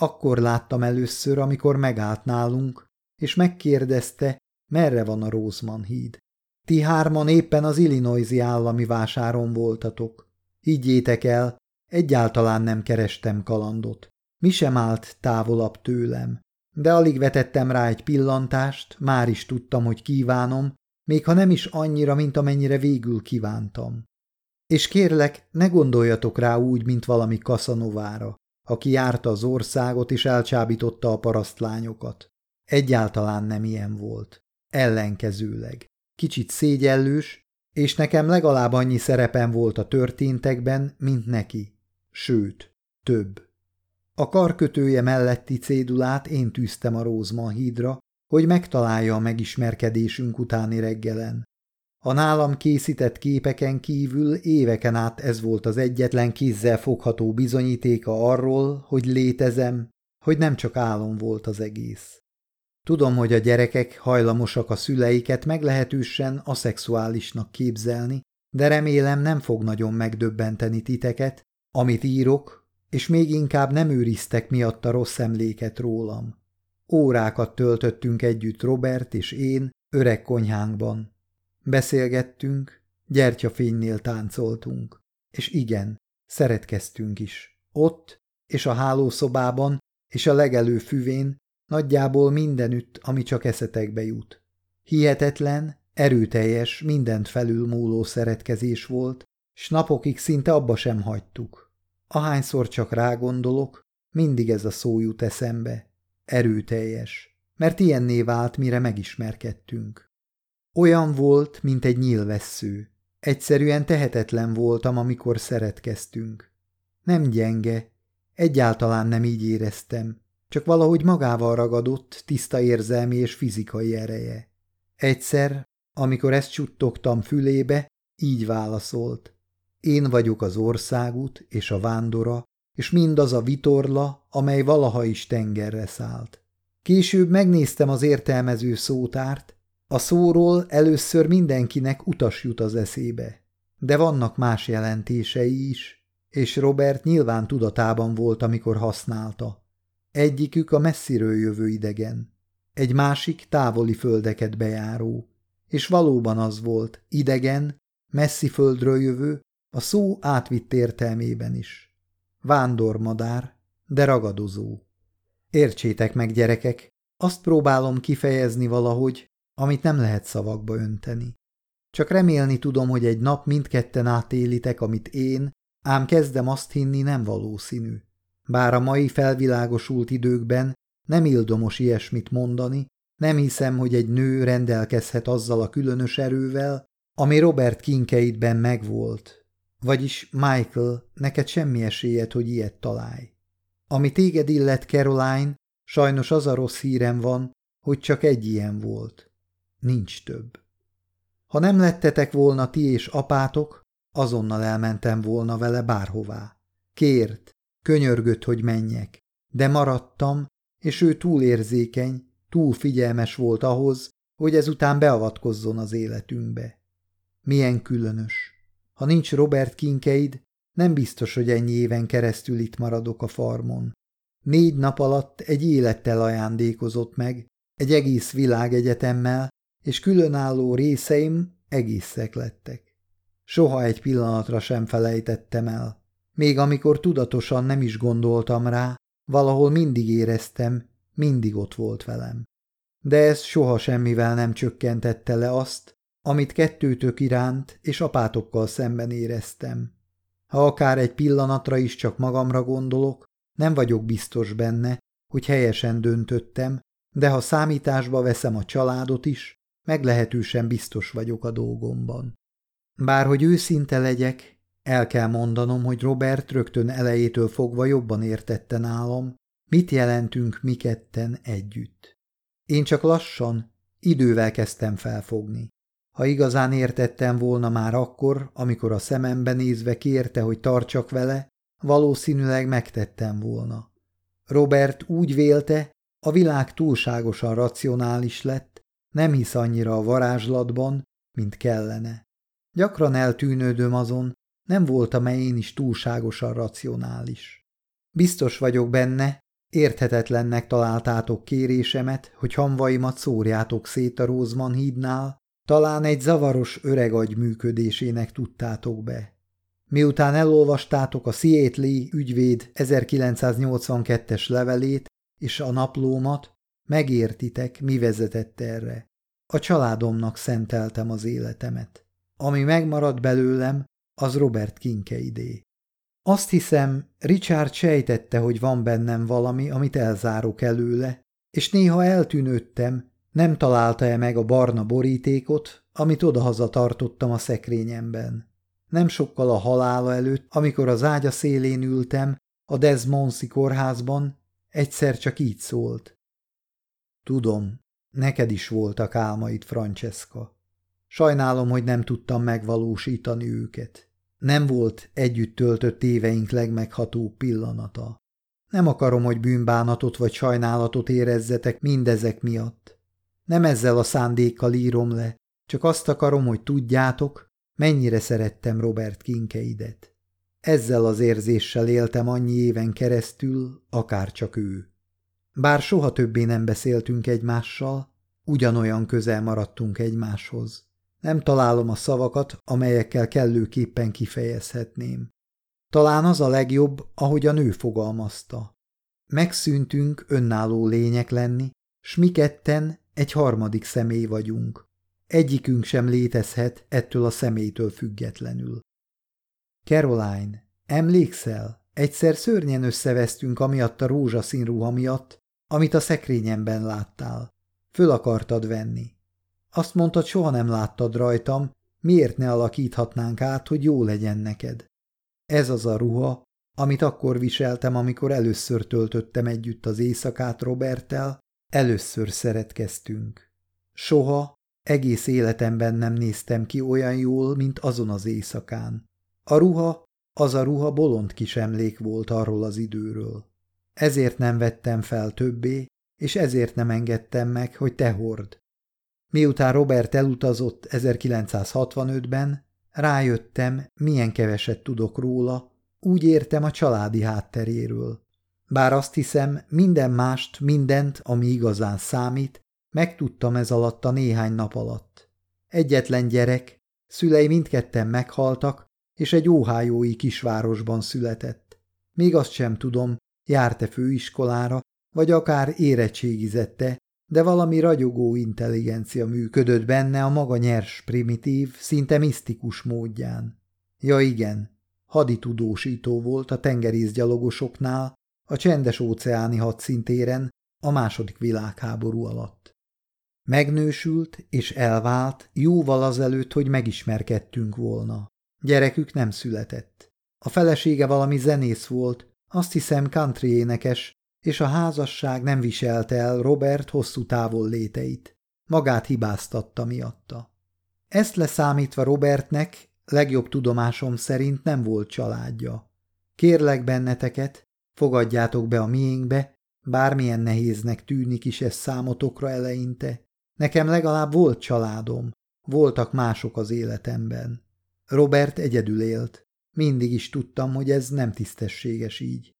Akkor láttam először, amikor megállt nálunk, és megkérdezte, merre van a Roseman híd. Ti hárman éppen az Illinoisi állami vásáron voltatok. Higgyétek el, egyáltalán nem kerestem kalandot. Mi sem állt távolabb tőlem. De alig vetettem rá egy pillantást, már is tudtam, hogy kívánom, még ha nem is annyira, mint amennyire végül kívántam. És kérlek, ne gondoljatok rá úgy, mint valami kaszanovára, aki járta az országot és elcsábította a parasztlányokat. Egyáltalán nem ilyen volt. Ellenkezőleg. Kicsit szégyellős, és nekem legalább annyi szerepem volt a történtekben, mint neki. Sőt, több. A karkötője melletti cédulát én tűztem a Rózman hídra, hogy megtalálja a megismerkedésünk utáni reggelen. A nálam készített képeken kívül éveken át ez volt az egyetlen kézzel fogható bizonyítéka arról, hogy létezem, hogy nem csak álom volt az egész. Tudom, hogy a gyerekek hajlamosak a szüleiket meglehetősen aszexuálisnak képzelni, de remélem nem fog nagyon megdöbbenteni titeket, amit írok, és még inkább nem őriztek miatt a rossz emléket rólam. Órákat töltöttünk együtt Robert és én öreg konyhánkban. Beszélgettünk, gyertyafénynél táncoltunk. És igen, szeretkeztünk is. Ott és a hálószobában és a legelő füvén nagyjából mindenütt, ami csak eszetekbe jut. Hihetetlen, erőteljes, mindent felülmúló szeretkezés volt, s napokig szinte abba sem hagytuk. Ahányszor csak rágondolok, mindig ez a szó jut eszembe. Erőteljes, mert ilyenné vált, mire megismerkedtünk. Olyan volt, mint egy nyílvessző. Egyszerűen tehetetlen voltam, amikor szeretkeztünk. Nem gyenge, egyáltalán nem így éreztem, csak valahogy magával ragadott tiszta érzelmi és fizikai ereje. Egyszer, amikor ezt csuttogtam fülébe, így válaszolt. Én vagyok az országút és a vándora, és mindaz a vitorla, amely valaha is tengerre szállt. Később megnéztem az értelmező szótárt, a szóról először mindenkinek utas jut az eszébe. De vannak más jelentései is, és Robert nyilván tudatában volt, amikor használta. Egyikük a messziről jövő idegen, egy másik távoli földeket bejáró, és valóban az volt, idegen, messzi földről jövő, a szó átvitt értelmében is. Vándormadár, de ragadozó. Értsétek meg, gyerekek, azt próbálom kifejezni valahogy, amit nem lehet szavakba önteni. Csak remélni tudom, hogy egy nap mindketten átélitek, amit én, ám kezdem azt hinni nem valószínű. Bár a mai felvilágosult időkben nem ildomos ilyesmit mondani, nem hiszem, hogy egy nő rendelkezhet azzal a különös erővel, ami Robert Kinkeidben megvolt. Vagyis, Michael, neked semmi esélyed, hogy ilyet találj. Ami téged illet, Caroline, sajnos az a rossz hírem van, hogy csak egy ilyen volt. Nincs több. Ha nem lettetek volna ti és apátok, azonnal elmentem volna vele bárhová. Kért, könyörgött, hogy menjek, de maradtam, és ő túl érzékeny, túl figyelmes volt ahhoz, hogy ezután beavatkozzon az életünkbe. Milyen különös. Ha nincs Robert Kinkeid, nem biztos, hogy ennyi éven keresztül itt maradok a farmon. Négy nap alatt egy élettel ajándékozott meg, egy egész világegyetemmel, és különálló részeim egészek lettek. Soha egy pillanatra sem felejtettem el. Még amikor tudatosan nem is gondoltam rá, valahol mindig éreztem, mindig ott volt velem. De ez soha semmivel nem csökkentette le azt, amit kettőtök iránt és apátokkal szemben éreztem. Ha akár egy pillanatra is csak magamra gondolok, nem vagyok biztos benne, hogy helyesen döntöttem, de ha számításba veszem a családot is, meglehetősen biztos vagyok a dolgomban. Bárhogy őszinte legyek, el kell mondanom, hogy Robert rögtön elejétől fogva jobban értette nálam, mit jelentünk mi ketten együtt. Én csak lassan, idővel kezdtem felfogni. Ha igazán értettem volna már akkor, amikor a szemembe nézve kérte, hogy tartsak vele, valószínűleg megtettem volna. Robert úgy vélte, a világ túlságosan racionális lett, nem hisz annyira a varázslatban, mint kellene. Gyakran eltűnődöm azon, nem voltam-e én is túlságosan racionális. Biztos vagyok benne, érthetetlennek találtátok kérésemet, hogy hamvaimat szórjátok szét a Rózman hídnál, talán egy zavaros öregagy működésének tudtátok be. Miután elolvastátok a Seattle ügyvéd 1982-es levelét és a naplómat, megértitek, mi vezetett erre. A családomnak szenteltem az életemet. Ami megmaradt belőlem, az Robert Kinkeidé. Azt hiszem, Richard sejtette, hogy van bennem valami, amit elzárok előle, és néha eltűnődtem, nem találta-e meg a barna borítékot, amit odahaza tartottam a szekrényemben. Nem sokkal a halála előtt, amikor az ágya szélén ültem, a Desmonsi kórházban, egyszer csak így szólt. Tudom, neked is voltak álmaid, Francesca. Sajnálom, hogy nem tudtam megvalósítani őket. Nem volt együtt töltött éveink legmeghatóbb pillanata. Nem akarom, hogy bűnbánatot vagy sajnálatot érezzetek mindezek miatt. Nem ezzel a szándékkal írom le, csak azt akarom, hogy tudjátok, mennyire szerettem Robert Kinkeidet. Ezzel az érzéssel éltem annyi éven keresztül, akár csak ő. Bár soha többé nem beszéltünk egymással, ugyanolyan közel maradtunk egymáshoz. Nem találom a szavakat, amelyekkel kellőképpen kifejezhetném. Talán az a legjobb, ahogy a nő fogalmazta. Megszűntünk önálló lények lenni, s mi ketten egy harmadik személy vagyunk. Egyikünk sem létezhet ettől a személytől függetlenül. Caroline, emlékszel? Egyszer szörnyen összevesztünk amiatt a rózsaszín ruha miatt, amit a szekrényemben láttál. Föl akartad venni. Azt mondtad, soha nem láttad rajtam, miért ne alakíthatnánk át, hogy jó legyen neked. Ez az a ruha, amit akkor viseltem, amikor először töltöttem együtt az éjszakát Roberttel, először szeretkeztünk. Soha, egész életemben nem néztem ki olyan jól, mint azon az éjszakán. A ruha, az a ruha bolond kis emlék volt arról az időről. Ezért nem vettem fel többé, és ezért nem engedtem meg, hogy te hord. Miután Robert elutazott 1965-ben, rájöttem, milyen keveset tudok róla, úgy értem a családi hátteréről. Bár azt hiszem, minden mást, mindent, ami igazán számít, megtudtam ez alatt a néhány nap alatt. Egyetlen gyerek, szülei mindketten meghaltak, és egy óhájói kisvárosban született. Még azt sem tudom, járt-e főiskolára, vagy akár érettségizette, de valami ragyogó intelligencia működött benne a maga nyers, primitív, szinte misztikus módján. Ja igen, haditudósító volt a tengerészgyalogosoknál, a csendes óceáni hadszintéren a második világháború alatt. Megnősült és elvált jóval azelőtt, hogy megismerkedtünk volna. Gyerekük nem született. A felesége valami zenész volt, azt hiszem country énekes, és a házasság nem viselte el Robert hosszú távol léteit. Magát hibáztatta miatta. Ezt leszámítva Robertnek legjobb tudomásom szerint nem volt családja. Kérlek benneteket, fogadjátok be a miénkbe, bármilyen nehéznek tűnik is ez számotokra eleinte. Nekem legalább volt családom, voltak mások az életemben. Robert egyedül élt. Mindig is tudtam, hogy ez nem tisztességes így.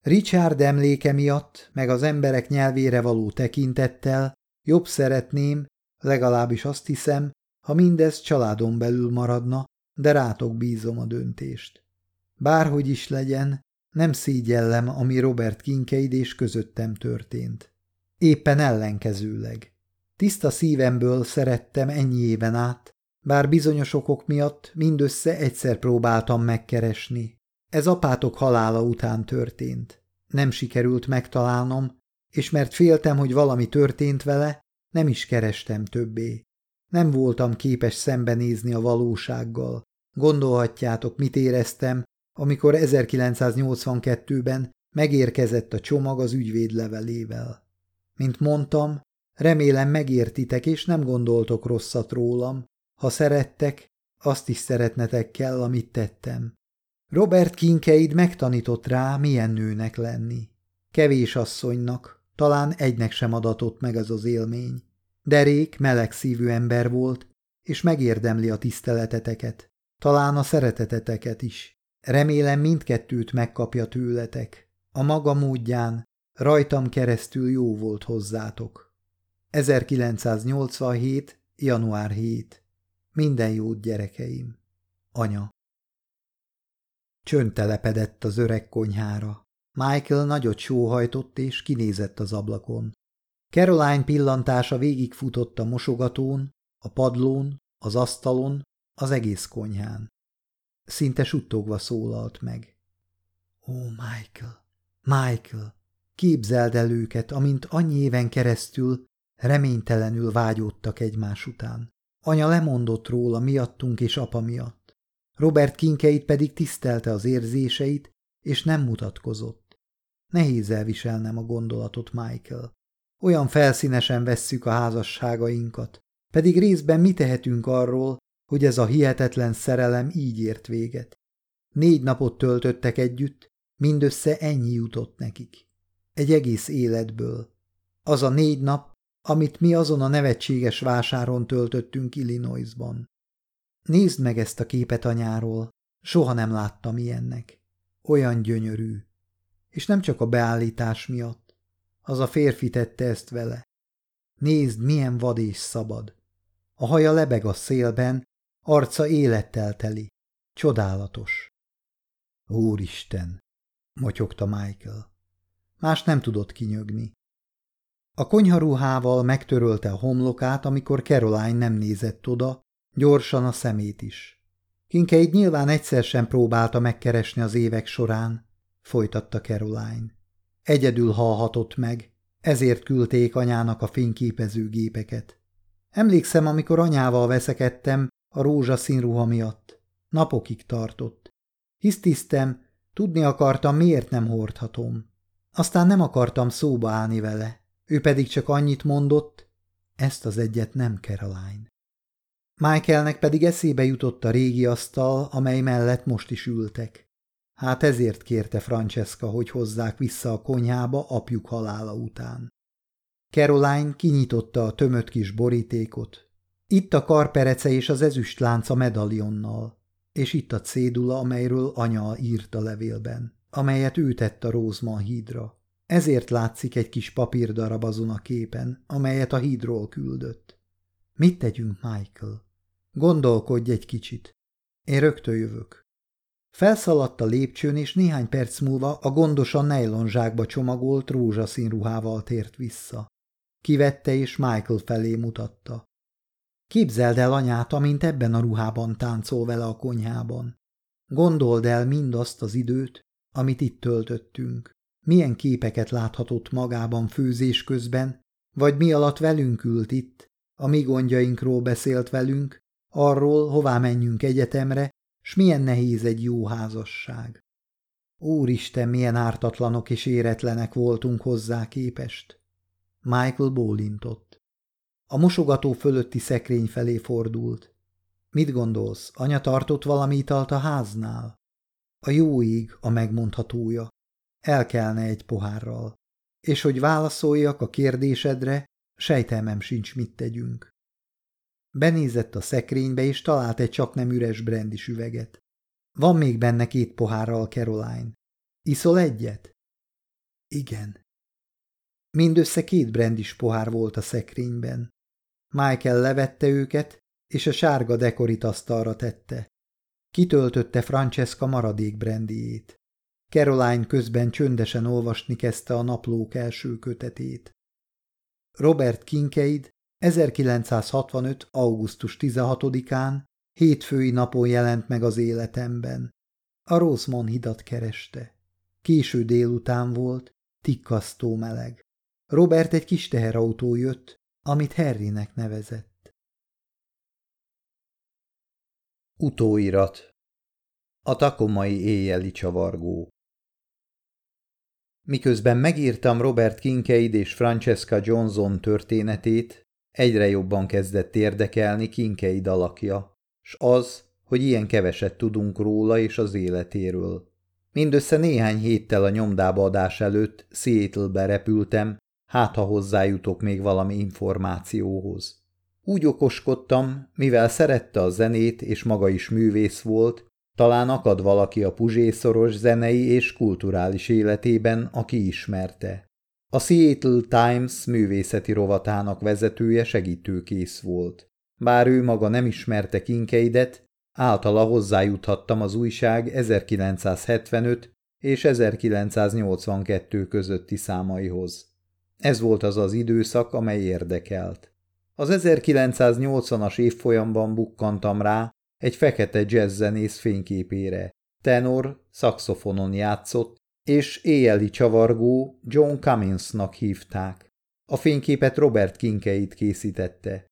Richard emléke miatt, meg az emberek nyelvére való tekintettel jobb szeretném, legalábbis azt hiszem, ha mindez családon belül maradna, de rátok bízom a döntést. Bárhogy is legyen, nem szígyellem, ami Robert Kinkeid és közöttem történt. Éppen ellenkezőleg. Tiszta szívemből szerettem ennyi éven át, bár bizonyos okok miatt mindössze egyszer próbáltam megkeresni. Ez apátok halála után történt. Nem sikerült megtalálnom, és mert féltem, hogy valami történt vele, nem is kerestem többé. Nem voltam képes szembenézni a valósággal. Gondolhatjátok, mit éreztem, amikor 1982-ben megérkezett a csomag az ügyvéd levelével. Mint mondtam, remélem megértitek és nem gondoltok rosszat rólam. Ha szerettek, azt is szeretnetek kell, amit tettem. Robert Kinkeid megtanított rá, milyen nőnek lenni. Kevés asszonynak, talán egynek sem adatott meg az az élmény. Derék meleg szívű ember volt, és megérdemli a tiszteleteteket, talán a szereteteteket is. Remélem mindkettőt megkapja tőletek. A maga módján, rajtam keresztül jó volt hozzátok. 1987. január 7. Minden jót, gyerekeim. Anya. Csönd telepedett az öreg konyhára. Michael nagyot sóhajtott és kinézett az ablakon. Caroline pillantása végigfutott a mosogatón, a padlón, az asztalon, az egész konyhán. Szinte suttogva szólalt meg. Ó, Michael, Michael, képzeld el őket, amint annyi éven keresztül reménytelenül vágyódtak egymás után. Anya lemondott róla miattunk és apa miatt. Robert Kinkeit pedig tisztelte az érzéseit, és nem mutatkozott. Nehéz elviselnem a gondolatot, Michael. Olyan felszínesen vesszük a házasságainkat, pedig részben mi tehetünk arról, hogy ez a hihetetlen szerelem így ért véget. Négy napot töltöttek együtt, mindössze ennyi jutott nekik. Egy egész életből. Az a négy nap, amit mi azon a nevetséges vásáron töltöttünk Illinoisban. Nézd meg ezt a képet anyáról, soha nem láttam ilyennek. Olyan gyönyörű. És nem csak a beállítás miatt. Az a férfi tette ezt vele. Nézd, milyen vad és szabad. A haja lebeg a szélben, arca élettel teli. Csodálatos. Úristen, motyogta Michael. Más nem tudott kinyögni. A konyharuhával megtörölte a homlokát, amikor Caroline nem nézett oda, gyorsan a szemét is. Kinkeid nyilván egyszer sem próbálta megkeresni az évek során, folytatta Caroline. Egyedül hallhatott meg, ezért küldték anyának a fényképezőgépeket. Emlékszem, amikor anyával veszekedtem a rózsaszín ruha miatt. Napokig tartott. Hisztisztem, tudni akartam, miért nem hordhatom. Aztán nem akartam szóba állni vele. Ő pedig csak annyit mondott, ezt az egyet nem Caroline. Michaelnek pedig eszébe jutott a régi asztal, amely mellett most is ültek. Hát ezért kérte Francesca, hogy hozzák vissza a konyhába apjuk halála után. Caroline kinyitotta a tömött kis borítékot. Itt a karperece és az ezüst lánca medalionnal, és itt a cédula, amelyről anya írt a levélben, amelyet ő tett a Rózman hídra. Ezért látszik egy kis papírdarab azon a képen, amelyet a hídról küldött. Mit tegyünk, Michael? Gondolkodj egy kicsit. Én rögtön jövök. Felszaladt a lépcsőn, és néhány perc múlva a gondosan nejlonzsákba csomagolt rózsaszín ruhával tért vissza. Kivette és Michael felé mutatta. Képzeld el anyát, amint ebben a ruhában táncol vele a konyhában. Gondold el mindazt az időt, amit itt töltöttünk. Milyen képeket láthatott magában főzés közben, vagy mi alatt velünk ült itt, a mi gondjainkról beszélt velünk, arról, hová menjünk egyetemre, s milyen nehéz egy jó házasság. Úristen, milyen ártatlanok és éretlenek voltunk hozzá képest. Michael bólintott. A mosogató fölötti szekrény felé fordult. Mit gondolsz, anya tartott valami italt a háznál? A jó ég a megmondhatója. Elkelne egy pohárral. És hogy válaszoljak a kérdésedre, sejtelmem sincs, mit tegyünk. Benézett a szekrénybe, és talált egy csak nem üres brandis üveget. Van még benne két pohárral, Caroline. Iszol egyet? Igen. Mindössze két brandis pohár volt a szekrényben. Michael levette őket, és a sárga dekorit asztalra tette. Kitöltötte Francesca maradék brandiét. Caroline közben csöndesen olvasni kezdte a naplók első kötetét. Robert Kincaid 1965. augusztus 16-án, hétfői napon jelent meg az életemben. A Rosemont hidat kereste. Késő délután volt, tikkasztó meleg. Robert egy kis teherautó jött, amit Harrynek nevezett. Utóirat A takomai éjjeli csavargó Miközben megírtam Robert Kincaid és Francesca Johnson történetét, egyre jobban kezdett érdekelni Kincaid alakja, s az, hogy ilyen keveset tudunk róla és az életéről. Mindössze néhány héttel a nyomdába adás előtt Seattle-be repültem, hát ha hozzájutok még valami információhoz. Úgy okoskodtam, mivel szerette a zenét és maga is művész volt, talán akad valaki a puzsészoros zenei és kulturális életében, aki ismerte. A Seattle Times művészeti rovatának vezetője segítőkész volt. Bár ő maga nem ismerte Kinkeidet, általa hozzájuthattam az újság 1975 és 1982 közötti számaihoz. Ez volt az az időszak, amely érdekelt. Az 1980-as évfolyamban bukkantam rá egy fekete jazzzenész fényképére. Tenor, szaxofonon játszott, és éjjeli csavargó John Cumminsnak hívták. A fényképet Robert Kinkeit készítette.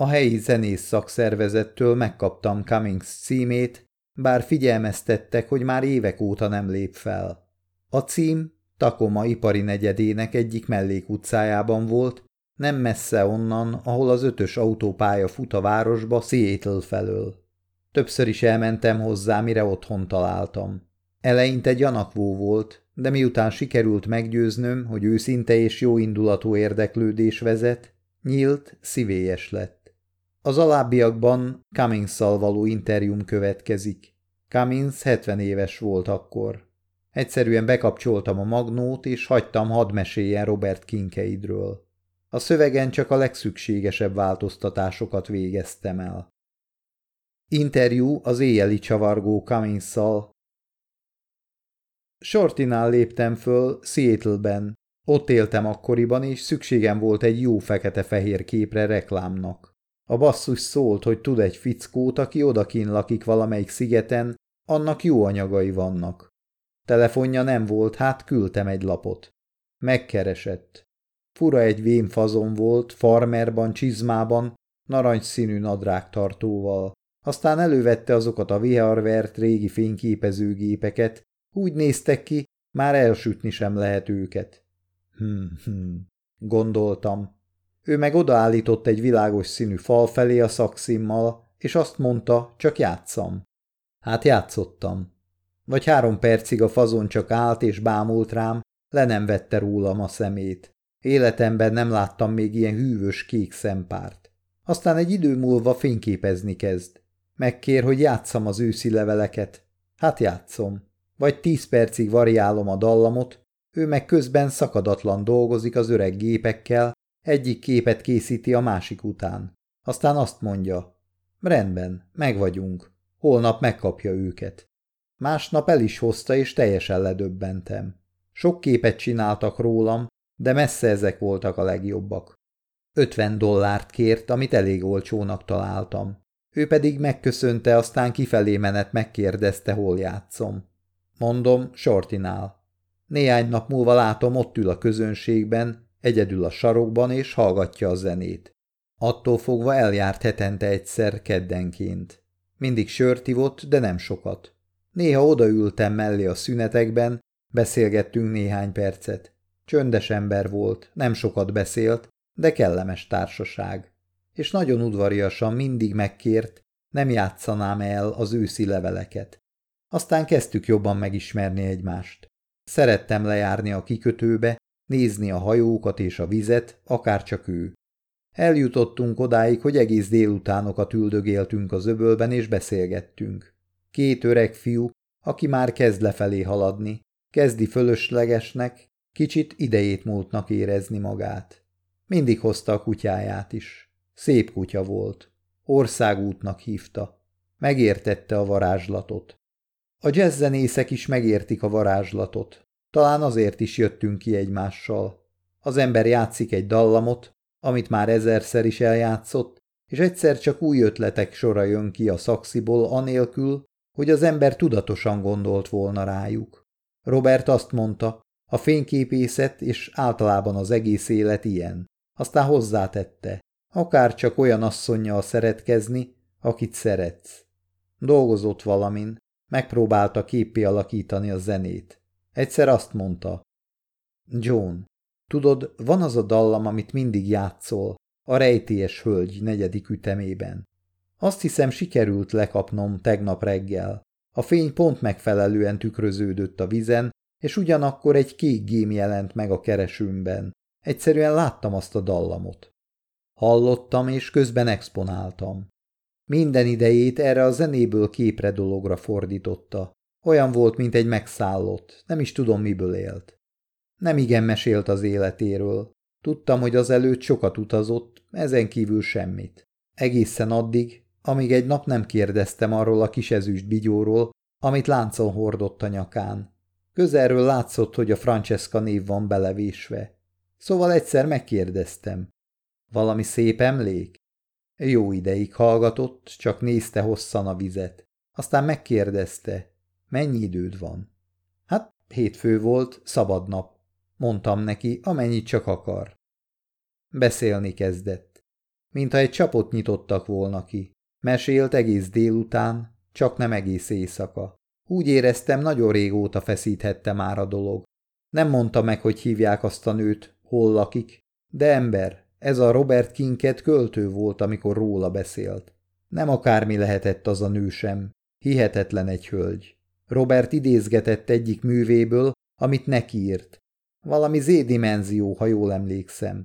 A helyi zenész szakszervezettől megkaptam Cummings címét, bár figyelmeztettek, hogy már évek óta nem lép fel. A cím Takoma ipari negyedének egyik mellékutcájában volt, nem messze onnan, ahol az ötös autópálya fut a városba Seattle felől. Többször is elmentem hozzá, mire otthon találtam. Eleinte gyanakvó volt, de miután sikerült meggyőznöm, hogy őszinte és jóindulatú érdeklődés vezet, nyílt, szívélyes lett. Az alábbiakban cummings való interjúm következik. Cummings 70 éves volt akkor. Egyszerűen bekapcsoltam a magnót, és hagytam hadd meséljen Robert Kinkeidről. A szövegen csak a legszükségesebb változtatásokat végeztem el. Interjú az éjjeli csavargó Cummings-szal. Shortinál léptem föl Seattle-ben. Ott éltem akkoriban, és szükségem volt egy jó fekete-fehér képre reklámnak. A basszus szólt, hogy tud egy fickót, aki odakin lakik valamelyik szigeten, annak jó anyagai vannak. Telefonja nem volt, hát küldtem egy lapot. Megkeresett. Fura egy vémfazon volt, farmerban, csizmában, narancsszínű nadrágtartóval. Aztán elővette azokat a viharvert régi fényképezőgépeket, úgy néztek ki, már elsütni sem lehet őket. Hm, hm, gondoltam. Ő meg odaállított egy világos színű fal felé a szakszimmal, és azt mondta, csak játszam. Hát játszottam. Vagy három percig a fazon csak állt és bámult rám, le nem vette rólam a szemét. Életemben nem láttam még ilyen hűvös kék szempárt. Aztán egy idő múlva fényképezni kezd. Megkér, hogy játszam az őszi leveleket. Hát játszom. Vagy tíz percig variálom a dallamot, ő meg közben szakadatlan dolgozik az öreg gépekkel, egyik képet készíti a másik után. Aztán azt mondja, rendben, megvagyunk, holnap megkapja őket. Másnap el is hozta, és teljesen ledöbbentem. Sok képet csináltak rólam, de messze ezek voltak a legjobbak. Ötven dollárt kért, amit elég olcsónak találtam. Ő pedig megköszönte, aztán kifelé menet megkérdezte, hol játszom. Mondom, Sortinál. Néhány nap múlva látom, ott ül a közönségben, egyedül a sarokban, és hallgatja a zenét. Attól fogva eljárt hetente egyszer keddenként. Mindig sört ivott, de nem sokat. Néha odaültem mellé a szünetekben, beszélgettünk néhány percet. Csöndes ember volt, nem sokat beszélt, de kellemes társaság. És nagyon udvariasan mindig megkért, nem játszanám el az őszi leveleket. Aztán kezdtük jobban megismerni egymást. Szerettem lejárni a kikötőbe, nézni a hajókat és a vizet, akárcsak ő. Eljutottunk odáig, hogy egész délutánokat üldögéltünk az öbölben és beszélgettünk. Két öreg fiú, aki már kezd lefelé haladni, kezdi fölöslegesnek, Kicsit idejét múltnak érezni magát. Mindig hozta a kutyáját is. Szép kutya volt. Országútnak hívta. Megértette a varázslatot. A jazzzenészek is megértik a varázslatot. Talán azért is jöttünk ki egymással. Az ember játszik egy dallamot, amit már ezerszer is eljátszott, és egyszer csak új ötletek sora jön ki a szaksziból anélkül, hogy az ember tudatosan gondolt volna rájuk. Robert azt mondta, a fényképészet és általában az egész élet ilyen. Aztán hozzátette, akár csak olyan asszonynal szeretkezni, akit szeretsz. Dolgozott valamin, megpróbálta képé alakítani a zenét. Egyszer azt mondta, John, tudod, van az a dallam, amit mindig játszol, a rejtélyes hölgy negyedik ütemében. Azt hiszem sikerült lekapnom tegnap reggel. A fény pont megfelelően tükröződött a vizen, és ugyanakkor egy kék gém jelent meg a keresőmben. Egyszerűen láttam azt a dallamot. Hallottam, és közben exponáltam. Minden idejét erre a zenéből képre dologra fordította. Olyan volt, mint egy megszállott, nem is tudom, miből élt. Nem igen mesélt az életéről. Tudtam, hogy az előtt sokat utazott, ezen kívül semmit. Egészen addig, amíg egy nap nem kérdeztem arról a kis ezüst bigyóról, amit láncon hordott a nyakán. Közelről látszott, hogy a Francesca név van belevésve. Szóval egyszer megkérdeztem. Valami szép emlék? Jó ideig hallgatott, csak nézte hosszan a vizet. Aztán megkérdezte, mennyi időd van? Hát hétfő volt, szabad nap. Mondtam neki, amennyit csak akar. Beszélni kezdett. Mintha egy csapot nyitottak volna ki. Mesélt egész délután, csak nem egész éjszaka. Úgy éreztem, nagyon régóta feszíthette már a dolog. Nem mondta meg, hogy hívják azt a nőt, hol lakik, de ember, ez a Robert Kinket költő volt, amikor róla beszélt. Nem akármi lehetett az a nő sem. Hihetetlen egy hölgy. Robert idézgetett egyik művéből, amit neki írt. Valami Z-dimenzió, ha jól emlékszem.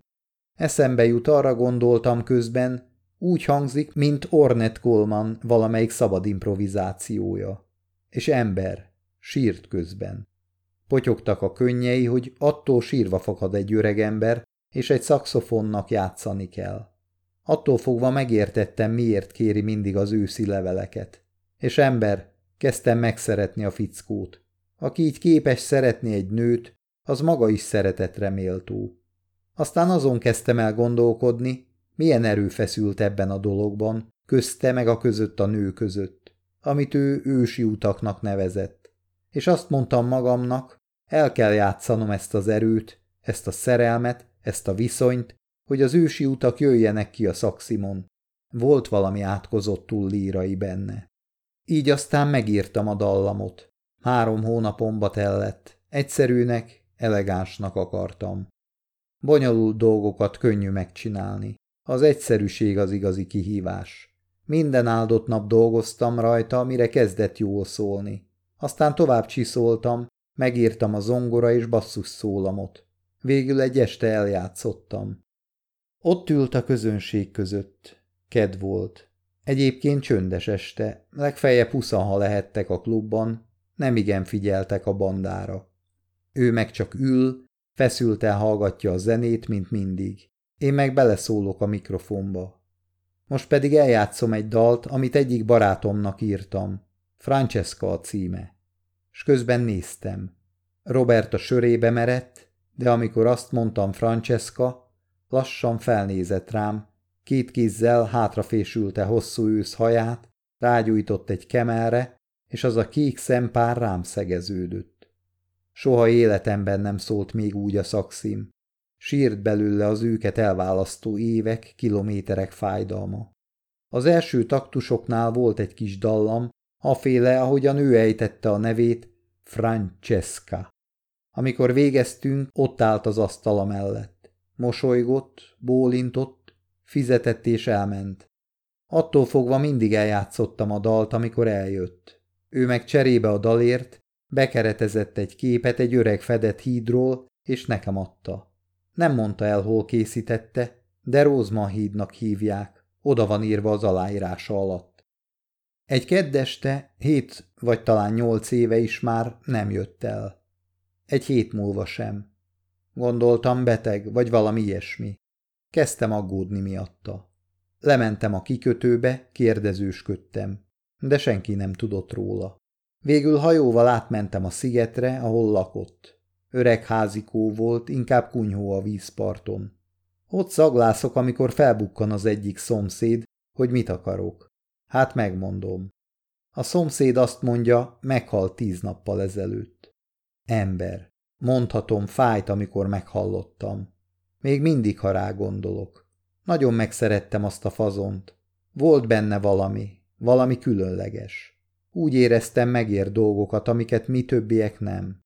Eszembe jut, arra gondoltam közben, úgy hangzik, mint Ornette Coleman valamelyik szabad improvizációja. És ember, sírt közben. Potyogtak a könnyei, hogy attól sírva fakad egy öreg ember, és egy szakszofonnak játszani kell. Attól fogva megértettem, miért kéri mindig az őszi leveleket. És ember, kezdtem megszeretni a fickót. Aki így képes szeretni egy nőt, az maga is szeretetre méltó. Aztán azon kezdtem el gondolkodni, milyen erő feszült ebben a dologban, közte meg a között a nő között, amit ő ősi utaknak nevezett. És azt mondtam magamnak, el kell játszanom ezt az erőt, ezt a szerelmet, ezt a viszonyt, hogy az ősi utak jöjjenek ki a szakszimon. Volt valami átkozottul lírai benne. Így aztán megírtam a dallamot. Három hónapomba tellett. Egyszerűnek, elegánsnak akartam. Bonyolult dolgokat könnyű megcsinálni. Az egyszerűség az igazi kihívás. Minden áldott nap dolgoztam rajta, mire kezdett jól szólni. Aztán tovább csiszoltam, megírtam a zongora és basszus szólamot. Végül egy este eljátszottam. Ott ült a közönség között. Ked volt. Egyébként csöndes este, legfeljebb huszan, lehettek a klubban, nem igen figyeltek a bandára. Ő meg csak ül, Feszülten hallgatja a zenét, mint mindig. Én meg beleszólok a mikrofonba. Most pedig eljátszom egy dalt, amit egyik barátomnak írtam. Francesca a címe. S közben néztem. Robert a sörébe merett, de amikor azt mondtam Francesca, lassan felnézett rám, két kézzel hátrafésülte hosszú ősz haját, rágyújtott egy kemelre, és az a kék szempár rám szegeződött. Soha életemben nem szólt még úgy a szakszim. Sírt belőle az őket elválasztó évek, kilométerek fájdalma. Az első taktusoknál volt egy kis dallam, aféle, ahogyan ő ejtette a nevét, Francesca. Amikor végeztünk, ott állt az asztala mellett. Mosolygott, bólintott, fizetett és elment. Attól fogva mindig eljátszottam a dalt, amikor eljött. Ő meg cserébe a dalért Bekeretezett egy képet egy öreg fedett hídról, és nekem adta. Nem mondta el, hol készítette, de Rózman hídnak hívják, oda van írva az aláírása alatt. Egy keddeste, hét vagy talán nyolc éve is már nem jött el. Egy hét múlva sem. Gondoltam beteg, vagy valami ilyesmi. Kezdtem aggódni miatta. Lementem a kikötőbe, kérdezősködtem, de senki nem tudott róla. Végül hajóval átmentem a szigetre, ahol lakott. Öreg házikó volt, inkább kunyhó a vízparton. Ott szaglászok, amikor felbukkan az egyik szomszéd, hogy mit akarok. Hát megmondom. A szomszéd azt mondja, meghalt tíz nappal ezelőtt. Ember. Mondhatom, fájt, amikor meghallottam. Még mindig, ha rá gondolok. Nagyon megszerettem azt a fazont. Volt benne valami, valami különleges. Úgy éreztem, megér dolgokat, amiket mi többiek nem.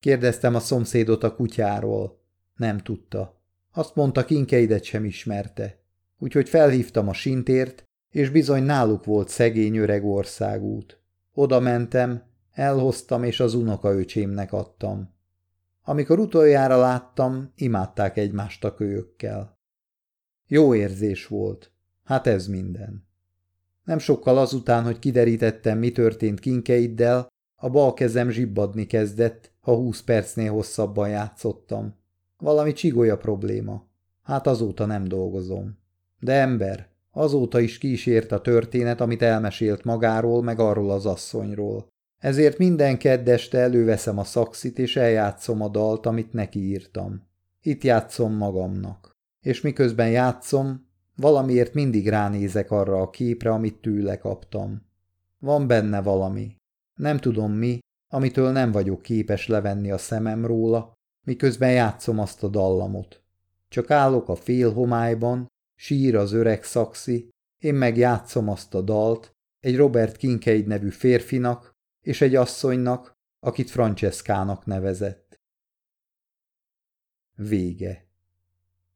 Kérdeztem a szomszédot a kutyáról. Nem tudta. Azt mondta, kinkeidet sem ismerte. Úgyhogy felhívtam a sintért, és bizony náluk volt szegény öreg országút. Oda mentem, elhoztam, és az unokaöcsémnek adtam. Amikor utoljára láttam, imádták egymást a kölyökkel. Jó érzés volt. Hát ez minden. Nem sokkal azután, hogy kiderítettem, mi történt kinkeiddel, a bal kezem zsibbadni kezdett, ha húsz percnél hosszabban játszottam. Valami csigolya probléma. Hát azóta nem dolgozom. De ember, azóta is kísért a történet, amit elmesélt magáról, meg arról az asszonyról. Ezért minden keddeste előveszem a szakszit, és eljátszom a dalt, amit neki írtam. Itt játszom magamnak. És miközben játszom, valamiért mindig ránézek arra a képre, amit tőle kaptam. Van benne valami. Nem tudom mi, amitől nem vagyok képes levenni a szemem róla, miközben játszom azt a dallamot. Csak állok a fél homályban, sír az öreg szakszi, én meg játszom azt a dalt, egy Robert Kincaid nevű férfinak és egy asszonynak, akit Franceskának nevezett. Vége